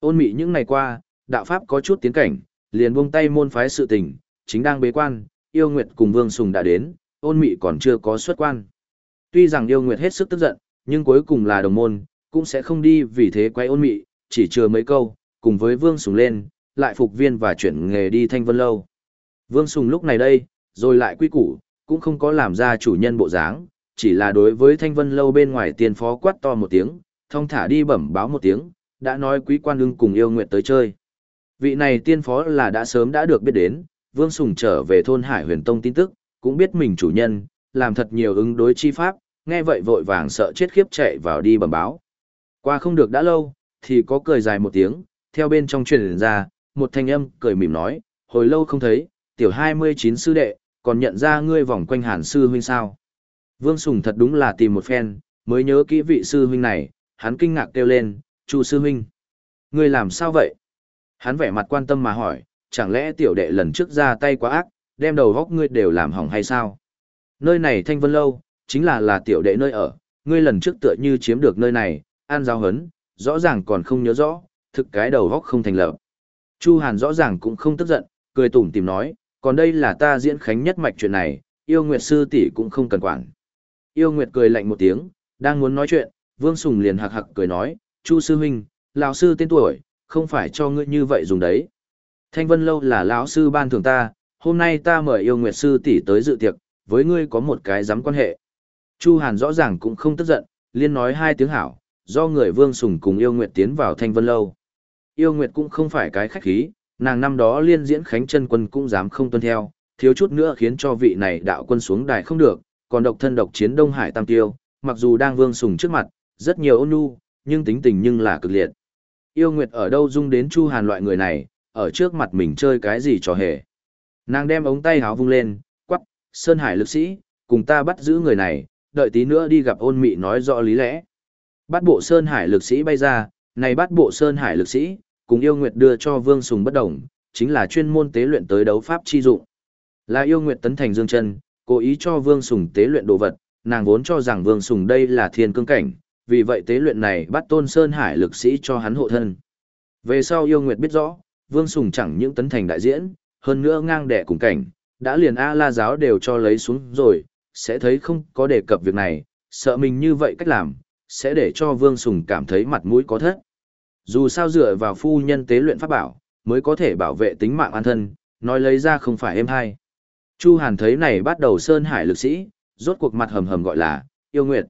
Ôn mị những ngày qua, đạo pháp có chút tiến cảnh, liền buông tay môn phái sự tình, chính đang bế quan, yêu nguyệt cùng vương sùng đã đến, ôn mị còn chưa có xuất quan. Tuy rằng yêu nguyệt hết sức tức giận, nhưng cuối cùng là đồng môn, cũng sẽ không đi vì thế quay ôn mị, chỉ chừa mấy câu, cùng với vương sùng lên, lại phục viên và chuyển nghề đi thanh vân lâu. Vương sùng lúc này đây, rồi lại quy củ, cũng không có làm ra chủ nhân bộ dáng, chỉ là đối với thanh vân lâu bên ngoài tiền phó quát to một tiếng, thông thả đi bẩm báo một tiếng, đã nói quý quan ưng cùng yêu nguyện tới chơi. Vị này tiên phó là đã sớm đã được biết đến, Vương Sùng trở về thôn Hải huyền tông tin tức, cũng biết mình chủ nhân, làm thật nhiều ứng đối chi pháp, nghe vậy vội vàng sợ chết khiếp chạy vào đi bẩm báo. Qua không được đã lâu, thì có cười dài một tiếng, theo bên trong truyền ra, một thanh âm cười mỉm nói, hồi lâu không thấy, tiểu 29 sư đệ, còn nhận ra ngươi vòng quanh hàn sư huynh sao. Vương Sùng thật đúng là tìm một phen, mới nhớ kỹ vị sư huynh này, hắn kinh ngạc kêu lên, Chu sư huynh. Ngươi làm sao vậy? Hắn vẻ mặt quan tâm mà hỏi, chẳng lẽ tiểu đệ lần trước ra tay quá ác, đem đầu góc ngươi đều làm hỏng hay sao? Nơi này thanh vân lâu, chính là là tiểu đệ nơi ở, ngươi lần trước tựa như chiếm được nơi này, an giao hấn, rõ ràng còn không nhớ rõ, thực cái đầu góc không thành lập. Chu Hàn rõ ràng cũng không tức giận, cười tủm tìm nói, còn đây là ta diễn khánh nhất mạch chuyện này, yêu nguyệt sư tỷ cũng không cần quản. Yêu nguyệt cười lạnh một tiếng, đang muốn nói chuyện, Vương Sùng liền hạc hạc cười nói, Chu sư huynh, lão sư tên tuổi, không phải cho ngươi như vậy dùng đấy. Thanh Vân Lâu là lão sư ban thường ta, hôm nay ta mời yêu nguyệt sư tỷ tới dự tiệc, với ngươi có một cái dám quan hệ. Chu Hàn rõ ràng cũng không tức giận, liên nói hai tiếng hảo, do người Vương Sùng cùng yêu nguyệt tiến vào Thanh Vân Lâu. Yêu nguyệt cũng không phải cái khách khí, nàng năm đó liên diễn khánh chân quân cũng dám không tuân theo, thiếu chút nữa khiến cho vị này đạo quân xuống đài không được, còn độc thân độc chiến Đông Hải Tam Tiêu, mặc dù đang Vương Sùng trước mặt, rất nhiều ôn nhu, nhưng tính tình nhưng là cực liệt. Yêu Nguyệt ở đâu dung đến Chu Hàn loại người này, ở trước mặt mình chơi cái gì trò hề. Nàng đem ống tay háo vung lên, quắc, Sơn Hải lực sĩ, cùng ta bắt giữ người này, đợi tí nữa đi gặp ôn mị nói rõ lý lẽ. Bắt bộ Sơn Hải lực sĩ bay ra, này bắt bộ Sơn Hải lực sĩ, cùng yêu Nguyệt đưa cho Vương Sùng bất đồng, chính là chuyên môn tế luyện tới đấu pháp chi dụng. Là yêu Nguyệt tấn thành dương chân, cố ý cho Vương Sùng tế luyện đồ vật, nàng vốn cho rằng Vương Sùng đây là thiên cương cảnh, vì vậy tế luyện này bắt tôn sơn hải lực sĩ cho hắn hộ thân. Về sau yêu nguyệt biết rõ, Vương Sùng chẳng những tấn thành đại diễn, hơn nữa ngang đẻ cùng cảnh, đã liền A la giáo đều cho lấy xuống rồi, sẽ thấy không có đề cập việc này, sợ mình như vậy cách làm, sẽ để cho Vương Sùng cảm thấy mặt mũi có thất. Dù sao dựa vào phu nhân tế luyện pháp bảo, mới có thể bảo vệ tính mạng an thân, nói lấy ra không phải êm hay. Chu Hàn thấy này bắt đầu sơn hải lực sĩ, rốt cuộc mặt hầm hầm gọi là, yêu nguyệt.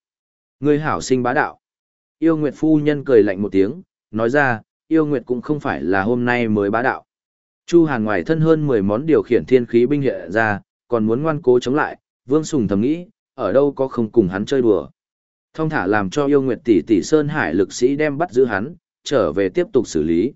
Ngươi hảo sinh bá đạo. Yêu Nguyệt phu nhân cười lạnh một tiếng, nói ra, yêu Nguyệt cũng không phải là hôm nay mới bá đạo. Chu Hàn ngoài thân hơn 10 món điều khiển thiên khí binh hiện ra, còn muốn ngoan cố chống lại, Vương Sùng thầm nghĩ, ở đâu có không cùng hắn chơi đùa. Thông thả làm cho yêu Nguyệt tỷ tỷ Sơn Hải lực sĩ đem bắt giữ hắn, trở về tiếp tục xử lý.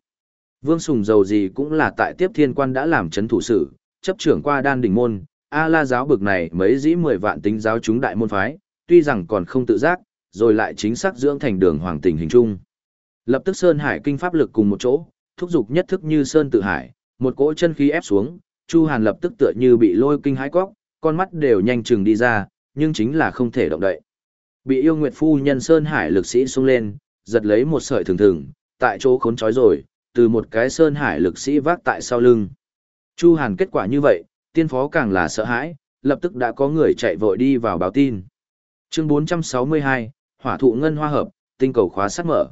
Vương Sùng giàu gì cũng là tại tiếp thiên quan đã làm chấn thủ sự, chấp trưởng qua đan đỉnh môn, A la giáo bực này mấy dĩ 10 vạn tính giáo chúng đại môn phái, tuy rằng còn không tự giác, rồi lại chính xác dưỡng thành đường hoàng tình hình chung. Lập tức Sơn Hải kinh pháp lực cùng một chỗ, thúc dục nhất thức như Sơn tự hải, một cỗ chân khí ép xuống, Chu Hàn lập tức tựa như bị lôi kinh hãi quóc, con mắt đều nhanh chừng đi ra, nhưng chính là không thể động đậy. Bị yêu nguyệt phu nhân Sơn Hải lực sĩ xung lên, giật lấy một sợi thường thường, tại chỗ khốn trói rồi, từ một cái Sơn Hải lực sĩ vác tại sau lưng. Chu Hàn kết quả như vậy, tiên phó càng là sợ hãi, lập tức đã có người chạy vội đi vào báo tin. Chương 462, hỏa thụ ngân hoa hợp, tinh cầu khóa sắt mở.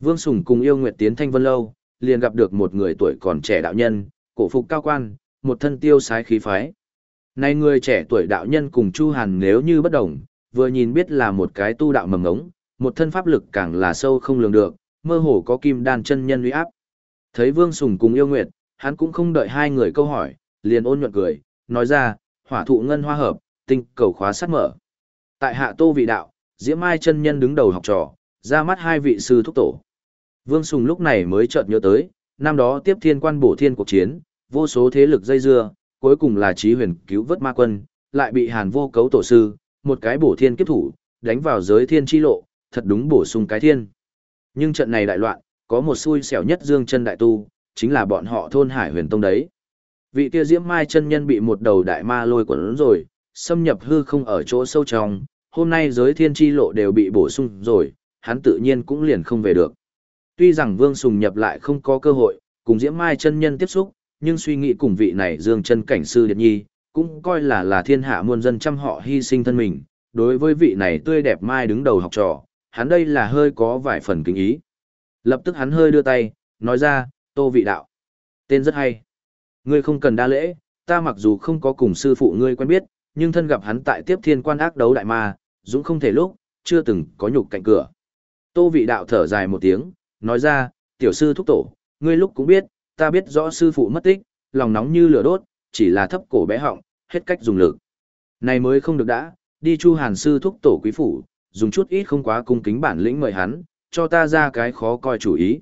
Vương Sùng cùng yêu nguyệt tiến thanh vân lâu, liền gặp được một người tuổi còn trẻ đạo nhân, cổ phục cao quan, một thân tiêu sái khí phái. Này người trẻ tuổi đạo nhân cùng Chu Hàn nếu như bất đồng, vừa nhìn biết là một cái tu đạo mầm ngống, một thân pháp lực càng là sâu không lường được, mơ hồ có kim đan chân nhân uy áp. Thấy Vương Sùng cùng yêu nguyệt, hắn cũng không đợi hai người câu hỏi, liền ôn nhuận cười, nói ra, hỏa thụ ngân hoa hợp, tinh cầu khóa sắt mở. Tại hạ tô vị đạo, Diễm Mai chân nhân đứng đầu học trò, ra mắt hai vị sư thúc tổ. Vương Sùng lúc này mới chợt nhớ tới, năm đó tiếp thiên quan bổ thiên cuộc chiến, vô số thế lực dây dưa, cuối cùng là trí huyền cứu vớt ma quân, lại bị hàn vô cấu tổ sư, một cái bổ thiên kiếp thủ, đánh vào giới thiên chi lộ, thật đúng bổ sung cái thiên. Nhưng trận này đại loạn, có một xui xẻo nhất dương chân đại tu, chính là bọn họ thôn hải huyền tông đấy. Vị kia diễm mai chân nhân bị một đầu đại ma lôi quẩn rồi, xâm nhập hư không ở chỗ sâu trong, hôm nay giới thiên tri lộ đều bị bổ sung rồi, hắn tự nhiên cũng liền không về được. Tuy rằng Vương Sùng nhập lại không có cơ hội, cùng Diễm Mai chân nhân tiếp xúc, nhưng suy nghĩ cùng vị này Dương chân cảnh sư Điệt Nhi, cũng coi là là thiên hạ muôn dân trăm họ hy sinh thân mình, đối với vị này tươi đẹp mai đứng đầu học trò, hắn đây là hơi có vài phần kính ý. Lập tức hắn hơi đưa tay, nói ra, tô vị đạo. Tên rất hay. Ngươi không cần đa lễ, ta mặc dù không có cùng sư phụ ngươi quen biết, nhưng thân gặp hắn tại tiếp thiên quan ác đấu đại ma, dũng không thể lúc, chưa từng có nhục cạnh cửa. Tô vị đạo thở dài một tiếng, nói ra, tiểu sư thúc tổ, ngươi lúc cũng biết, ta biết rõ sư phụ mất tích, lòng nóng như lửa đốt, chỉ là thấp cổ bé họng, hết cách dùng lực. Này mới không được đã, đi chu hàn sư thúc tổ quý phủ, dùng chút ít không quá cung kính bản lĩnh mời hắn, cho ta ra cái khó coi chủ ý.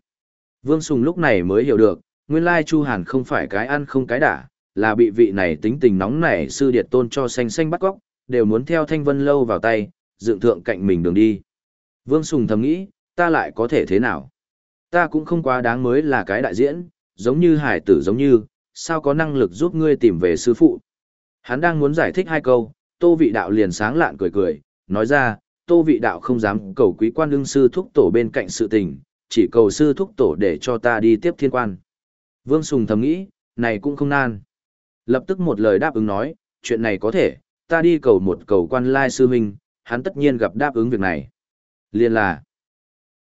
Vương Sùng lúc này mới hiểu được, nguyên lai chu hàn không phải cái ăn không cái đả, là bị vị này tính tình nóng nảy sư điệt tôn cho xanh xanh bắt góc, đều muốn theo thanh vân lâu vào tay, dựng thượng cạnh mình đường đi. Vương Sùng thầm nghĩ, ta lại có thể thế nào? Ta cũng không quá đáng mới là cái đại diễn, giống như hải tử giống như, sao có năng lực giúp ngươi tìm về sư phụ? Hắn đang muốn giải thích hai câu, tô vị đạo liền sáng lạn cười cười, nói ra, tô vị đạo không dám cầu quý quan đương sư thúc tổ bên cạnh sự tình, chỉ cầu sư thúc tổ để cho ta đi tiếp thiên quan. Vương Sùng thầm nghĩ, này cũng không nan. Lập tức một lời đáp ứng nói, chuyện này có thể, ta đi cầu một cầu quan lai sư huynh, hắn tất nhiên gặp đáp ứng việc này. Liên là,